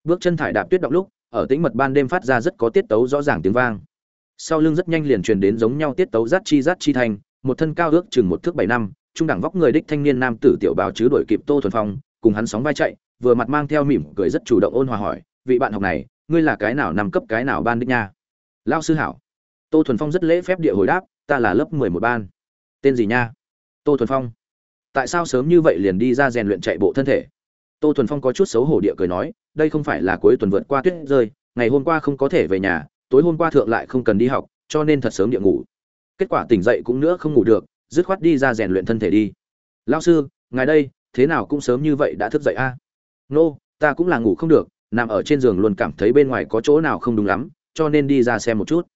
Bước chân thải đạp tuyết động lúc, ở tĩnh mật ban đêm phát ra rất có tiết tấu rõ ràng tiếng vang. Sau lưng rất nhanh liền truyền đến giống nhau tiết tấu giắt chi giắt chi thành một thân cao ước chừng một thước bảy năm, trung đẳng vóc người đích thanh niên nam tử tiểu bào chứ đuổi kịp tô thuần phong, cùng hắn sóng vai chạy, vừa mặt mang theo mỉm cười rất chủ động ôn hòa hỏi, vị bạn học này, ngươi là cái nào nằm cấp cái nào ban đích nha? Lao sư hảo. Tô thuần phong rất lễ phép địa hồi đáp ta là lớp mười một ban. Tên gì nha? Tô thuần phong. Tại sao sớm như vậy liền đi ra rèn luyện chạy bộ thân thể? Tô thuần phong có chút xấu hổ địa cười nói đây không phải là cuối tuần vượt qua tuyết rơi ngày hôm qua không có thể về nhà tối hôm qua thượng lại không cần đi học cho nên thật sớm địa ngủ. Kết quả tỉnh dậy cũng nữa không ngủ được dứt khoát đi ra rèn luyện thân thể đi. Lao sư ngài đây thế nào cũng sớm như vậy đã thức dậy a? Nô、no, ta cũng là ngủ không được nằm ở trên giường luôn cảm thấy bên ngoài có chỗ nào không đúng lắm cho nên đi ra xem một chút.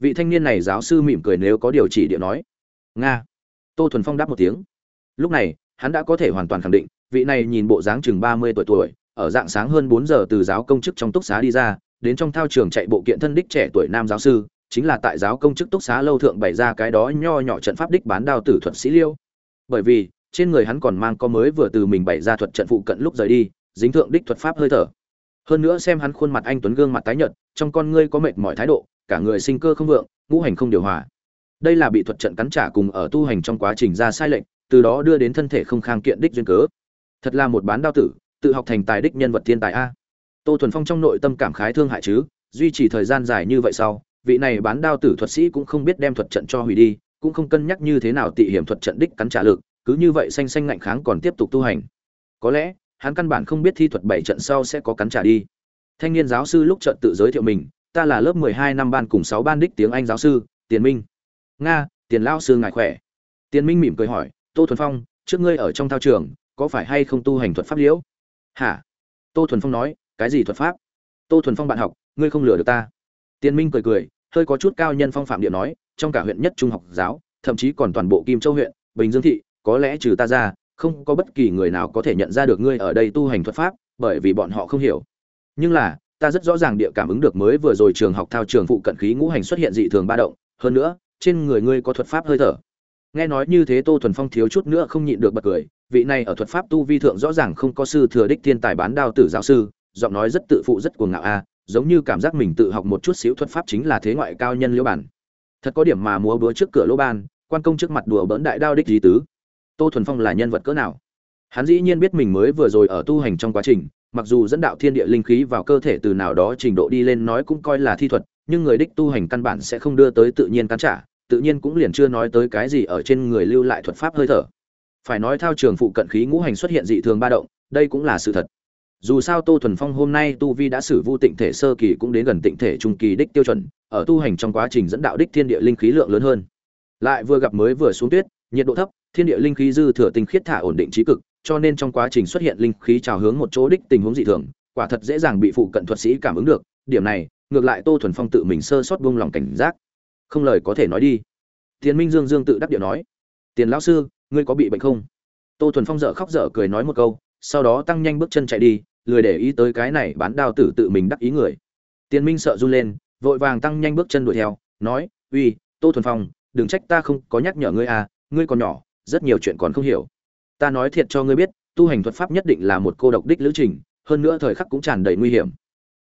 Vị thanh niên này giáo sư mỉm cười nếu có điều chỉ địa nói. Nga. Tô thuần phong đáp một tiếng. Lúc này, hắn đã có thể hoàn toàn khẳng định, vị này nhìn bộ dáng chừng ba mươi tuổi tuổi, ở dạng sáng hơn bốn giờ từ giáo công chức trong túc xá đi ra, đến trong thao trường chạy bộ kiện thân đích trẻ tuổi nam giáo sư, chính là tại giáo công chức túc xá lâu thượng bày ra cái đó nho nhỏ trận pháp đích bán đao tử thuật sĩ liêu. Bởi vì, trên người hắn còn mang có mới vừa từ mình bày ra thuật trận phụ cận lúc rời đi, dính thượng đích thuật pháp hơi thở hơn nữa xem hắn khuôn mặt anh tuấn gương mặt tái nhợt, trong con ngươi có mệt mỏi thái độ, cả người sinh cơ không vượng, ngũ hành không điều hòa. Đây là bị thuật trận cắn trả cùng ở tu hành trong quá trình ra sai lệnh, từ đó đưa đến thân thể không khang kiện đích duyên cớ. Thật là một bán đao tử, tự học thành tài đích nhân vật thiên tài a. Tô thuần phong trong nội tâm cảm khái thương hại chứ, duy trì thời gian dài như vậy sau, vị này bán đao tử thuật sĩ cũng không biết đem thuật trận cho hủy đi, cũng không cân nhắc như thế nào tị hiểm thuật trận đích cắn trả lực, cứ như vậy xanh xanh ngạnh kháng còn tiếp tục tu hành. Có lẽ hắn căn bản không biết thi thuật bảy trận sau sẽ có cắn trả đi. Thanh niên giáo sư lúc trận tự giới thiệu mình, ta là lớp mười hai năm ban cùng sáu ban đích tiếng anh giáo sư, tiền minh. Nga, tiền Lão sư ngài khỏe? Tiền minh mỉm cười hỏi, tô thuần phong, trước ngươi ở trong thao trường, có phải hay không tu hành thuật pháp liễu? Hả? Tô thuần phong nói, cái gì thuật pháp? Tô thuần phong bạn học, ngươi không lừa được ta. Tiền minh cười cười, hơi có chút cao nhân phong phạm địa nói, trong cả huyện nhất trung học giáo, thậm chí còn toàn bộ kim châu huyện, bình dương thị, có lẽ trừ ta ra không có bất kỳ người nào có thể nhận ra được ngươi ở đây tu hành thuật pháp, bởi vì bọn họ không hiểu. Nhưng là, ta rất rõ ràng địa cảm ứng được mới vừa rồi trường học thao trường phụ cận khí ngũ hành xuất hiện dị thường ba động, hơn nữa, trên người ngươi có thuật pháp hơi thở. Nghe nói như thế tô thuần phong thiếu chút nữa không nhịn được bật cười, vị này ở thuật pháp tu vi thượng rõ ràng không có sư thừa đích thiên tài bán đao tử giáo sư, giọng nói rất tự phụ rất cuồng ngạo a, giống như cảm giác mình tự học một chút xíu thuật pháp chính là thế ngoại cao nhân liễu bản. Thật có điểm mà múa búa trước cửa lỗ ban, quan công trước mặt đùa bỡn đại đao đích di tứ tô thuần phong là nhân vật cỡ nào? Hắn dĩ nhiên biết mình mới vừa rồi ở tu hành trong quá trình, mặc dù dẫn đạo thiên địa linh khí vào cơ thể từ nào đó trình độ đi lên nói cũng coi là thi thuật, nhưng người đích tu hành căn bản sẽ không đưa tới tự nhiên cắn trả, tự nhiên cũng liền chưa nói tới cái gì ở trên người lưu lại thuật pháp hơi thở. Phải nói thao trường phụ cận khí ngũ hành xuất hiện dị thường ba động, đây cũng là sự thật. Dù sao tô thuần phong hôm nay tu vi đã xử vu tịnh thể sơ kỳ cũng đến gần tịnh thể trung kỳ đích tiêu chuẩn, ở tu hành trong quá trình dẫn đạo đích thiên địa linh khí lượng lớn hơn. Lại vừa gặp mới vừa xuống tuyết, nhiệt độ thấp thiên địa linh khí dư thừa tinh khiết thả ổn định trí cực, cho nên trong quá trình xuất hiện linh khí trào hướng một chỗ đích tình huống dị thường, quả thật dễ dàng bị phụ cận thuật sĩ cảm ứng được, điểm này, ngược lại tô thuần phong tự mình sơ sót buông lòng cảnh giác. Không lời có thể nói đi. Tiền minh dương dương tự đắc điệu nói, tiền lão sư, ngươi có bị bệnh không? Tô thuần phong dở khóc dở cười nói một câu, sau đó tăng nhanh bước chân chạy đi, lười để ý tới cái này bán đao tử tự mình đắc ý người. Tiền minh sợ run lên, vội vàng tăng nhanh bước chân đuổi theo, nói, uy, tô thuần phong, đừng trách ta không có nhắc nhở ngươi à ngươi còn nhỏ rất nhiều chuyện còn không hiểu. Ta nói thiệt cho ngươi biết, tu hành thuật pháp nhất định là một cô độc đích lữ trình, hơn nữa thời khắc cũng tràn đầy nguy hiểm.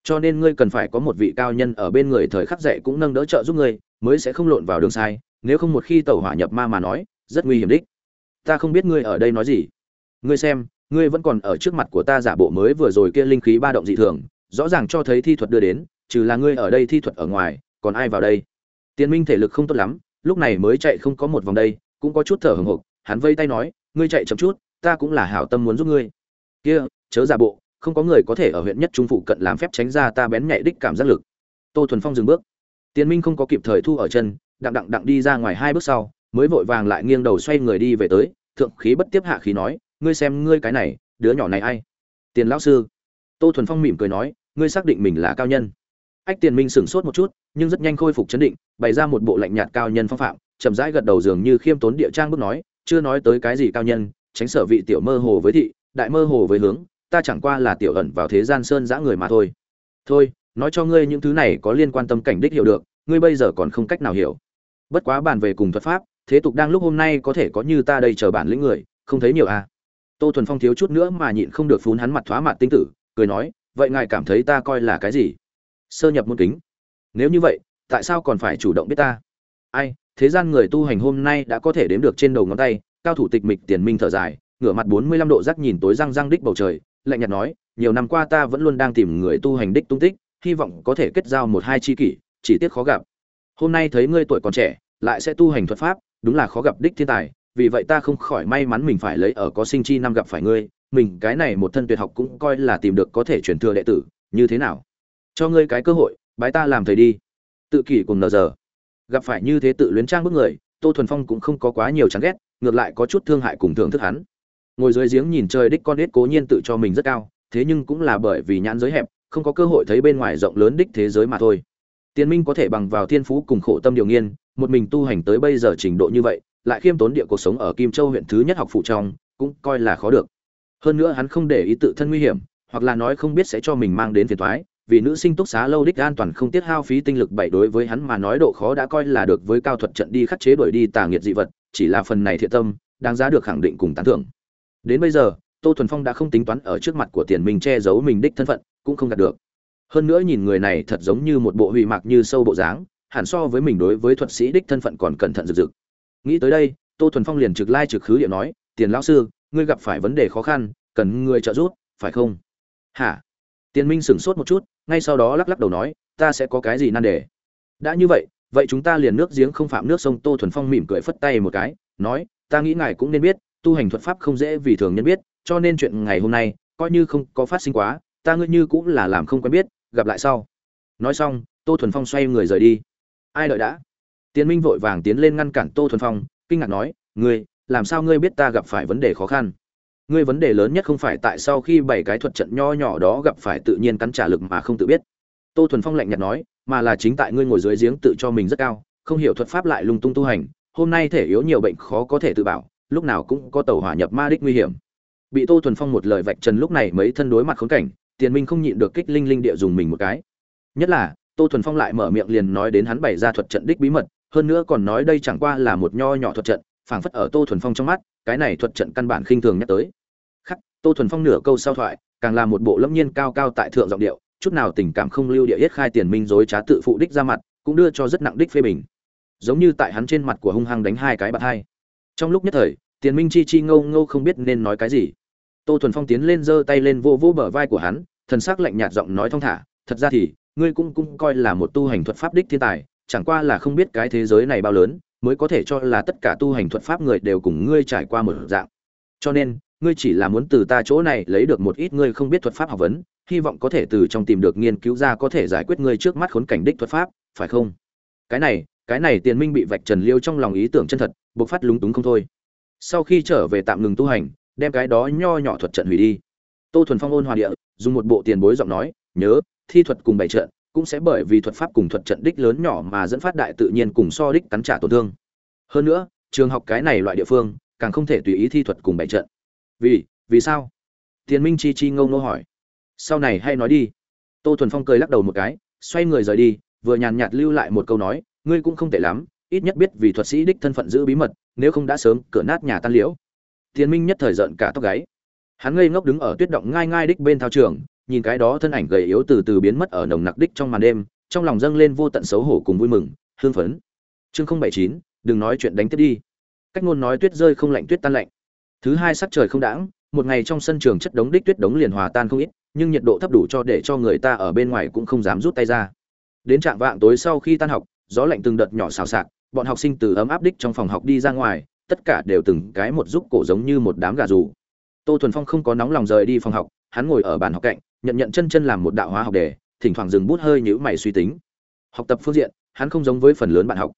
Cho nên ngươi cần phải có một vị cao nhân ở bên người thời khắc dạy cũng nâng đỡ trợ giúp ngươi, mới sẽ không lộn vào đường sai, nếu không một khi tẩu hỏa nhập ma mà nói, rất nguy hiểm đích. Ta không biết ngươi ở đây nói gì. Ngươi xem, ngươi vẫn còn ở trước mặt của ta giả bộ mới vừa rồi kia linh khí ba động dị thường, rõ ràng cho thấy thi thuật đưa đến, trừ là ngươi ở đây thi thuật ở ngoài, còn ai vào đây? Tiên minh thể lực không tốt lắm, lúc này mới chạy không có một vòng đây, cũng có chút thở hừng hực hắn vây tay nói, ngươi chạy chậm chút, ta cũng là hảo tâm muốn giúp ngươi. Kia, chớ giả bộ, không có người có thể ở huyện nhất trung phụ cận làm phép tránh ra ta bén nhạy đích cảm giác lực. Tô thuần phong dừng bước. Tiến minh không có kịp thời thu ở chân, đặng đặng đặng đi ra ngoài hai bước sau, mới vội vàng lại nghiêng đầu xoay người đi về tới, thượng khí bất tiếp hạ khí nói, ngươi xem ngươi cái này, đứa nhỏ này ai? Tiền lão sư. Tô thuần phong mỉm cười nói, ngươi xác định mình là cao nhân. Ách tiền minh sửng sốt một chút, nhưng rất nhanh khôi phục chấn định, bày ra một bộ lạnh nhạt cao nhân phong phạm, chậm rãi gật đầu dường như khiêm tốn địa trang bước nói chưa nói tới cái gì cao nhân, tránh sở vị tiểu mơ hồ với thị, đại mơ hồ với hướng, ta chẳng qua là tiểu ẩn vào thế gian sơn dã người mà thôi. Thôi, nói cho ngươi những thứ này có liên quan tâm cảnh đích hiểu được, ngươi bây giờ còn không cách nào hiểu. Bất quá bàn về cùng thuật pháp, thế tục đang lúc hôm nay có thể có như ta đây chờ bản lĩnh người, không thấy nhiều à. Tô thuần phong thiếu chút nữa mà nhịn không được phún hắn mặt thoá mặt tinh tử, cười nói, vậy ngài cảm thấy ta coi là cái gì? Sơ nhập môn kính. Nếu như vậy, tại sao còn phải chủ động biết ta? Ai, thế gian người tu hành hôm nay đã có thể đếm được trên đầu ngón tay, cao thủ tịch mịch tiền minh thở dài, ngửa mặt bốn mươi lăm độ rắc nhìn tối răng răng đích bầu trời, lạnh nhạt nói, nhiều năm qua ta vẫn luôn đang tìm người tu hành đích tung tích, hy vọng có thể kết giao một hai chi kỷ, chỉ tiếc khó gặp. Hôm nay thấy ngươi tuổi còn trẻ, lại sẽ tu hành thuật pháp, đúng là khó gặp đích thiên tài, vì vậy ta không khỏi may mắn mình phải lấy ở có sinh chi năm gặp phải ngươi, mình cái này một thân tuyệt học cũng coi là tìm được có thể truyền thừa đệ tử, như thế nào? Cho ngươi cái cơ hội, bái ta làm thầy đi. Tự kỷ cùng nờ giờ gặp phải như thế tự luyến trang bức người, tô thuần phong cũng không có quá nhiều chán ghét, ngược lại có chút thương hại cùng thưởng thức hắn. Ngồi dưới giếng nhìn trời đích con đít cố nhiên tự cho mình rất cao, thế nhưng cũng là bởi vì nhãn giới hẹp, không có cơ hội thấy bên ngoài rộng lớn đích thế giới mà thôi. Tiên minh có thể bằng vào thiên phú cùng khổ tâm điều nghiên, một mình tu hành tới bây giờ trình độ như vậy, lại khiêm tốn địa cuộc sống ở kim châu huyện thứ nhất học phụ trong, cũng coi là khó được. Hơn nữa hắn không để ý tự thân nguy hiểm, hoặc là nói không biết sẽ cho mình mang đến phiền toái vì nữ sinh túc xá lâu đích an toàn không tiết hao phí tinh lực bảy đối với hắn mà nói độ khó đã coi là được với cao thuật trận đi khắc chế đuổi đi tà nghiệt dị vật, chỉ là phần này thiện tâm, đáng giá được khẳng định cùng tán thưởng. Đến bây giờ, tô thuần phong đã không tính toán ở trước mặt của tiền minh che giấu mình đích thân phận, cũng không đạt được. Hơn nữa nhìn người này thật giống như một bộ hủy mạc như sâu bộ dáng, hẳn so với mình đối với thuật sĩ đích thân phận còn cẩn thận rực rực. Nghĩ tới đây, tô thuần phong liền trực lai trực khứ điện nói, tiền lão sư, ngươi gặp phải vấn đề khó khăn, cần người trợ giúp, phải không? Hả? Tiền minh sửng sốt một chút, ngay sau đó lắc lắc đầu nói, ta sẽ có cái gì nan đề? Đã như vậy vậy chúng ta liền nước giếng không phạm nước sông. Tô thuần phong mỉm cười phất tay một cái, nói, ta nghĩ ngài cũng nên biết, tu hành thuật pháp không dễ vì thường nhân biết, cho nên chuyện ngày hôm nay, coi như không có phát sinh quá, ta ngươi như cũng là làm không quen biết, gặp lại sau. Nói xong, tô thuần phong xoay người rời đi. Ai đợi đã? Tiền minh vội vàng tiến lên ngăn cản tô thuần phong, kinh ngạc nói, ngươi, làm sao ngươi biết ta gặp phải vấn đề khó khăn? Ngươi vấn đề lớn nhất không phải tại sau khi bảy cái thuật trận nho nhỏ đó gặp phải tự nhiên cắn trả lực mà không tự biết. Tô thuần phong lạnh nhạt nói, mà là chính tại ngươi ngồi dưới giếng tự cho mình rất cao, không hiểu thuật pháp lại lung tung tu hành, hôm nay thể yếu nhiều bệnh khó có thể tự bảo, lúc nào cũng có tàu hỏa nhập ma đích nguy hiểm. Bị tô thuần phong một lời vạch trần lúc này mấy thân đối mặt khốn cảnh, tiền minh không nhịn được kích linh linh địa dùng mình một cái. Nhất là, tô thuần phong lại mở miệng liền nói đến hắn bày ra thuật trận đích bí mật, hơn nữa còn nói đây chẳng qua là một nho nhỏ thuật trận, phảng phất ở tô thuần phong trong mắt, cái này thuật trận căn bản khinh thường nhắc tới tô thuần phong nửa câu sau thoại, càng là một bộ lâm nhiên cao cao tại thượng giọng điệu, chút nào tình cảm không lưu địa yết khai tiền minh dối trá tự phụ đích ra mặt, cũng đưa cho rất nặng đích phê bình. Giống như tại hắn trên mặt của hung hăng đánh hai cái bạt hai. Trong lúc nhất thời, tiền minh chi chi ngâu ngâu không biết nên nói cái gì. Tô thuần phong tiến lên giơ tay lên vô vô bờ vai của hắn, thần sắc lạnh nhạt giọng nói thong thả, thật ra thì, ngươi cũng cũng coi là một tu hành thuật pháp đích thiên tài, chẳng qua là không biết cái thế giới này bao lớn, mới có thể cho là tất cả tu hành thuật pháp người đều cùng ngươi trải qua một dạng. Cho nên ngươi chỉ là muốn từ ta chỗ này lấy được một ít ngươi không biết thuật pháp học vấn, hy vọng có thể từ trong tìm được nghiên cứu ra có thể giải quyết ngươi trước mắt khốn cảnh đích thuật pháp, phải không? Cái này cái này tiền minh bị vạch trần liêu trong lòng ý tưởng chân thật, bộc phát lúng túng không thôi. Sau khi trở về tạm ngừng tu hành, đem cái đó nho nhỏ thuật trận hủy đi. Tô thuần phong ôn hòa địa, dùng một bộ tiền bối giọng nói, nhớ, thi thuật cùng bày trận cũng sẽ bởi vì thuật pháp cùng thuật trận đích lớn nhỏ mà dẫn phát đại tự nhiên cùng so đích cắn trả tổn thương. Hơn nữa, trường học cái này loại địa phương, càng không thể tùy ý thi thuật cùng bày trận vì vì sao? Tiền minh chi chi ngâu nô hỏi. Sau này hay nói đi. Tô thuần phong cười lắc đầu một cái, xoay người rời đi, vừa nhàn nhạt lưu lại một câu nói, ngươi cũng không tệ lắm, ít nhất biết vì thuật sĩ đích thân phận giữ bí mật, nếu không đã sớm cửa nát nhà tan liễu. Tiền minh nhất thời giận cả tóc gáy. Hắn ngây ngốc đứng ở tuyết động ngai ngai đích bên thao trường, nhìn cái đó thân ảnh gầy yếu từ từ biến mất ở nồng nặc đích trong màn đêm, trong lòng dâng lên vô tận xấu hổ cùng vui mừng hương phấn. Chương không bảy chín, đừng nói chuyện đánh tiếp đi. Cách ngôn nói tuyết rơi không lạnh tuyết tan lạnh thứ hai sắc trời không đãng, một ngày trong sân trường chất đống đích tuyết đống liền hòa tan không ít, nhưng nhiệt độ thấp đủ cho để cho người ta ở bên ngoài cũng không dám rút tay ra. Đến trạng vạng tối sau khi tan học, gió lạnh từng đợt nhỏ xào xạc, bọn học sinh từ ấm áp đích trong phòng học đi ra ngoài, tất cả đều từng cái một giúp cổ giống như một đám gà rủ tô thuần phong không có nóng lòng rời đi phòng học, hắn ngồi ở bàn học cạnh, nhận nhận chân chân làm một đạo hóa học đề, thỉnh thoảng dừng bút hơi nhữ mày suy tính. Học tập phương diện, hắn không giống với phần lớn bạn học.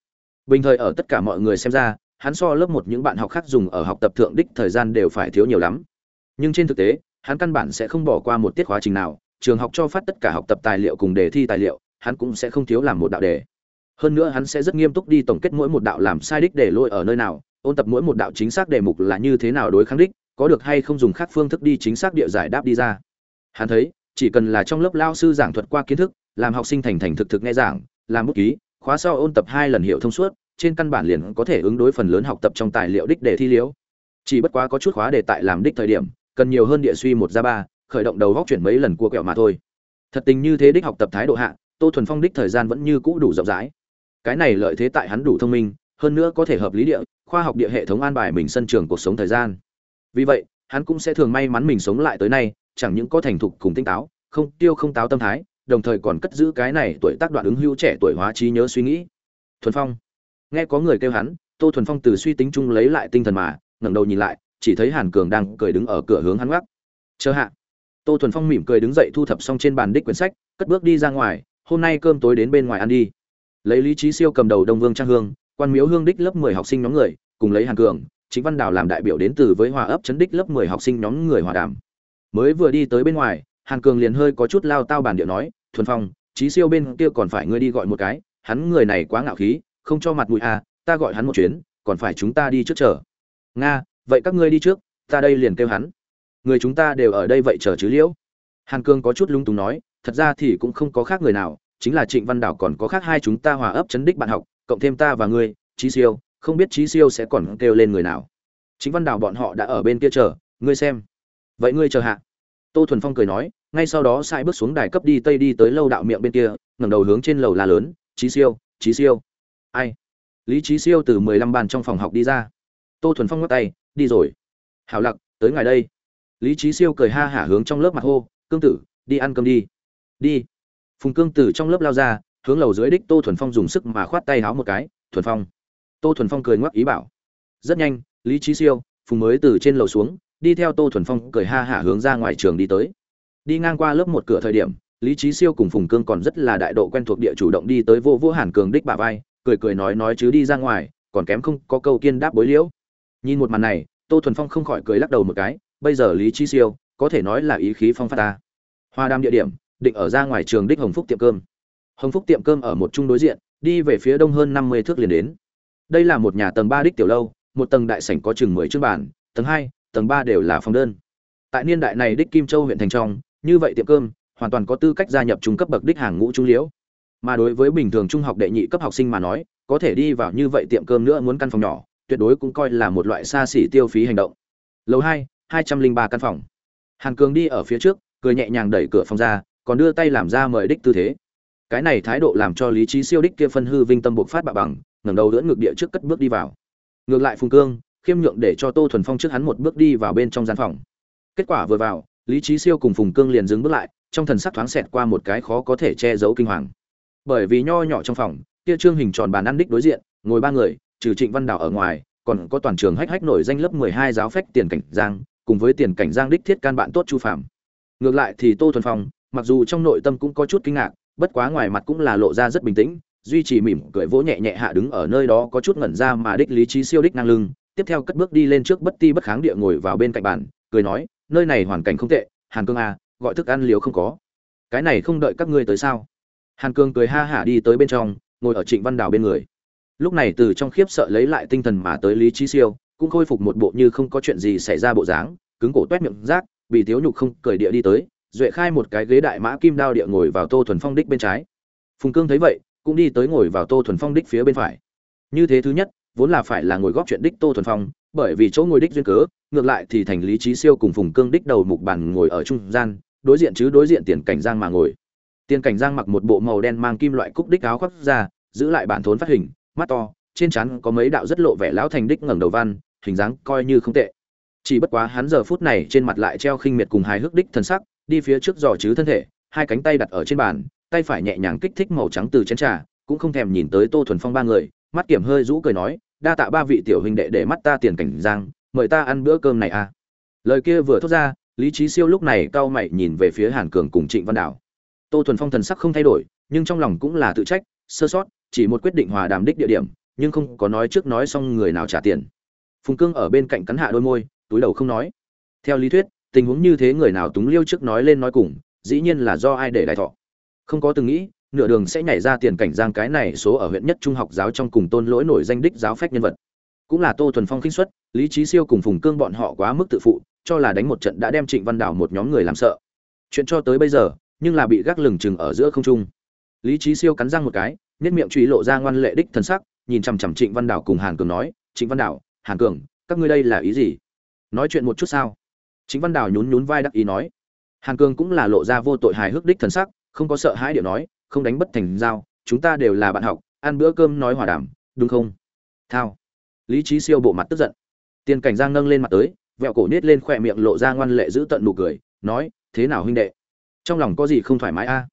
Bình thời ở tất cả mọi người xem ra hắn so lớp một những bạn học khác dùng ở học tập thượng đích thời gian đều phải thiếu nhiều lắm. Nhưng trên thực tế, hắn căn bản sẽ không bỏ qua một tiết khóa trình nào, trường học cho phát tất cả học tập tài liệu cùng đề thi tài liệu, hắn cũng sẽ không thiếu làm một đạo đề. Hơn nữa hắn sẽ rất nghiêm túc đi tổng kết mỗi một đạo làm sai đích để lôi ở nơi nào, ôn tập mỗi một đạo chính xác đề mục là như thế nào đối kháng đích, có được hay không dùng khác phương thức đi chính xác địa giải đáp đi ra. Hắn thấy, chỉ cần là trong lớp lao sư giảng thuật qua kiến thức, làm học sinh thành thành thực thực nghe giảng, làm bút ký, khóa sau ôn tập hai lần hiệu thông suốt trên căn bản liền có thể ứng đối phần lớn học tập trong tài liệu đích để thi liễu chỉ bất quá có chút khóa đề tại làm đích thời điểm, cần nhiều hơn địa suy một ra ba, khởi động đầu góc chuyển mấy lần cua kẹo mà thôi. Thật tình như thế đích học tập thái độ hạ, tô thuần phong đích thời gian vẫn như cũ đủ rộng rãi. Cái này lợi thế tại hắn đủ thông minh, hơn nữa có thể hợp lý địa, khoa học địa hệ thống an bài mình sân trường cuộc sống thời gian. Vì vậy, hắn cũng sẽ thường may mắn mình sống lại tới nay, chẳng những có thành thục cùng tinh táo, không tiêu không táo tâm thái, đồng thời còn cất giữ cái này tuổi tác đoạn ứng hữu trẻ tuổi hóa trí nhớ suy nghĩ. Thuần phong nghe có người kêu hắn, tô thuần phong từ suy tính chung lấy lại tinh thần mà ngẩng đầu nhìn lại, chỉ thấy hàn cường đang cười đứng ở cửa hướng hắn gác. Chờ hạ. Tô thuần phong mỉm cười đứng dậy thu thập xong trên bàn đích quyển sách, cất bước đi ra ngoài, hôm nay cơm tối đến bên ngoài ăn đi. Lấy lý trí siêu cầm đầu đông vương trang hương, quan miếu hương đích lớp mười học sinh nhóm người, cùng lấy hàn cường chính văn đào làm đại biểu đến từ với hòa ấp chấn đích lớp mười học sinh nhóm người hòa đàm. Mới vừa đi tới bên ngoài, hàn cường liền hơi có chút lao tao bản điệu nói, thuần phong trí siêu bên kia còn phải ngươi đi gọi một cái, hắn người này quá ngạo khí không cho mặt mũi à ta gọi hắn một chuyến, còn phải chúng ta đi trước chờ. Nga, vậy các ngươi đi trước, ta đây liền kêu hắn. Người chúng ta đều ở đây vậy chờ chứ liễu? Hàn cương có chút lung túng nói, thật ra thì cũng không có khác người nào, chính là trịnh văn đảo còn có khác hai chúng ta hòa ấp chấn đích bạn học, cộng thêm ta và ngươi, Chí siêu, không biết Chí siêu sẽ còn kêu lên người nào. Chính văn đảo bọn họ đã ở bên kia chờ, ngươi xem. Vậy ngươi chờ hạ. Tô thuần phong cười nói, ngay sau đó sai bước xuống đài cấp đi tây đi tới lâu đạo miệng bên kia, ngẩng đầu hướng trên lầu la lớn, Chí siêu Chí siêu ai? Lý trí siêu từ mười lăm bàn trong phòng học đi ra. Tô thuần phong ngắt tay, đi rồi. Hảo lặc, tới ngài đây. Lý trí siêu cười ha hả hướng trong lớp mặt hô, cương tử, đi ăn cơm đi. Đi. Phùng cương tử trong lớp lao ra, hướng lầu dưới đích tô thuần phong dùng sức mà khoát tay háo một cái, thuần phong. Tô thuần phong cười ngoắc ý bảo. Rất nhanh, lý trí siêu, phùng mới từ trên lầu xuống, đi theo tô thuần phong cười ha hả hướng ra ngoài trường đi tới. Đi ngang qua lớp một cửa thời điểm, lý trí siêu cùng phùng cương còn rất là đại độ quen thuộc địa chủ động đi tới vô vô hàn cường đích bà vai cười cười nói nói chứ đi ra ngoài, còn kém không có câu kiên đáp bối liễu. Nhìn một màn này, tô thuần phong không khỏi cười lắc đầu một cái, bây giờ lý trí siêu, có thể nói là ý khí phong phát ta. Hoa đam địa điểm, định ở ra ngoài trường đích hồng phúc tiệm cơm. Hồng phúc tiệm cơm ở một trung đối diện, đi về phía đông hơn năm mươi thước liền đến. Đây là một nhà tầng ba đích tiểu lâu, một tầng đại sảnh có chừng mười chương bàn, tầng hai, tầng ba đều là phòng đơn. Tại niên đại này đích kim châu huyện thành trong, như vậy tiệm cơm, hoàn toàn có tư cách gia nhập trung cấp bậc đích hàng ngũ trung liễu mà đối với bình thường trung học đệ nhị cấp học sinh mà nói, có thể đi vào như vậy tiệm cơm nữa muốn căn phòng nhỏ, tuyệt đối cũng coi là một loại xa xỉ tiêu phí hành động. Lầu hai hai trăm linh ba căn phòng. Hàn cường đi ở phía trước, cười nhẹ nhàng đẩy cửa phòng ra, còn đưa tay làm ra mời đích tư thế. Cái này thái độ làm cho lý trí siêu đích kia phân hư vinh tâm buộc phát bạ bằng, ngẩng đầu đỡ ngược địa trước cất bước đi vào. Ngược lại phùng cương, khiêm nhượng để cho tô thuần phong trước hắn một bước đi vào bên trong gian phòng. Kết quả vừa vào, lý trí siêu cùng phùng cương liền dừng bước lại, trong thần sắc thoáng xẹt qua một cái khó có thể che giấu kinh hoàng bởi vì nho nhỏ trong phòng, kia trương hình tròn bàn ăn đích đối diện, ngồi ba người, trừ trịnh văn đào ở ngoài, còn có toàn trường hách hách nổi danh lớp mười hai giáo phách tiền cảnh giang, cùng với tiền cảnh giang đích thiết can bạn tốt chu phạm. Ngược lại thì tô thuần phong, mặc dù trong nội tâm cũng có chút kinh ngạc, bất quá ngoài mặt cũng là lộ ra rất bình tĩnh, duy trì mỉm cười vỗ nhẹ nhẹ hạ đứng ở nơi đó có chút ngẩn ra mà đích lý trí siêu đích năng lưng, tiếp theo cất bước đi lên trước bất ti bất kháng địa ngồi vào bên cạnh bàn, cười nói, nơi này hoàn cảnh không tệ, hàn cương à gọi thức ăn liếu không có. Cái này không đợi các ngươi tới sao? Hàn cương cười ha hả đi tới bên trong, ngồi ở trịnh văn đào bên người. Lúc này từ trong khiếp sợ lấy lại tinh thần mà tới lý trí siêu, cũng khôi phục một bộ như không có chuyện gì xảy ra bộ dáng, cứng cổ toét miệng rác bị thiếu nhục không cười địa đi tới, duệ khai một cái ghế đại mã kim đao địa ngồi vào tô thuần phong đích bên trái. Phùng cương thấy vậy, cũng đi tới ngồi vào tô thuần phong đích phía bên phải. Như thế thứ nhất, vốn là phải là ngồi góp chuyện đích tô thuần phong, bởi vì chỗ ngồi đích duyên cớ, ngược lại thì thành lý trí siêu cùng phùng cương đích đầu mục bàn ngồi ở trung gian, đối diện chứ đối diện tiền cảnh giang mà ngồi. Tiên cảnh giang mặc một bộ màu đen mang kim loại cúc đích áo khoác ra, giữ lại bản thốn phát hình, mắt to, trên trán có mấy đạo rất lộ vẻ lão thành đích ngẩng đầu văn, hình dáng coi như không tệ. Chỉ bất quá hắn giờ phút này trên mặt lại treo khinh miệt cùng hài hước đích thần sắc, đi phía trước giò chứ thân thể, hai cánh tay đặt ở trên bàn, tay phải nhẹ nhàng kích thích màu trắng từ chén trà, cũng không thèm nhìn tới tô thuần phong ba người, mắt kiểm hơi rũ cười nói, đa tạ ba vị tiểu huynh đệ để mắt ta tiền cảnh giang, mời ta ăn bữa cơm này à. Lời kia vừa thốt ra, lý trí siêu lúc này cau mày nhìn về phía hàn cường cùng trịnh văn đảo tô thuần phong thần sắc không thay đổi, nhưng trong lòng cũng là tự trách, sơ sót, chỉ một quyết định hòa đàm đích địa điểm, nhưng không có nói trước nói xong người nào trả tiền. Phùng cương ở bên cạnh cắn hạ đôi môi, túi đầu không nói. Theo lý thuyết, tình huống như thế người nào túng liêu trước nói lên nói cùng, dĩ nhiên là do ai để đại thọ. Không có từng nghĩ, nửa đường sẽ nhảy ra tiền cảnh giang cái này số ở huyện nhất trung học giáo trong cùng tôn lỗi nổi danh đích giáo phách nhân vật. Cũng là tô thuần phong khinh xuất lý trí siêu cùng phùng cương bọn họ quá mức tự phụ, cho là đánh một trận đã đem trịnh văn đảo một nhóm người làm sợ. Chuyện cho tới bây giờ nhưng là bị gác lừng chừng ở giữa không trung. Lý trí siêu cắn răng một cái nhất miệng truy lộ ra ngoan lệ đích thân sắc, nhìn chằm chằm trịnh văn đảo cùng hàn cường nói, trịnh văn đảo, hàn cường, các ngươi đây là ý gì? Nói chuyện một chút sao? Chính văn đảo nhún nhún vai đắc ý nói, hàn cường cũng là lộ ra vô tội hài hước đích thần sắc, không có sợ hãi điều nói, không đánh bất thành giao, chúng ta đều là bạn học, ăn bữa cơm nói hòa đàm, đúng không? Thao. Lý trí siêu bộ mặt tức giận. Tiền cảnh giang nâng lên mặt tới, vẹo cổ nết lên khỏe miệng lộ ra ngoan lệ giữ tận nụ cười, nói, thế nào huynh đệ? Trong lòng có gì không thoải mái a?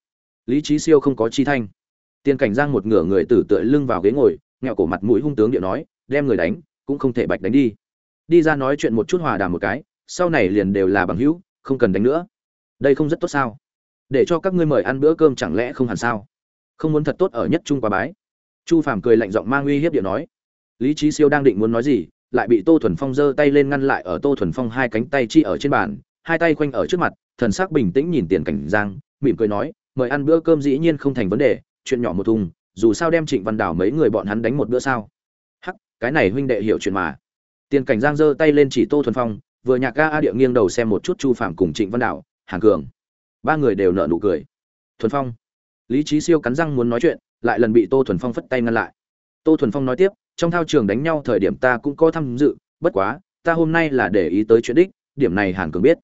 Lý trí siêu không có chi thanh. Tiền cảnh giang một ngửa người tử tựa lưng vào ghế ngồi, nghẹo cổ mặt mũi hung tướng điện nói, đem người đánh, cũng không thể bạch đánh đi. Đi ra nói chuyện một chút hòa đàm một cái, sau này liền đều là bằng hữu, không cần đánh nữa. Đây không rất tốt sao? Để cho các ngươi mời ăn bữa cơm chẳng lẽ không hẳn sao? Không muốn thật tốt ở nhất trung quá bái. Chu phàm cười lạnh giọng mang uy hiếp điện nói, lý trí siêu đang định muốn nói gì, lại bị tô thuần phong giơ tay lên ngăn lại ở tô thuần phong hai cánh tay chi ở trên bàn hai tay khoanh ở trước mặt thần sắc bình tĩnh nhìn tiền cảnh giang mỉm cười nói mời ăn bữa cơm dĩ nhiên không thành vấn đề chuyện nhỏ một thùng dù sao đem trịnh văn đảo mấy người bọn hắn đánh một bữa sao? Hắc cái này huynh đệ hiểu chuyện mà. Tiền cảnh giang giơ tay lên chỉ tô thuần phong vừa nhạc ga a địa nghiêng đầu xem một chút chu phạm cùng trịnh văn đảo, hàn cường. Ba người đều nở nụ cười. Thuần phong. Lý trí siêu cắn răng muốn nói chuyện lại lần bị tô thuần phong phất tay ngăn lại. Tô thuần phong nói tiếp trong thao trường đánh nhau thời điểm ta cũng có tham dự bất quá ta hôm nay là để ý tới chuyện đích điểm này hàn cường biết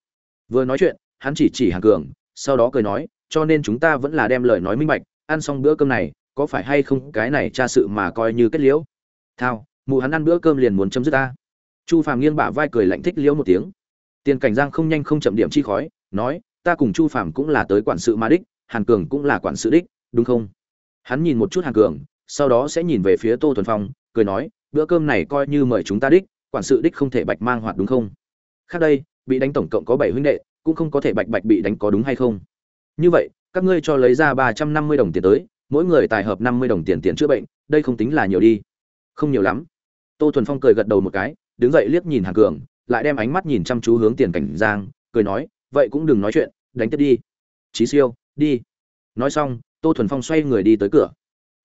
vừa nói chuyện, hắn chỉ chỉ hàn cường, sau đó cười nói, cho nên chúng ta vẫn là đem lời nói minh bạch, ăn xong bữa cơm này, có phải hay không cái này tra sự mà coi như kết liễu? Thao, mụ hắn ăn bữa cơm liền muốn chấm dứt ta. Chu phàm nghiêng bả vai cười lạnh thích liễu một tiếng. Tiền cảnh giang không nhanh không chậm điểm chi khói, nói, ta cùng chu phàm cũng là tới quản sự ma đích, hàn cường cũng là quản sự đích, đúng không? Hắn nhìn một chút hàn cường, sau đó sẽ nhìn về phía tô thuần phong, cười nói, bữa cơm này coi như mời chúng ta đích, quản sự đích không thể bạch mang hoạt đúng không? Khác đây bị đánh tổng cộng có bảy huynh đệ cũng không có thể bạch bạch bị đánh có đúng hay không như vậy các ngươi cho lấy ra ba trăm năm mươi đồng tiền tới mỗi người tài hợp năm mươi đồng tiền tiền chữa bệnh đây không tính là nhiều đi không nhiều lắm tô thuần phong cười gật đầu một cái đứng dậy liếc nhìn Hàn Cường, lại đem ánh mắt nhìn chăm chú hướng Tiền Cảnh Giang, cười nói, "Vậy cũng đừng nói chuyện, đánh tiếp đi." Chí Siêu, đi. Nói xong, Tô Thuần Phong xoay người đi tới cửa.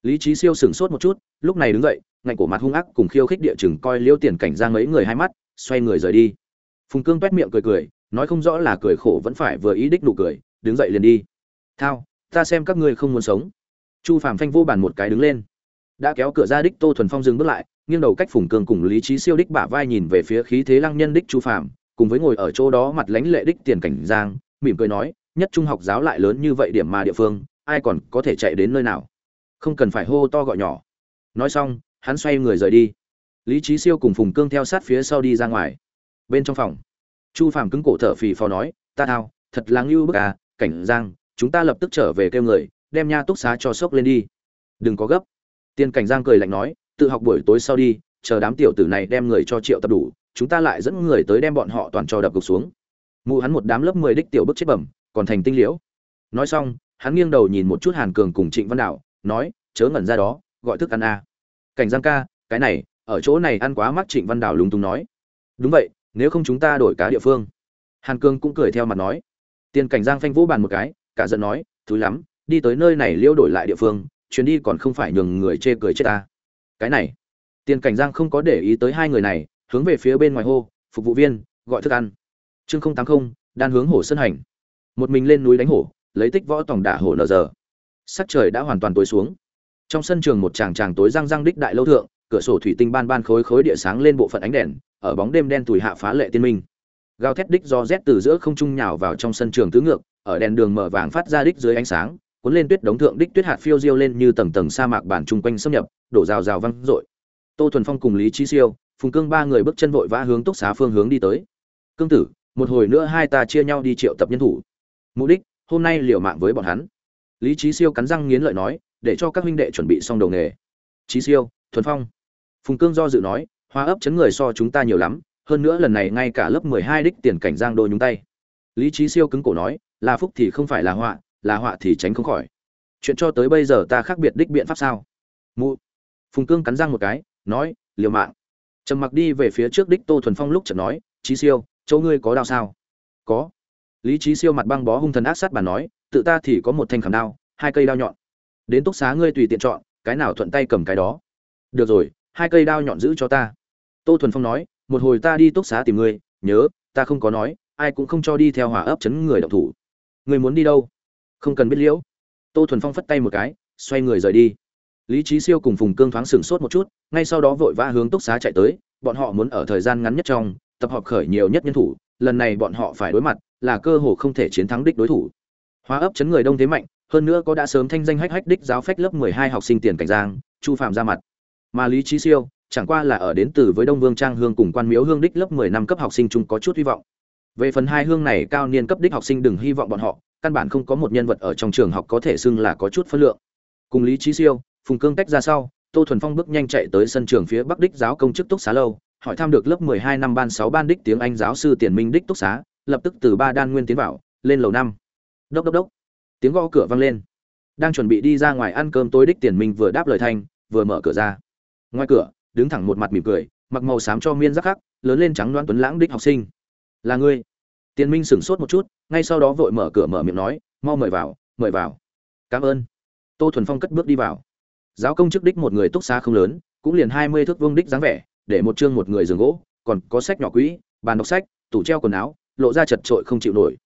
Lý Chí Siêu sững sốt một chút, lúc này đứng dậy, ngạnh cổ mặt hung ác cùng khiêu khích địa chừng coi Liêu Tiền Cảnh Giang mấy người hai mắt, xoay người rời đi. Phùng Cương toét miệng cười cười, nói không rõ là cười khổ vẫn phải vừa ý đích nụ cười, đứng dậy liền đi. "Thao, ta xem các ngươi không muốn sống." Chu Phàm phanh vô bàn một cái đứng lên. Đã kéo cửa ra đích Tô Thuần Phong dừng bước lại, nghiêng đầu cách phùng cường cùng lý trí siêu đích bả vai nhìn về phía khí thế lăng nhân đích chu phạm cùng với ngồi ở chỗ đó mặt lãnh lệ đích tiền cảnh giang mỉm cười nói nhất trung học giáo lại lớn như vậy điểm mà địa phương ai còn có thể chạy đến nơi nào không cần phải hô to gọi nhỏ nói xong hắn xoay người rời đi lý trí siêu cùng phùng cương theo sát phía sau đi ra ngoài bên trong phòng. Chu phàm cứng cổ thở phì phò nói, ta thao, thật là ngưu bức à cảnh giang, chúng ta lập tức trở về kêu người, đem nha túc xá cho sốc lên đi. Đừng có gấp. Tiên cảnh giang cười lạnh nói, tự học buổi tối sau đi, chờ đám tiểu tử này đem người cho triệu tập đủ, chúng ta lại dẫn người tới đem bọn họ toàn cho đập gục xuống. Mụ hắn một đám lớp mười đích tiểu bức chết bẩm, còn thành tinh liễu. Nói xong, hắn nghiêng đầu nhìn một chút hàn cường cùng trịnh văn đạo, nói, chớ ngẩn ra đó, gọi thức ăn a cảnh giang ca, cái này, ở chỗ này ăn quá mắc trịnh văn đào lúng túng nói. Đúng vậy nếu không chúng ta đổi cá địa phương. Hàn Cương cũng cười theo mặt nói. Tiền cảnh giang phanh vũ bàn một cái, cả giận nói, thúi lắm, đi tới nơi này liêu đổi lại địa phương, chuyến đi còn không phải nhường người chê cười chết ta. Cái này, tiền cảnh giang không có để ý tới hai người này, hướng về phía bên ngoài hô, phục vụ viên, gọi thức ăn. Chương không tám không, đan hướng hổ sân hành. Một mình lên núi đánh hổ, lấy tích võ tòng đả hổ nở giờ. Sắc trời đã hoàn toàn tối xuống. Trong sân trường một chàng tràng tối răng răng đích đại lâu thượng, cửa sổ thủy tinh ban ban khối khối địa sáng lên bộ phận ánh đèn ở bóng đêm đen tủi hạ phá lệ tiên minh. Gào thét đích do rét từ giữa không trung nhào vào trong sân trường tứ ngược, ở đèn đường mở vàng phát ra đích dưới ánh sáng, cuốn lên tuyết đống thượng đích tuyết hạt phiêu diêu lên như tầng tầng sa mạc bản chung quanh xâm nhập, đổ rào rào văng rội tô thuần phong cùng lý trí siêu, phùng cương ba người bước chân vội vã hướng túc xá phương hướng đi tới. Cương tử, một hồi nữa hai ta chia nhau đi triệu tập nhân thủ. Mục đích, hôm nay liều mạng với bọn hắn. Lý trí siêu cắn răng nghiến lợi nói, để cho các huynh đệ chuẩn bị xong đầu nghề. Trí siêu, thuần phong. Phùng cương do dự nói hoa ấp chấn người so chúng ta nhiều lắm, hơn nữa lần này ngay cả lớp mười hai đích tiền cảnh giang đô nhúng tay. Lý trí siêu cứng cổ nói, là phúc thì không phải là họa là họa thì tránh không khỏi. Chuyện cho tới bây giờ ta khác biệt đích biện pháp sao? Mụ. Phùng cương cắn răng một cái, nói, liều mạng. Trầm mặc đi về phía trước đích tô thuần phong lúc chợt nói trí siêu, chỗ ngươi có đao sao? Có. Lý trí siêu mặt băng bó hung thần ác sát bà nói, tự ta thì có một thanh khảm đao, hai cây đao nhọn. Đến túc xá ngươi tùy tiện chọn, cái nào thuận tay cầm cái đó. Được rồi, hai cây đao nhọn giữ cho ta tô thuần phong nói, một hồi ta đi túc xá tìm ngươi, nhớ, ta không có nói, ai cũng không cho đi theo hỏa ấp chấn người động thủ. Ngươi muốn đi đâu? Không cần biết liễu. Tô thuần phong phất tay một cái, xoay người rời đi. Lý trí siêu cùng phùng cương thoáng sửng sốt một chút, ngay sau đó vội vã hướng túc xá chạy tới, bọn họ muốn ở thời gian ngắn nhất trong, tập hợp khởi nhiều nhất nhân thủ, lần này bọn họ phải đối mặt, là cơ hồ không thể chiến thắng đích đối thủ. Hóa ấp chấn người đông thế mạnh, hơn nữa có đã sớm thanh danh hách hách đích giáo phách lớp mười hai học sinh tiền cảnh giang, chu phạm ra mặt. Mà lý trí siêu chẳng qua là ở đến từ với đông vương trang hương cùng quan miếu hương đích lớp mười năm cấp học sinh chung có chút hy vọng. Về phần hai hương này, cao niên cấp đích học sinh đừng hy vọng bọn họ, căn bản không có một nhân vật ở trong trường học có thể xưng là có chút phân lượng. Cùng lý trí siêu, phùng cương tách ra sau, tô thuần phong bước nhanh chạy tới sân trường phía bắc đích giáo công chức túc xá lâu, hỏi thăm được lớp mười hai năm ban sáu ban đích tiếng anh giáo sư tiền minh đích túc xá, lập tức từ ba đan nguyên tiến vào, lên lầu năm. Đốc đốc đốc. Tiếng gõ cửa vang lên. Đang chuẩn bị đi ra ngoài ăn cơm, tối đích tiền minh vừa đáp lời thanh, vừa mở cửa ra. Ngoài cửa đứng thẳng một mặt mỉm cười, mặc màu xám cho miên giác khắc, lớn lên trắng loan tuấn lãng đích học sinh. Là ngươi. Tiền minh sửng sốt một chút, ngay sau đó vội mở cửa mở miệng nói, mau mời vào mời vào. Cảm ơn. Tô thuần phong cất bước đi vào. Giáo công chức đích một người túc xa không lớn, cũng liền hai mươi thước vương đích dáng vẻ, để một chương một người giường gỗ, còn có sách nhỏ quỹ bàn đọc sách, tủ treo quần áo, lộ ra chật trội không chịu nổi.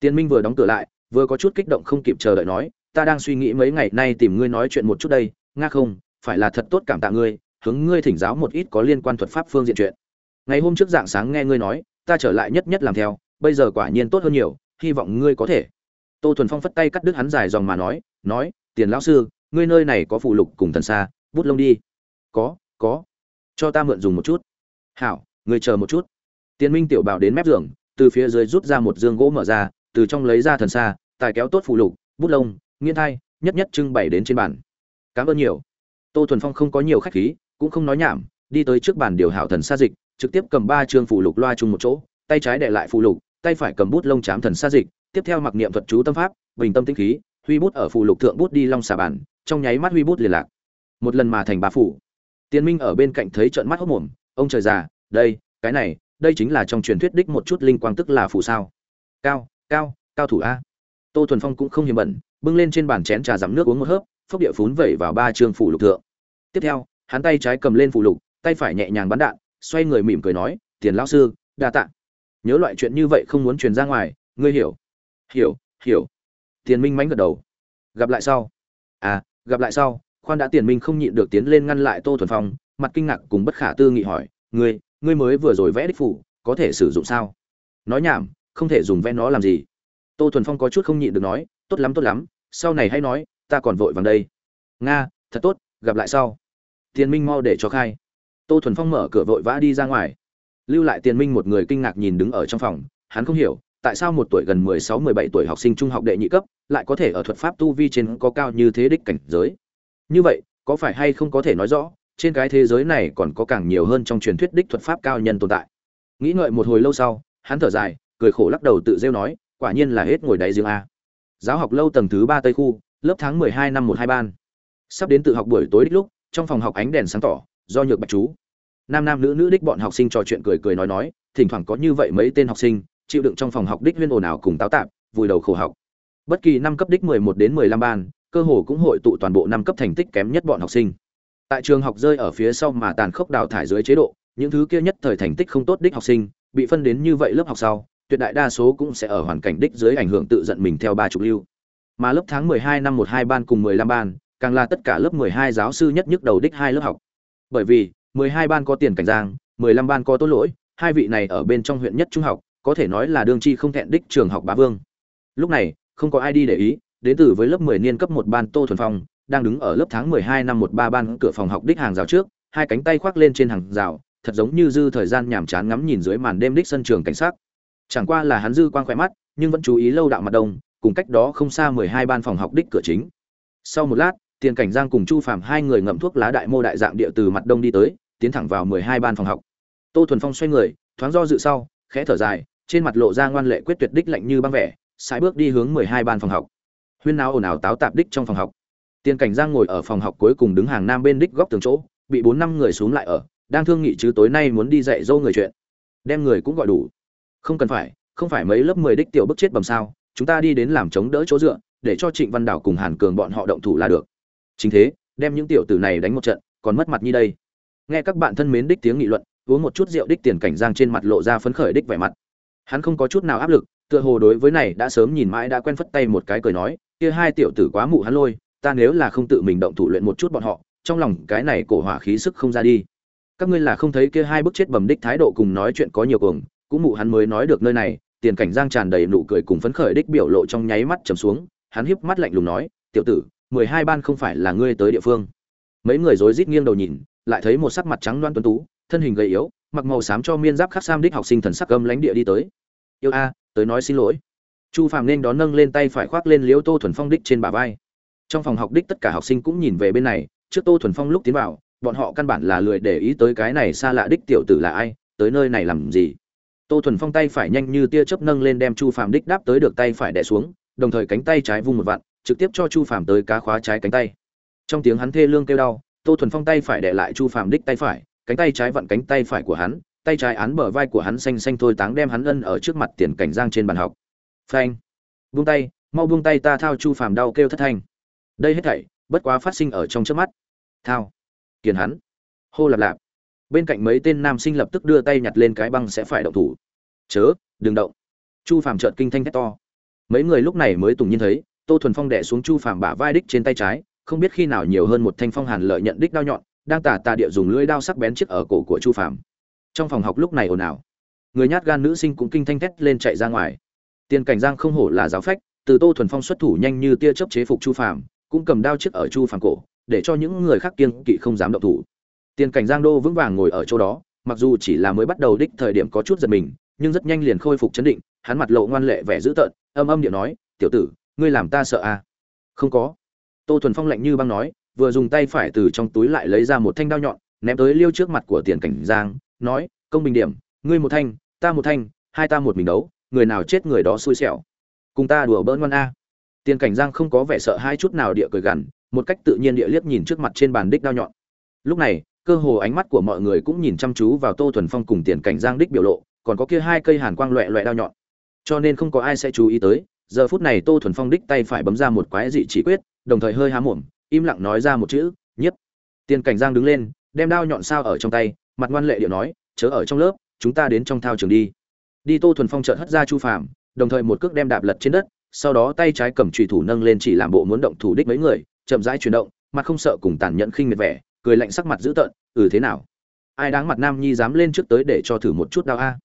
Tiên minh vừa đóng cửa lại, vừa có chút kích động không kịp chờ đợi nói, ta đang suy nghĩ mấy ngày nay tìm ngươi nói chuyện một chút đây, nga không, phải là thật tốt cảm tạ ngươi hướng ngươi thỉnh giáo một ít có liên quan thuật pháp phương diện chuyện. Ngày hôm trước dạng sáng nghe ngươi nói, ta trở lại nhất nhất làm theo, bây giờ quả nhiên tốt hơn nhiều, hy vọng ngươi có thể. Tô thuần phong phất tay cắt đứt hắn dài dòng mà nói nói, tiền lão sư, ngươi nơi này có phụ lục cùng thần xa bút lông đi. Có có. Cho ta mượn dùng một chút. Hảo, ngươi chờ một chút. Tiên minh tiểu bảo đến mép giường, từ phía dưới rút ra một dương gỗ mở ra, từ trong lấy ra thần xa tài kéo tốt phụ lục, bút lông, nghiên thai, nhất nhất trưng bày đến trên bàn. Cảm ơn nhiều. Tô thuần phong không có nhiều khách khí cũng không nói nhảm, đi tới trước bàn điều hảo thần sa dịch, trực tiếp cầm ba chương phụ lục loa chung một chỗ, tay trái đệ lại phụ lục, tay phải cầm bút lông chám thần sa dịch, tiếp theo mặc niệm thuật chú tâm pháp, bình tâm tĩnh khí, huy bút ở phụ lục thượng bút đi long xà bản, trong nháy mắt huy bút liền lạc. Một lần mà thành ba phủ. Tiên minh ở bên cạnh thấy trợn mắt hốc mồm, ông trời già, đây, cái này, đây chính là trong truyền thuyết đích một chút linh quang tức là phù sao? Cao cao cao thủ a. Tô thuần phong cũng không hiềm bẩn bưng lên trên bàn chén trà dắm nước uống một hớp, phốc địa phún vẩy vào ba chương phủ lục thượng. Tiếp theo hắn tay trái cầm lên phụ lục, tay phải nhẹ nhàng bắn đạn, xoay người mỉm cười nói, tiền lão sư, đa tạ. Nhớ loại chuyện như vậy không muốn truyền ra ngoài, ngươi hiểu. Hiểu hiểu. Tiền minh mánh gật đầu. Gặp lại sau. À gặp lại sau. Khoan đã tiền minh không nhịn được tiến lên ngăn lại tô thuần phong, mặt kinh ngạc cùng bất khả tư nghị hỏi, ngươi ngươi mới vừa rồi vẽ đích phủ, có thể sử dụng sao? Nói nhảm, không thể dùng vẽ nó làm gì. Tô thuần phong có chút không nhịn được nói, tốt lắm tốt lắm, sau này hãy nói, ta còn vội vàng đây. Nga, thật tốt, gặp lại sau tiền minh mau để cho khai. Tô thuần phong mở cửa vội vã đi ra ngoài. Lưu lại tiền minh một người kinh ngạc nhìn đứng ở trong phòng, hắn không hiểu, tại sao một tuổi gần mười sáu, mười bảy tuổi học sinh trung học đệ nhị cấp lại có thể ở thuật pháp tu vi trên có cao như thế đích cảnh giới? Như vậy, có phải hay không có thể nói rõ, trên cái thế giới này còn có càng nhiều hơn trong truyền thuyết đích thuật pháp cao nhân tồn tại? Nghĩ ngợi một hồi lâu sau, hắn thở dài, cười khổ lắc đầu tự rêu nói, quả nhiên là hết ngồi đáy giếng a. Giáo học lâu tầng thứ ba tây khu, lớp tháng mười hai năm một hai ban. Sắp đến tự học buổi tối đích lúc trong phòng học ánh đèn sáng tỏ, do nhược bạch chú. Nam nam nữ nữ đích bọn học sinh trò chuyện cười cười nói nói, thỉnh thoảng có như vậy mấy tên học sinh, chịu đựng trong phòng học đích huyên ồn ào cùng táo tạp, vùi đầu khổ học. Bất kỳ năm cấp đích mười một đến mười lăm ban, cơ hồ cũng hội tụ toàn bộ năm cấp thành tích kém nhất bọn học sinh. Tại trường học rơi ở phía sau mà tàn khốc đào thải dưới chế độ, những thứ kia nhất thời thành tích không tốt đích học sinh, bị phân đến như vậy lớp học sau, tuyệt đại đa số cũng sẽ ở hoàn cảnh đích dưới ảnh hưởng tự giận mình theo ba trục lưu. Mà lớp tháng mười hai năm một hai ban cùng mười lăm ban càng là tất cả lớp mười hai giáo sư nhất nhức đầu đích hai lớp học. Bởi vì, mười hai ban có tiền cảnh giang, mười lăm ban có tố lỗi, hai vị này ở bên trong huyện nhất trung học, có thể nói là đương chi không thẹn đích trường học bá vương. Lúc này, không có ai đi để ý, đến từ với lớp mười niên cấp một ban tô thuần phong, đang đứng ở lớp tháng mười hai năm một ba ban cửa phòng học đích hàng rào trước, hai cánh tay khoác lên trên hàng rào, thật giống như dư thời gian nhàm chán ngắm nhìn dưới màn đêm đích sân trường cảnh sát chẳng qua là hắn dư quang khỏe mắt, nhưng vẫn chú ý lâu đạo mặt đông, cùng cách đó không xa mười hai ban phòng học đích cửa chính. Sau một lát tiền cảnh giang cùng chu phàm hai người ngậm thuốc lá đại mô đại dạng địa từ mặt đông đi tới, tiến thẳng vào mười hai ban phòng học. Tô thuần phong xoay người, thoáng do dự sau, khẽ thở dài, trên mặt lộ ra ngoan lệ quyết tuyệt đích lạnh như băng vẻ, sải bước đi hướng mười hai ban phòng học. Huyên náo ồn ào táo tạp đích trong phòng học. Tiền cảnh giang ngồi ở phòng học cuối cùng đứng hàng nam bên đích góc tường chỗ, bị bốn năm người xuống lại ở, đang thương nghị chứ tối nay muốn đi dạy dâu người chuyện. Đem người cũng gọi đủ. Không cần phải, không phải mấy lớp mười đích tiểu bức chết bầm sao, chúng ta đi đến làm chống đỡ chỗ dựa, để cho trịnh văn đảo cùng hàn cường bọn họ động thủ là được chính thế, đem những tiểu tử này đánh một trận, còn mất mặt như đây. Nghe các bạn thân mến đích tiếng nghị luận, uống một chút rượu đích tiền cảnh giang trên mặt lộ ra phấn khởi đích vẻ mặt. Hắn không có chút nào áp lực, tựa hồ đối với này đã sớm nhìn mãi đã quen phất tay một cái cười nói, kia hai tiểu tử quá mụ hắn lôi, ta nếu là không tự mình động thủ luyện một chút bọn họ, trong lòng cái này cổ hỏa khí sức không ra đi. Các ngươi là không thấy kia hai bức chết bầm đích thái độ cùng nói chuyện có nhiều cuồng, cũng mụ hắn mới nói được nơi này. Tiền cảnh giang tràn đầy nụ cười cùng phấn khởi đích biểu lộ trong nháy mắt trầm xuống, hắn híp mắt lạnh lùng nói, tiểu tử mười hai ban không phải là ngươi tới địa phương. Mấy người rối rít nghiêng đầu nhìn, lại thấy một sắc mặt trắng loan tuấn tú, thân hình gầy yếu, mặc màu xám cho miên giáp khắc sam đích học sinh thần sắc âm lãnh địa đi tới. Yêu a, tới nói xin lỗi. Chu phàm nên đón nâng lên tay phải khoác lên liếu tô thuần phong đích trên bả vai. Trong phòng học đích tất cả học sinh cũng nhìn về bên này, trước tô thuần phong lúc tiến vào, bọn họ căn bản là lười để ý tới cái này xa lạ đích tiểu tử là ai, tới nơi này làm gì. Tô thuần phong tay phải nhanh như tia chớp nâng lên đem chu phàm đích đáp tới được tay phải đè xuống, đồng thời cánh tay trái vung một vặn trực tiếp cho chu phàm tới cá khóa trái cánh tay. Trong tiếng hắn thê lương kêu đau, tô thuần phong tay phải để lại chu phàm đích tay phải, cánh tay trái vặn cánh tay phải của hắn, tay trái án bờ vai của hắn xanh xanh thôi táng đem hắn ân ở trước mặt tiền cảnh giang trên bàn học. Phanh. Buông tay, mau buông tay ta thao chu phàm đau kêu thất thanh. Đây hết thảy, bất quá phát sinh ở trong trước mắt. Thao. Kiền hắn. Hô lạp lạp. Bên cạnh mấy tên nam sinh lập tức đưa tay nhặt lên cái băng sẽ phải động thủ. Chớ, đừng động. Chu phàm trợn kinh thanh thét to. Mấy người lúc này mới tùng nhiên thấy tô thuần phong đẻ xuống chu phàm bả vai đích trên tay trái, không biết khi nào nhiều hơn một thanh phong hàn lợi nhận đích đao nhọn, đang tà tà địa dùng lưỡi đao sắc bén chiếc ở cổ của chu phàm. Trong phòng học lúc này ồn ào. Người nhát gan nữ sinh cũng kinh thanh thét lên chạy ra ngoài. Tiền cảnh giang không hổ là giáo phách, từ tô thuần phong xuất thủ nhanh như tia chớp chế phục chu phàm, cũng cầm đao chiếc ở chu phàm cổ, để cho những người khác kiên kỵ không dám động thủ. Tiền cảnh giang đô vững vàng ngồi ở chỗ đó, mặc dù chỉ là mới bắt đầu đích thời điểm có chút giật mình, nhưng rất nhanh liền khôi phục chấn định, hắn mặt lộ ngoan lệ vẻ dữ tợn, âm âm điệu nói, tiểu tử ngươi làm ta sợ à? Không có. Tô thuần phong lạnh như băng nói, vừa dùng tay phải từ trong túi lại lấy ra một thanh đao nhọn, ném tới liêu trước mặt của tiền cảnh giang, nói, công bình điểm, ngươi một thanh, ta một thanh, hai ta một mình đấu, người nào chết người đó xui xẻo. Cùng ta đùa bỡn ngoan a. Tiền cảnh giang không có vẻ sợ hai chút nào địa cười gằn, một cách tự nhiên địa liếc nhìn trước mặt trên bàn đích đao nhọn. Lúc này, cơ hồ ánh mắt của mọi người cũng nhìn chăm chú vào tô thuần phong cùng tiền cảnh giang đích biểu lộ, còn có kia hai cây hàn quang loẹ loẹ đao nhọn. Cho nên không có ai sẽ chú ý tới giờ phút này tô thuần phong đích tay phải bấm ra một quái dị chỉ quyết, đồng thời hơi há mồm, im lặng nói ra một chữ, nhiếp. Tiền cảnh giang đứng lên, đem đao nhọn sao ở trong tay, mặt ngoan lệ điệu nói, chớ ở trong lớp, chúng ta đến trong thao trường đi. Đi tô thuần phong chợt hất ra chu phàm, đồng thời một cước đem đạp lật trên đất, sau đó tay trái cầm trùy thủ nâng lên chỉ làm bộ muốn động thủ đích mấy người, chậm rãi chuyển động, mặt không sợ cùng tàn nhẫn khinh miệt vẻ, cười lạnh sắc mặt dữ tợn ừ thế nào? Ai đáng mặt nam nhi dám lên trước tới để cho thử một chút đau a?